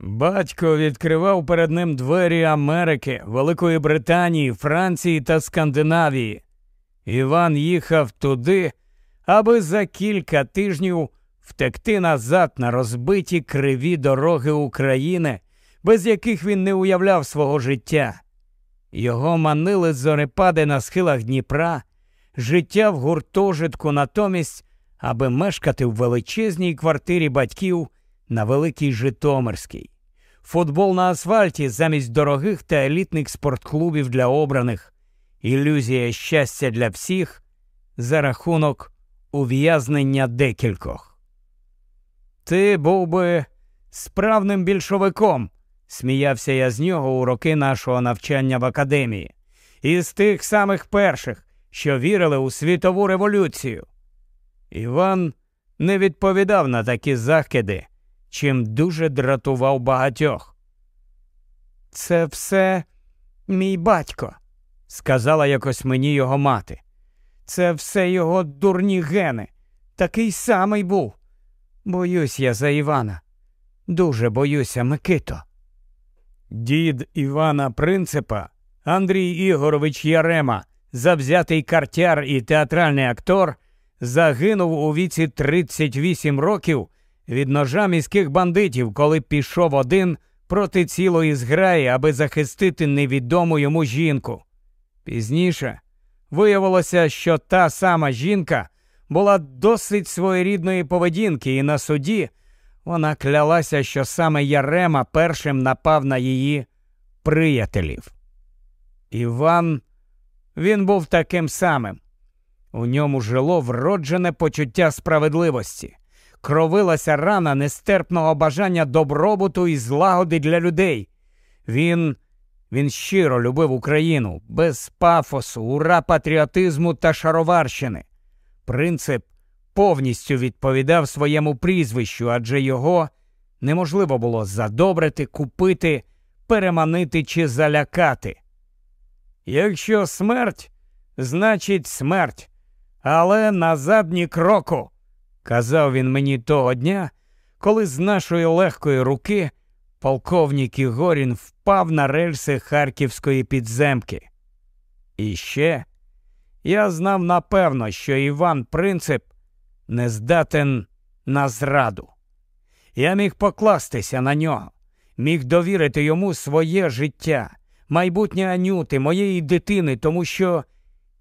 Батько відкривав перед ним двері Америки, Великої Британії, Франції та Скандинавії. Іван їхав туди, аби за кілька тижнів втекти назад на розбиті криві дороги України, без яких він не уявляв свого життя. Його манили зорепади на схилах Дніпра, життя в гуртожитку натомість, аби мешкати в величезній квартирі батьків на Великій Житомирській. Футбол на асфальті замість дорогих та елітних спортклубів для обраних, ілюзія щастя для всіх за рахунок ув'язнення декількох. Ти був би справним більшовиком, сміявся я з нього у роки нашого навчання в академії, із тих самих перших, що вірили у світову революцію. Іван не відповідав на такі закиди, чим дуже дратував багатьох. Це все мій батько, сказала якось мені його мати. Це все його дурні гени. Такий самий був. Боюсь я за Івана. Дуже боюся, Микито. Дід Івана Принципа, Андрій Ігорович Ярема, завзятий картяр і театральний актор, загинув у віці 38 років від ножа міських бандитів, коли пішов один проти цілої зграї, аби захистити невідому йому жінку. Пізніше виявилося, що та сама жінка була досить своєрідної поведінки, і на суді вона клялася, що саме Ярема першим напав на її приятелів. Іван він був таким самим. У ньому жило вроджене почуття справедливості, кровилася рана нестерпного бажання добробуту і злагоди для людей. Він він щиро любив Україну без пафосу, ура патріотизму та шароварщини. Принцип повністю відповідав своєму прізвищу, адже його неможливо було задобрити, купити, переманити чи залякати. Якщо смерть, значить смерть, але назад ні кроку, казав він мені того дня, коли з нашої легкої руки полковник Ігорін впав на рельси харківської підземки. І ще я знав напевно, що Іван Принцип не здатен на зраду. Я міг покластися на нього, міг довірити йому своє життя, майбутнє Анюти, моєї дитини, тому що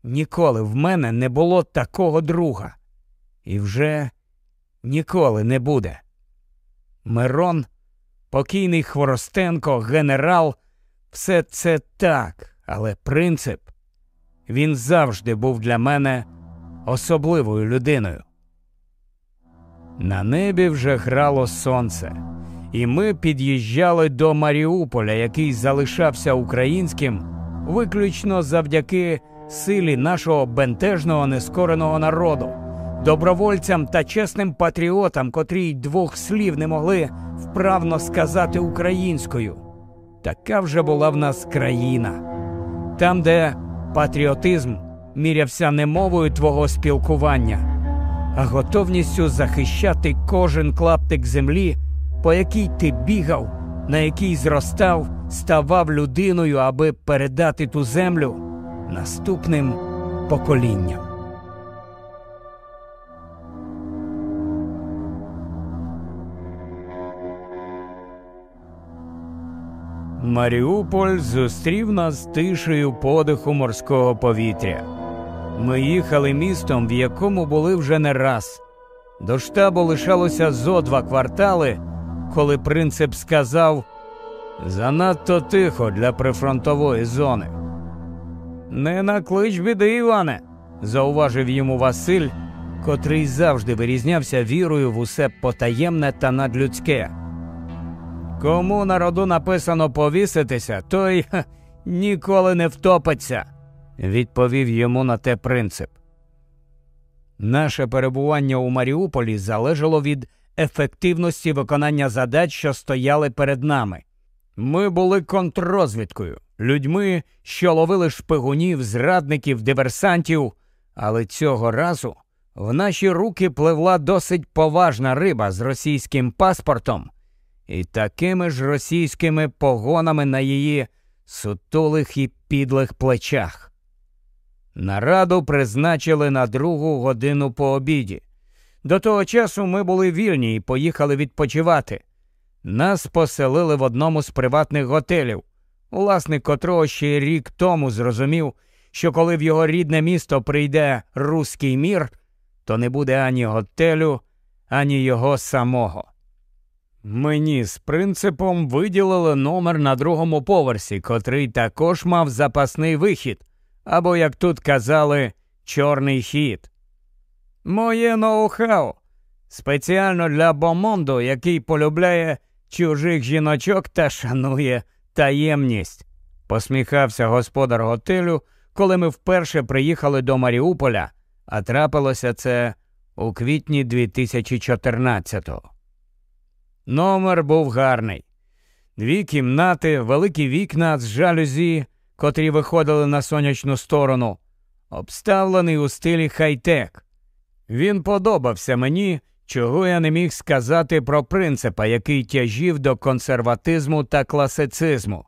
ніколи в мене не було такого друга. І вже ніколи не буде. Мирон, покійний Хворостенко, генерал, все це так, але принцип він завжди був для мене особливою людиною. На небі вже грало сонце, і ми під'їжджали до Маріуполя, який залишався українським виключно завдяки силі нашого бентежного нескореного народу, добровольцям та чесним патріотам, котрі й двох слів не могли вправно сказати українською. Така вже була в нас країна, там, де патріотизм мірявся не мовою твого спілкування а готовністю захищати кожен клаптик землі, по якій ти бігав, на якій зростав, ставав людиною, аби передати ту землю наступним поколінням. Маріуполь зустрів нас тишею подиху морського повітря. Ми їхали містом, в якому були вже не раз. До штабу лишалося зо два квартали, коли принцип сказав занадто тихо для прифронтової зони. Не наклич біди, Іване, зауважив йому Василь, котрий завжди вирізнявся вірою в усе потаємне та надлюдське. Кому на роду написано повіситися, той ха, ніколи не втопиться, відповів йому на те принцип. Наше перебування у Маріуполі залежало від ефективності виконання задач, що стояли перед нами. Ми були контррозвідкою, людьми, що ловили шпигунів, зрадників, диверсантів, але цього разу в наші руки пливла досить поважна риба з російським паспортом і такими ж російськими погонами на її сутулих і підлих плечах. Нараду призначили на другу годину по обіді. До того часу ми були вільні і поїхали відпочивати. Нас поселили в одному з приватних готелів, власник котрого ще рік тому зрозумів, що коли в його рідне місто прийде руський мір, то не буде ані готелю, ані його самого. Мені з принципом виділили номер на другому поверсі, котрий також мав запасний вихід, або, як тут казали, чорний хід. Моє ноу-хау спеціально для Бомонду, який полюбляє чужих жіночок та шанує таємність, посміхався господар готелю, коли ми вперше приїхали до Маріуполя, а трапилося це у квітні 2014-го. Номер був гарний. Дві кімнати, великі вікна з жалюзі, котрі виходили на сонячну сторону, обставлений у стилі хай-тек. Він подобався мені, чого я не міг сказати про принципа, який тяжів до консерватизму та класицизму.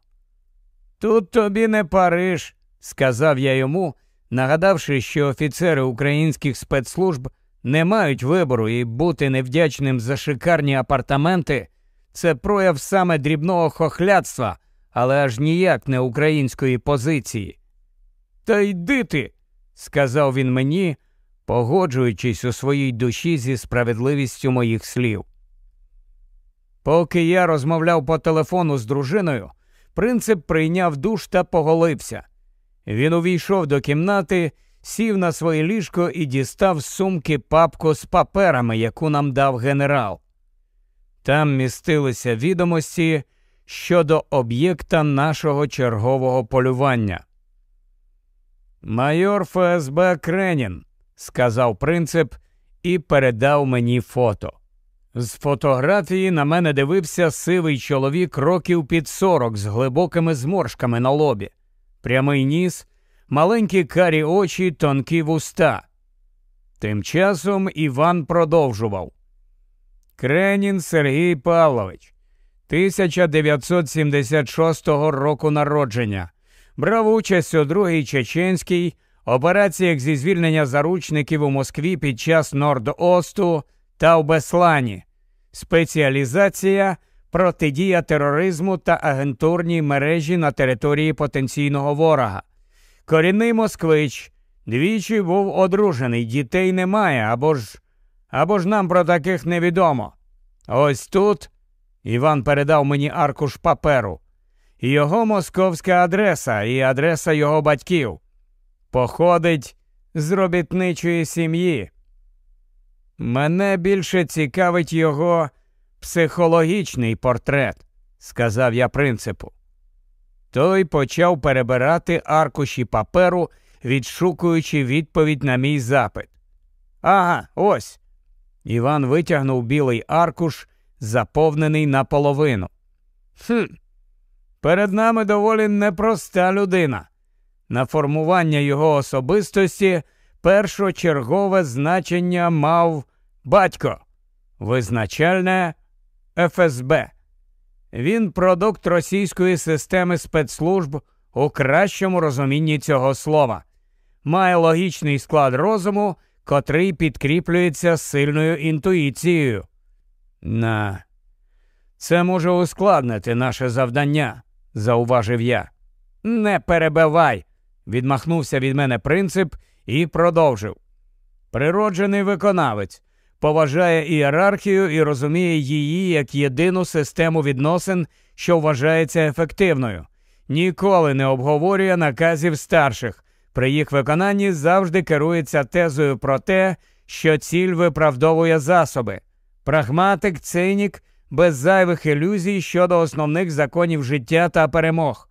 Тут тобі не Париж, сказав я йому, нагадавши, що офіцери українських спецслужб не мають вибору і бути невдячним за шикарні апартаменти це прояв саме дрібного хохляцтва, але аж ніяк не української позиції. Та йди ти, сказав він мені, погоджуючись у своїй душі зі справедливістю моїх слів. Поки я розмовляв по телефону з дружиною, принцип прийняв душ та поголився. Він увійшов до кімнати сів на своє ліжко і дістав з сумки папку з паперами, яку нам дав генерал. Там містилися відомості щодо об'єкта нашого чергового полювання. Майор ФСБ Кренін, сказав принцип і передав мені фото. З фотографії на мене дивився сивий чоловік років під сорок з глибокими зморшками на лобі, прямий ніс маленькі карі очі, тонкі вуста. Тим часом Іван продовжував. Кренін Сергій Павлович, 1976 року народження, брав участь у другій чеченській операціях зі звільнення заручників у Москві під час Норд-Осту та в Беслані, спеціалізація, протидія тероризму та агентурній мережі на території потенційного ворога. Корінний москвич, двічі був одружений, дітей немає, або ж або ж нам про таких невідомо. Ось тут Іван передав мені аркуш паперу, його московська адреса і адреса його батьків. Походить з робітничої сім'ї. Мене більше цікавить його психологічний портрет, сказав я принципу. Той почав перебирати аркуші паперу, відшукуючи відповідь на мій запит. Ага, ось. Іван витягнув білий аркуш, заповнений наполовину. Хм, перед нами доволі непроста людина. На формування його особистості першочергове значення мав батько, визначальне ФСБ. Він продукт російської системи спецслужб у кращому розумінні цього слова, має логічний склад розуму, котрий підкріплюється сильною інтуїцією. На це може ускладнити наше завдання, зауважив я. Не перебивай, відмахнувся від мене принцип і продовжив. Природжений виконавець поважає ієрархію і розуміє її як єдину систему відносин, що вважається ефективною. Ніколи не обговорює наказів старших. При їх виконанні завжди керується тезою про те, що ціль виправдовує засоби. Прагматик, цинік, без зайвих ілюзій щодо основних законів життя та перемог.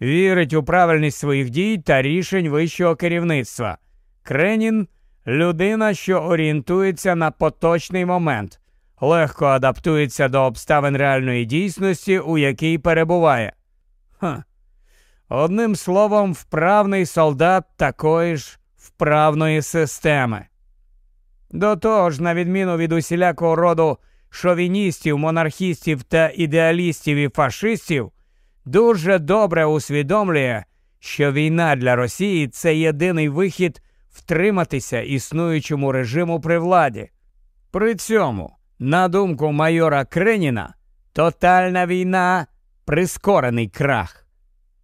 Вірить у правильність своїх дій та рішень вищого керівництва. Кренін людина, що орієнтується на поточний момент, легко адаптується до обставин реальної дійсності, у якій перебуває. Ха. Одним словом, вправний солдат такої ж вправної системи. До того ж, на відміну від усілякого роду шовіністів, монархістів та ідеалістів і фашистів, дуже добре усвідомлює, що війна для Росії це єдиний вихід втриматися існуючому режиму при владі. При цьому, на думку майора Креніна, тотальна війна прискорений крах,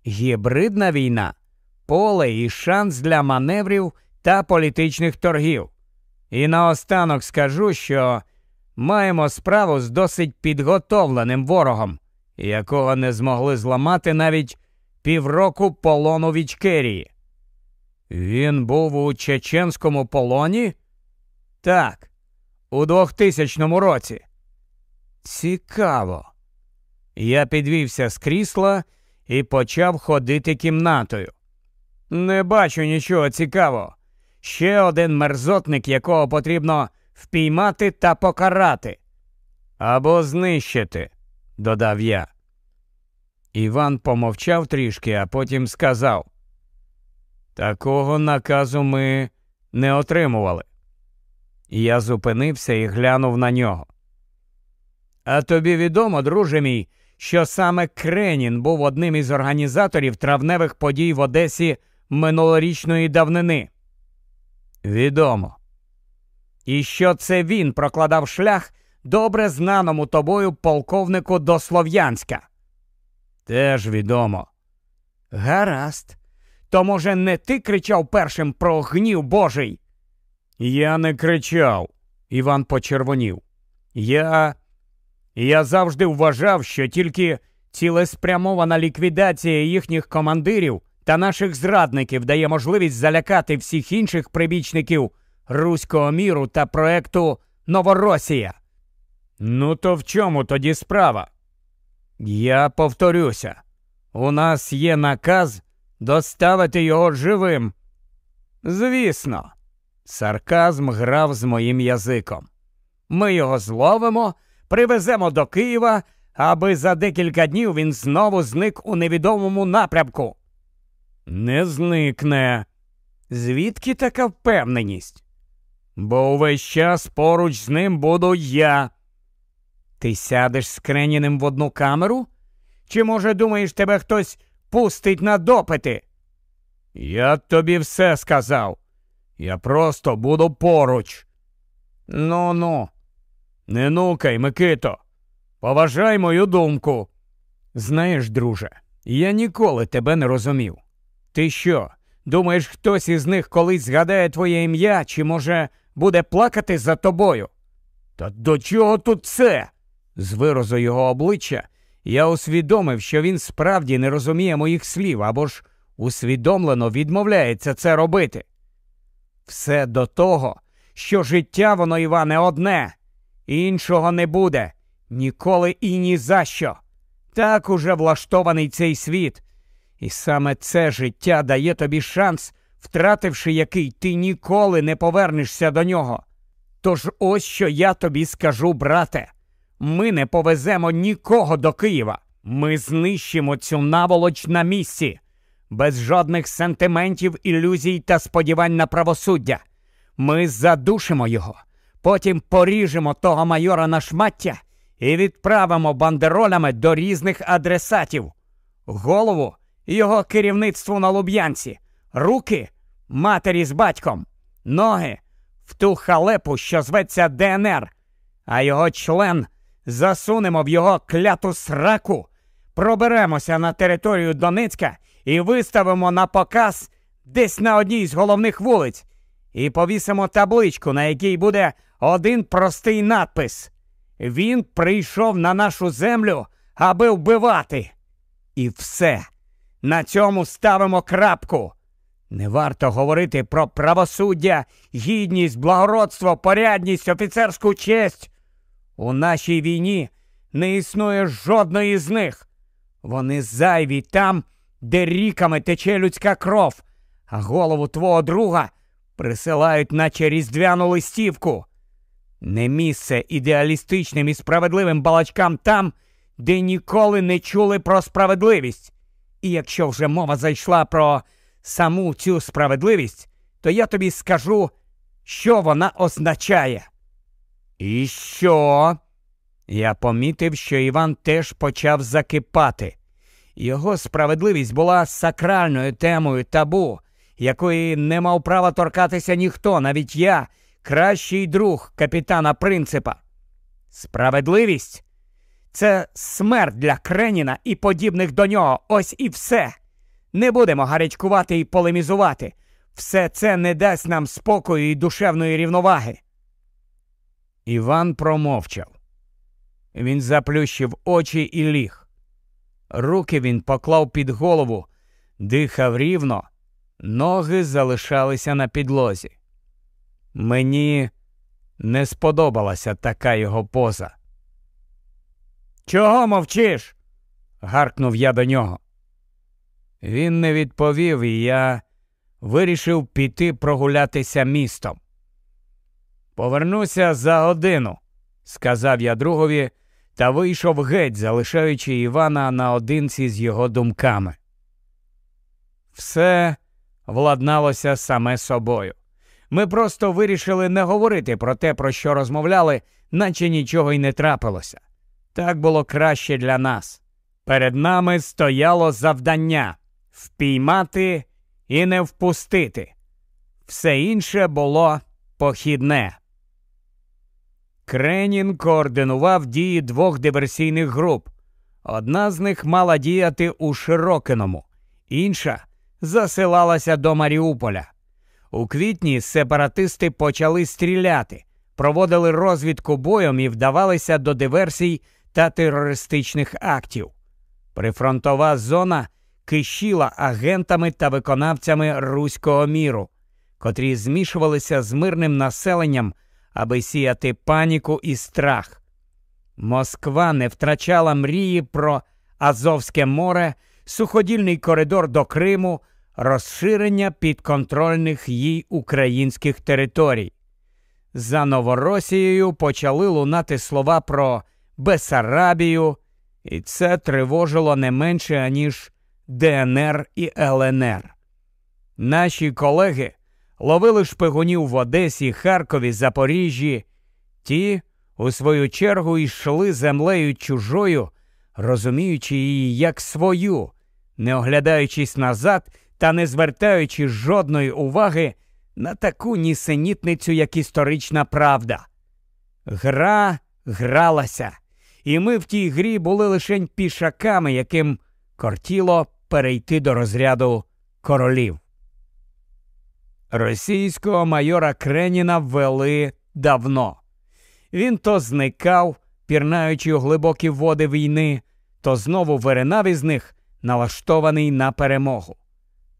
гібридна війна поле і шанс для маневрів та політичних торгів. І наостанок скажу, що маємо справу з досить підготовленим ворогом, якого не змогли зламати навіть півроку полону в Ічкерії. Він був у чеченському полоні? Так, у 2000 році. Цікаво. Я підвівся з крісла і почав ходити кімнатою. Не бачу нічого цікавого. Ще один мерзотник, якого потрібно впіймати та покарати. Або знищити, додав я. Іван помовчав трішки, а потім сказав: Такого наказу ми не отримували. Я зупинився і глянув на нього. А тобі відомо, друже мій, що саме Кренін був одним із організаторів травневих подій в Одесі минулорічної давнини. Відомо. І що це він прокладав шлях добре знаному тобою полковнику до Слов'янська. Теж відомо. Гаразд. То, може, не ти кричав першим про гнів Божий? Я не кричав, Іван почервонів. Я Я завжди вважав, що тільки цілеспрямована ліквідація їхніх командирів та наших зрадників дає можливість залякати всіх інших прибічників Руського міру та проекту Новоросія. Ну, то в чому тоді справа? Я повторюся, у нас є наказ доставити його живим. Звісно, сарказм грав з моїм язиком. Ми його зловимо, привеземо до Києва, аби за декілька днів він знову зник у невідомому напрямку. Не зникне. Звідки така впевненість? Бо увесь час поруч з ним буду я. Ти сядеш з Креніним в одну камеру? Чи, може, думаєш, тебе хтось пустить на допити? Я тобі все сказав. Я просто буду поруч. Ну ну, не нукай, Микито. Поважай мою думку. Знаєш, друже, я ніколи тебе не розумів. Ти що? Думаєш, хтось із них колись згадає твоє ім'я, чи, може, буде плакати за тобою? Та до чого тут це? З виразу його обличчя я усвідомив, що він справді не розуміє моїх слів або ж усвідомлено відмовляється це робити. Все до того, що життя воно, Іване, одне, іншого не буде, ніколи і ні за що. Так уже влаштований цей світ. І саме це життя дає тобі шанс, втративши який ти ніколи не повернешся до нього. Тож ось що я тобі скажу, брате. Ми не повеземо нікого до Києва. Ми знищимо цю наволоч на місці, без жодних сентиментів, ілюзій та сподівань на правосуддя. Ми задушимо його, потім поріжемо того майора на шмаття і відправимо бандеролями до різних адресатів. Голову його керівництву на Луб'янці, руки матері з батьком, ноги в ту халепу, що зветься ДНР, а його член засунемо в його кляту сраку проберемося на територію Донецька і виставимо на показ десь на одній з головних вулиць, і повісимо табличку, на якій буде один простий надпис. Він прийшов на нашу землю, аби вбивати. І все. На цьому ставимо крапку. Не варто говорити про правосуддя, гідність, благородство, порядність, офіцерську честь. У нашій війні не існує жодної з них. Вони зайві там, де ріками тече людська кров, а голову твого друга присилають, наче різдвяну листівку. Не місце ідеалістичним і справедливим балачкам там, де ніколи не чули про справедливість. І якщо вже мова зайшла про саму цю справедливість, то я тобі скажу, що вона означає. І що? Я помітив, що Іван теж почав закипати. Його справедливість була сакральною темою табу, якої не мав права торкатися ніхто, навіть я, кращий друг капітана принципа. Справедливість це смерть для Креніна і подібних до нього. Ось і все. Не будемо гарячкувати і полемізувати. Все це не дасть нам спокою і душевної рівноваги. Іван промовчав. Він заплющив очі і ліг. Руки він поклав під голову, дихав рівно, ноги залишалися на підлозі. Мені не сподобалася така його поза. Чого мовчиш? гаркнув я до нього. Він не відповів, і я вирішив піти прогулятися містом. Повернуся за годину, сказав я другові та вийшов геть, залишаючи Івана наодинці з його думками. Все владналося саме собою. Ми просто вирішили не говорити про те, про що розмовляли, наче нічого й не трапилося. Так було краще для нас. Перед нами стояло завдання впіймати і не впустити. Все інше було похідне. Кренін координував дії двох диверсійних груп. Одна з них мала діяти у Широкиному, інша засилалася до Маріуполя. У квітні сепаратисти почали стріляти, проводили розвідку боєм і вдавалися до диверсій та терористичних актів. Прифронтова зона кишіла агентами та виконавцями руського міру, котрі змішувалися з мирним населенням, аби сіяти паніку і страх. Москва не втрачала мрії про Азовське море, суходільний коридор до Криму, розширення підконтрольних їй українських територій. За Новоросією почали лунати слова про Бесарабію, і це тривожило не менше, аніж ДНР і ЛНР. Наші колеги ловили шпигунів в Одесі, Харкові, Запоріжжі. Ті, у свою чергу, йшли землею чужою, розуміючи її як свою, не оглядаючись назад та не звертаючи жодної уваги на таку нісенітницю, як історична правда. Гра гралася, і ми в тій грі були лише пішаками, яким кортіло перейти до розряду королів. Російського майора Креніна ввели давно. Він то зникав, пірнаючи у глибокі води війни, то знову виринав із них, налаштований на перемогу.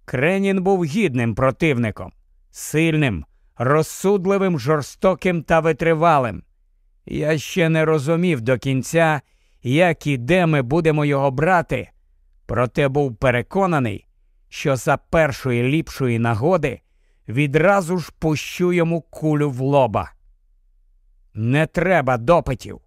Кренін був гідним противником, сильним, розсудливим, жорстоким та витривалим. Я ще не розумів до кінця, як і де ми будемо його брати, проте був переконаний, що за першої ліпшої нагоди відразу ж пущу йому кулю в лоба. Не треба допитів,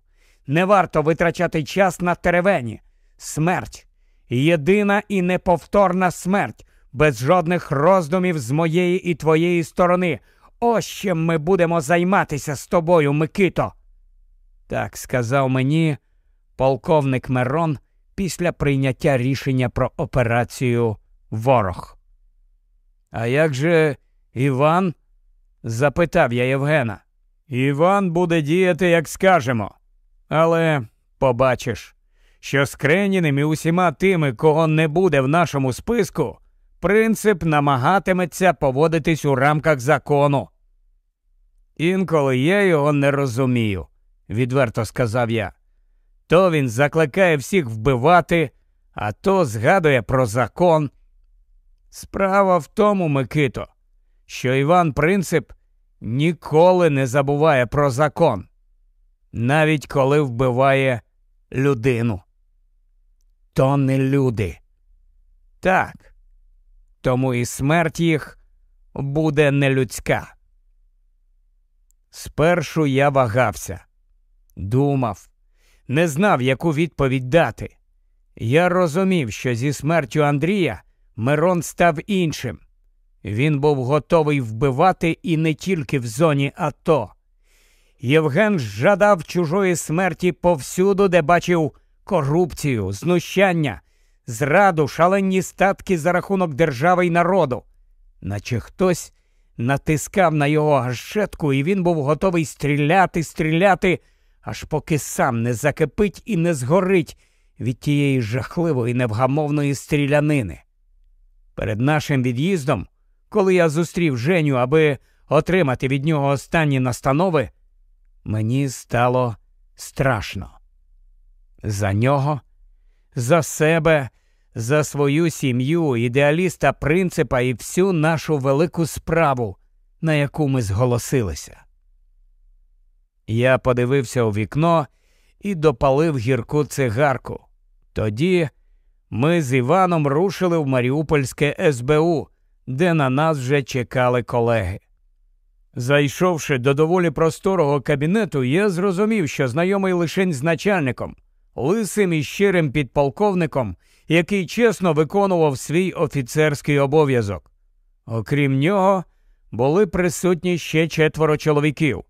не варто витрачати час на теревені. Смерть єдина і неповторна смерть, без жодних роздумів з моєї і твоєї сторони. Ось чим ми будемо займатися з тобою, Микито. Так сказав мені полковник Мерон після прийняття рішення про операцію Ворог. А як же Іван? запитав я Євгена. Іван буде діяти, як скажемо. Але побачиш, що з Креніним і усіма тими, кого не буде в нашому списку, принцип намагатиметься поводитись у рамках закону. Інколи я його не розумію, відверто сказав я. То він закликає всіх вбивати, а то згадує про закон. Справа в тому, Микито, що Іван Принцип ніколи не забуває про закон, навіть коли вбиває людину. То не люди. Так. Тому і смерть їх буде нелюдська. Спершу я вагався, думав, не знав, яку відповідь дати. Я розумів, що зі смертю Андрія Мирон став іншим. Він був готовий вбивати і не тільки в зоні АТО. Євген жадав чужої смерті повсюду, де бачив корупцію, знущання, зраду, шалені статки за рахунок держави й народу, наче хтось натискав на його гашетку, і він був готовий стріляти, стріляти, аж поки сам не закипить і не згорить від тієї жахливої невгамовної стрілянини. Перед нашим від'їздом, коли я зустрів Женю, аби отримати від нього останні настанови, мені стало страшно. За нього, за себе, за свою сім'ю, ідеаліста принципа і всю нашу велику справу, на яку ми зголосилися. Я подивився у вікно і допалив гірку цигарку. Тоді ми з Іваном рушили в Маріупольське СБУ, де на нас вже чекали колеги. Зайшовши до доволі просторого кабінету, я зрозумів, що знайомий лишень з начальником, лисим і щирим підполковником, який чесно виконував свій офіцерський обов'язок. Окрім нього, були присутні ще четверо чоловіків.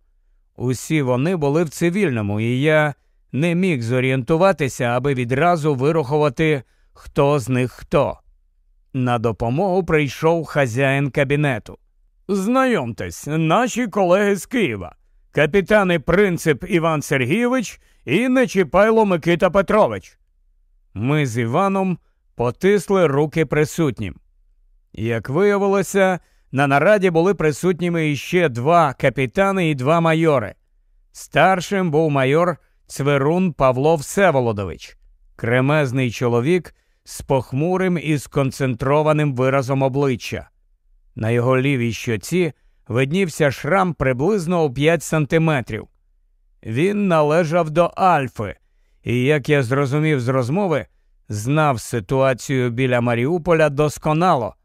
Усі вони були в цивільному, і я не міг зорієнтуватися, аби відразу вирахувати, хто з них хто. На допомогу прийшов хазяїн кабінету. Знайомтесь, наші колеги з Києва, капітани Принцип Іван Сергійович і Нечіпайло Микита Петрович. Ми з Іваном потисли руки присутнім. Як виявилося, на нараді були присутніми іще два капітани і два майори. Старшим був майор Цверун Павло Всеволодович, кремезний чоловік з похмурим і сконцентрованим виразом обличчя. На його лівій щоці виднівся шрам приблизно у 5 сантиметрів. Він належав до Альфи, і, як я зрозумів з розмови, знав ситуацію біля Маріуполя досконало,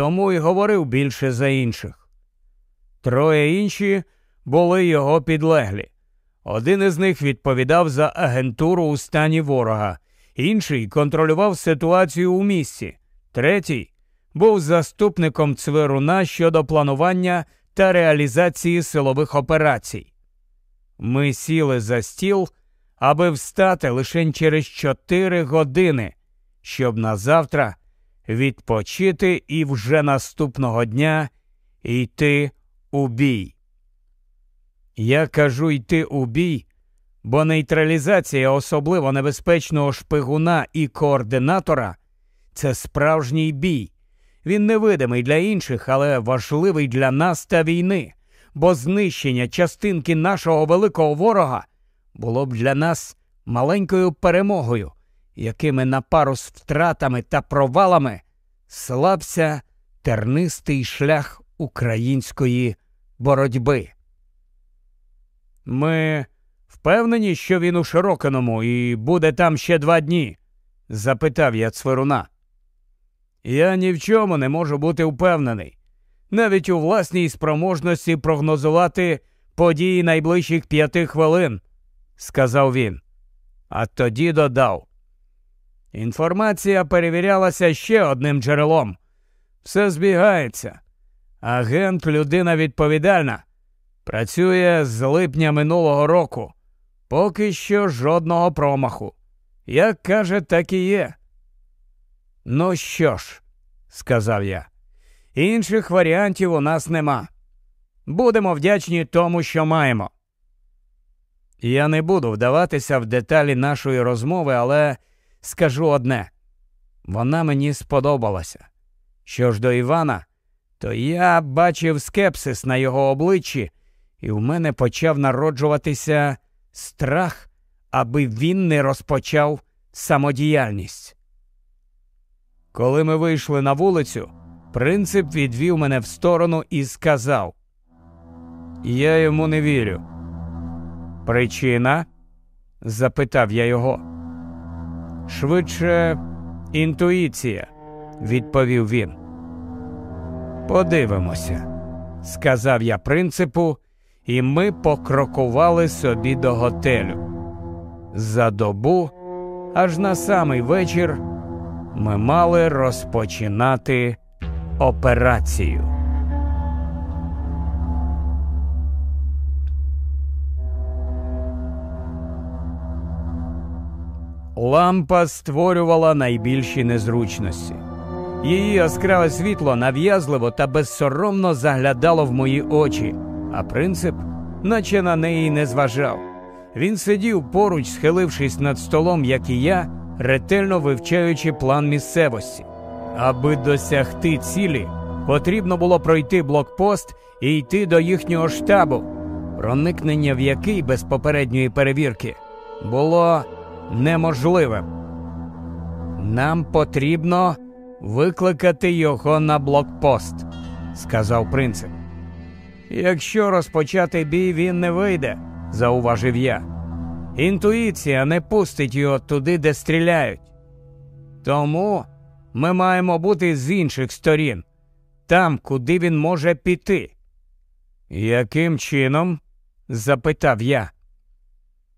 тому й говорив більше за інших. Троє інші були його підлеглі. Один із них відповідав за агентуру у стані ворога, інший контролював ситуацію у місті, третій був заступником Цверуна щодо планування та реалізації силових операцій. Ми сіли за стіл, аби встати лише через чотири години, щоб на завтра відпочити і вже наступного дня йти у бій. Я кажу йти у бій, бо нейтралізація особливо небезпечного шпигуна і координатора це справжній бій. Він невидимий для інших, але важливий для нас та війни, бо знищення частинки нашого великого ворога було б для нас маленькою перемогою, якими на пару з втратами та провалами слався тернистий шлях української боротьби. Ми впевнені, що він у Широкиному і буде там ще два дні? запитав я цвируна. Я ні в чому не можу бути впевнений, навіть у власній спроможності прогнозувати події найближчих п'яти хвилин, сказав він. А тоді додав. Інформація перевірялася ще одним джерелом. Все збігається. Агент людина відповідальна. Працює з липня минулого року. Поки що жодного промаху. Як каже, так і є. Ну що ж, сказав я, інших варіантів у нас нема. Будемо вдячні тому, що маємо. Я не буду вдаватися в деталі нашої розмови, але скажу одне вона мені сподобалася. Що ж до Івана, то я бачив скепсис на його обличчі, і в мене почав народжуватися страх, аби він не розпочав самодіяльність. Коли ми вийшли на вулицю, принцип відвів мене в сторону і сказав: Я йому не вірю. Причина? запитав я його. Швидше інтуїція, відповів він. Подивимося, сказав я принципу, і ми покрокували собі до готелю. За добу, аж на самий вечір, ми мали розпочинати операцію. Лампа створювала найбільші незручності. Її яскраве світло нав'язливо та безсоромно заглядало в мої очі, а принцип, наче на неї не зважав. Він сидів поруч, схилившись над столом, як і я, ретельно вивчаючи план місцевості. Аби досягти цілі, потрібно було пройти блокпост і йти до їхнього штабу, проникнення в який без попередньої перевірки було неможливим. Нам потрібно викликати його на блокпост, сказав принцип. Якщо розпочати бій, він не вийде, зауважив я. Інтуїція не пустить його туди, де стріляють. Тому ми маємо бути з інших сторін, там, куди він може піти. Яким чином? запитав я.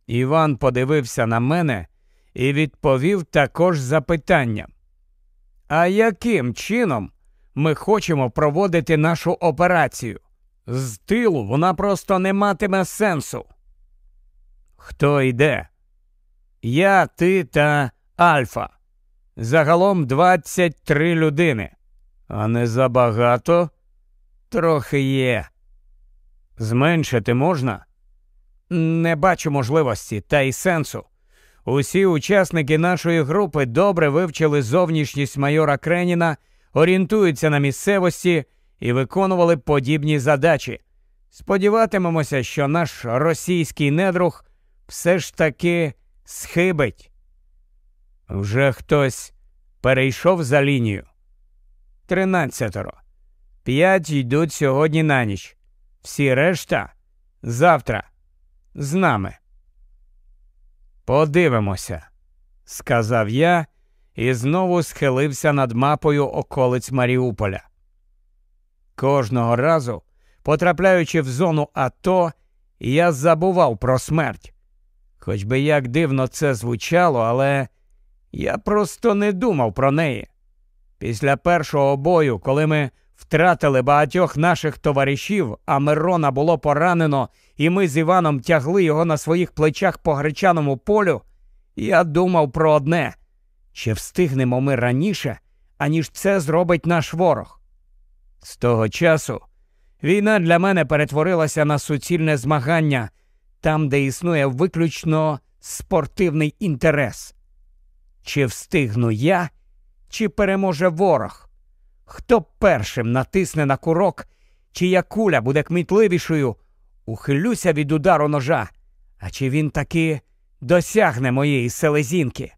Іван подивився на мене і відповів також запитанням. А яким чином ми хочемо проводити нашу операцію? З тилу вона просто не матиме сенсу. Хто йде? Я, ти та Альфа. Загалом 23 людини. А не забагато? Трохи є. Зменшити можна? Не бачу можливості та й сенсу. Усі учасники нашої групи добре вивчили зовнішність майора Креніна, орієнтуються на місцевості і виконували подібні задачі. Сподіватимемося, що наш російський недруг все ж таки схибить. Вже хтось перейшов за лінію. Тринадцятеро. П'ять йдуть сьогодні на ніч. Всі решта завтра з нами. Подивимося, сказав я і знову схилився над мапою околиць Маріуполя. Кожного разу, потрапляючи в зону АТО, я забував про смерть. Хоч би як дивно це звучало, але я просто не думав про неї. Після першого бою, коли ми втратили багатьох наших товаришів, а Мирона було поранено, і ми з Іваном тягли його на своїх плечах по гречаному полю, я думав про одне чи встигнемо ми раніше, аніж це зробить наш ворог. З того часу війна для мене перетворилася на суцільне змагання там, де існує виключно спортивний інтерес. Чи встигну я, чи переможе ворог? Хто першим натисне на курок, чия куля буде кмітливішою, ухилюся від удару ножа, а чи він таки досягне моєї селезінки?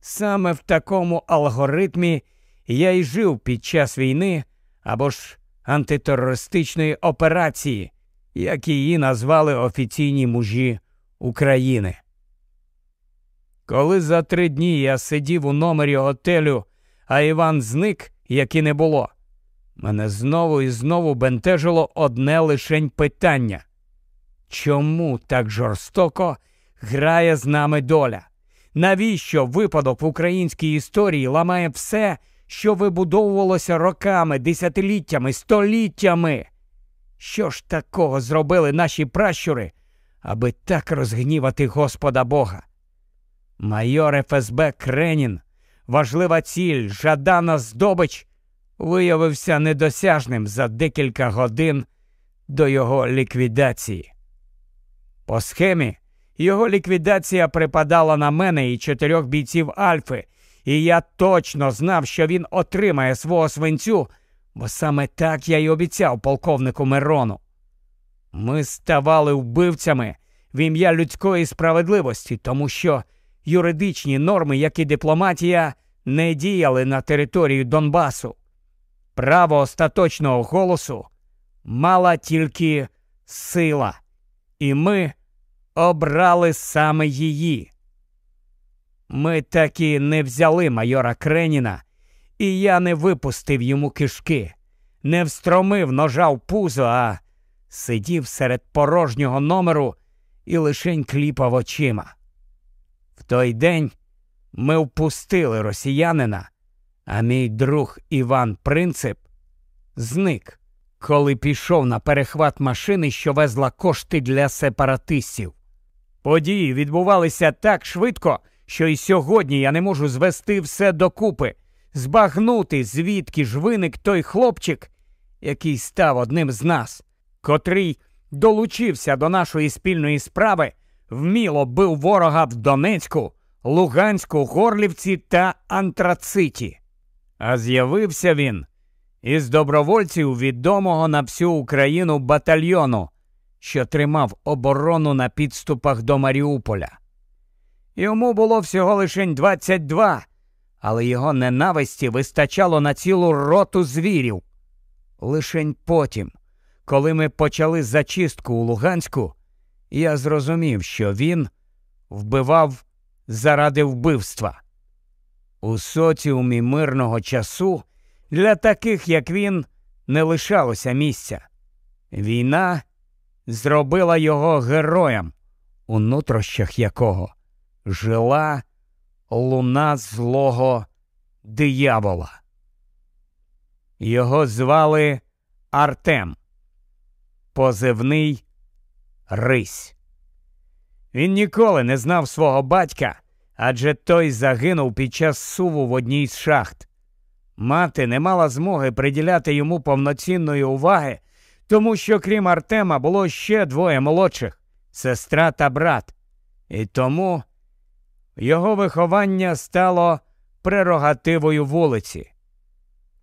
Саме в такому алгоритмі я й жив під час війни або ж антитерористичної операції, як її назвали офіційні мужі України. Коли за три дні я сидів у номері готелю, а Іван зник, як і не було, мене знову і знову бентежило одне лишень питання чому так жорстоко грає з нами доля? Навіщо випадок в українській історії ламає все, що вибудовувалося роками, десятиліттями, століттями? Що ж такого зробили наші пращури, аби так розгнівати Господа Бога? Майор ФСБ Кренін, важлива ціль, жадана здобич, виявився недосяжним за декілька годин до його ліквідації. По схемі його ліквідація припадала на мене і чотирьох бійців Альфи, і я точно знав, що він отримає свого свинцю, бо саме так я й обіцяв полковнику Мирону. Ми ставали вбивцями в ім'я людської справедливості, тому що юридичні норми, як і дипломатія, не діяли на території Донбасу. Право остаточного голосу мала тільки сила, і ми обрали саме її. Ми таки не взяли майора Креніна, і я не випустив йому кишки, не встромив ножа в пузо, а сидів серед порожнього номеру і лишень кліпав очима. Той день ми впустили росіянина, а мій друг Іван Принцип зник, коли пішов на перехват машини, що везла кошти для сепаратистів. Події відбувалися так швидко, що й сьогодні я не можу звести все докупи, збагнути, звідки ж виник той хлопчик, який став одним з нас, котрий долучився до нашої спільної справи, вміло бив ворога в Донецьку, Луганську, Горлівці та Антрациті. А з'явився він із добровольців відомого на всю Україну батальйону, що тримав оборону на підступах до Маріуполя. Йому було всього лише 22, але його ненависті вистачало на цілу роту звірів. Лишень потім, коли ми почали зачистку у Луганську, я зрозумів, що він вбивав заради вбивства. У соціумі мирного часу для таких, як він, не лишалося місця. Війна зробила його героєм, у нутрощах якого жила луна злого диявола. Його звали Артем, позивний Рись. Він ніколи не знав свого батька, адже той загинув під час суву в одній з шахт. Мати не мала змоги приділяти йому повноцінної уваги, тому що, крім Артема, було ще двоє молодших сестра та брат. І тому його виховання стало прерогативою вулиці.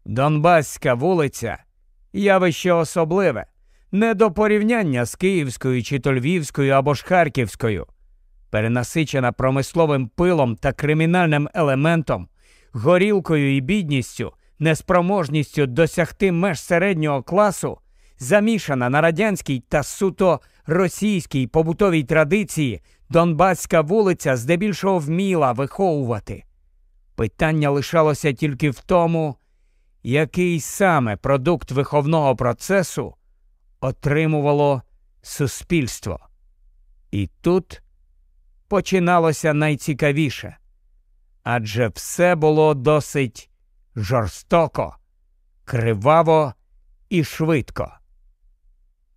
Донбаська вулиця явище особливе, не до порівняння з Київською чи то Львівською або ж Харківською, перенасичена промисловим пилом та кримінальним елементом, горілкою і бідністю, неспроможністю досягти меж середнього класу, замішана на радянській та суто російській побутовій традиції, Донбаська вулиця здебільшого вміла виховувати. Питання лишалося тільки в тому, який саме продукт виховного процесу отримувало суспільство. І тут починалося найцікавіше адже все було досить жорстоко, криваво і швидко.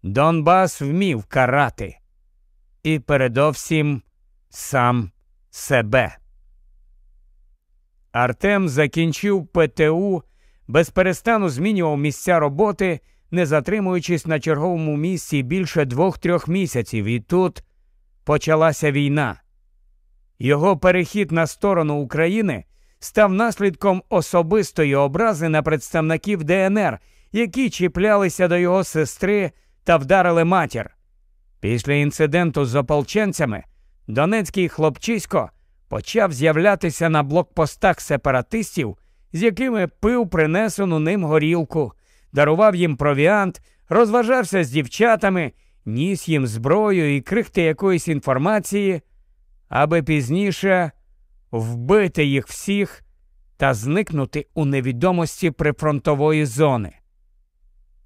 Донбас вмів карати і передовсім сам себе. Артем закінчив ПТУ, безперестану змінював місця роботи, не затримуючись на черговому місці більше двох-трьох місяців, і тут почалася війна. Його перехід на сторону України став наслідком особистої образи на представників ДНР, які чіплялися до його сестри та вдарили матір. Після інциденту з ополченцями Донецький хлопчисько почав з'являтися на блокпостах сепаратистів, з якими пив принесену ним горілку, дарував їм провіант, розважався з дівчатами, ніс їм зброю і крихти якоїсь інформації, аби пізніше вбити їх всіх та зникнути у невідомості прифронтової зони.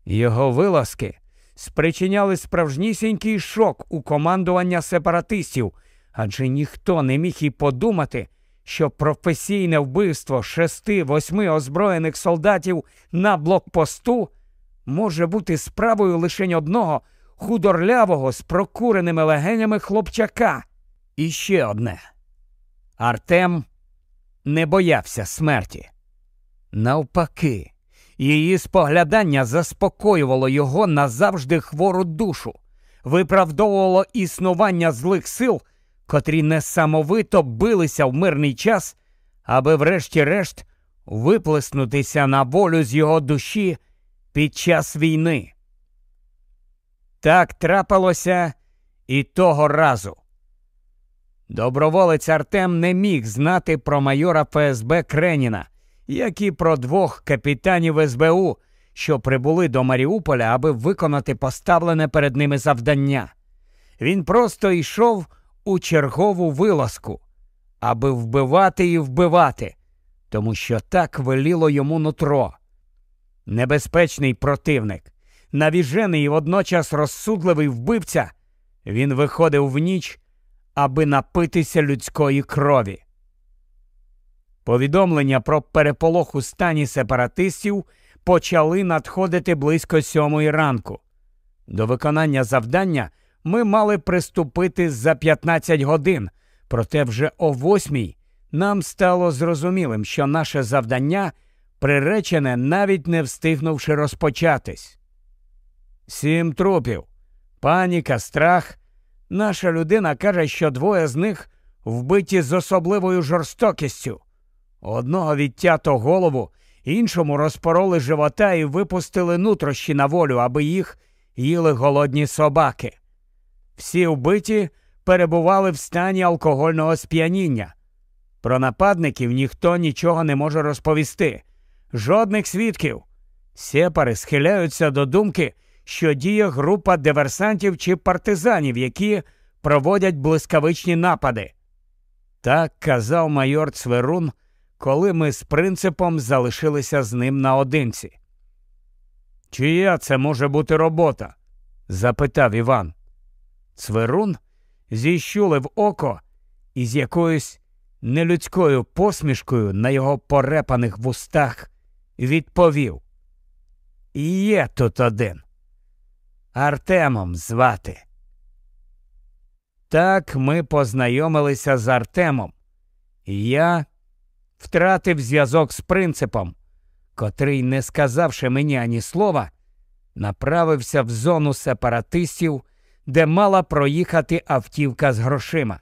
Його вилазки спричиняли справжнісінький шок у командування сепаратистів, адже ніхто не міг і подумати, що професійне вбивство шести-восьми озброєних солдатів на блокпосту може бути справою лише одного худорлявого з прокуреними легенями хлопчака. І ще одне. Артем не боявся смерті. Навпаки, її споглядання заспокоювало його назавжди хвору душу, виправдовувало існування злих сил, котрі несамовито билися в мирний час, аби, врешті-решт, виплеснутися на волю з його душі під час війни. Так трапилося і того разу. Доброволець Артем не міг знати про майора ФСБ Креніна, як і про двох капітанів СБУ, що прибули до Маріуполя, аби виконати поставлене перед ними завдання. Він просто йшов у чергову вилазку, аби вбивати і вбивати, тому що так веліло йому нутро. Небезпечний противник, навіжений і водночас розсудливий вбивця, він виходив в ніч, аби напитися людської крові. Повідомлення про переполох у стані сепаратистів почали надходити близько сьомої ранку. До виконання завдання ми мали приступити за 15 годин, проте вже о восьмій нам стало зрозумілим, що наше завдання приречене, навіть не встигнувши розпочатись. Сім трупів, паніка, страх. Наша людина каже, що двоє з них вбиті з особливою жорстокістю. Одного відтято голову, іншому розпороли живота і випустили нутрощі на волю, аби їх їли голодні собаки. Всі вбиті перебували в стані алкогольного сп'яніння. Про нападників ніхто нічого не може розповісти. Жодних свідків. Сепари схиляються до думки, що діє група диверсантів чи партизанів, які проводять блискавичні напади. Так казав майор Цверун, коли ми з принципом залишилися з ним наодинці. Чия це може бути робота? запитав Іван. Цверун зіщулив око і з якоюсь нелюдською посмішкою на його порепаних вустах відповів. Є тут один. Артемом звати. Так ми познайомилися з Артемом, я втратив зв'язок з принципом, котрий, не сказавши мені ані слова, направився в зону сепаратистів, де мала проїхати автівка з грошима.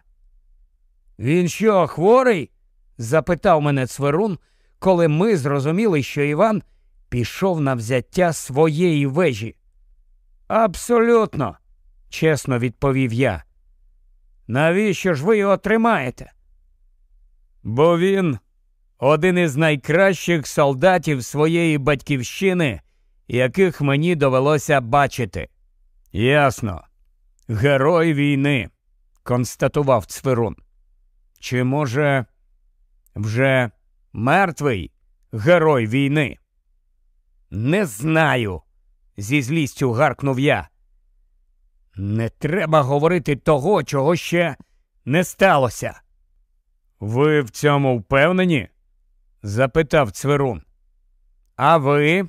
Він що, хворий? запитав мене Цверун, коли ми зрозуміли, що Іван пішов на взяття своєї вежі. Абсолютно, чесно відповів я. Навіщо ж ви його тримаєте? Бо він один із найкращих солдатів своєї батьківщини, яких мені довелося бачити. Ясно, герой війни, констатував Цвирун. Чи, може, вже мертвий герой війни? Не знаю, зі злістю гаркнув я. Не треба говорити того, чого ще не сталося. Ви в цьому впевнені? запитав Цвирун. А ви?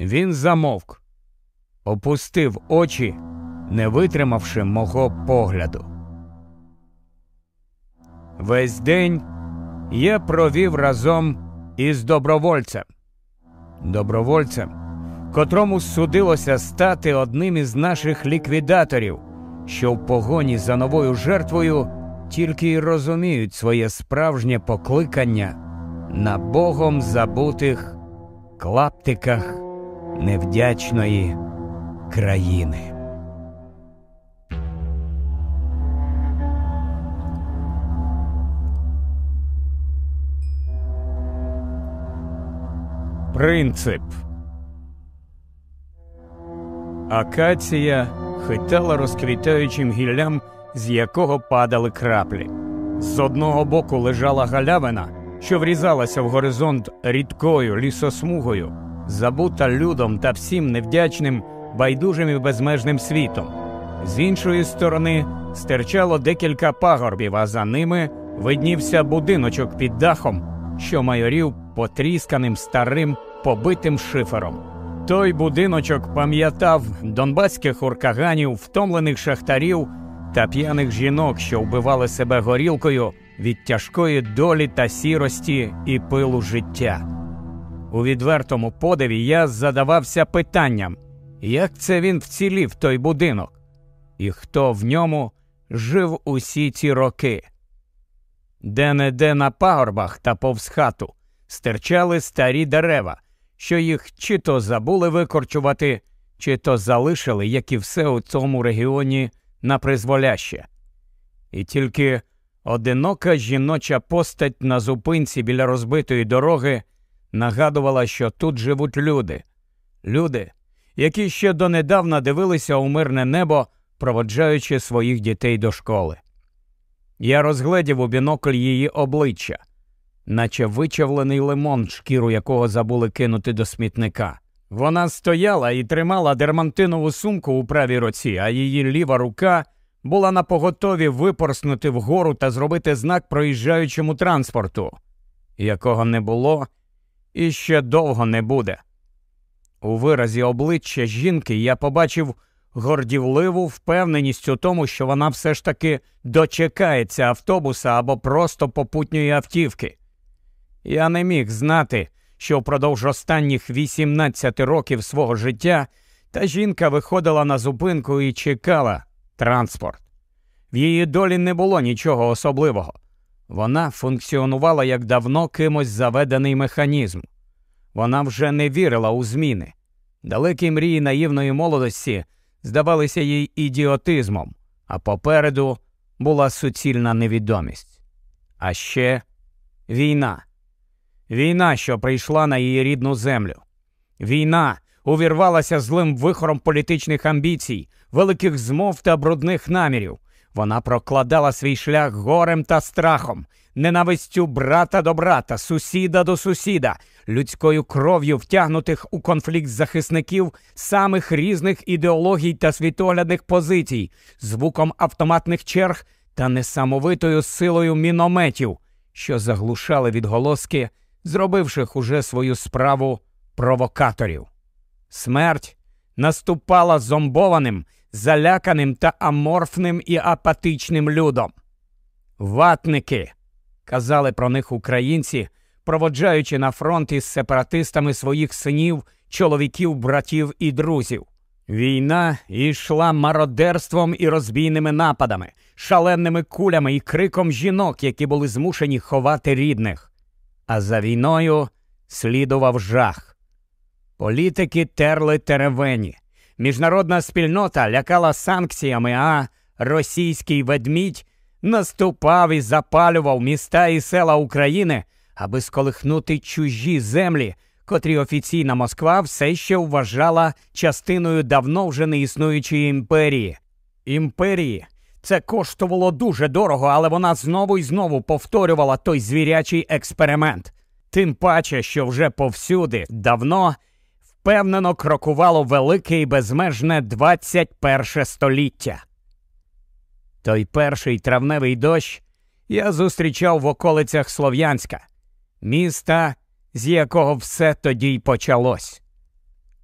Він замовк, опустив очі, не витримавши мого погляду. Весь день я провів разом із добровольцем. Добровольцем, котрому судилося стати одним із наших ліквідаторів, що в погоні за новою жертвою тільки й розуміють своє справжнє покликання на богом забутих клаптиках невдячної країни. Принцип Акація хитала розквітаючим гіллям, з якого падали краплі. З одного боку лежала галявина, що врізалася в горизонт рідкою лісосмугою, забута людом та всім невдячним, байдужим і безмежним світом. З іншої сторони стирчало декілька пагорбів, а за ними виднівся будиночок під дахом, що майорів потрісканим старим побитим шифером. Той будиночок пам'ятав донбаських уркаганів, втомлених шахтарів та п'яних жінок, що вбивали себе горілкою від тяжкої долі та сірості і пилу життя. У відвертому подиві я задавався питанням, Як це він вцілів той будинок? І хто в ньому жив усі ці роки? Де не де на пагорбах та повз хату стирчали старі дерева, що їх чи то забули викорчувати, чи то залишили, як і все у цьому регіоні, на призволяще. І тільки одинока жіноча постать на зупинці біля розбитої дороги нагадувала, що тут живуть люди, люди, які ще донедавна дивилися у мирне небо, проводжаючи своїх дітей до школи. Я розгледів у бінокль її обличчя, наче вичавлений лимон, шкіру якого забули кинути до смітника. Вона стояла і тримала дермантинову сумку у правій руці, а її ліва рука була на поготові випорснути вгору та зробити знак проїжджаючому транспорту, якого не було і ще довго не буде. У виразі обличчя жінки я побачив гордівливу впевненість у тому, що вона все ж таки дочекається автобуса або просто попутньої автівки. Я не міг знати, що впродовж останніх 18 років свого життя та жінка виходила на зупинку і чекала транспорт. В її долі не було нічого особливого. Вона функціонувала як давно кимось заведений механізм. Вона вже не вірила у зміни. Далекі мрії наївної молодості здавалися їй ідіотизмом, а попереду була суцільна невідомість. А ще війна. Війна, що прийшла на її рідну землю. Війна увірвалася злим вихором політичних амбіцій, великих змов та брудних намірів. Вона прокладала свій шлях горем та страхом, ненавистю брата до брата, сусіда до сусіда, людською кров'ю втягнутих у конфлікт захисників самих різних ідеологій та світоглядних позицій, звуком автоматних черг та несамовитою силою мінометів, що заглушали відголоски, зробивших уже свою справу провокаторів. Смерть наступала зомбованим, заляканим та аморфним і апатичним людом. Ватники, казали про них українці, проводжаючи на фронт із сепаратистами своїх синів, чоловіків, братів і друзів. Війна йшла мародерством і розбійними нападами, шаленими кулями і криком жінок, які були змушені ховати рідних. А за війною слідував жах. Політики терли теревені. Міжнародна спільнота лякала санкціями, а російський ведмідь наступав і запалював міста і села України, аби сколихнути чужі землі, котрі офіційна Москва все ще вважала частиною давно вже не існуючої імперії. Імперії це коштувало дуже дорого, але вона знову і знову повторювала той звірячий експеримент. Тим паче, що вже повсюди давно впевнено крокувало велике і безмежне 21 століття. Той перший травневий дощ я зустрічав в околицях Слов'янська, міста, з якого все тоді й почалось.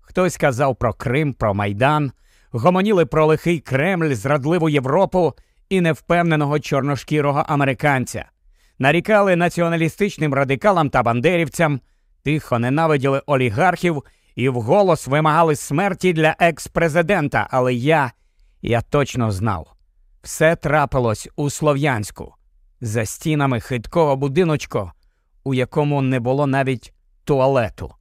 Хтось казав про Крим, про Майдан, гомоніли про лихий Кремль, зрадливу Європу і невпевненого чорношкірого американця, нарікали націоналістичним радикалам та бандерівцям, тихо ненавиділи олігархів і вголос вимагали смерті для екс-президента. Але я, я точно знав, все трапилось у Слов'янську, за стінами хиткого будиночка, у якому не було навіть туалету.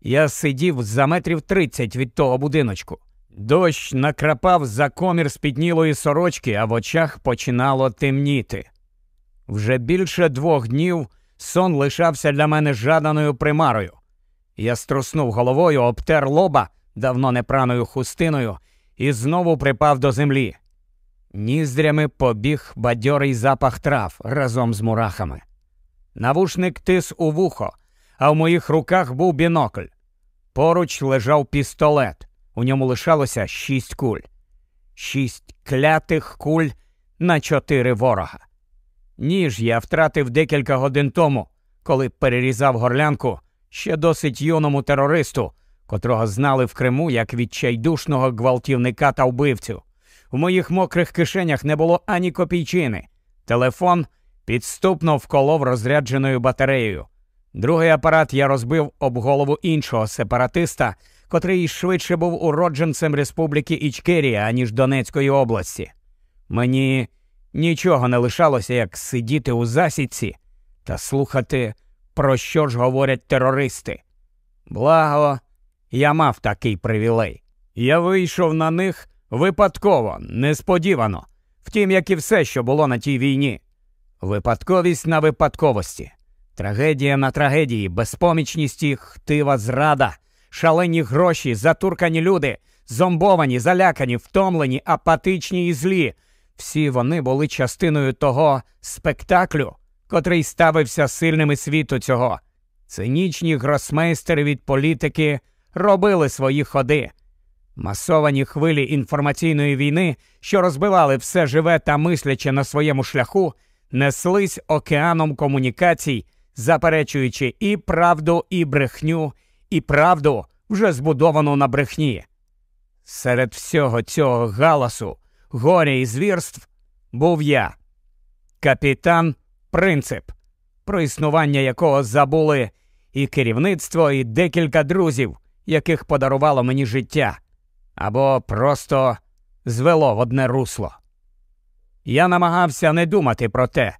Я сидів за метрів тридцять від того будиночку. Дощ накрапав за комір спітнілої сорочки, а в очах починало темніти. Вже більше двох днів сон лишався для мене жаданою примарою. Я струснув головою, обтер лоба давно непраною хустиною і знову припав до землі. Ніздрями побіг бадьорий запах трав разом з мурахами. Навушник тис у вухо, а в моїх руках був бінокль. Поруч лежав пістолет. У ньому лишалося шість куль, шість клятих куль на чотири ворога. Ніж я втратив декілька годин тому, коли перерізав горлянку ще досить юному терористу, котрого знали в Криму як відчайдушного гвалтівника та вбивцю. В моїх мокрих кишенях не було ані копійчини. Телефон підступно вколов розрядженою батареєю. Другий апарат я розбив об голову іншого сепаратиста, котрий швидше був уродженцем Республіки Ічкерія, аніж Донецької області. Мені нічого не лишалося, як сидіти у засідці та слухати, про що ж говорять терористи. Благо, я мав такий привілей. Я вийшов на них випадково, несподівано, втім, як і все, що було на тій війні. Випадковість на випадковості, трагедія на трагедії, безпомічність і хтива зрада, шалені гроші, затуркані люди, зомбовані, залякані, втомлені, апатичні і злі. Всі вони були частиною того спектаклю, котрий ставився сильними світу цього. Цинічні гросмейстери від політики робили свої ходи. Масовані хвилі інформаційної війни, що розбивали все живе та мисляче на своєму шляху, неслись океаном комунікацій, заперечуючи і правду, і брехню, і правду вже збудовану на брехні. Серед всього цього галасу, горя і звірств був я, капітан Принцип, про існування якого забули і керівництво, і декілька друзів, яких подарувало мені життя, або просто звело в одне русло. Я намагався не думати про те.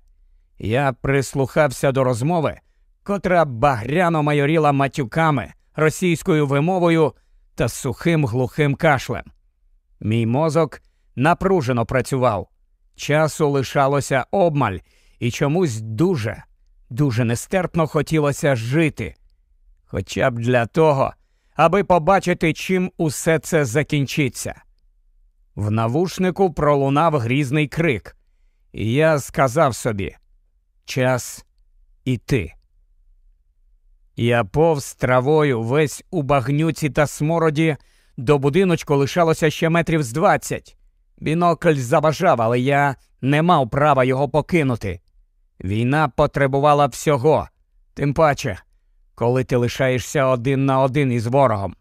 Я прислухався до розмови, котра багряно майоріла матюками, російською вимовою та сухим глухим кашлем. Мій мозок напружено працював. Часу лишалося обмаль, і чомусь дуже, дуже нестерпно хотілося жити, хоча б для того, аби побачити, чим усе це закінчиться. В навушнику пролунав грізний крик, і я сказав собі час іти. Я повз травою весь у багнюці та смороді, до будиночку лишалося ще метрів з двадцять. Бінокль заважав, але я не мав права його покинути. Війна потребувала всього, тим паче, коли ти лишаєшся один на один із ворогом.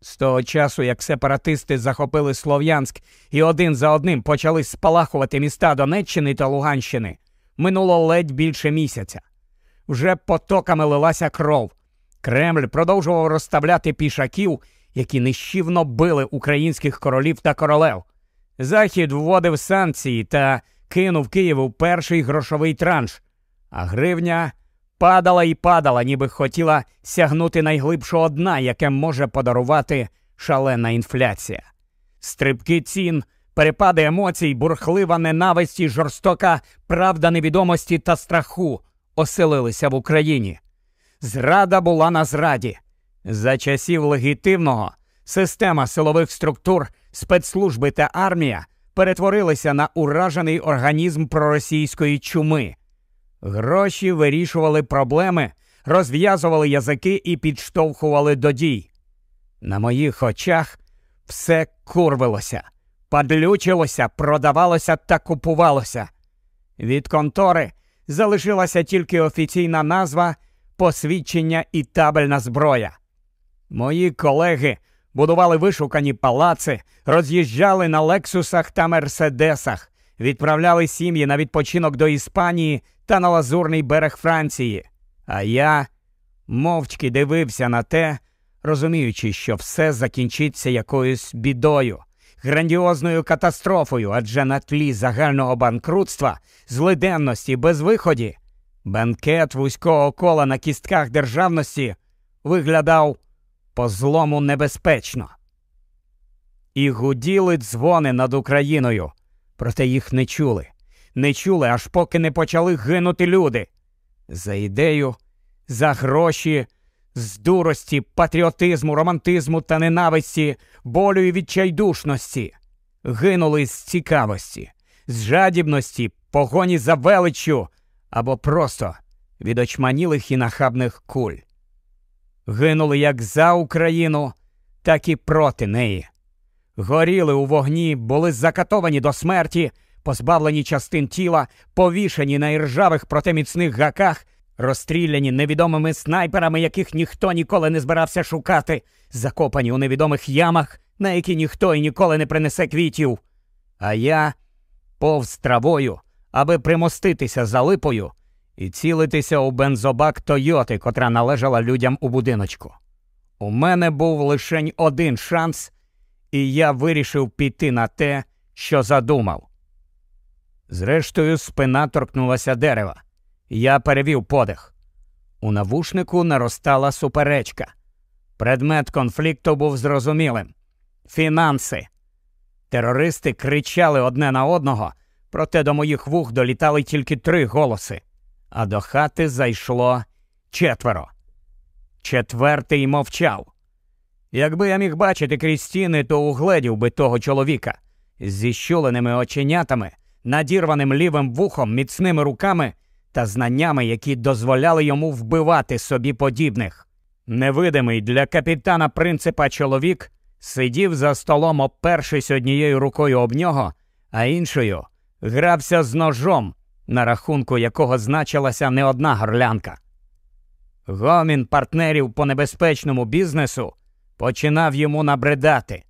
З того часу, як сепаратисти захопили Слов'янськ і один за одним почали спалахувати міста Донеччини та Луганщини, минуло ледь більше місяця. Вже потоками лилася кров. Кремль продовжував розставляти пішаків, які нищівно били українських королів та королев. Захід вводив санкції та кинув Києву перший грошовий транш, а гривня падала і падала, ніби хотіла сягнути найглибшого дна, яке може подарувати шалена інфляція. Стрибки цін, перепади емоцій, бурхлива ненависть і жорстока правда невідомості та страху оселилися в Україні. Зрада була на зраді. За часів легітимного система силових структур, спецслужби та армія перетворилися на уражений організм проросійської чуми. Гроші вирішували проблеми, розв'язували язики і підштовхували до дій. На моїх очах все курвилося, падлючилося, продавалося та купувалося. Від контори залишилася тільки офіційна назва, посвідчення і табельна зброя. Мої колеги будували вишукані палаци, роз'їжджали на лексусах та мерседесах, відправляли сім'ї на відпочинок до Іспанії та на лазурний берег Франції. А я мовчки дивився на те, розуміючи, що все закінчиться якоюсь бідою, грандіозною катастрофою, адже на тлі загального банкрутства, злиденності, безвиході, бенкет вузького кола на кістках державності виглядав по злому небезпечно. І гуділи дзвони над Україною, проте їх не чули. Не чули, аж поки не почали гинути люди. За ідею, за гроші, з дурості, патріотизму, романтизму та ненависті, болю і відчайдушності. Гинули з цікавості, з жадібності, погоні за величчю або просто від очманілих і нахабних куль гинули як за Україну, так і проти неї. Горіли у вогні, були закатовані до смерті, позбавлені частин тіла, повішені на іржавих проте міцних гаках, розстріляні невідомими снайперами, яких ніхто ніколи не збирався шукати, закопані у невідомих ямах, на які ніхто і ніколи не принесе квітів. А я повз травою, аби примоститися за липою, і цілитися у бензобак Тойоти, котра належала людям у будиночку. У мене був лише один шанс, і я вирішив піти на те, що задумав. Зрештою, спина торкнулася дерева. Я перевів подих. У навушнику наростала суперечка. Предмет конфлікту був зрозумілим фінанси. Терористи кричали одне на одного, проте до моїх вух долітали тільки три голоси, а до хати зайшло четверо. Четвертий мовчав. Якби я міг бачити крізь стіни, то угледів би того чоловіка з зіщуленими оченятами, надірваним лівим вухом, міцними руками та знаннями, які дозволяли йому вбивати собі подібних. Невидимий для капітана принципа чоловік сидів за столом, опершись однією рукою об нього, а іншою грався з ножом, на рахунку якого значилася не одна горлянка. Гомін партнерів по небезпечному бізнесу починав йому набридати.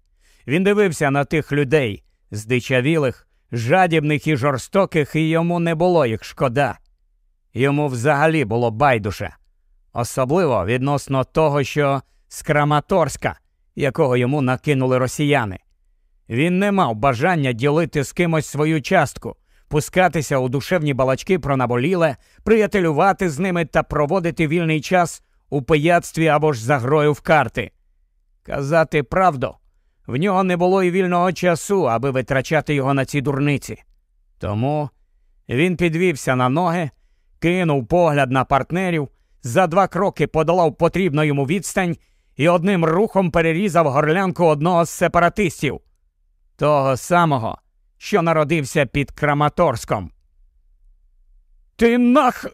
Він дивився на тих людей, здичавілих, жадібних і жорстоких, і йому не було їх шкода. Йому взагалі було байдуже, особливо відносно того, що з Краматорська, якого йому накинули росіяни. Він не мав бажання ділити з кимось свою частку, пускатися у душевні балачки про наболіле, приятелювати з ними та проводити вільний час у пияцтві або ж за грою в карти. Казати правду, в нього не було й вільного часу, аби витрачати його на ці дурниці. Тому він підвівся на ноги, кинув погляд на партнерів, за два кроки подолав потрібну йому відстань і одним рухом перерізав горлянку одного з сепаратистів, того самого, що народився під Краматорськом. Ти нах.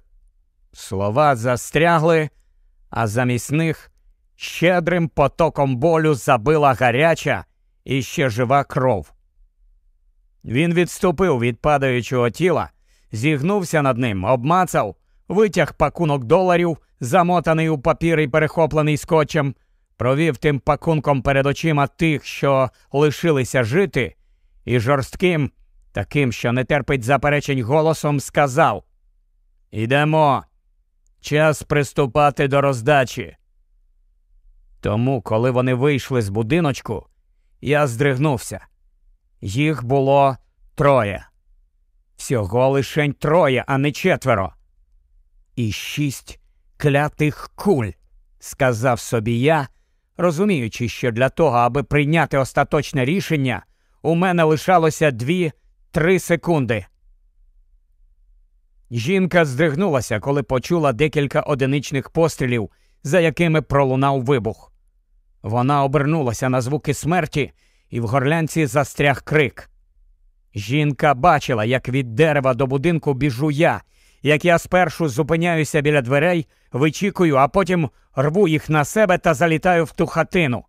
Слова застрягли, а замість них щедрим потоком болю забила гаряча і ще жива кров. Він відступив від падаючого тіла, зігнувся над ним, обмацав, витяг пакунок доларів, замотаний у папір і перехоплений скотчем, провів тим пакунком перед очима тих, що лишилися жити, і жорстким, таким, що не терпить заперечень голосом, сказав Ідемо, час приступати до роздачі. Тому, коли вони вийшли з будиночку, я здригнувся. Їх було троє. Всього лишень троє, а не четверо. І шість клятих куль, сказав собі я, розуміючи, що для того, аби прийняти остаточне рішення, у мене лишалося дві-три секунди. Жінка здригнулася, коли почула декілька одиничних пострілів, за якими пролунав вибух. Вона обернулася на звуки смерті, і в горлянці застряг крик. Жінка бачила, як від дерева до будинку біжу я, як я спершу зупиняюся біля дверей, вичікую, а потім рву їх на себе та залітаю в ту хатину.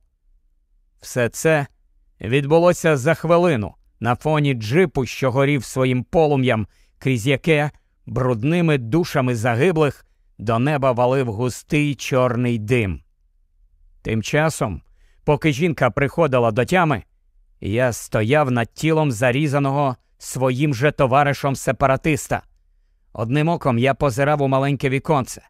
Все це відбулося за хвилину на фоні джипу, що горів своїм полум'ям, крізь яке брудними душами загиблих до неба валив густий чорний дим. Тим часом, поки жінка приходила до тями, я стояв над тілом зарізаного своїм же товаришем сепаратиста. Одним оком я позирав у маленьке віконце.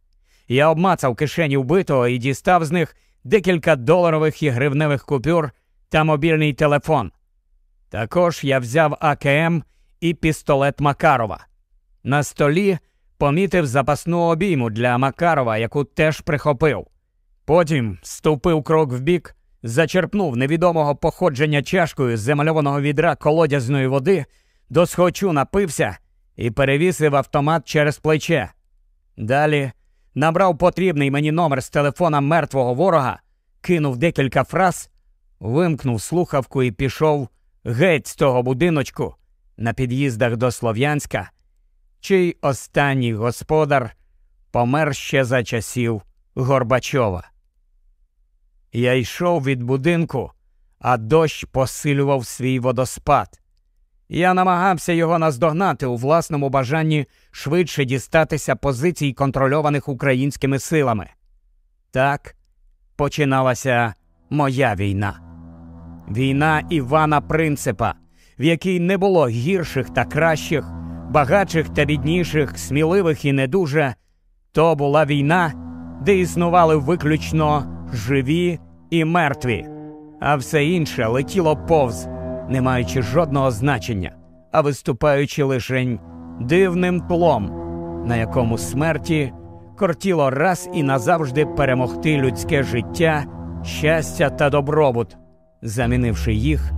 Я обмацав кишені вбитого і дістав з них декілька доларових і гривневих купюр та мобільний телефон. Також я взяв АКМ і пістолет Макарова. На столі помітив запасну обійму для Макарова, яку теж прихопив. Потім ступив крок вбік, зачерпнув невідомого походження чашкою з замальованого відра колодязної води, досхочу напився і перевісив автомат через плече. Далі набрав потрібний мені номер з телефона мертвого ворога, кинув декілька фраз, вимкнув слухавку і пішов геть з того будиночку на під'їздах до Слов'янська, чий останній господар помер ще за часів Горбачова. Я йшов від будинку, а дощ посилював свій водоспад. Я намагався його наздогнати у власному бажанні швидше дістатися позицій, контрольованих українськими силами. Так починалася моя війна. Війна Івана Принципа, в якій не було гірших та кращих, багатших та бідніших, сміливих і не дуже. То була війна, де існували виключно живі і мертві, а все інше летіло повз, не маючи жодного значення, а виступаючи лишень дивним тлом, на якому смерті кортіло раз і назавжди перемогти людське життя, щастя та добробут, замінивши їх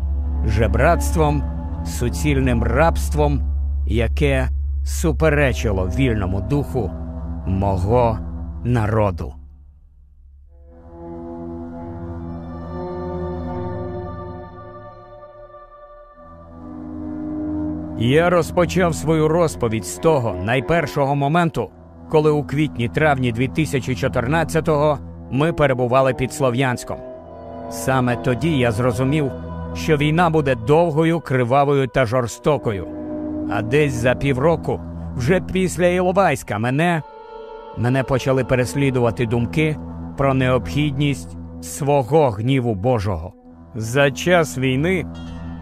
жебратством, суцільним рабством, яке суперечило вільному духу мого народу. Я розпочав свою розповідь з того найпершого моменту, коли у квітні травні 2014-го ми перебували під Слов'янськом. Саме тоді я зрозумів, що війна буде довгою, кривавою та жорстокою. А десь за півроку, вже після Іловайська, мене, мене почали переслідувати думки про необхідність свого гніву Божого. За час війни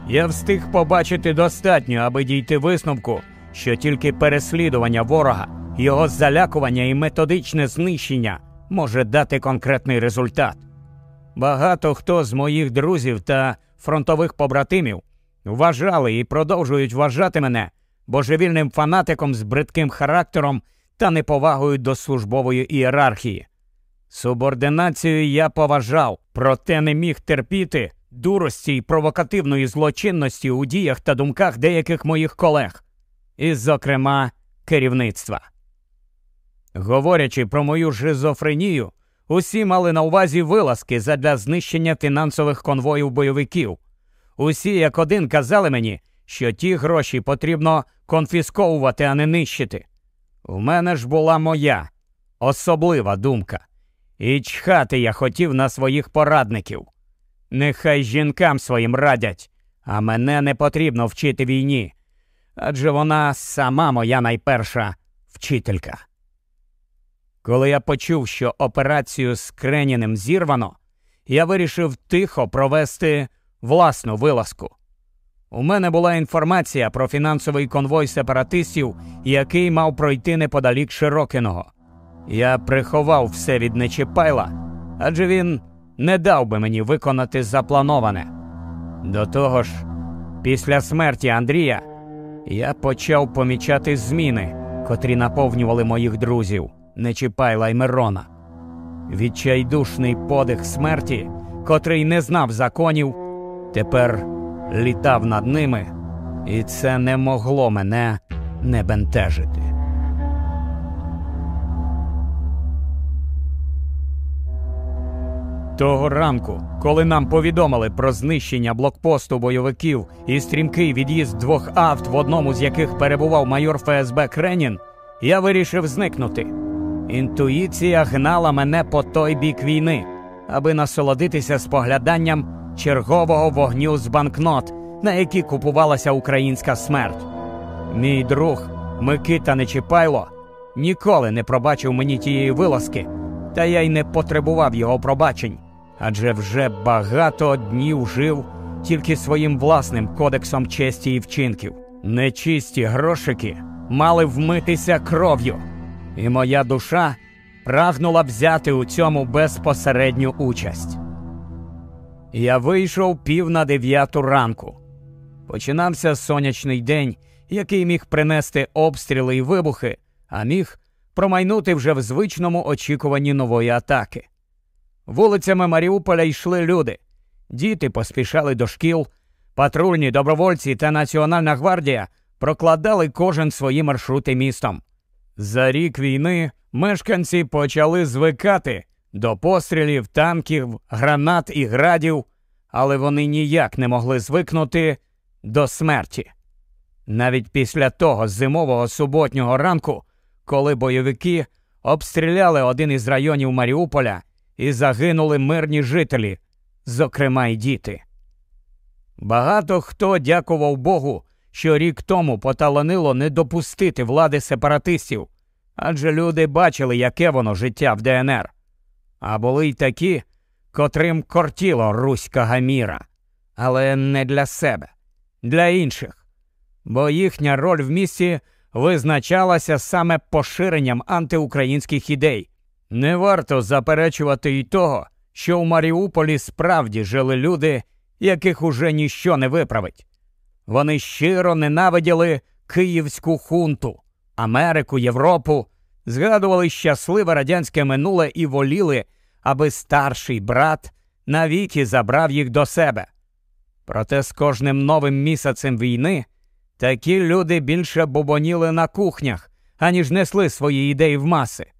я встиг побачити достатньо, аби дійти висновку, що тільки переслідування ворога, його залякування і методичне знищення може дати конкретний результат. Багато хто з моїх друзів та фронтових побратимів вважали і продовжують вважати мене божевільним фанатиком з бридким характером та неповагою до службової ієрархії. Субординацію я поважав, проте не міг терпіти дурості й провокативної злочинності у діях та думках деяких моїх колег, і, зокрема, керівництва. Говорячи про мою шизофренію, усі мали на увазі вилазки задля знищення фінансових конвоїв бойовиків. Усі як один казали мені, що ті гроші потрібно конфісковувати, а не нищити. У мене ж була моя особлива думка. І чхати я хотів на своїх порадників. Нехай жінкам своїм радять, а мене не потрібно вчити війні. Адже вона сама моя найперша вчителька. Коли я почув, що операцію з Креніним зірвано, я вирішив тихо провести власну вилазку. У мене була інформація про фінансовий конвой сепаратистів, який мав пройти неподалік Широкиного. Я приховав все від Нечіпайла, адже він не дав би мені виконати заплановане. До того ж, після смерті Андрія я почав помічати зміни, котрі наповнювали моїх друзів Нечіпайла й Мирона. Відчайдушний подих смерті, котрий не знав законів, тепер літав над ними, і це не могло мене не бентежити. Того ранку, коли нам повідомили про знищення блокпосту бойовиків і стрімкий від'їзд двох авт, в одному з яких перебував майор ФСБ Кренін, я вирішив зникнути. Інтуїція гнала мене по той бік війни, аби насолодитися спогляданням чергового вогню з банкнот, на які купувалася українська смерть. Мій друг Микита Нечіпайло ніколи не пробачив мені тієї вилазки, та я й не потребував його пробачень адже вже багато днів жив тільки своїм власним кодексом честі і вчинків. Нечисті грошики мали вмитися кров'ю, і моя душа прагнула взяти у цьому безпосередню участь. Я вийшов пів на дев'яту ранку. Починався сонячний день, який міг принести обстріли і вибухи, а міг промайнути вже в звичному очікуванні нової атаки. Вулицями Маріуполя йшли люди. Діти поспішали до шкіл, патрульні добровольці та Національна гвардія прокладали кожен свої маршрути містом. За рік війни мешканці почали звикати до пострілів, танків, гранат і градів, але вони ніяк не могли звикнути до смерті. Навіть після того зимового суботнього ранку, коли бойовики обстріляли один із районів Маріуполя і загинули мирні жителі, зокрема й діти. Багато хто дякував Богу, що рік тому поталанило не допустити влади сепаратистів, адже люди бачили, яке воно життя в ДНР. А були й такі, котрим кортіло руська гаміра, але не для себе, для інших, бо їхня роль в місті визначалася саме поширенням антиукраїнських ідей. Не варто заперечувати й того, що у Маріуполі справді жили люди, яких уже ніщо не виправить. Вони щиро ненавиділи Київську хунту, Америку, Європу, згадували щасливе радянське минуле і воліли, аби старший брат навіки забрав їх до себе. Проте з кожним новим місяцем війни такі люди більше бубоніли на кухнях, аніж несли свої ідеї в маси.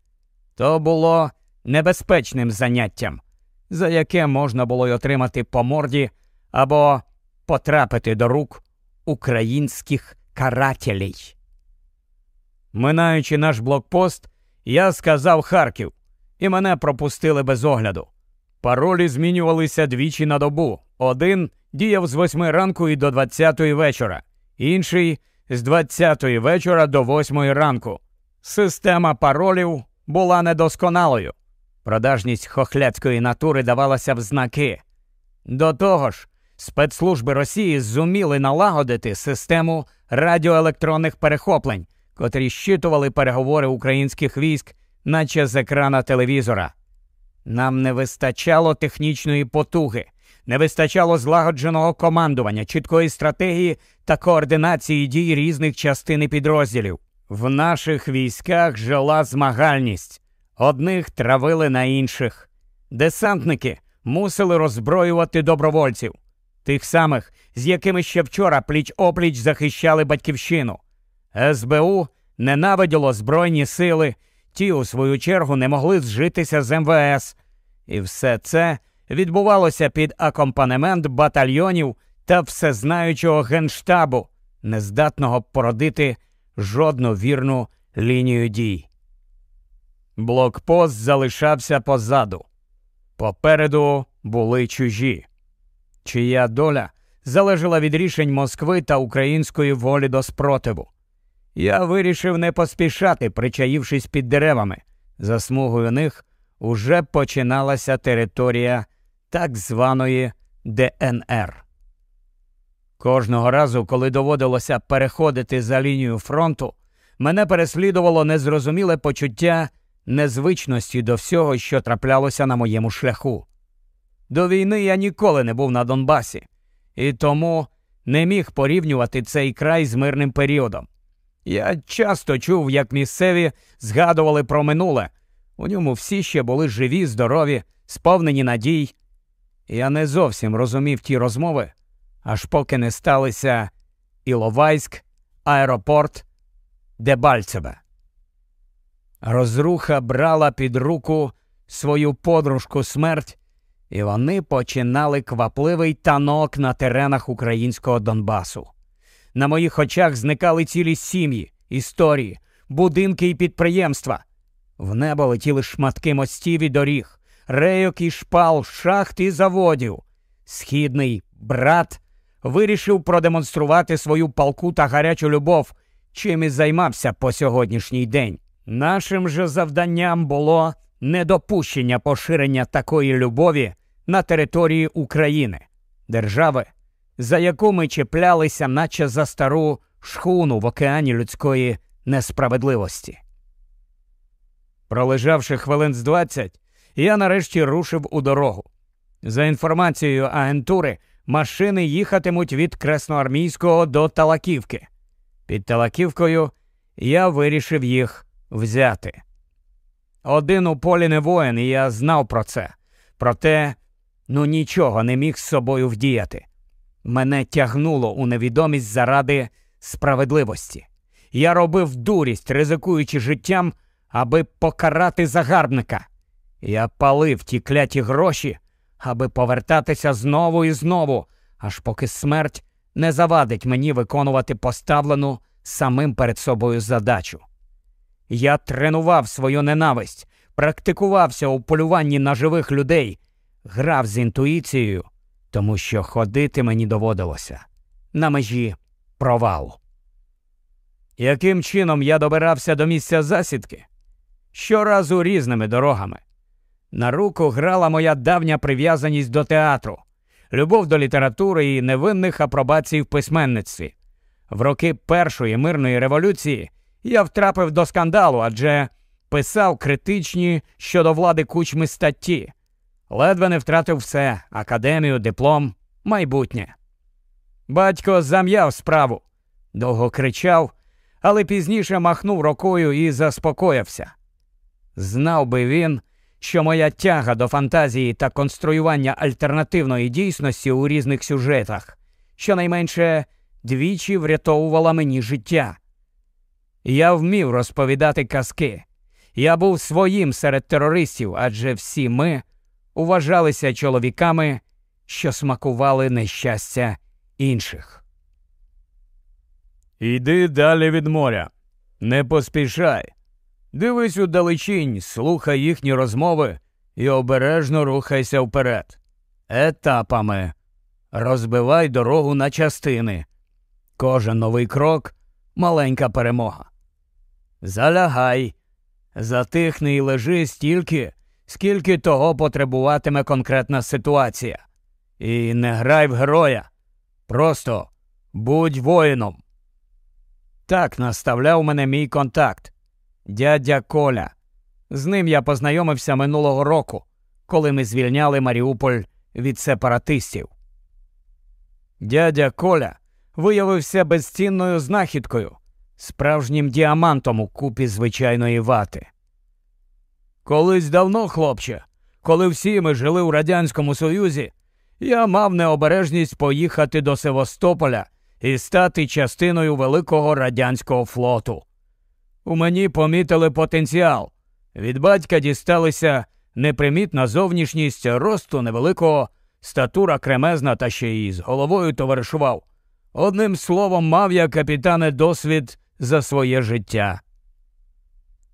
То було небезпечним заняттям, за яке можна було й отримати по морді або потрапити до рук українських карателей. Минаючи наш блокпост, я сказав Харків, і мене пропустили без огляду. Паролі змінювалися двічі на добу. Один діяв з восьми ранку і до двадцятої вечора, інший з двадцятої вечора до восьмої ранку. Система паролів була недосконалою. Продажність хохляцької натури давалася в знаки. До того ж, спецслужби Росії зуміли налагодити систему радіоелектронних перехоплень, котрі щитували переговори українських військ, наче з екрана телевізора. Нам не вистачало технічної потуги, не вистачало злагодженого командування, чіткої стратегії та координації дій різних частин і підрозділів. В наших військах жила змагальність, одних травили на інших. Десантники мусили роззброювати добровольців, тих самих, з якими ще вчора пліч опліч захищали батьківщину. СБУ ненавиділо Збройні сили, ті, у свою чергу, не могли зжитися з МВС. І все це відбувалося під акомпанемент батальйонів та всезнаючого генштабу, нездатного породити жодну вірну лінію дій. Блокпост залишався позаду. Попереду були чужі, чия доля залежала від рішень Москви та української волі до спротиву. Я вирішив не поспішати, причаївшись під деревами. За смугою них уже починалася територія так званої ДНР. Кожного разу, коли доводилося переходити за лінію фронту, мене переслідувало незрозуміле почуття незвичності до всього, що траплялося на моєму шляху. До війни я ніколи не був на Донбасі, і тому не міг порівнювати цей край з мирним періодом. Я часто чув, як місцеві згадували про минуле. У ньому всі ще були живі, здорові, сповнені надій. Я не зовсім розумів ті розмови, аж поки не сталися Іловайськ, аеропорт, Дебальцеве. Розруха брала під руку свою подружку смерть, і вони починали квапливий танок на теренах українського Донбасу. На моїх очах зникали цілі сім'ї, історії, будинки і підприємства. В небо летіли шматки мостів і доріг, рейок і шпал, шахт і заводів. Східний брат вирішив продемонструвати свою палку та гарячу любов, чим і займався по сьогоднішній день. Нашим же завданням було недопущення поширення такої любові на території України, держави, за яку ми чіплялися, наче за стару шхуну в океані людської несправедливості. Пролежавши хвилин з двадцять, я нарешті рушив у дорогу. За інформацією агентури, машини їхатимуть від Красноармійського до Талаківки. Під Талаківкою я вирішив їх взяти. Один у полі не воїн, і я знав про це. Проте, ну нічого не міг з собою вдіяти. Мене тягнуло у невідомість заради справедливості. Я робив дурість, ризикуючи життям, аби покарати загарбника. Я палив ті кляті гроші, аби повертатися знову і знову, аж поки смерть не завадить мені виконувати поставлену самим перед собою задачу. Я тренував свою ненависть, практикувався у полюванні на живих людей, грав з інтуїцією, тому що ходити мені доводилося на межі провалу. Яким чином я добирався до місця засідки? Щоразу різними дорогами. На руку грала моя давня прив'язаність до театру, любов до літератури і невинних апробацій в письменництві. В роки Першої мирної революції я втрапив до скандалу, адже писав критичні щодо влади кучми статті. Ледве не втратив все академію, диплом, майбутнє. Батько зам'яв справу, довго кричав, але пізніше махнув рукою і заспокоївся. Знав би він, що моя тяга до фантазії та конструювання альтернативної дійсності у різних сюжетах щонайменше двічі врятовувала мені життя. Я вмів розповідати казки. Я був своїм серед терористів, адже всі ми вважалися чоловіками, що смакували нещастя інших. Іди далі від моря, не поспішай. Дивись у далечінь, слухай їхні розмови і обережно рухайся вперед. Етапами розбивай дорогу на частини. Кожен новий крок маленька перемога. Залягай, затихни і лежи стільки, скільки того потребуватиме конкретна ситуація. І не грай в героя. Просто будь воїном. Так наставляв мене мій контакт, дядя Коля. З ним я познайомився минулого року, коли ми звільняли Маріуполь від сепаратистів. Дядя Коля виявився безцінною знахідкою, справжнім діамантом у купі звичайної вати. Колись давно, хлопче, коли всі ми жили у Радянському Союзі, я мав необережність поїхати до Севастополя і стати частиною великого радянського флоту. У мені помітили потенціал. Від батька дісталися непримітна зовнішність росту невеликого, статура кремезна та ще й з головою товаришував. Одним словом, мав я капітане досвід за своє життя.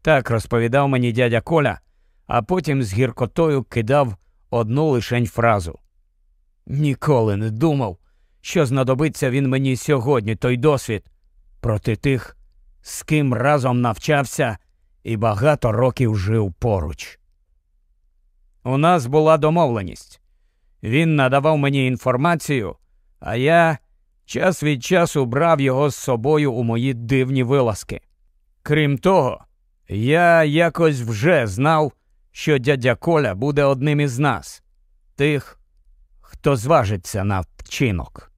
Так розповідав мені дядя Коля, а потім з гіркотою кидав одну лишень фразу. Ніколи не думав, що знадобиться він мені сьогодні той досвід проти тих, з ким разом навчався і багато років жив поруч. У нас була домовленість. Він надавав мені інформацію, а я час від часу брав його з собою у мої дивні вилазки. Крім того, я якось вже знав, що дядя Коля буде одним із нас, тих, хто зважиться на вчинок.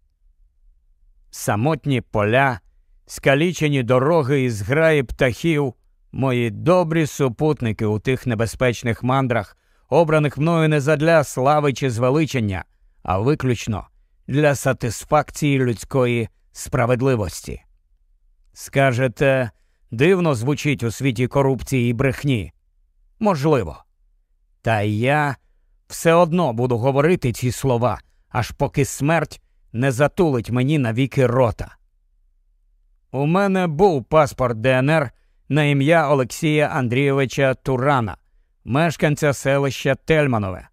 Самотні поля, скалічені дороги і зграї птахів, мої добрі супутники у тих небезпечних мандрах, обраних мною не задля слави чи звеличення, а виключно для сатисфакції людської справедливості. Скажете, дивно звучить у світі корупції і брехні? Можливо. Та я все одно буду говорити ці слова, аж поки смерть не затулить мені навіки рота. У мене був паспорт ДНР на ім'я Олексія Андрійовича Турана, мешканця селища Тельманове.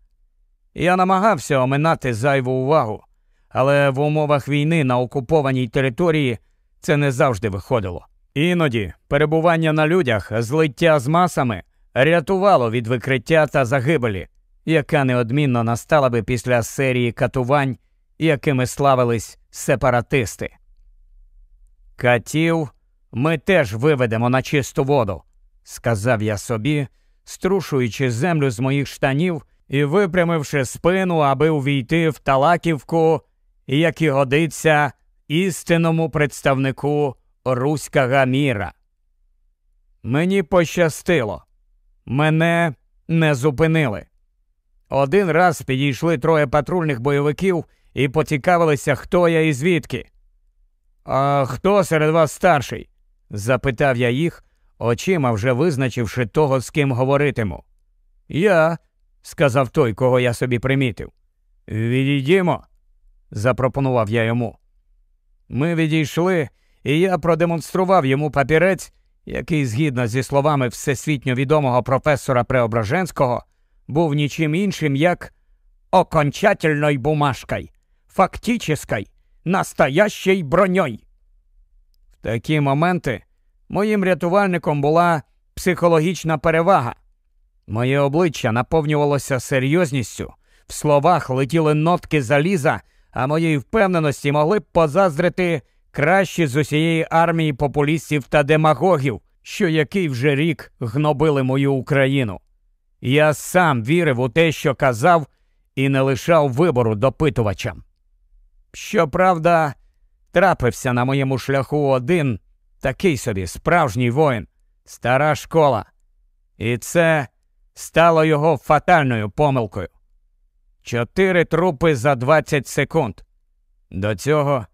Я намагався оминати зайву увагу, але в умовах війни на окупованій території це не завжди виходило. Іноді перебування на людях, злиття з масами рятувало від викриття та загибелі, яка неодмінно настала би після серії катувань, якими славились сепаратисти. Катів ми теж виведемо на чисту воду, сказав я собі, струшуючи землю з моїх штанів і випрямивши спину, аби увійти в Талаківку, як і годиться істинному представнику руського міра. Мені пощастило, мене не зупинили. Один раз підійшли троє патрульних бойовиків і поцікавилися, хто я і звідки. А хто серед вас старший? запитав я їх, очима вже визначивши того, з ким говоритиму. Я, сказав той, кого я собі примітив. Відійдімо, запропонував я йому. Ми відійшли, і я продемонстрував йому папірець, який, згідно зі словами всесвітньо відомого професора Преображенського, був нічим іншим, як окончательной бумажкой, фактической, настоящей броньой. В такі моменти моїм рятувальником була психологічна перевага. Моє обличчя наповнювалося серйозністю, в словах летіли нотки заліза, а моїй впевненості могли б позаздрити кращі з усієї армії популістів та демагогів, що який вже рік гнобили мою Україну. Я сам вірив у те, що казав, і не лишав вибору допитувачам. Щоправда, трапився на моєму шляху один такий собі справжній воїн, стара школа, і це стало його фатальною помилкою. Чотири трупи за 20 секунд. До цього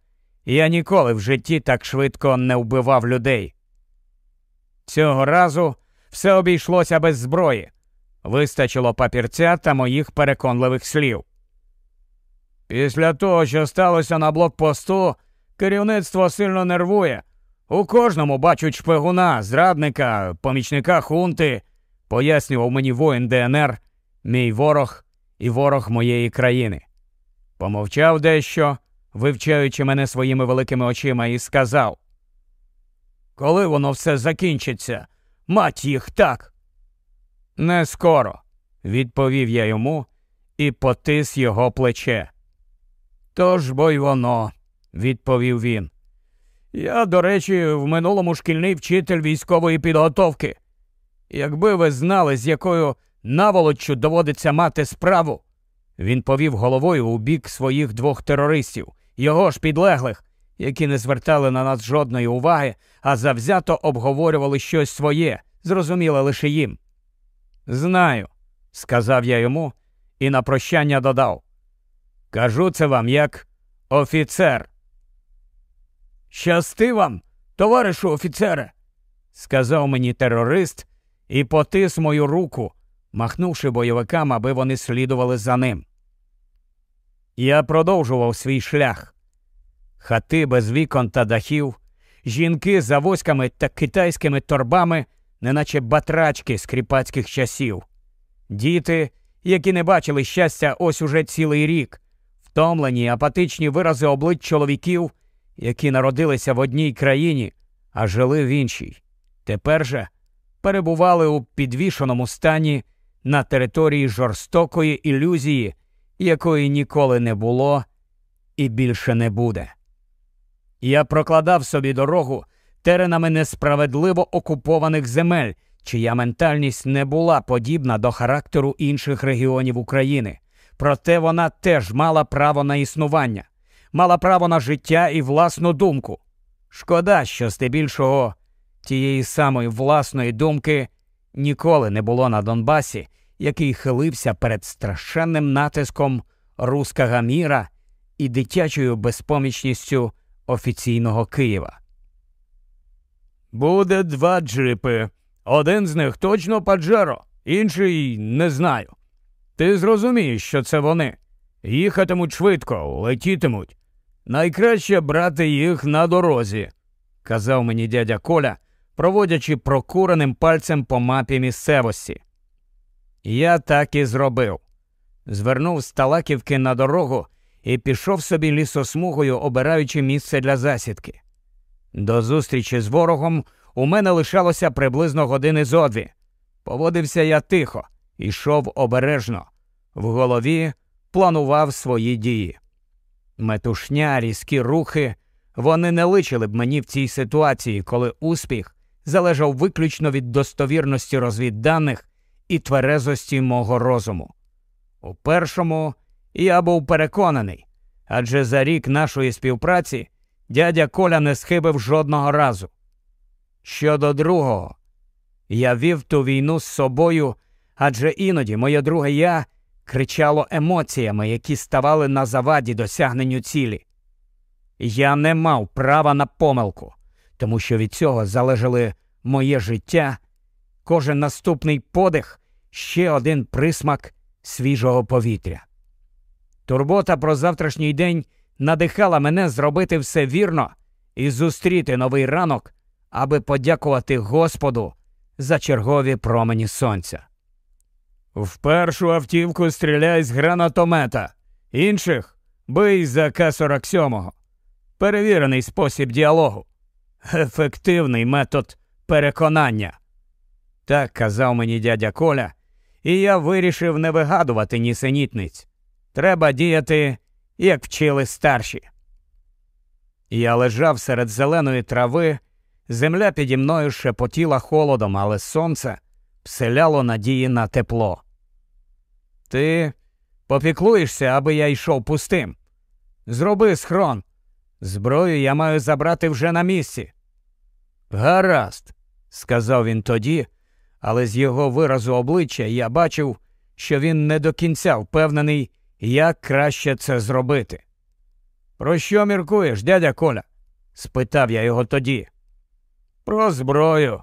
я ніколи в житті так швидко не вбивав людей. Цього разу все обійшлося без зброї. Вистачило папірця та моїх переконливих слів. Після того, що сталося на блокпосту, керівництво сильно нервує. У кожному бачать шпигуна, зрадника, помічника хунти, пояснював мені воїн ДНР, мій ворог і ворог моєї країни. Помовчав дещо, вивчаючи мене своїми великими очима, і сказав: Коли воно все закінчиться, мать їх так. Не скоро, відповів я йому і потис його плече. Тож бо й воно, відповів він. Я, до речі, в минулому шкільний вчитель військової підготовки. Якби ви знали, з якою наволоччю доводиться мати справу. Він повів головою у бік своїх двох терористів, його ж підлеглих, які не звертали на нас жодної уваги, а завзято обговорювали щось своє, зрозуміле лише їм. Знаю, сказав я йому і на прощання додав. Кажу це вам як офіцер. Щасти вам, товаришу офіцере, сказав мені терорист і потис мою руку, махнувши бойовикам, аби вони слідували за ним. Я продовжував свій шлях. Хати без вікон та дахів, жінки з авоськами та китайськими торбами, неначе батрачки з кріпацьких часів, діти, які не бачили щастя ось уже цілий рік, втомлені, апатичні вирази облич чоловіків, які народилися в одній країні, а жили в іншій. Тепер же перебували у підвішеному стані на території жорстокої ілюзії, якої ніколи не було і більше не буде. Я прокладав собі дорогу теренами несправедливо окупованих земель, чия ментальність не була подібна до характеру інших регіонів України. Проте вона теж мала право на існування, мала право на життя і власну думку. Шкода, що здебільшого тієї самої власної думки ніколи не було на Донбасі, який хилився перед страшенним натиском рускага міра і дитячою безпомічністю офіційного Києва. Буде два джипи. Один з них точно Паджеро, інший не знаю. Ти зрозумієш, що це вони. Їхатимуть швидко, летітимуть. Найкраще брати їх на дорозі, казав мені дядя Коля, проводячи прокуреним пальцем по мапі місцевості. Я так і зробив. Звернув з Талаківки на дорогу і пішов собі лісосмугою, обираючи місце для засідки. До зустрічі з ворогом у мене лишалося приблизно години зо дві. Поводився я тихо, йшов обережно, в голові планував свої дії. Метушня, різкі рухи, вони не личили б мені в цій ситуації, коли успіх залежав виключно від достовірності розвідданих і тверезості мого розуму. У першому я був переконаний, адже за рік нашої співпраці дядя Коля не схибив жодного разу. Щодо другого, я вів ту війну з собою, адже іноді моє друге я кричало емоціями, які ставали на заваді досягненню цілі. Я не мав права на помилку, тому що від цього залежали моє життя, кожен наступний подих, ще один присмак свіжого повітря. Турбота про завтрашній день надихала мене зробити все вірно і зустріти новий ранок, аби подякувати Господу за чергові промені сонця. В першу автівку стріляй з гранатомета, інших бий за К-47. Перевірений спосіб діалогу, ефективний метод переконання. Так казав мені дядя Коля, і я вирішив не вигадувати нісенітниць. Треба діяти, як вчили старші. Я лежав серед зеленої трави, земля піді мною шепотіла холодом, але сонце вселяло надії на тепло. Ти попіклуєшся, аби я йшов пустим. Зроби схрон. Зброю я маю забрати вже на місці. Гаразд, сказав він тоді, але з його виразу обличчя я бачив, що він не до кінця впевнений, як краще це зробити. Про що міркуєш, дядя Коля? спитав я його тоді. Про зброю.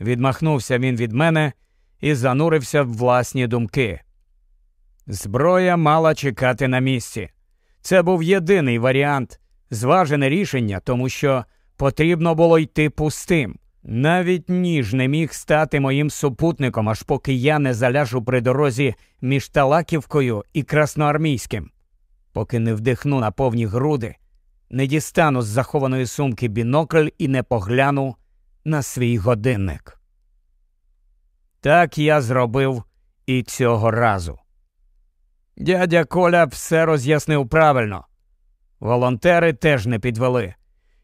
Відмахнувся він від мене і занурився в власні думки. Зброя мала чекати на місці. Це був єдиний варіант, зважене рішення, тому що потрібно було йти пустим. Навіть ніж не міг стати моїм супутником, аж поки я не заляжу при дорозі між Талаківкою і Красноармійським, поки не вдихну на повні груди, не дістану з захованої сумки бінокль і не погляну на свій годинник. Так я зробив і цього разу. Дядя Коля все роз'яснив правильно. Волонтери теж не підвели.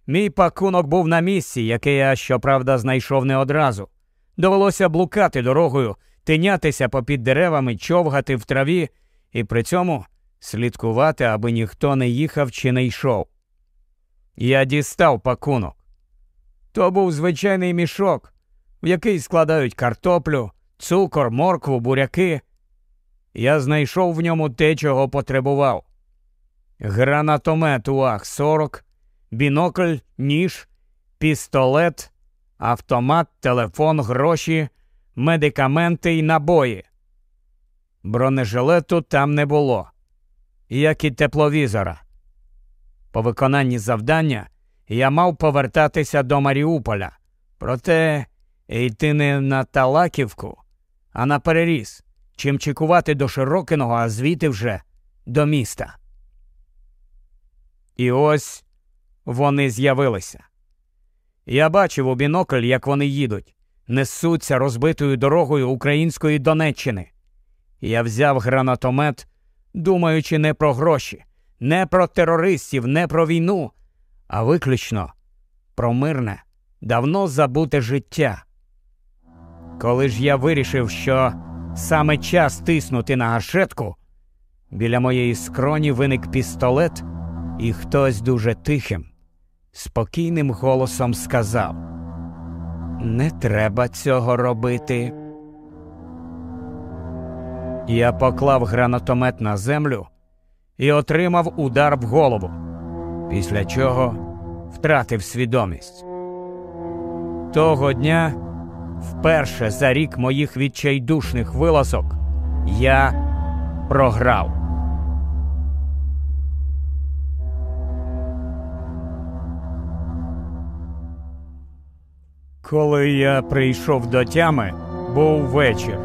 Мій пакунок був на місці, яке я, щоправда, знайшов не одразу. Довелося блукати дорогою, тинятися попід деревами, човгати в траві і при цьому слідкувати, аби ніхто не їхав чи не йшов. Я дістав пакунок. То був звичайний мішок, в який складають картоплю, цукор, моркву, буряки. Я знайшов в ньому те, чого потребував. Гранатомет УАГ-40, бінокль, ніж, пістолет, автомат, телефон, гроші, медикаменти й набої. Бронежилету там не було, як і тепловізора. По виконанні завдання я мав повертатися до Маріуполя, проте йти не на Талаківку, а на переріз, чим чекувати до Широкиного, а звідти вже до міста. І ось вони з'явилися. Я бачив у бінокль, як вони їдуть, несуться розбитою дорогою української Донеччини. Я взяв гранатомет, думаючи не про гроші, не про терористів, не про війну, а виключно про мирне, давно забуте життя. Коли ж я вирішив, що саме час тиснути на гашетку, біля моєї скроні виник пістолет, і хтось дуже тихим, спокійним голосом сказав: Не треба цього робити. Я поклав гранатомет на землю і отримав удар в голову, після чого втратив свідомість. Того дня, вперше за рік моїх відчайдушних вилазок, я програв. Коли я прийшов до тями, був вечір.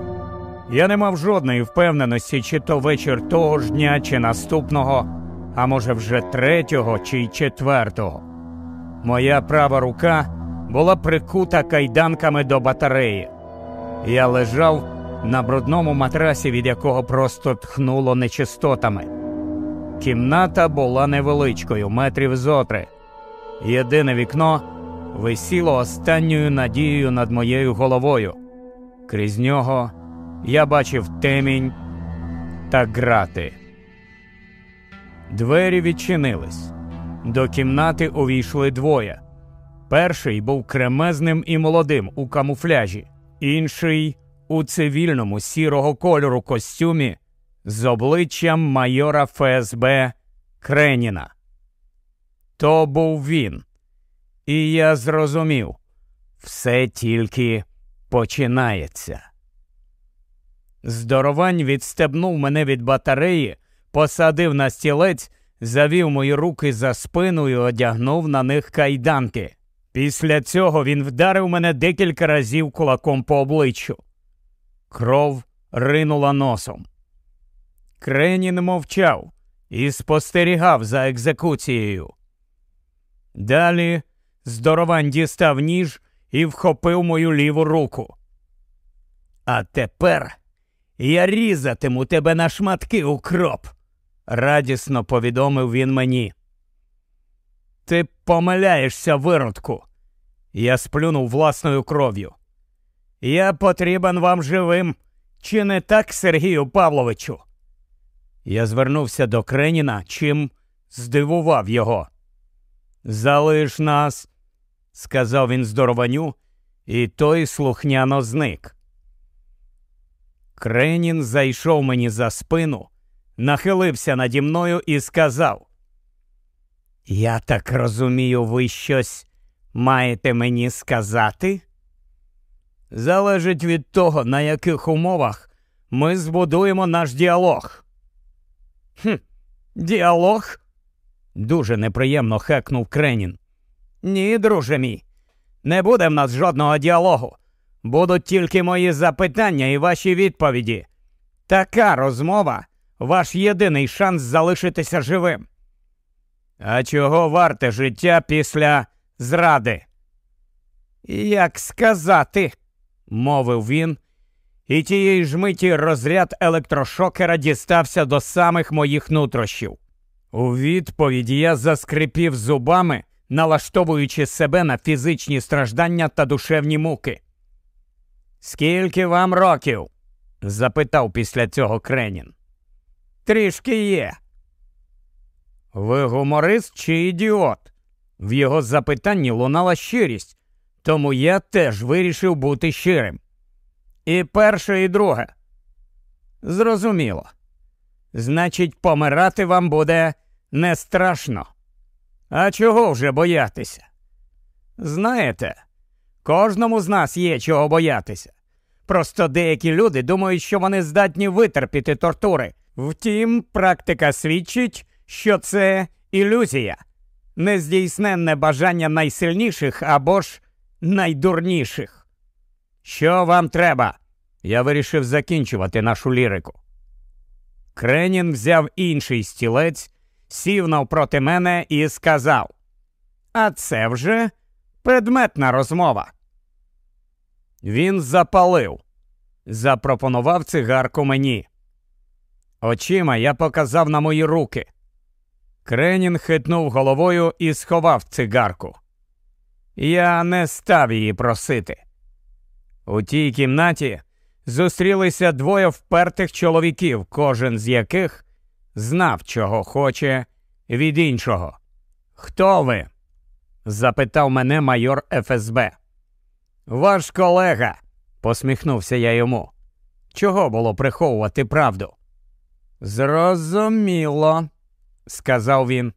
Я не мав жодної впевненості, чи то вечір того ж дня, чи наступного, а може вже третього чи четвертого. Моя права рука була прикута кайданками до батареї. Я лежав на брудному матрасі, від якого просто тхнуло нечистотами. Кімната була невеличкою, метрів зотри. Єдине вікно висіло останньою надією над моєю головою. Крізь нього я бачив темінь та грати. Двері відчинились. До кімнати увійшли двоє. Перший був кремезним і молодим у камуфляжі, інший у цивільному сірого кольору костюмі з обличчям майора ФСБ Креніна. То був він. І я зрозумів все тільки починається. Здоровань відстебнув мене від батареї, посадив на стілець, завів мої руки за спину і одягнув на них кайданки. Після цього він вдарив мене декілька разів кулаком по обличчю. Кров ринула носом. Кренін мовчав і спостерігав за екзекуцією. Далі здоровань дістав ніж і вхопив мою ліву руку. А тепер я різатиму тебе на шматки укроп, радісно повідомив він мені. Ти помиляєшся, виродку. Я сплюнув власною кров'ю. Я потрібен вам живим. Чи не так, Сергію Павловичу? Я звернувся до Креніна, чим здивував його. Залиш нас, сказав він здорованю, і той слухняно зник. Кренін зайшов мені за спину, нахилився наді мною і сказав: Я так розумію, ви щось маєте мені сказати? Залежить від того, на яких умовах ми збудуємо наш діалог. Хм, Діалог? Дуже неприємно хекнув Кренін. Ні, друже мій, не буде в нас жодного діалогу. Будуть тільки мої запитання і ваші відповіді. Така розмова ваш єдиний шанс залишитися живим. А чого варте життя після зради? Як сказати, мовив він, і тієї ж миті розряд електрошокера дістався до самих моїх нутрощів. У відповіді я заскрипів зубами, налаштовуючи себе на фізичні страждання та душевні муки. Скільки вам років? запитав після цього Кренін. Трішки є. Ви гуморист чи ідіот? В його запитанні лунала щирість, тому я теж вирішив бути щирим. І перше, і друге. Зрозуміло. Значить, помирати вам буде не страшно. А чого вже боятися? Знаєте, кожному з нас є чого боятися. Просто деякі люди думають, що вони здатні витерпіти тортури. Втім, практика свідчить, що це ілюзія, нездійсненне бажання найсильніших або ж найдурніших. Що вам треба? Я вирішив закінчувати нашу лірику. Кренін взяв інший стілець, сів навпроти мене і сказав: А це вже предметна розмова. Він запалив, запропонував цигарку мені. Очима я показав на мої руки. Кренін хитнув головою і сховав цигарку. Я не став її просити. У тій кімнаті зустрілися двоє впертих чоловіків, кожен з яких знав, чого хоче від іншого. Хто ви? запитав мене майор ФСБ. Ваш колега, посміхнувся я йому. Чого було приховувати правду? Зрозуміло, сказав він.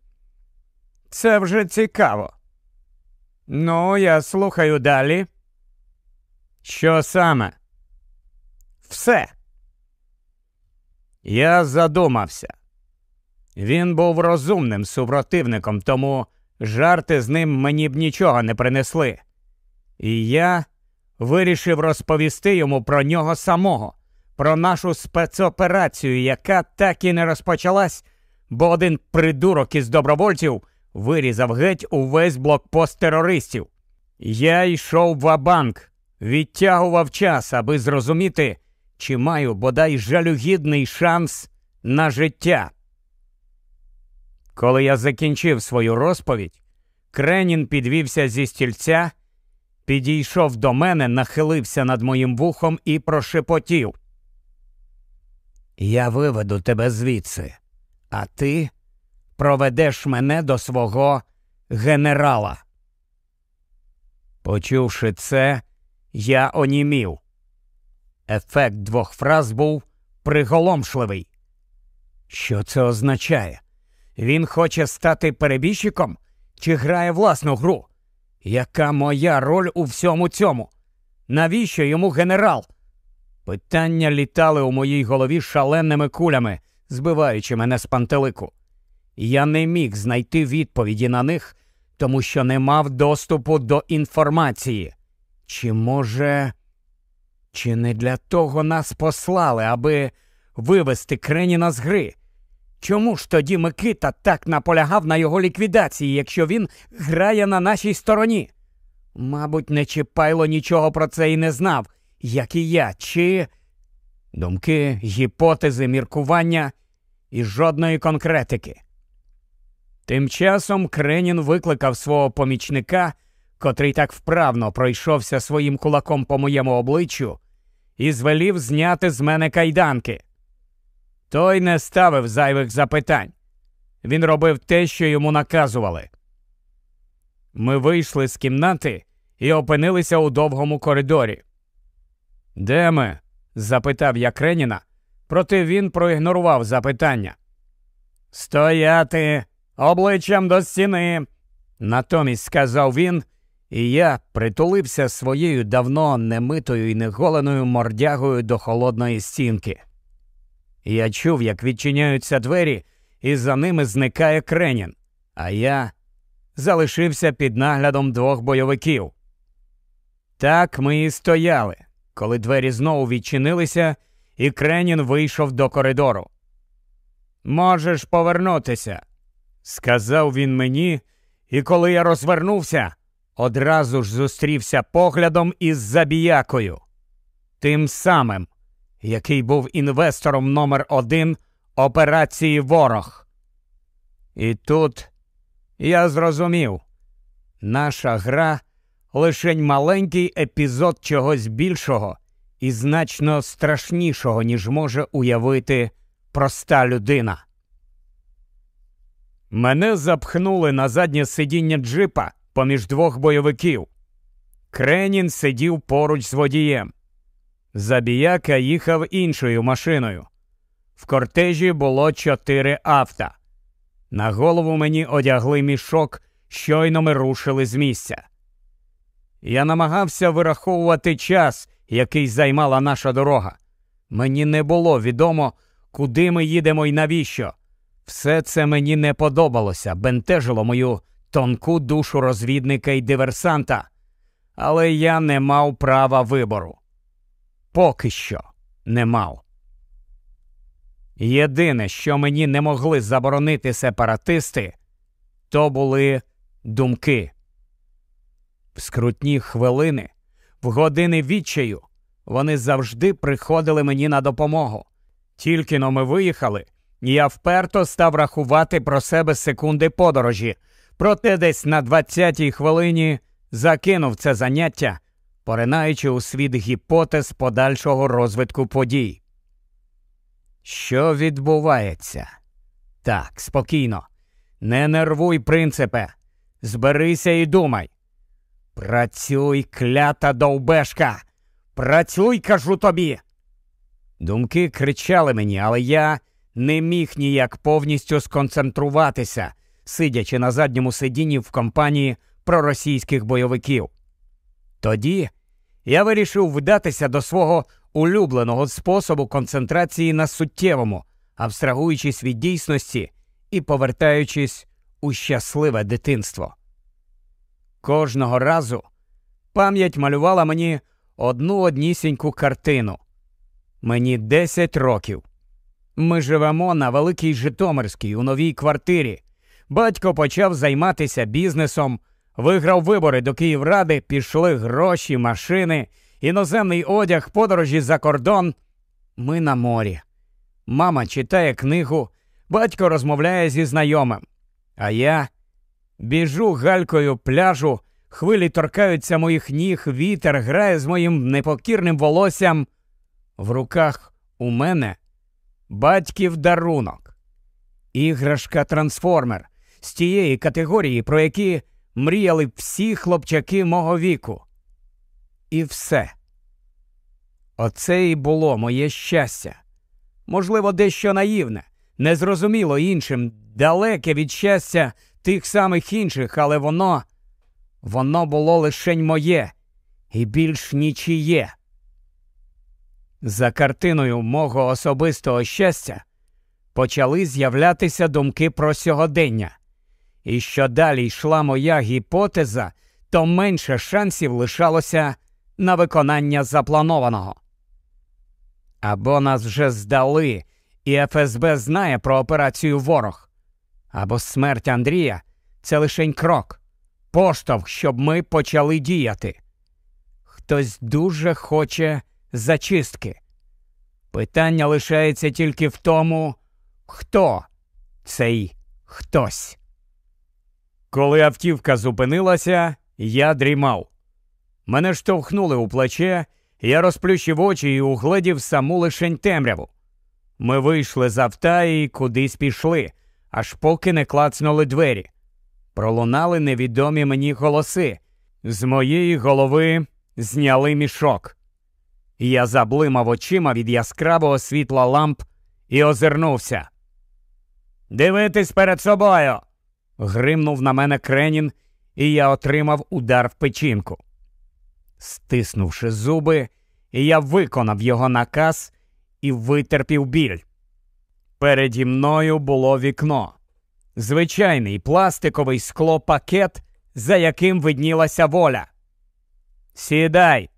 Це вже цікаво. Ну, я слухаю далі. Що саме? Все. Я задумався. Він був розумним супротивником, тому жарти з ним мені б нічого не принесли. І я вирішив розповісти йому про нього самого, про нашу спецоперацію, яка так і не розпочалась, бо один придурок із добровольців вирізав геть увесь блокпост терористів. Я йшов в банк відтягував час, аби зрозуміти, чи маю бодай жалюгідний шанс на життя. Коли я закінчив свою розповідь, Кренін підвівся зі стільця, підійшов до мене, нахилився над моїм вухом і прошепотів. Я виведу тебе звідси, а ти проведеш мене до свого генерала. Почувши це, я онімів. Ефект двох фраз був приголомшливий. Що це означає? Він хоче стати перебіжчиком чи грає власну гру? Яка моя роль у всьому цьому? Навіщо йому генерал? Питання літали у моїй голові шаленими кулями, збиваючи мене з пантелику. Я не міг знайти відповіді на них, тому що не мав доступу до інформації. Чи, може, чи не для того нас послали, аби вивести Креніна з гри? Чому ж тоді Микита так наполягав на його ліквідації, якщо він грає на нашій стороні? Мабуть, Нечіпайло нічого про це і не знав, як і я, чи думки, гіпотези, міркування і жодної конкретики. Тим часом Кренін викликав свого помічника котрий так вправно пройшовся своїм кулаком по моєму обличчю, і звелів зняти з мене кайданки. Той не ставив зайвих запитань. Він робив те, що йому наказували. Ми вийшли з кімнати і опинилися у довгому коридорі. Де ми? Запитав я Креніна, проте він проігнорував запитання. Стояти обличчям до стіни, натомість сказав він, і я притулився своєю давно немитою і неголеною мордягою до холодної стінки. Я чув, як відчиняються двері, і за ними зникає Кренін, а я залишився під наглядом двох бойовиків. Так ми і стояли, коли двері знову відчинилися, і Кренін вийшов до коридору. Можеш повернутися, сказав він мені, і коли я розвернувся, одразу ж зустрівся поглядом із забіякою, тим самим, який був інвестором номер один операції Ворог. І тут я зрозумів, наша гра лишень маленький епізод чогось більшого і значно страшнішого, ніж може уявити проста людина. Мене запхнули на заднє сидіння джипа поміж двох бойовиків. Кренін сидів поруч з водієм. Забіяка їхав іншою машиною. В кортежі було чотири авто. На голову мені одягли мішок, щойно ми рушили з місця. Я намагався вираховувати час, який займала наша дорога. Мені не було відомо, куди ми їдемо і навіщо. Все це мені не подобалося, бентежило мою тонку душу розвідника і диверсанта, але я не мав права вибору. Поки що не мав. Єдине, що мені не могли заборонити сепаратисти, то були думки. В скрутні хвилини, в години відчаю, вони завжди приходили мені на допомогу. Тільки но ми виїхали, я вперто став рахувати про себе секунди подорожі, проте десь на 20-й хвилині закинув це заняття, поринаючи у світ гіпотез подальшого розвитку подій. Що відбувається? Так, спокійно. Не нервуй, принципе. Зберися і думай. Працюй, клята довбешка. Працюй, кажу тобі. Думки кричали мені, але я не міг ніяк повністю сконцентруватися, сидячи на задньому сидінні в компанії проросійських бойовиків. Тоді я вирішив вдатися до свого улюбленого способу концентрації на суттєвому, абстрагуючись від дійсності і повертаючись у щасливе дитинство. Кожного разу пам'ять малювала мені одну однісіньку картину. Мені 10 років. Ми живемо на Великій Житомирській у новій квартирі. Батько почав займатися бізнесом, виграв вибори до Київради, пішли гроші, машини, іноземний одяг, подорожі за кордон. Ми на морі. Мама читає книгу, батько розмовляє зі знайомим. А я біжу галькою пляжу, хвилі торкаються моїх ніг, вітер грає з моїм непокірним волоссям. В руках у мене батьків дарунок, іграшка трансформер з тієї категорії, про які мріяли всі хлопчаки мого віку. І все. Оце і було моє щастя. Можливо, дещо наївне, незрозуміло іншим, далеке від щастя тих самих інших, але воно, воно було лишень моє і більш нічиє. За картиною мого особистого щастя почали з'являтися думки про сьогодення, і що далі йшла моя гіпотеза, то менше шансів лишалося на виконання запланованого. Або нас вже здали, і ФСБ знає про операцію ворог, або смерть Андрія це лишень крок, поштовх, щоб ми почали діяти. Хтось дуже хоче зачистки. Питання лишається тільки в тому, хто цей хтось. Коли автівка зупинилася, Я дрімав. Мене штовхнули у плече, я розплющив очі і угледів саму лишень темряву. Ми вийшли з авта і кудись пішли, аж поки не клацнули двері. Пролунали невідомі мені голоси. З моєї голови зняли мішок. Я заблимав очима від яскравого світла ламп і озирнувся. Дивитись перед собою. гримнув на мене кренін, і я отримав удар в печінку. Стиснувши зуби, я виконав його наказ і витерпів біль. Переді мною було вікно, звичайний пластиковий склопакет, за яким виднілася воля. Сідай,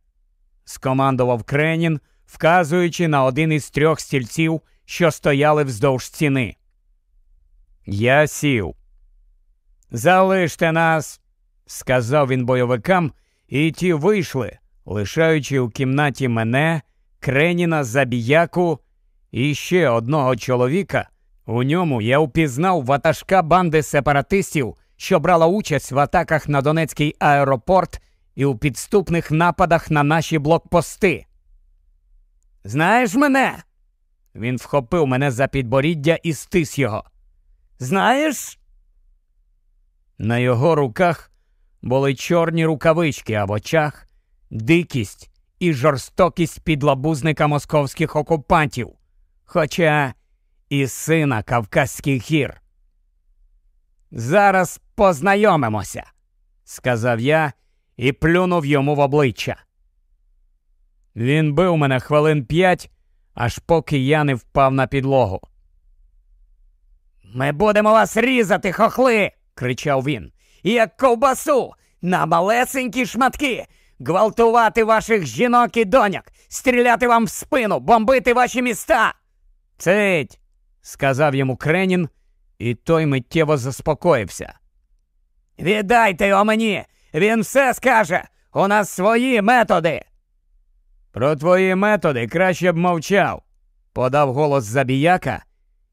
скомандував Кренін, вказуючи на один із трьох стільців, що стояли вздовж стіни. Я сів. Залиште нас, сказав він бойовикам, і ті вийшли, лишаючи у кімнаті мене, Креніна, забіяку і ще одного чоловіка. У ньому я впізнав ватажка банди сепаратистів, що брала участь в атаках на Донецький аеропорт і у підступних нападах на наші блокпости. Знаєш мене? Він вхопив мене за підборіддя і стис його. Знаєш? На його руках були чорні рукавички, а в очах дикість і жорстокість підлабузника московських окупантів, хоча і сина Кавказьких гір. Зараз познайомимося, сказав я і плюнув йому в обличчя. Він бив мене хвилин п'ять, аж поки я не впав на підлогу. Ми будемо вас різати, хохли, кричав він, як ковбасу на малесенькі шматки, гвалтувати ваших жінок і доньок, стріляти вам в спину, бомбити ваші міста. Цить, сказав йому Кренін, і той миттєво заспокоївся. Віддайте його мені, він все скаже. У нас свої методи. Про твої методи краще б мовчав, подав голос забіяка,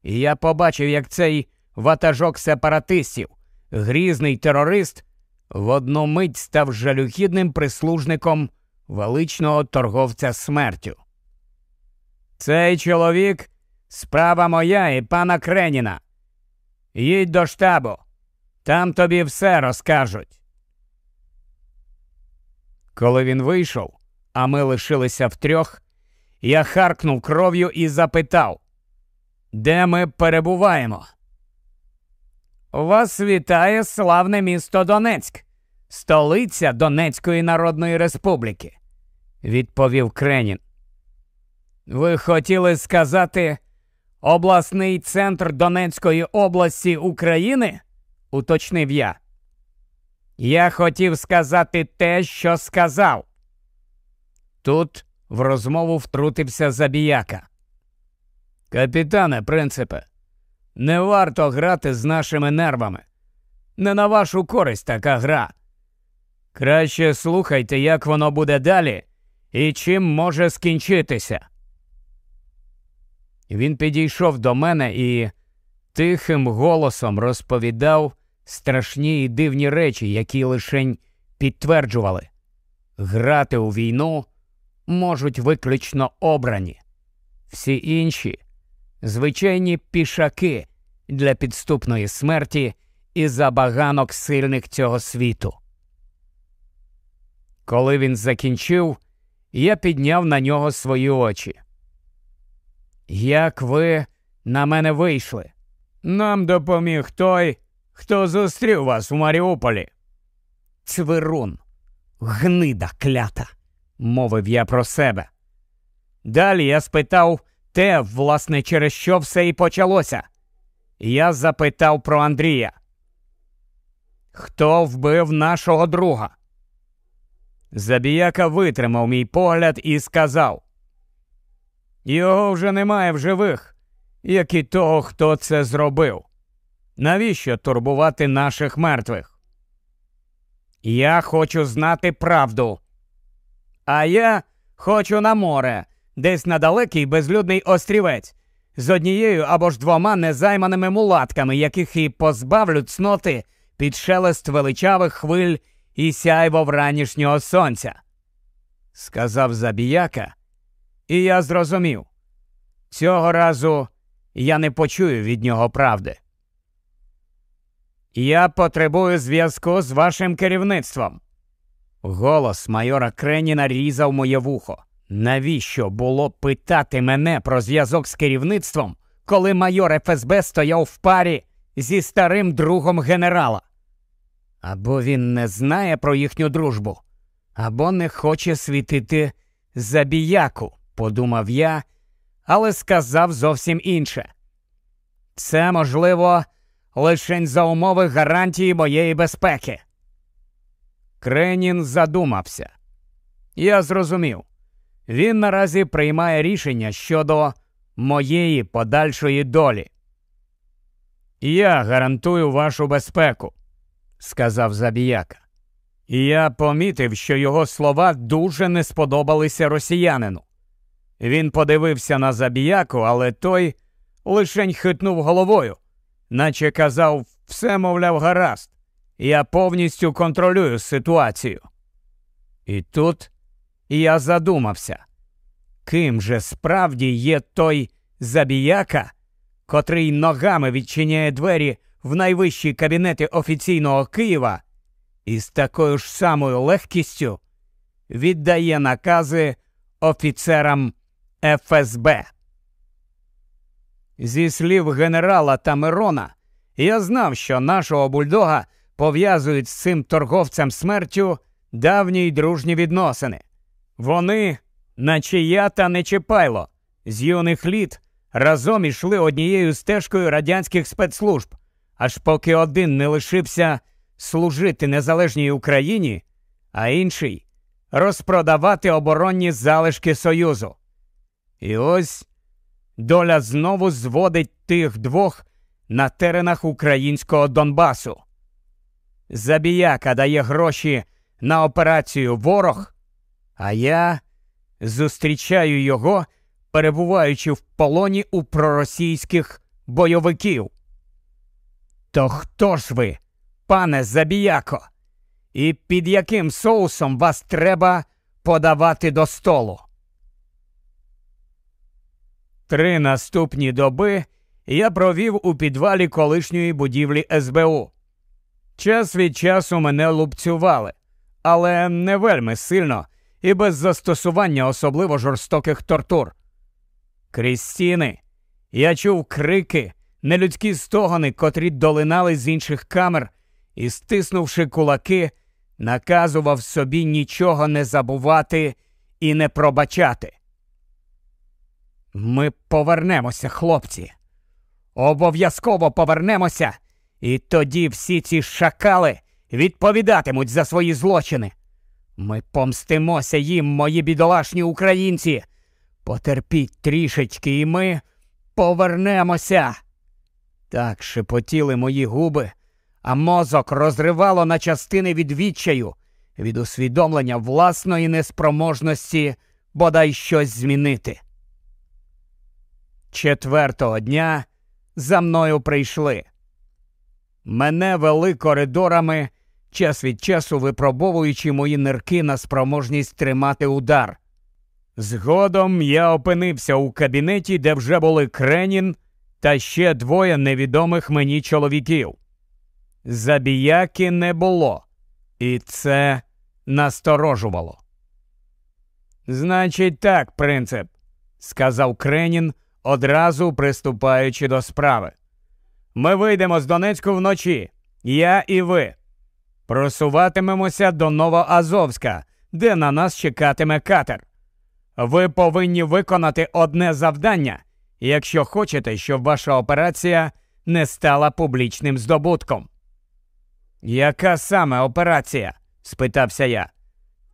і я побачив, як цей ватажок сепаратистів, грізний терорист, в одну мить став жалюгідним прислужником величного торговця смертю. Цей чоловік справа моя і пана Креніна. Їдь до штабу, там тобі все розкажуть. Коли він вийшов, а ми лишилися втрьох, я харкнув кров'ю і запитав, де ми перебуваємо? Вас вітає славне місто Донецьк, столиця Донецької Народної Республіки, відповів Кренін. Ви хотіли сказати обласний центр Донецької області України? уточнив я. Я хотів сказати те, що сказав. Тут в розмову втрутився забіяка. Капітане принципе, не варто грати з нашими нервами. Не на вашу користь така гра. Краще слухайте, як воно буде далі і чим може скінчитися. Він підійшов до мене і тихим голосом розповідав страшні і дивні речі, які лишень підтверджували грати у війну можуть виключно обрані, всі інші звичайні пішаки для підступної смерті і забаганок сильних цього світу. Коли він закінчив, я підняв на нього свої очі. Як ви на мене вийшли? Нам допоміг той, хто зустрів вас у Маріуполі. Цвирун, гнида клята, мовив я про себе. Далі я спитав те, власне, через що все і почалося. Я запитав про Андрія. Хто вбив нашого друга? Забіяка витримав мій погляд і сказав: Його вже немає в живих, як і того, хто це зробив. Навіщо турбувати наших мертвих? Я хочу знати правду. А я хочу на море, десь на далекий безлюдний острівець, з однією або ж двома незайманими мулатками, яких і позбавлю цноти під шелест величавих хвиль і сяйво вранішнього сонця, сказав забіяка, і я зрозумів. Цього разу я не почую від нього правди. Я потребую зв'язку з вашим керівництвом. Голос майора Креніна різав моє вухо. Навіщо було питати мене про зв'язок з керівництвом, коли майор ФСБ стояв в парі зі старим другом генерала? Або він не знає про їхню дружбу, або не хоче світити забіяку, подумав я, але сказав зовсім інше. Це можливо лише за умови гарантії моєї безпеки. Кренін задумався. Я зрозумів. Він наразі приймає рішення щодо моєї подальшої долі. Я гарантую вашу безпеку, сказав забіяка. І я помітив, що його слова дуже не сподобалися росіянину. Він подивився на забіяку, але той лишень хитнув головою, наче казав, все, мовляв, гаразд, я повністю контролюю ситуацію. І тут я задумався, ким же справді є той забіяка, котрий ногами відчиняє двері в найвищі кабінети офіційного Києва і з такою ж самою легкістю віддає накази офіцерам ФСБ. Зі слів генерала Тамерона, я знав, що нашого бульдога пов'язують з цим торговцем смертю давні й дружні відносини. Вони, наче я та Нечіпайло, з юних літ разом ішли однією стежкою радянських спецслужб, аж поки один не лишився служити незалежній Україні, а інший розпродавати оборонні залишки Союзу. І ось доля знову зводить тих двох на теренах українського Донбасу. Забіяка дає гроші на операцію ворог, а я зустрічаю його, перебуваючи в полоні у проросійських бойовиків. То хто ж ви, пане Забіяко, і під яким соусом вас треба подавати до столу? Три наступні доби я провів у підвалі колишньої будівлі СБУ. Час від часу мене лупцювали, але не вельми сильно і без застосування особливо жорстоких тортур. Крізь стіни я чув крики, нелюдські стогони, котрі долинали з інших камер, і, стиснувши кулаки, наказував собі нічого не забувати і не пробачати. Ми повернемося, хлопці. Обов'язково повернемося, і тоді всі ці шакали відповідатимуть за свої злочини. Ми помстимося їм, мої бідолашні українці. Потерпіть трішечки, і ми повернемося. Так шепотіли мої губи, а мозок розривало на частини від відчаю, від усвідомлення власної неспроможності бодай щось змінити. Четвертого дня за мною прийшли. Мене вели коридорами, час від часу випробовуючи мої нирки на спроможність тримати удар. Згодом я опинився у кабінеті, де вже були Кренін та ще двоє невідомих мені чоловіків. Забіяки не було, і це насторожувало. Значить, так, принцип, сказав Кренін, одразу приступаючи до справи. Ми вийдемо з Донецьку вночі, я і ви. Просуватимемося до Новоазовська, де на нас чекатиме катер. Ви повинні виконати одне завдання, якщо хочете, щоб ваша операція не стала публічним здобутком. Яка саме операція? спитався я.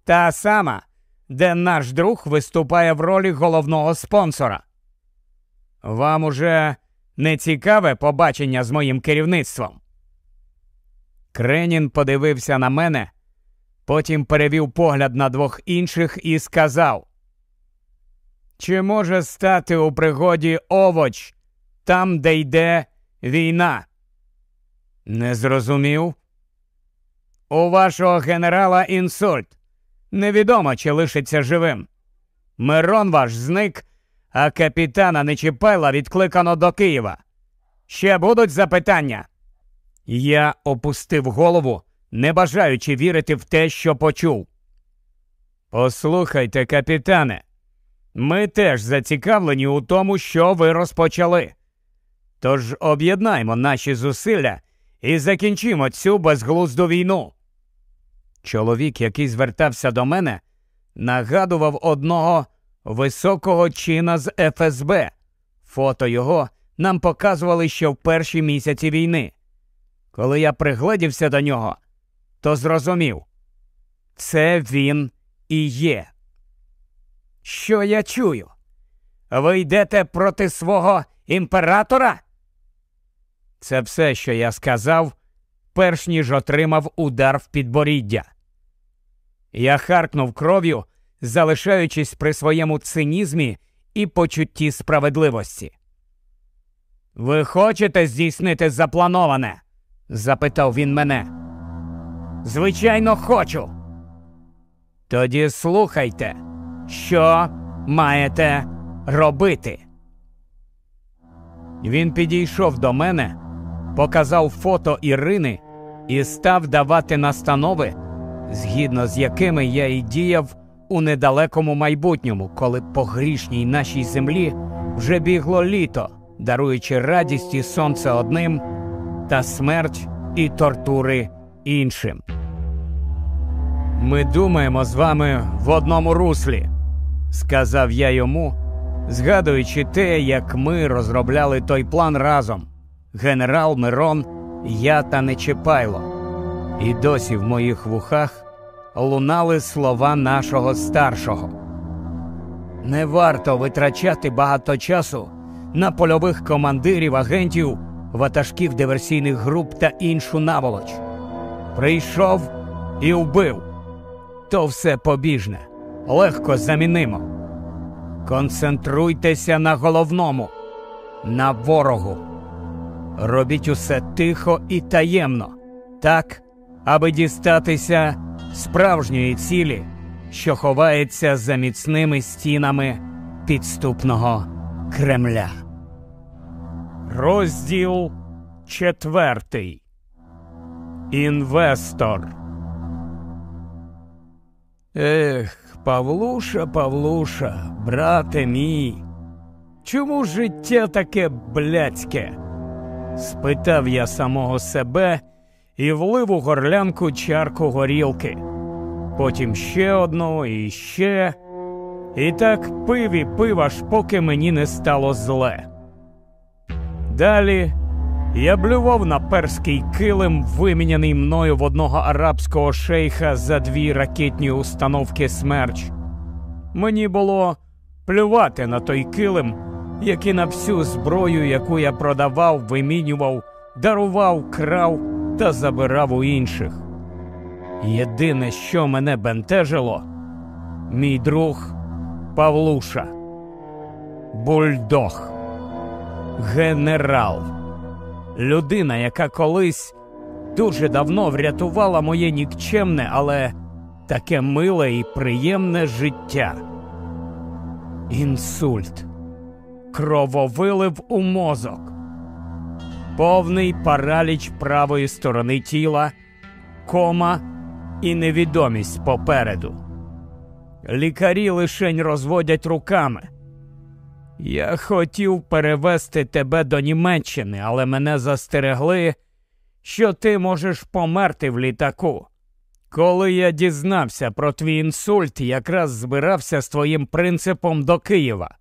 Та сама, де наш друг виступає в ролі головного спонсора. Вам уже не цікаве побачення з моїм керівництвом? Кренін подивився на мене, потім перевів погляд на двох інших і сказав: Чи може стати у пригоді овоч там, де йде війна? Не зрозумів. У вашого генерала інсульт. Невідомо, чи лишиться живим. Мирон ваш зник, а капітана Нечіпайла відкликано до Києва. Ще будуть запитання. Я опустив голову, не бажаючи вірити в те, що почув. Послухайте, капітане, ми теж зацікавлені у тому, що ви розпочали. Тож об'єднаймо наші зусилля і закінчимо цю безглузду війну. Чоловік, який звертався до мене, нагадував одного високого чина з ФСБ. Фото його нам показували ще в перші місяці війни. Коли я пригледівся до нього, то зрозумів це він і є. Що я чую? Ви йдете проти свого імператора? Це все, що я сказав, перш ніж отримав удар в підборіддя. Я харкнув кров'ю, залишаючись при своєму цинізмі і почутті справедливості. Ви хочете здійснити заплановане? запитав він мене. Звичайно, хочу. Тоді слухайте, що маєте робити. Він підійшов до мене, показав фото Ірини і став давати настанови, згідно з якими я і діяв у недалекому майбутньому, коли по грішній нашій землі вже бігло літо, даруючи радість і сонце одним та смерть і тортури іншим. Ми думаємо з вами в одному руслі, сказав я йому, згадуючи те, як ми розробляли той план разом генерал Мирон, я та Нечепайло. І досі в моїх вухах лунали слова нашого старшого. Не варто витрачати багато часу на польових командирів, агентів, ватажків диверсійних груп та іншу наволоч. Прийшов і вбив. То все побіжне, легко замінимо. Концентруйтеся на головному, на ворогу. Робіть усе тихо і таємно, так, аби дістатися справжньої цілі, що ховається за міцними стінами підступного Кремля. Розділ четвертий. Інвестор. Ех, Павлуша, Павлуша, брате мій. Чому життя таке блядське? спитав я самого себе і влив у горлянку чарку горілки. Потім ще одну і ще. І так пив і пив, аж поки мені не стало зле. Далі я блював на перський килим, виміняний мною в одного арабського шейха за дві ракетні установки смерч. Мені було плювати на той килим, як і на всю зброю, яку я продавав, вимінював, дарував, крав та забирав у інших. Єдине, що мене бентежило, мій друг Павлуша, бульдог, генерал, людина, яка колись дуже давно врятувала моє нікчемне, але таке миле і приємне життя. Інсульт, крововилив у мозок, повний параліч правої сторони тіла, кома і невідомість попереду. Лікарі лишень розводять руками. Я хотів перевезти тебе до Німеччини, але мене застерегли, що ти можеш померти в літаку. Коли я дізнався про твій інсульт, якраз збирався з твоїм принципом до Києва.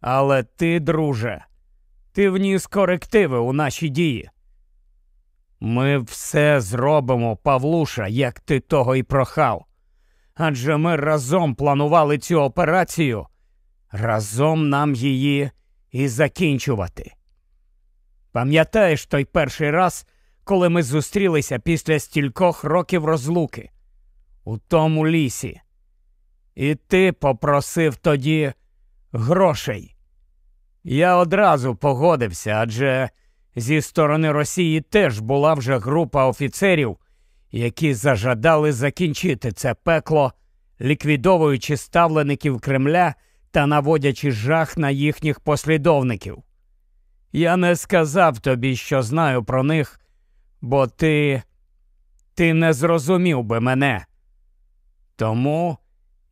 Але ти, друже, ти вніс корективи у наші дії. Ми все зробимо, Павлуша, як ти того й прохав. Адже ми разом планували цю операцію, разом нам її і закінчувати. Пам'ятаєш той перший раз, коли ми зустрілися після стількох років розлуки у тому лісі, і ти попросив тоді грошей. Я одразу погодився, адже зі сторони Росії теж була вже група офіцерів, які зажадали закінчити це пекло, ліквідовуючи ставлеників Кремля та наводячи жах на їхніх послідовників. Я не сказав тобі, що знаю про них, бо ти ти не зрозумів би мене. Тому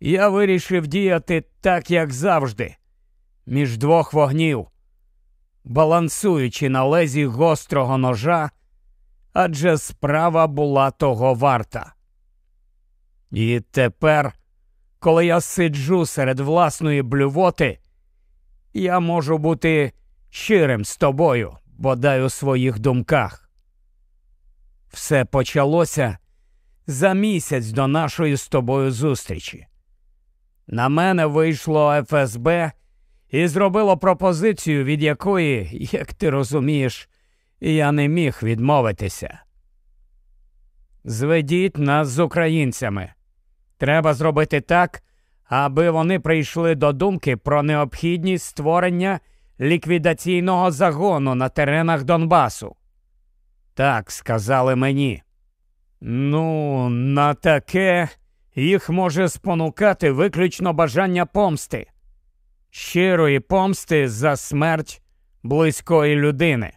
я вирішив діяти так, як завжди, між двох вогнів, балансуючи на лезі гострого ножа, адже справа була того варта. І тепер, коли я сиджу серед власної блювоти, я можу бути щирим з тобою, бодай у своїх думках. Все почалося за місяць до нашої з тобою зустрічі. На мене вийшло ФСБ і зробило пропозицію, від якої, як ти розумієш, я не міг відмовитися. Зведіть нас з українцями. Треба зробити так, аби вони прийшли до думки про необхідність створення ліквідаційного загону на теренах Донбасу. Так сказали мені. Ну, на таке їх може спонукати виключно бажання помсти, щирої помсти за смерть близької людини.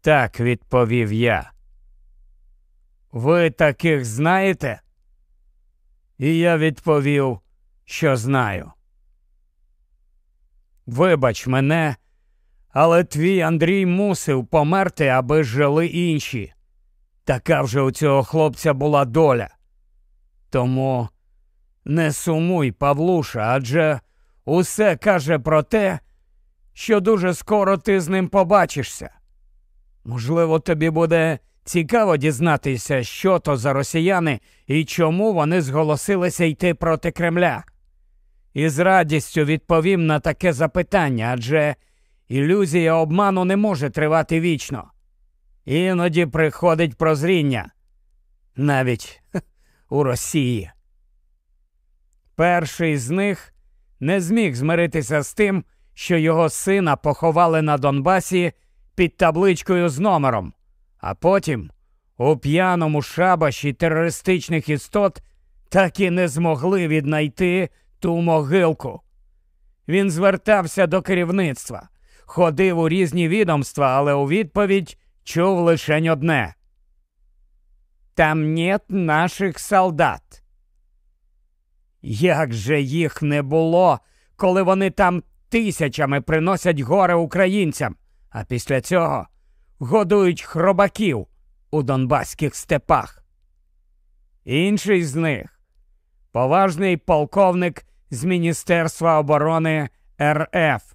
Так відповів я. Ви таких знаєте? І я відповів, що знаю. Вибач мене, але твій Андрій мусив померти, аби жили інші. Така вже у цього хлопця була доля. Тому не сумуй, Павлуша, адже усе каже про те, що дуже скоро ти з ним побачишся. Можливо, тобі буде цікаво дізнатися, що то за росіяни і чому вони зголосилися йти проти Кремля. І з радістю відповім на таке запитання, адже ілюзія обману не може тривати вічно. Іноді приходить прозріння навіть у Росії. Перший з них не зміг змиритися з тим, що його сина поховали на Донбасі під табличкою з номером, а потім у п'яному шабаші терористичних істот так і не змогли віднайти ту могилку. Він звертався до керівництва, ходив у різні відомства, але у відповідь чув лише одне. Там нет наших солдат. Як же їх не було, коли вони там тисячами приносять горе українцям, а після цього годують хробаків у донбаських степах? Інший з них поважний полковник з Міністерства оборони РФ,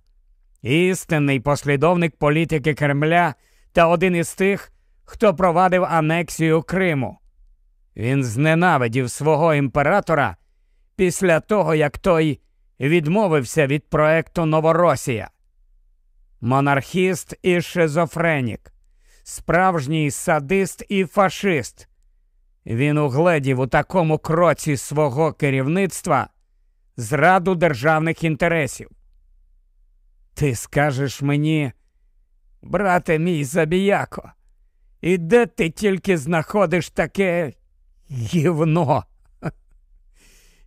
істинний послідовник політики Кремля та один із тих, хто провадив анексію Криму. Він зненавидів свого імператора після того, як той відмовився від проекту Новоросія. Монархіст і шизофренік, справжній садист і фашист. Він угледів у такому кроці свого керівництва зраду державних інтересів. Ти скажеш мені, брате мій забіяко, і де ти тільки знаходиш таке гівно?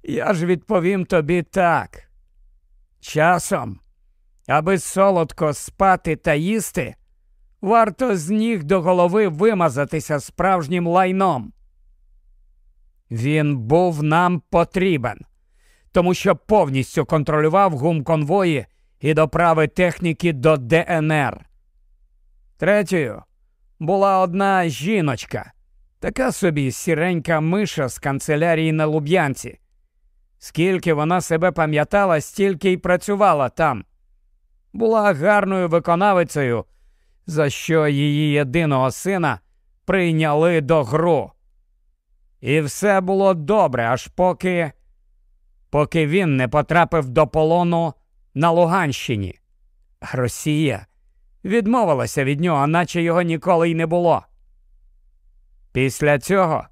Я ж відповім тобі так. Часом, аби солодко спати та їсти, варто з ніг до голови вимазатися справжнім лайном. Він був нам потрібен, тому що повністю контролював гум конвої і доправи техніки до ДНР. Третьою була одна жіночка, така собі сіренька миша з канцелярії на Луб'янці. Скільки вона себе пам'ятала, стільки й працювала там. Була гарною виконавицею, за що її єдиного сина прийняли до гру. І все було добре, аж поки поки він не потрапив до полону на Луганщині. Росія відмовилася від нього, наче його ніколи й не було. Після цього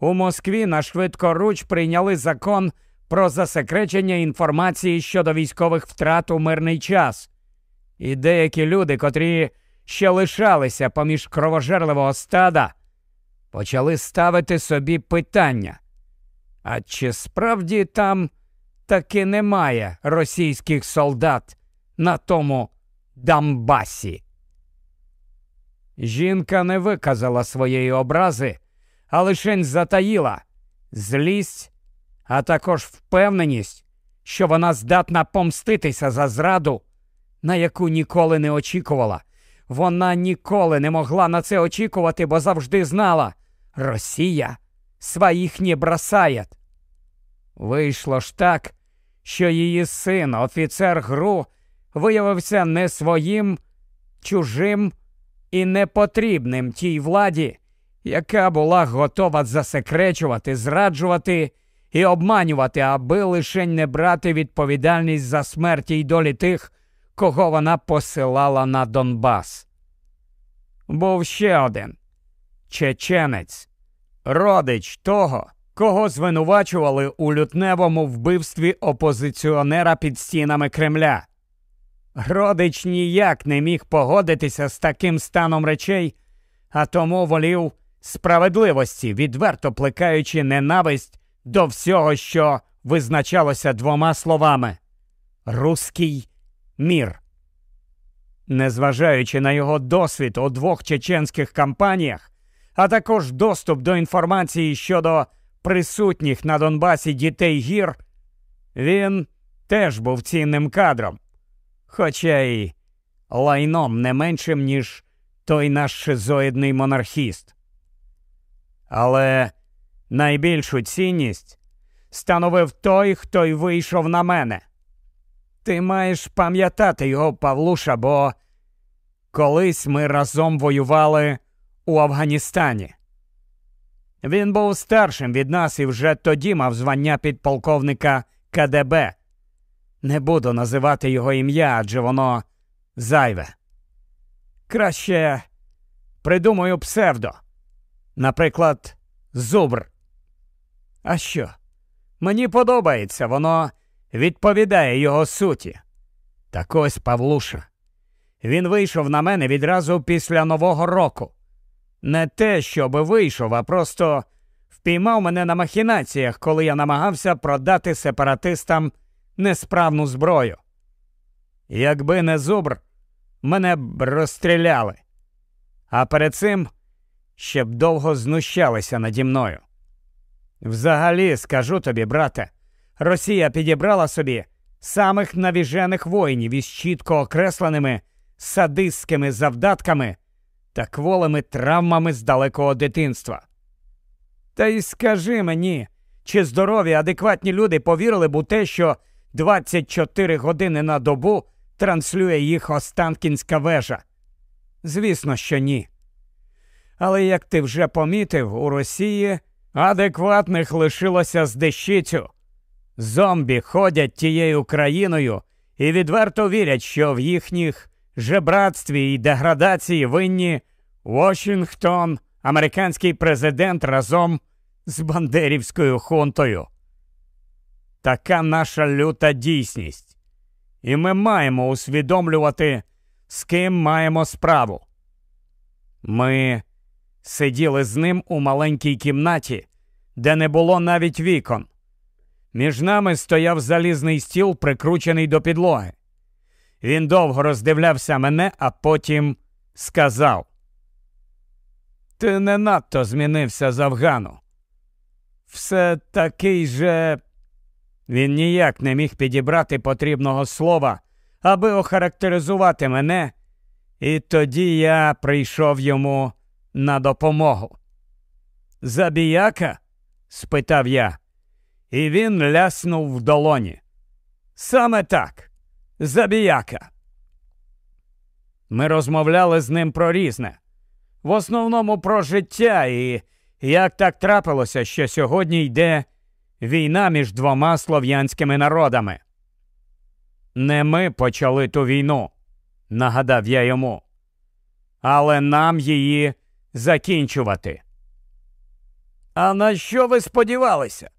у Москві на швидкоруч прийняли закон про засекречення інформації щодо військових втрат у мирний час, і деякі люди, котрі ще лишалися поміж кровожерливого стада, почали ставити собі питання. А чи справді там таки немає російських солдат на тому Дамбасі? Жінка не виказала своєї образи, а лишень затаїла злість, а також впевненість, що вона здатна помститися за зраду, на яку ніколи не очікувала. Вона ніколи не могла на це очікувати, бо завжди знала Росія своїх не бросає. Вийшло ж так, що її син, офіцер ГРУ, виявився не своїм, чужим і непотрібним тій владі, яка була готова засекречувати, зраджувати і обманювати, аби лишень не брати відповідальність за смерті й долі тих, кого вона посилала на Донбас. Був ще один чеченець, родич того, кого звинувачували у лютневому вбивстві опозиціонера під стінами Кремля. Родич ніяк не міг погодитися з таким станом речей, а тому волів справедливості, відверто плекаючи ненависть до всього, що визначалося двома словами Руський мір. Незважаючи на його досвід у двох чеченських кампаніях, а також доступ до інформації щодо присутніх на Донбасі дітей гір, він теж був цінним кадром, хоча й лайном не меншим, ніж той наш шизоїдний монархіст. Але найбільшу цінність становив той, хто й вийшов на мене. Ти маєш пам'ятати його, Павлуша, бо колись ми разом воювали у Афганістані. Він був старшим від нас і вже тоді мав звання підполковника КДБ. Не буду називати його ім'я, адже воно зайве. Краще придумаю псевдо. Наприклад, зубр. А що? Мені подобається, воно відповідає його суті. Так ось Павлуша. Він вийшов на мене відразу після Нового року. Не те, щоби вийшов, а просто впіймав мене на махінаціях, коли я намагався продати сепаратистам несправну зброю. Якби не зубр, мене б розстріляли. А перед цим ще б довго знущалися наді мною. Взагалі, скажу тобі, брате, Росія підібрала собі самих навіжених воїнів із чітко окресленими садистськими завдатками та кволими травмами з далекого дитинства. Та й скажи мені, чи здорові, адекватні люди повірили б у те, що 24 години на добу транслює їх Останкінська вежа? Звісно, що ні. Але як ти вже помітив, у Росії адекватних лишилося з дещицю. Зомбі ходять тією країною і відверто вірять, що в їхніх жебратстві і деградації винні Вашингтон, американський президент разом з Бандерівською хунтою. Така наша люта дійсність. І ми маємо усвідомлювати, з ким маємо справу. Ми сиділи з ним у маленькій кімнаті, де не було навіть вікон. Між нами стояв залізний стіл, прикручений до підлоги. Він довго роздивлявся мене, а потім сказав: Ти не надто змінився з Афгану. Все такий же. Він ніяк не міг підібрати потрібного слова, аби охарактеризувати мене, і тоді я прийшов йому на допомогу. Забіяка? спитав я, і він ляснув в долоні. Саме так, забіяка. Ми розмовляли з ним про різне, в основному про життя і як так трапилося, що сьогодні йде війна між двома слов'янськими народами. Не ми почали ту війну, нагадав я йому, але нам її закінчувати. А на що ви сподівалися?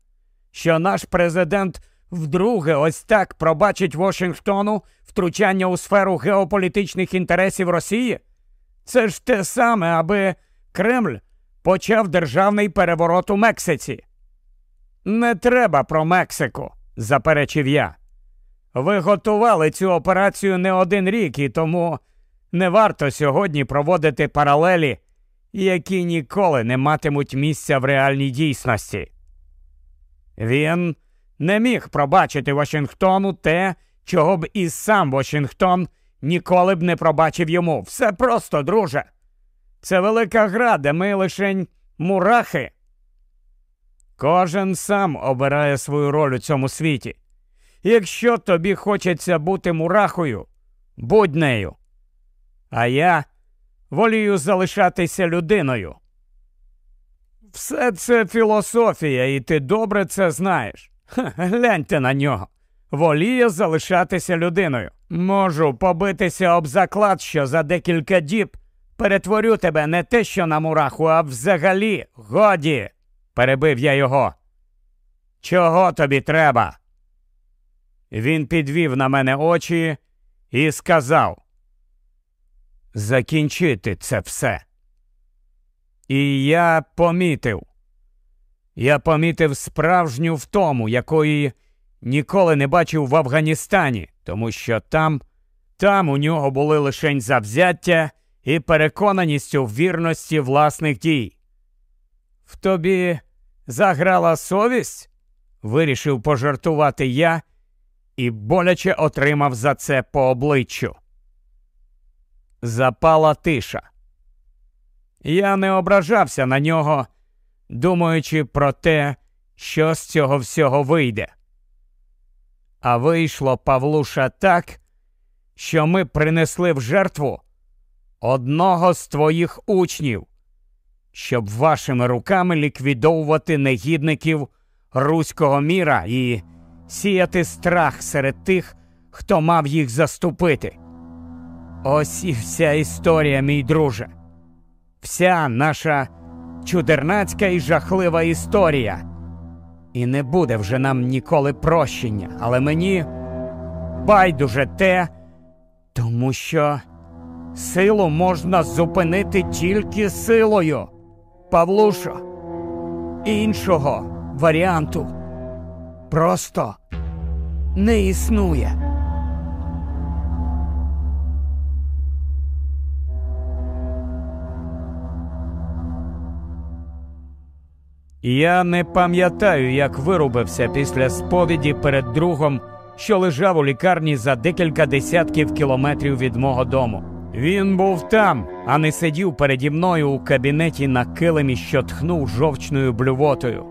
Що наш президент вдруге ось так пробачить Вашингтону втручання у сферу геополітичних інтересів Росії? Це ж те саме, аби Кремль почав державний переворот у Мексиці. Не треба про Мексику, заперечив я. Ви готували цю операцію не один рік і тому не варто сьогодні проводити паралелі, які ніколи не матимуть місця в реальній дійсності. Він не міг пробачити Вашингтону те, чого б і сам Вашингтон ніколи б не пробачив йому. Все просто, друже. Це велика гра, де ми лишень мурахи. Кожен сам обирає свою роль у цьому світі. Якщо тобі хочеться бути мурахою, будь нею. А я волію залишатися людиною. Все це філософія, і ти добре це знаєш. Ха, гляньте на нього. Воліє залишатися людиною. Можу побитися об заклад, що за декілька діб перетворю тебе не те, що на мураху, а взагалі годі, перебив я його. Чого тобі треба? Він підвів на мене очі і сказав Закінчити це все. І я помітив. Я помітив справжню втому, якої ніколи не бачив в Афганістані, тому що там, там у нього були лишень завзяття і переконаність у вірності власних дій. В тобі заграла совість? вирішив пожартувати я і боляче отримав за це по обличчю. Запала тиша. Я не ображався на нього, думаючи про те, що з цього всього вийде. А вийшло Павлуша так, що ми принесли в жертву одного з твоїх учнів, щоб вашими руками ліквідовувати негідників руського міра і сіяти страх серед тих, хто мав їх заступити. Ось і вся історія, мій друже, вся наша чудернацька і жахлива історія. І не буде вже нам ніколи прощення, але мені байдуже те, тому що силу можна зупинити тільки силою. Павлушо, іншого варіанту просто не існує. Я не пам'ятаю, як вирубився після сповіді перед другом, що лежав у лікарні за декілька десятків кілометрів від мого дому. Він був там, а не сидів переді мною у кабінеті на килимі, що тхнув жовчною блювотою.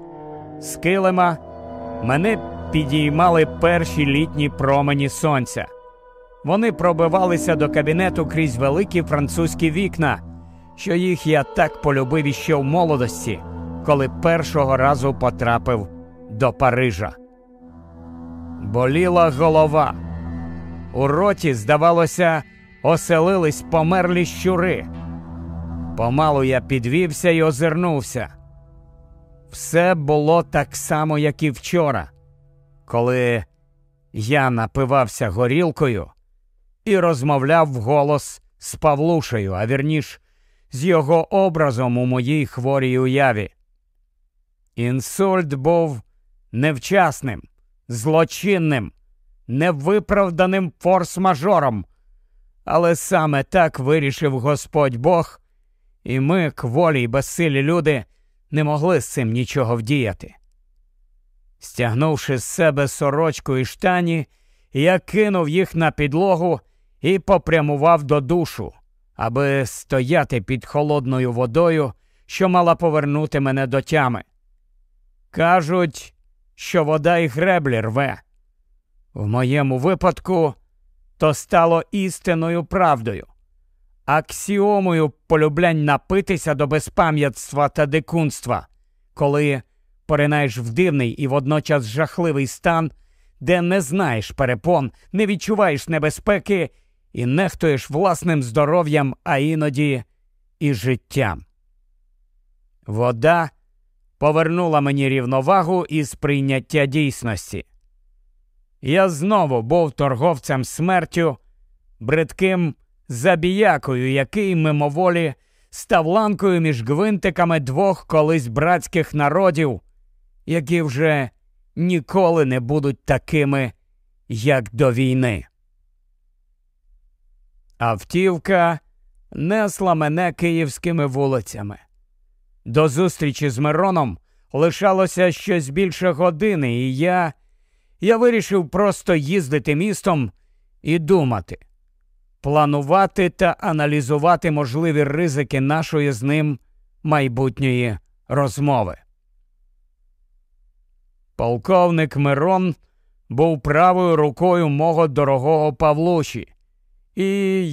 З килима мене підіймали перші літні промені сонця. Вони пробивалися до кабінету крізь великі французькі вікна, що їх я так полюбив іще в молодості коли першого разу потрапив до Парижа. Боліла голова. У роті, здавалося, оселились померлі щури. Помалу я підвівся і озирнувся. Все було так само, як і вчора, коли я напивався горілкою і розмовляв вголос з Павлушею, а вірніш, з його образом у моїй хворій уяві. Інсульт був невчасним, злочинним, невиправданим форс-мажором. Але саме так вирішив Господь Бог, і ми, кволі й безсилі люди, не могли з цим нічого вдіяти. Стягнувши з себе сорочку і штані, я кинув їх на підлогу і попрямував до душу, аби стояти під холодною водою, що мала повернути мене до тями. Кажуть, що вода і греблі рве. В моєму випадку то стало істинною правдою, аксіомою полюблянь напитися до безпам'ятства та дикунства, коли поринаєш в дивний і водночас жахливий стан, де не знаєш перепон, не відчуваєш небезпеки і нехтуєш власним здоров'ям, а іноді і життям. Вода повернула мені рівновагу і сприйняття дійсності. Я знову був торговцем смертю, бридким забіякою, який мимоволі став ланкою між гвинтиками двох колись братських народів, які вже ніколи не будуть такими, як до війни. Автівка несла мене київськими вулицями. До зустрічі з Мироном лишалося щось більше години, і я, я вирішив просто їздити містом і думати, планувати та аналізувати можливі ризики нашої з ним майбутньої розмови. Полковник Мирон був правою рукою мого дорогого Павлуші, і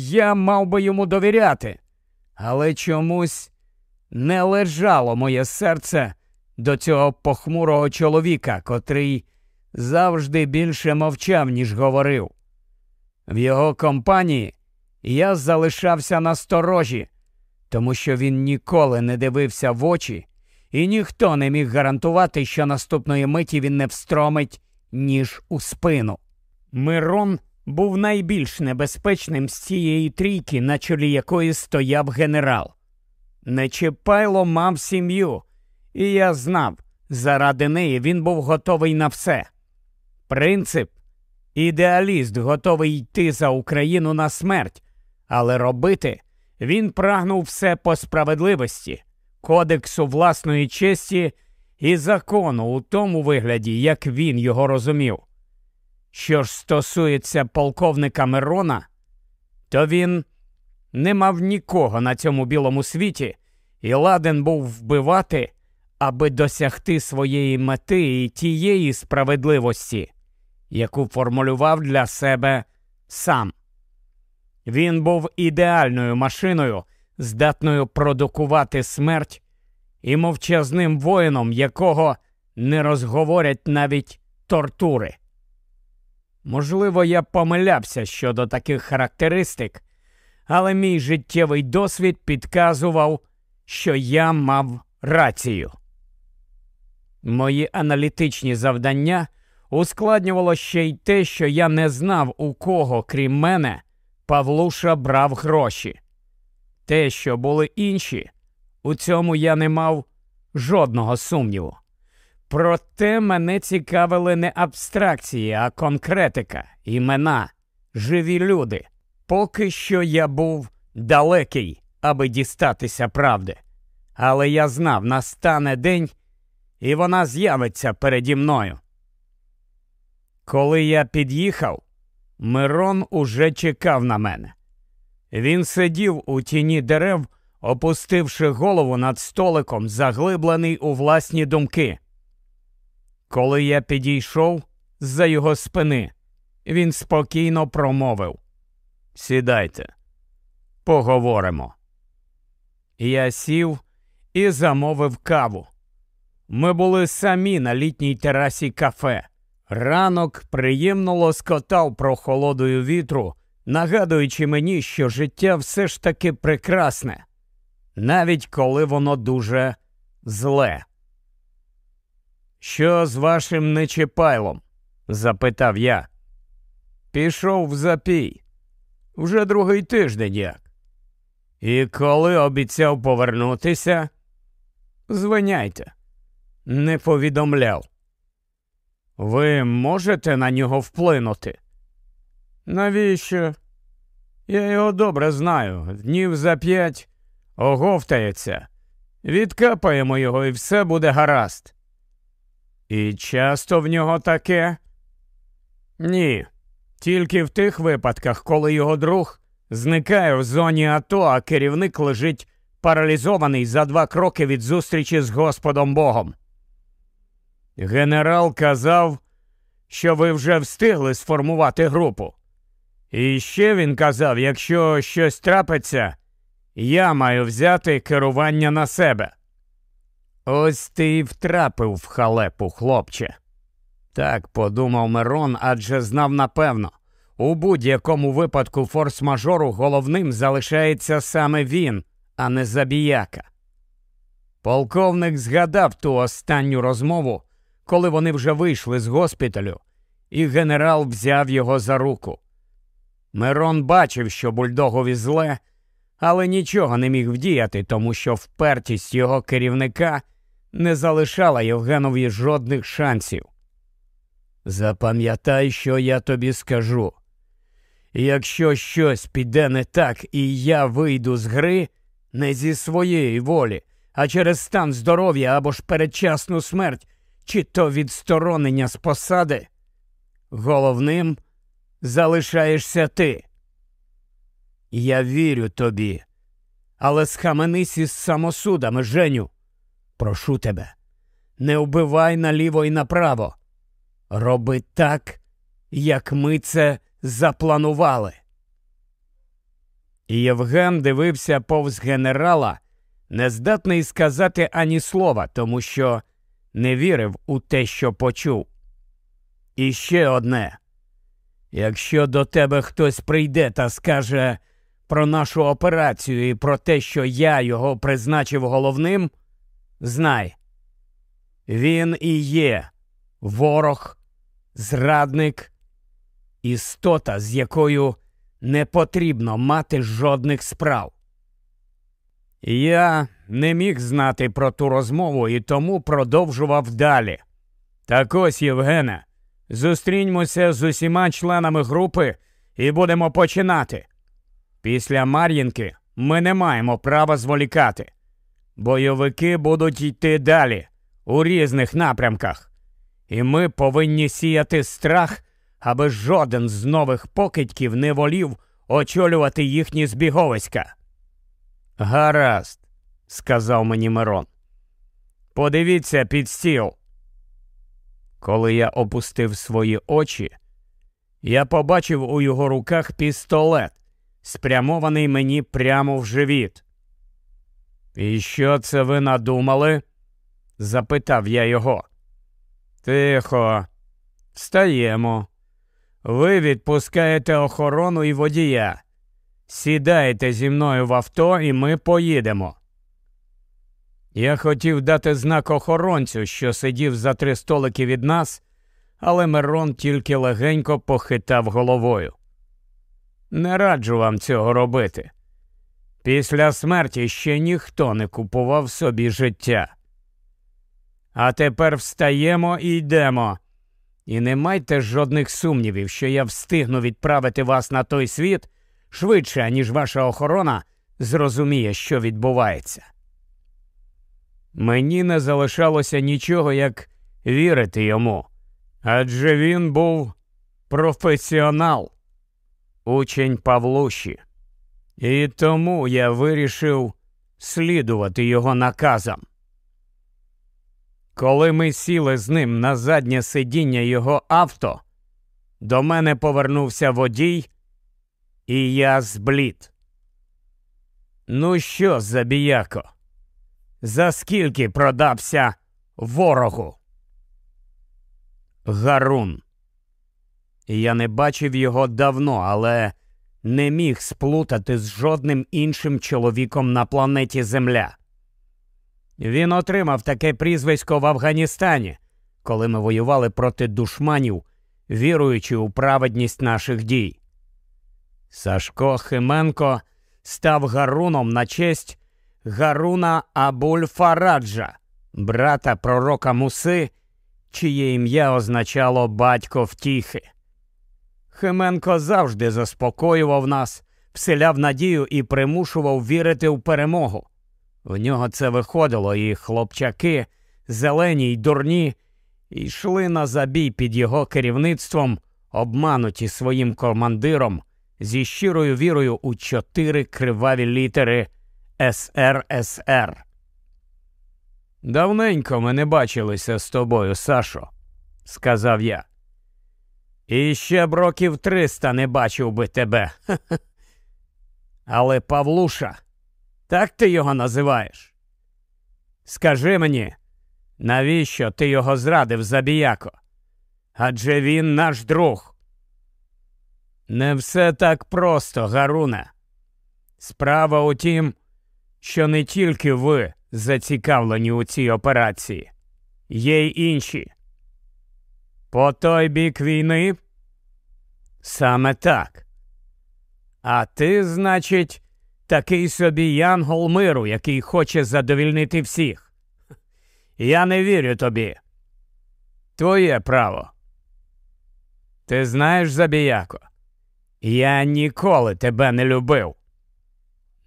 я мав би йому довіряти, але чомусь не лежало моє серце до цього похмурого чоловіка, котрий завжди більше мовчав, ніж говорив. В його компанії я залишався насторожі, тому що він ніколи не дивився в очі, і ніхто не міг гарантувати, що наступної миті він не встромить ніж у спину. Мирон був найбільш небезпечним з цієї трійки, на чолі якої стояв генерал. Нечіпайло мав сім'ю, і я знав, заради неї він був готовий на все. Принцип ідеаліст готовий йти за Україну на смерть, але робити він прагнув все по справедливості, кодексу власної честі і закону у тому вигляді, як він його розумів. Що ж стосується полковника Мирона, то він не мав нікого на цьому білому світі, і ладен був вбивати, аби досягти своєї мети і тієї справедливості, яку формулював для себе сам. Він був ідеальною машиною, здатною продукувати смерть і мовчазним воїном, якого не розговорять навіть тортури. Можливо, я помилявся щодо таких характеристик, але мій життєвий досвід підказував, що я мав рацію. Мої аналітичні завдання ускладнювало ще й те, що я не знав, у кого, крім мене, Павлуша брав гроші. Те, що були інші, у цьому я не мав жодного сумніву. Проте мене цікавили не абстракції, а конкретика, імена, живі люди. Поки що я був далекий, аби дістатися правди. Але я знав, настане день, і вона з'явиться переді мною. Коли я під'їхав, Мирон уже чекав на мене. Він сидів у тіні дерев, опустивши голову над столиком, заглиблений у власні думки. Коли я підійшов з-за його спини, він спокійно промовив Сідайте, поговоримо. Я сів і замовив каву. Ми були самі на літній терасі кафе. Ранок приємно лоскотав прохолодою вітру, нагадуючи мені, що життя все ж таки прекрасне, навіть коли воно дуже зле. Що з вашим нечіпайлом? запитав я. Пішов в запій. Вже другий тиждень як. І коли обіцяв повернутися, звиняйте, не повідомляв. Ви можете на нього вплинути? Навіщо? Я його добре знаю. Днів за п'ять оговтається. Відкапаємо його і все буде гаразд. І часто в нього таке? Ні. Тільки в тих випадках, коли його друг зникає в зоні АТО, а керівник лежить паралізований за два кроки від зустрічі з Господом Богом. Генерал казав, що ви вже встигли сформувати групу. І ще він казав, якщо щось трапиться, я маю взяти керування на себе. Ось ти й втрапив в халепу, хлопче. Так подумав Мирон, адже знав напевно. У будь-якому випадку форс-мажору головним залишається саме він, а не забіяка. Полковник згадав ту останню розмову, коли вони вже вийшли з госпіталю, і генерал взяв його за руку. Мирон бачив, що бульдогові зле, але нічого не міг вдіяти, тому що впертість його керівника не залишала Євгенові жодних шансів. Запам'ятай, що я тобі скажу. Якщо щось піде не так, і я вийду з гри не зі своєї волі, а через стан здоров'я або ж передчасну смерть, чи то відсторонення з посади, головним залишаєшся ти. Я вірю тобі, але схаменись із самосудами, Женю. Прошу тебе, не вбивай наліво і направо. Роби так, як ми це запланували. Євген дивився повз генерала, нездатний сказати ані слова, тому що не вірив у те, що почув. І ще одне. Якщо до тебе хтось прийде та скаже про нашу операцію і про те, що я його призначив головним, знай, він і є ворог, зрадник, істота, з якою не потрібно мати жодних справ. Я не міг знати про ту розмову і тому продовжував далі. Так ось, Євгене, зустріньмося з усіма членами групи і будемо починати. Після Мар'їнки ми не маємо права зволікати. Бойовики будуть йти далі, у різних напрямках, і ми повинні сіяти страх, аби жоден з нових покидьків не волів очолювати їхні збіговиська. Гаразд, сказав мені Мирон. Подивіться під стіл. Коли я опустив свої очі, я побачив у його руках пістолет, спрямований мені прямо в живіт. І що це ви надумали? запитав я його. Тихо, встаємо. Ви відпускаєте охорону і водія. Сідайте зі мною в авто, і ми поїдемо. Я хотів дати знак охоронцю, що сидів за три столики від нас, але Мирон тільки легенько похитав головою. Не раджу вам цього робити. Після смерті ще ніхто не купував собі життя. А тепер встаємо і йдемо. І не майте жодних сумнівів, що я встигну відправити вас на той світ швидше, ніж ваша охорона зрозуміє, що відбувається. Мені не залишалося нічого, як вірити йому, адже він був професіонал, учень Павлуші, і тому я вирішив слідувати його наказам. Коли ми сіли з ним на заднє сидіння його авто, до мене повернувся водій, і я зблід. Ну що, забіяко? За скільки продався ворогу? Гарун. Я не бачив його давно, але не міг сплутати з жодним іншим чоловіком на планеті Земля. Він отримав таке прізвисько в Афганістані, коли ми воювали проти душманів, віруючи у праведність наших дій. Сашко Хименко став гаруном на честь Гаруна Абуль-Фараджа, брата пророка Муси, чиє ім'я означало батько втіхи. Хименко завжди заспокоював нас, вселяв надію і примушував вірити в перемогу. У нього це виходило, і хлопчаки, зелені й дурні, йшли на забій під його керівництвом, обмануті своїм командиром зі щирою вірою у чотири криваві літери СРСР. Давненько ми не бачилися з тобою, Сашо, сказав я. І ще б років триста не бачив би тебе. Але Павлуша. Так ти його називаєш? Скажи мені, навіщо ти його зрадив забіяко? Адже він наш друг. Не все так просто, Гаруне. Справа у тім, що не тільки ви зацікавлені у цій операції, є й інші. По той бік війни? Саме так. А ти, значить, такий собі янгол миру, який хоче задовільнити всіх. Я не вірю тобі. Твоє право. Ти знаєш, забіяко, я ніколи тебе не любив.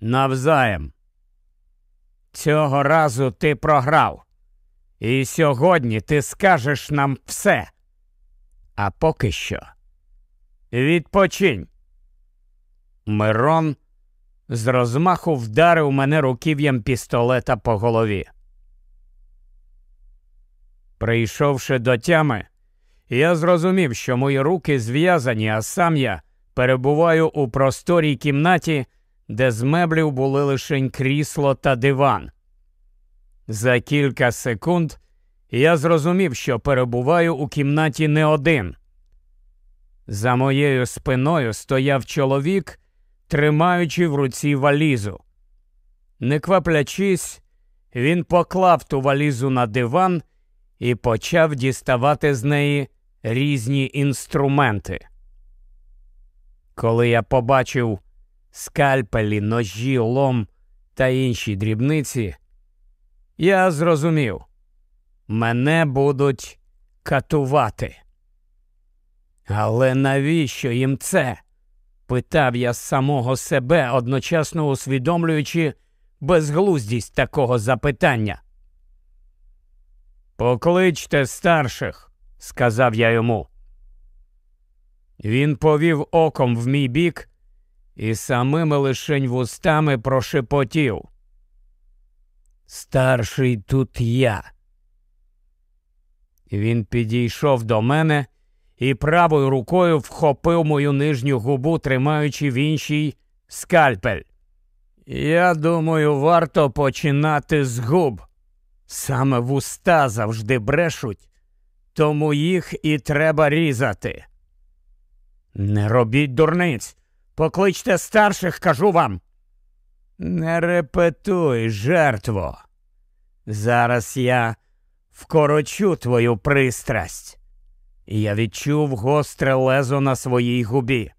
Навзаєм. Цього разу ти програв. І сьогодні ти скажеш нам все. А поки що. Відпочинь. Мирон з розмаху вдарив мене руків'ям пістолета по голові. Прийшовши до тями, я зрозумів, що мої руки зв'язані, а сам я перебуваю у просторій кімнаті, де з меблів були лише крісло та диван. За кілька секунд я зрозумів, що перебуваю у кімнаті не один. За моєю спиною стояв чоловік, тримаючи в руці валізу. Не кваплячись, він поклав ту валізу на диван і почав діставати з неї різні інструменти. Коли я побачив скальпелі, ножі, лом та інші дрібниці, я зрозумів, мене будуть катувати. Але навіщо їм це? Питав я самого себе, одночасно усвідомлюючи безглуздість такого запитання. Покличте старших, сказав я йому. Він повів оком в мій бік і самими лишень вустами прошепотів. Старший тут я. Він підійшов до мене і правою рукою вхопив мою нижню губу, тримаючи в іншій скальпель. Я думаю, варто починати з губ. Саме вуста завжди брешуть, тому їх і треба різати. Не робіть дурниць, покличте старших, кажу вам. Не репетуй, жертво. Зараз я вкорочу твою пристрасть. Я відчув гостре лезо на своїй губі.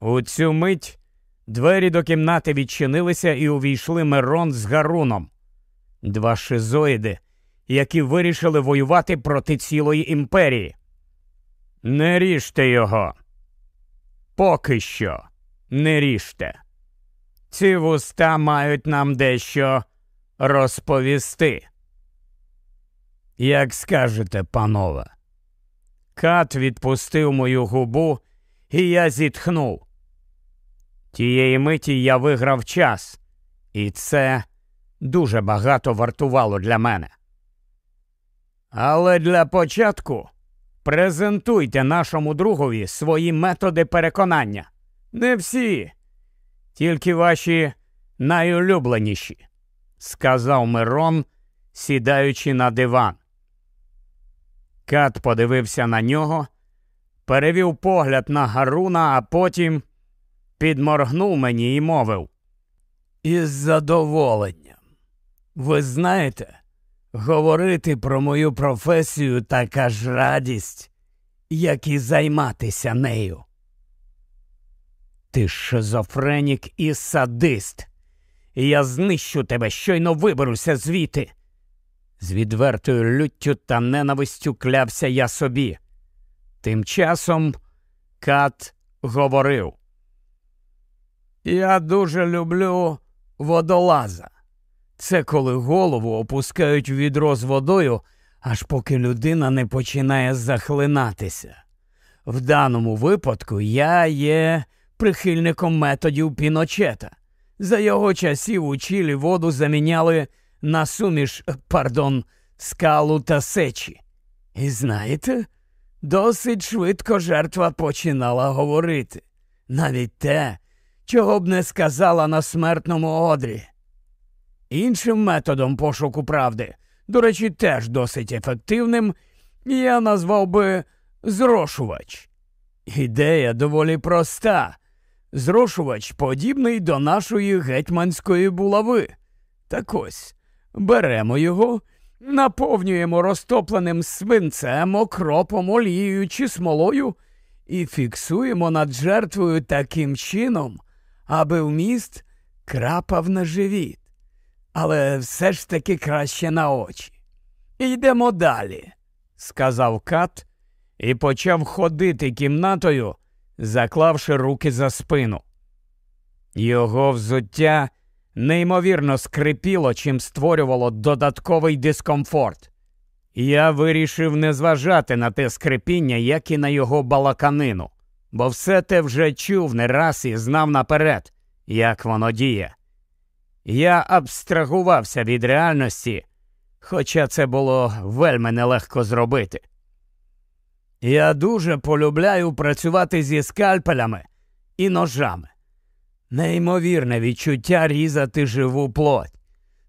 У цю мить двері до кімнати відчинилися і увійшли Мирон з Гаруном, два шизоїди, які вирішили воювати проти цілої імперії. Не ріжте його. Поки що не ріжте. Ці вуста мають нам дещо розповісти. Як скажете, панове. Кат відпустив мою губу, і я зітхнув. Тієї миті я виграв час, і це дуже багато вартувало для мене. Але для початку презентуйте нашому другові свої методи переконання. Не всі, тільки ваші найулюбленіші, сказав Мирон, сідаючи на диван. Кат подивився на нього, перевів погляд на Гаруна, а потім підморгнув мені і мовив. Із задоволенням. Ви знаєте, говорити про мою професію така ж радість, як і займатися нею. Ти шизофренік і садист. Я знищу тебе, щойно виберуся звідти. З відвертою люттю та ненавистю клявся я собі. Тим часом Кат говорив. Я дуже люблю водолаза. Це коли голову опускають в відро з водою, аж поки людина не починає захлинатися. В даному випадку я є прихильником методів піночета. За його часів у Чилі воду заміняли на суміш, пардон, скалу та сечі. І знаєте, досить швидко жертва починала говорити. Навіть те, чого б не сказала на смертному одрі. Іншим методом пошуку правди, до речі, теж досить ефективним, я назвав би зрошувач. Ідея доволі проста. Зрошувач подібний до нашої гетьманської булави. Так ось беремо його, наповнюємо розтопленим свинцем, окропом, олією чи смолою і фіксуємо над жертвою таким чином, аби вміст Крапав на живіт, але все ж таки краще на очі. Йдемо далі, сказав кат і почав ходити кімнатою, заклавши руки за спину. Його взуття неймовірно скрипіло, чим створювало додатковий дискомфорт. Я вирішив не зважати на те скрипіння, як і на його балаканину, бо все те вже чув не раз і знав наперед, як воно діє. Я абстрагувався від реальності, хоча це було вельми нелегко зробити. Я дуже полюбляю працювати зі скальпелями і ножами. Неймовірне відчуття різати живу плоть,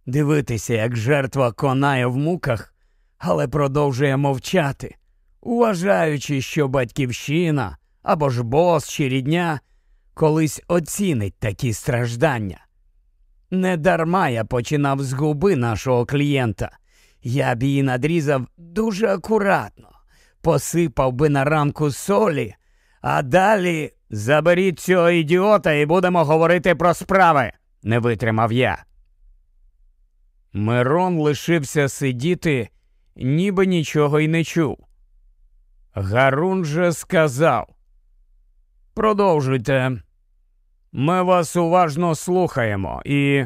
дивитися, як жертва конає в муках, але продовжує мовчати, вважаючи, що батьківщина або ж бос чи рідня колись оцінить такі страждання. Недарма я починав з губи нашого клієнта. Я б її надрізав дуже акуратно, посипав би на ранку солі, а далі заберіть цього ідіота і будемо говорити про справи, не витримав я. Мирон лишився сидіти, ніби нічого й не чув. Гарун же сказав. Продовжуйте. Ми вас уважно слухаємо і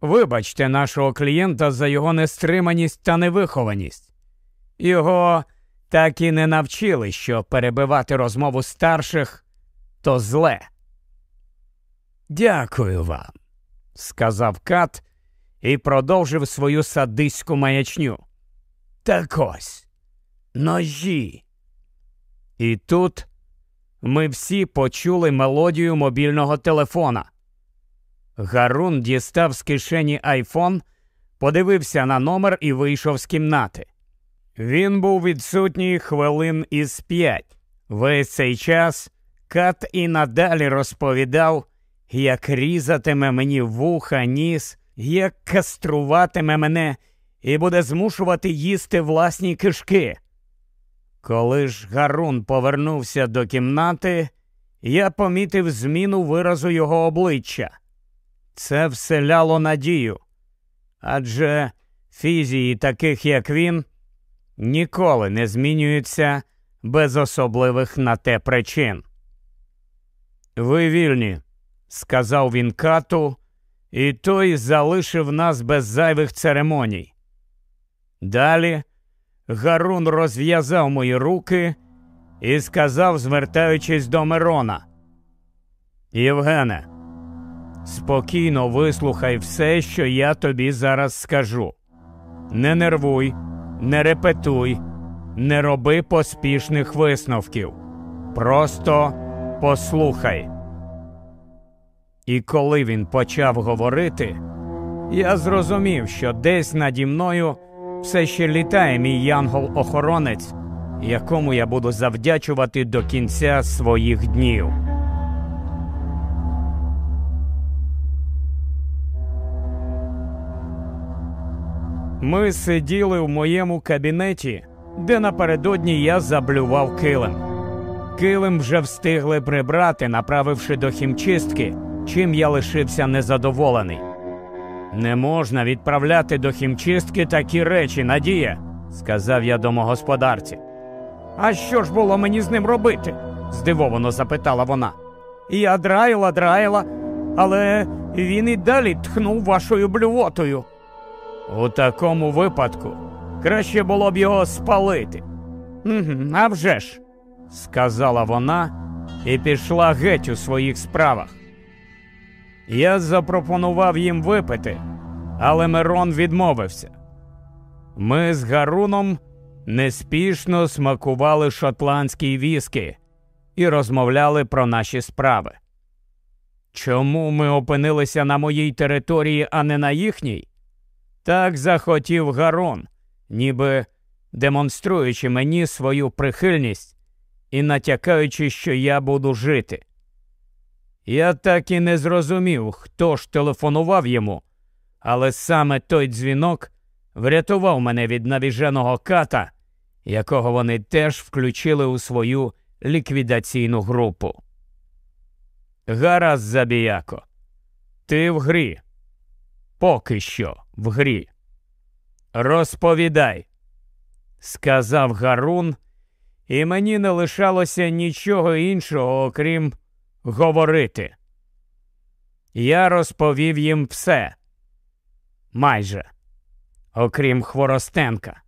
вибачте нашого клієнта за його нестриманість та невихованість. Його так і не навчили, що перебивати розмову старших то зле. Дякую вам, сказав Кат і продовжив свою садиську маячню. Так ось ножі. І тут ми всі почули мелодію мобільного телефона. Гарун дістав з кишені айфон, подивився на номер і вийшов з кімнати. Він був відсутній хвилин із п'ять. Весь цей час кат і надалі розповідав, як різатиме мені вуха, ніс, як каструватиме мене і буде змушувати їсти власні кишки. Коли ж Гарун повернувся до кімнати, я помітив зміну виразу його обличчя. Це вселяло надію. Адже фізії, таких як він, ніколи не змінюються без особливих на те причин. Ви вільні, сказав він кату, і той залишив нас без зайвих церемоній. Далі Гарун розв'язав мої руки і сказав, звертаючись до Мирона. Євгене, спокійно вислухай все, що я тобі зараз скажу. Не нервуй, не репетуй, не роби поспішних висновків. Просто послухай. І коли він почав говорити, я зрозумів, що десь наді мною все ще літає мій янгол-охоронець, якому я буду завдячувати до кінця своїх днів. Ми сиділи в моєму кабінеті, де напередодні я заблював килим. Килим вже встигли прибрати, направивши до хімчистки, чим я лишився незадоволений. Не можна відправляти до хімчистки такі речі, Надія, сказав я домогосподарці. А що ж було мені з ним робити? здивовано запитала вона. Я драїла, драїла, але він і далі тхнув вашою блювотою. У такому випадку краще було б його спалити. «Угу, «А вже ж», – сказала вона і пішла геть у своїх справах. Я запропонував їм випити, але Мирон відмовився. Ми з Гаруном неспішно смакували шотландські віскі і розмовляли про наші справи. Чому ми опинилися на моїй території, а не на їхній? Так захотів Гарон, ніби демонструючи мені свою прихильність і натякаючи, що я буду жити. Я так і не зрозумів, хто ж телефонував йому, але саме той дзвінок врятував мене від навіженого ката, якого вони теж включили у свою ліквідаційну групу. Гаразд, забіяко. Ти в грі. Поки що в грі. Розповідай, сказав Гарун, і мені не лишалося нічого іншого, окрім говорити. Я розповів їм все. Майже, окрім Хворостенка.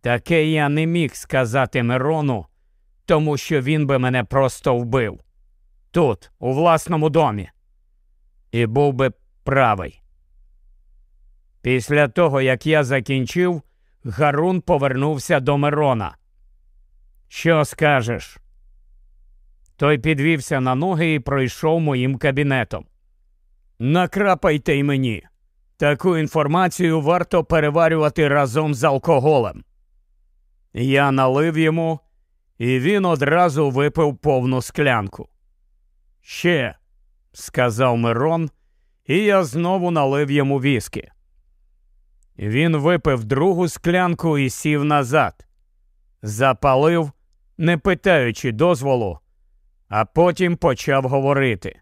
Таке я не міг сказати Мирону, тому що він би мене просто вбив. Тут, у власному домі. І був би правий. Після того, як я закінчив, Гарун повернувся до Мирона. Що скажеш? Той підвівся на ноги і пройшов моїм кабінетом. Накрапайте й мені. Таку інформацію варто переварювати разом з алкоголем. Я налив йому, і він одразу випив повну склянку. Ще, сказав Мирон, і я знову налив йому віскі. Він випив другу склянку і сів назад, запалив, не питаючи дозволу, а потім почав говорити.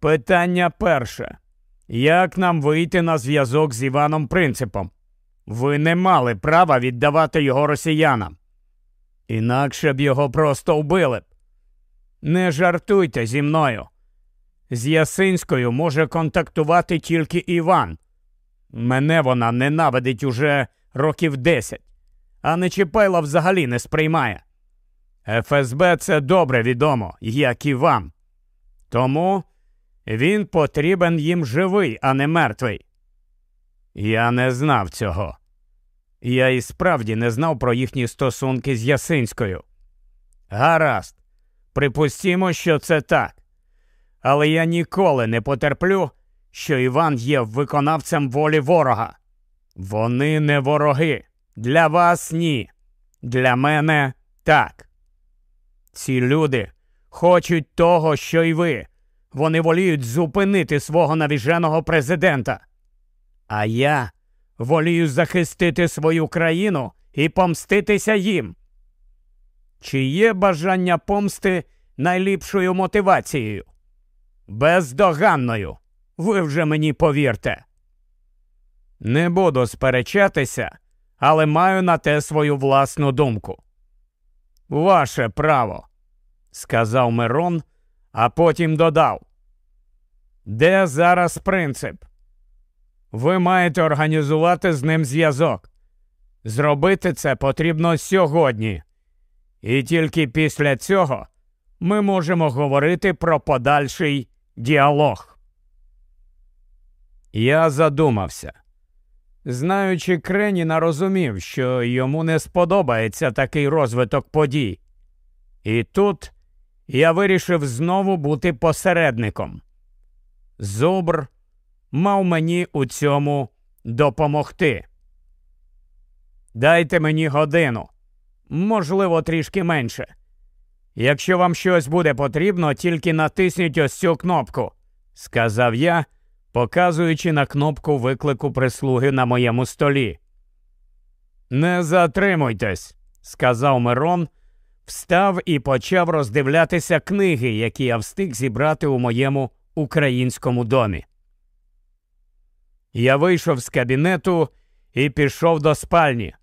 Питання перше. Як нам вийти на зв'язок з Іваном Принципом? Ви не мали права віддавати його росіянам. Інакше б його просто вбили б. Не жартуйте зі мною. З Ясинською може контактувати тільки Іван. Мене вона ненавидить уже років десять, а Нечіпайла взагалі не сприймає. ФСБ це добре відомо, як і вам. Тому він потрібен їм живий, а не мертвий. Я не знав цього. Я і справді не знав про їхні стосунки з Ясинською. Гаразд, припустімо, що це так. Але я ніколи не потерплю, що Іван є виконавцем волі ворога. Вони не вороги. Для вас ні. Для мене так. Ці люди хочуть того, що й ви. Вони воліють зупинити свого навіженого президента. А я волію захистити свою країну і помститися їм. Чи є бажання помсти найліпшою мотивацією? Бездоганною. Ви вже мені повірте. Не буду сперечатися, але маю на те свою власну думку. Ваше право, сказав Мирон, а потім додав. Де зараз принцип? Ви маєте організувати з ним зв'язок. Зробити це потрібно сьогодні. І тільки після цього ми можемо говорити про подальший діалог. Я задумався. Знаючи Креніна, розумів, що йому не сподобається такий розвиток подій. І тут я вирішив знову бути посередником. Зубр мав мені у цьому допомогти. Дайте мені годину, можливо, трішки менше. Якщо вам щось буде потрібно, тільки натисніть ось цю кнопку, сказав я, показуючи на кнопку виклику прислуги на моєму столі. Не затримуйтесь, сказав Мирон, встав і почав роздивлятися книги, які я встиг зібрати у моєму українському домі. Я вийшов з кабінету і пішов до спальні.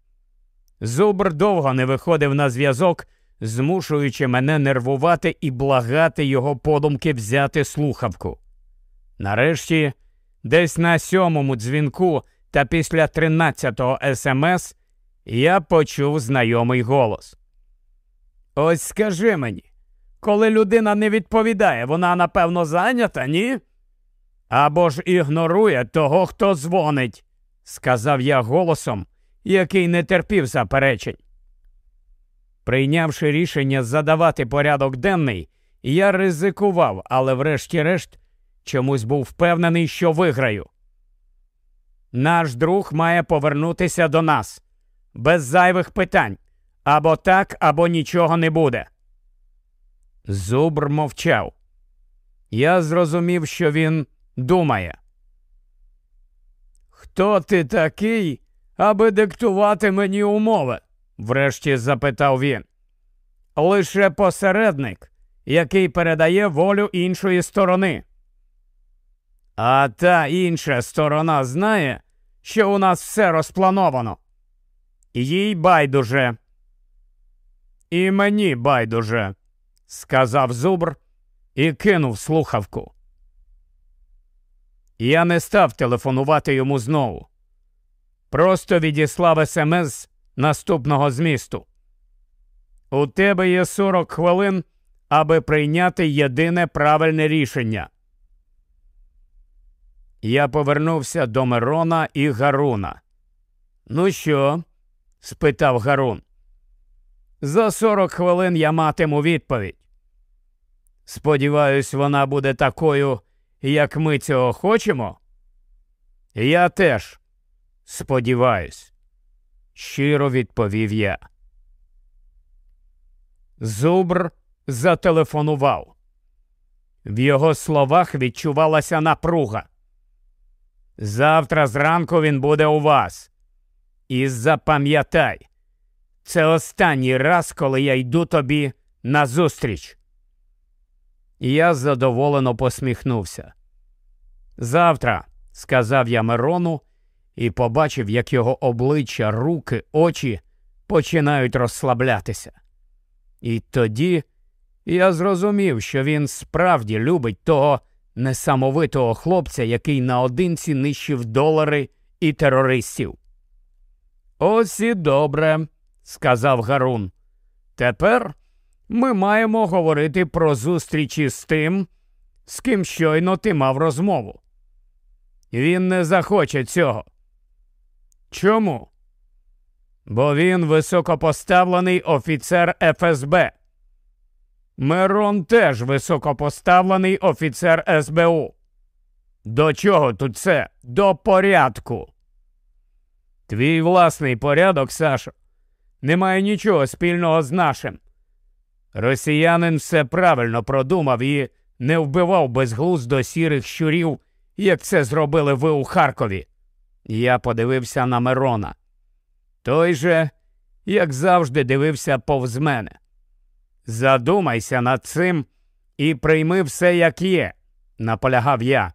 Зубр довго не виходив на зв'язок, змушуючи мене нервувати і благати його подумки взяти слухавку. Нарешті, десь на сьомому дзвінку та після тринадцятого смс я почув знайомий голос. Ось скажи мені, коли людина не відповідає, вона напевно зайнята, ні? Або ж ігнорує того, хто дзвонить, сказав я голосом, який не терпів заперечень. Прийнявши рішення задавати порядок денний, я ризикував, але врешті-решт чомусь був впевнений, що виграю. Наш друг має повернутися до нас без зайвих питань. Або так, або нічого не буде. Зубр мовчав. Я зрозумів, що він думає. Хто ти такий, аби диктувати мені умови? врешті запитав він. Лише посередник, який передає волю іншої сторони. А та інша сторона знає, що у нас все розплановано. Їй байдуже. І мені байдуже, сказав зубр і кинув слухавку. Я не став телефонувати йому знову. Просто відіслав смс наступного змісту. У тебе є 40 хвилин, аби прийняти єдине правильне рішення. Я повернувся до Мирона і Гаруна. Ну що? спитав Гарун. За 40 хвилин я матиму відповідь. Сподіваюсь, вона буде такою, як ми цього хочемо. Я теж сподіваюсь, щиро відповів я. Зубр зателефонував. В його словах відчувалася напруга. Завтра зранку він буде у вас. І запам'ятай, це останній раз, коли я йду тобі назустріч. Я задоволено посміхнувся. Завтра, сказав я Мирону і побачив, як його обличчя, руки, очі починають розслаблятися. І тоді я зрозумів, що він справді любить того несамовитого хлопця, який наодинці нищив долари і терористів. Ось і добре, сказав Гарун. Тепер ми маємо говорити про зустрічі з тим, з ким щойно ти мав розмову. Він не захоче цього. Чому? Бо він високопоставлений офіцер ФСБ. Мирон теж високопоставлений офіцер СБУ. До чого тут це? До порядку. Твій власний порядок, Сашо, не має нічого спільного з нашим. Росіянин все правильно продумав і не вбивав безглуздо сірих щурів, як це зробили ви у Харкові. Я подивився на Мирона. Той же, як завжди, дивився повз мене. Задумайся над цим і прийми все, як є, наполягав я.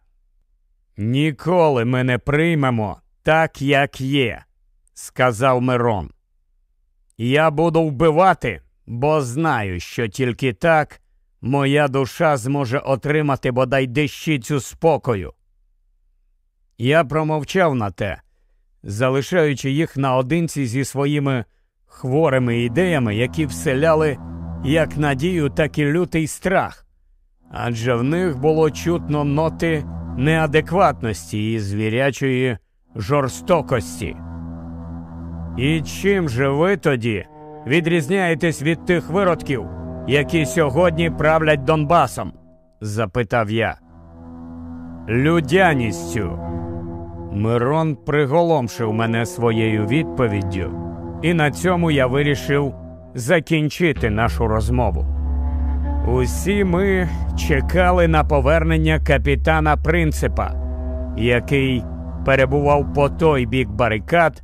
Ніколи ми не приймемо так, як є, сказав Мирон. Я буду вбивати, бо знаю, що тільки так моя душа зможе отримати бодай дещицю спокою. Я промовчав на те, залишаючи їх наодинці зі своїми хворими ідеями, які вселяли як надію, так і лютий страх, адже в них було чутно ноти неадекватності і звірячої жорстокості. І чим же ви тоді відрізняєтесь від тих виродків, які сьогодні правлять Донбасом? запитав я. Людяністю. Мирон приголомшив мене своєю відповіддю, і на цьому я вирішив закінчити нашу розмову. Усі ми чекали на повернення капітана Принципа, який перебував по той бік барикад,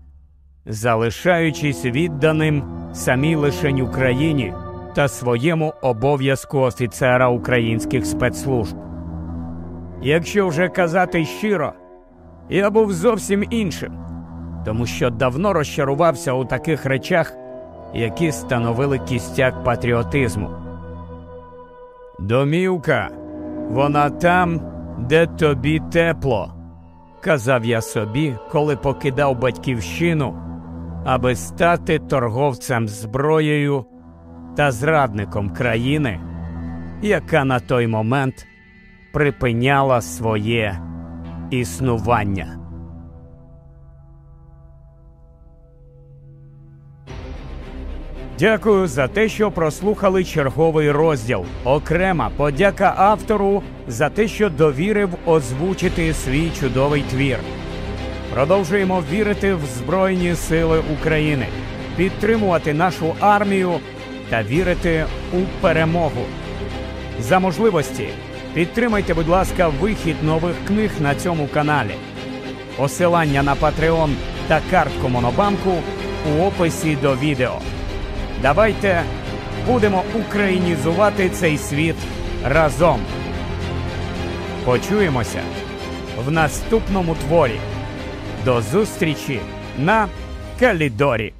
залишаючись відданим самій лишень Україні та своєму обов'язку офіцера українських спецслужб. Якщо вже казати щиро, я був зовсім іншим, тому що давно розчарувався у таких речах, які становили кістяк патріотизму. Домівка, вона там, де тобі тепло, казав я собі, коли покидав батьківщину, аби стати торговцем зброєю та зрадником країни, яка на той момент припиняла своє існування. Дякую за те, що прослухали черговий розділ. Окрема подяка автору за те, що довірив озвучити свій чудовий твір. Продовжуємо вірити в Збройні Сили України, підтримувати нашу армію та вірити у перемогу. За можливості підтримайте, будь ласка, вихід нових книг на цьому каналі. Посилання на Patreon та картку Монобанку у описі до відео. Давайте будемо українізувати цей світ разом. Почуємося в наступному творі. До зустрічі на Калідорі.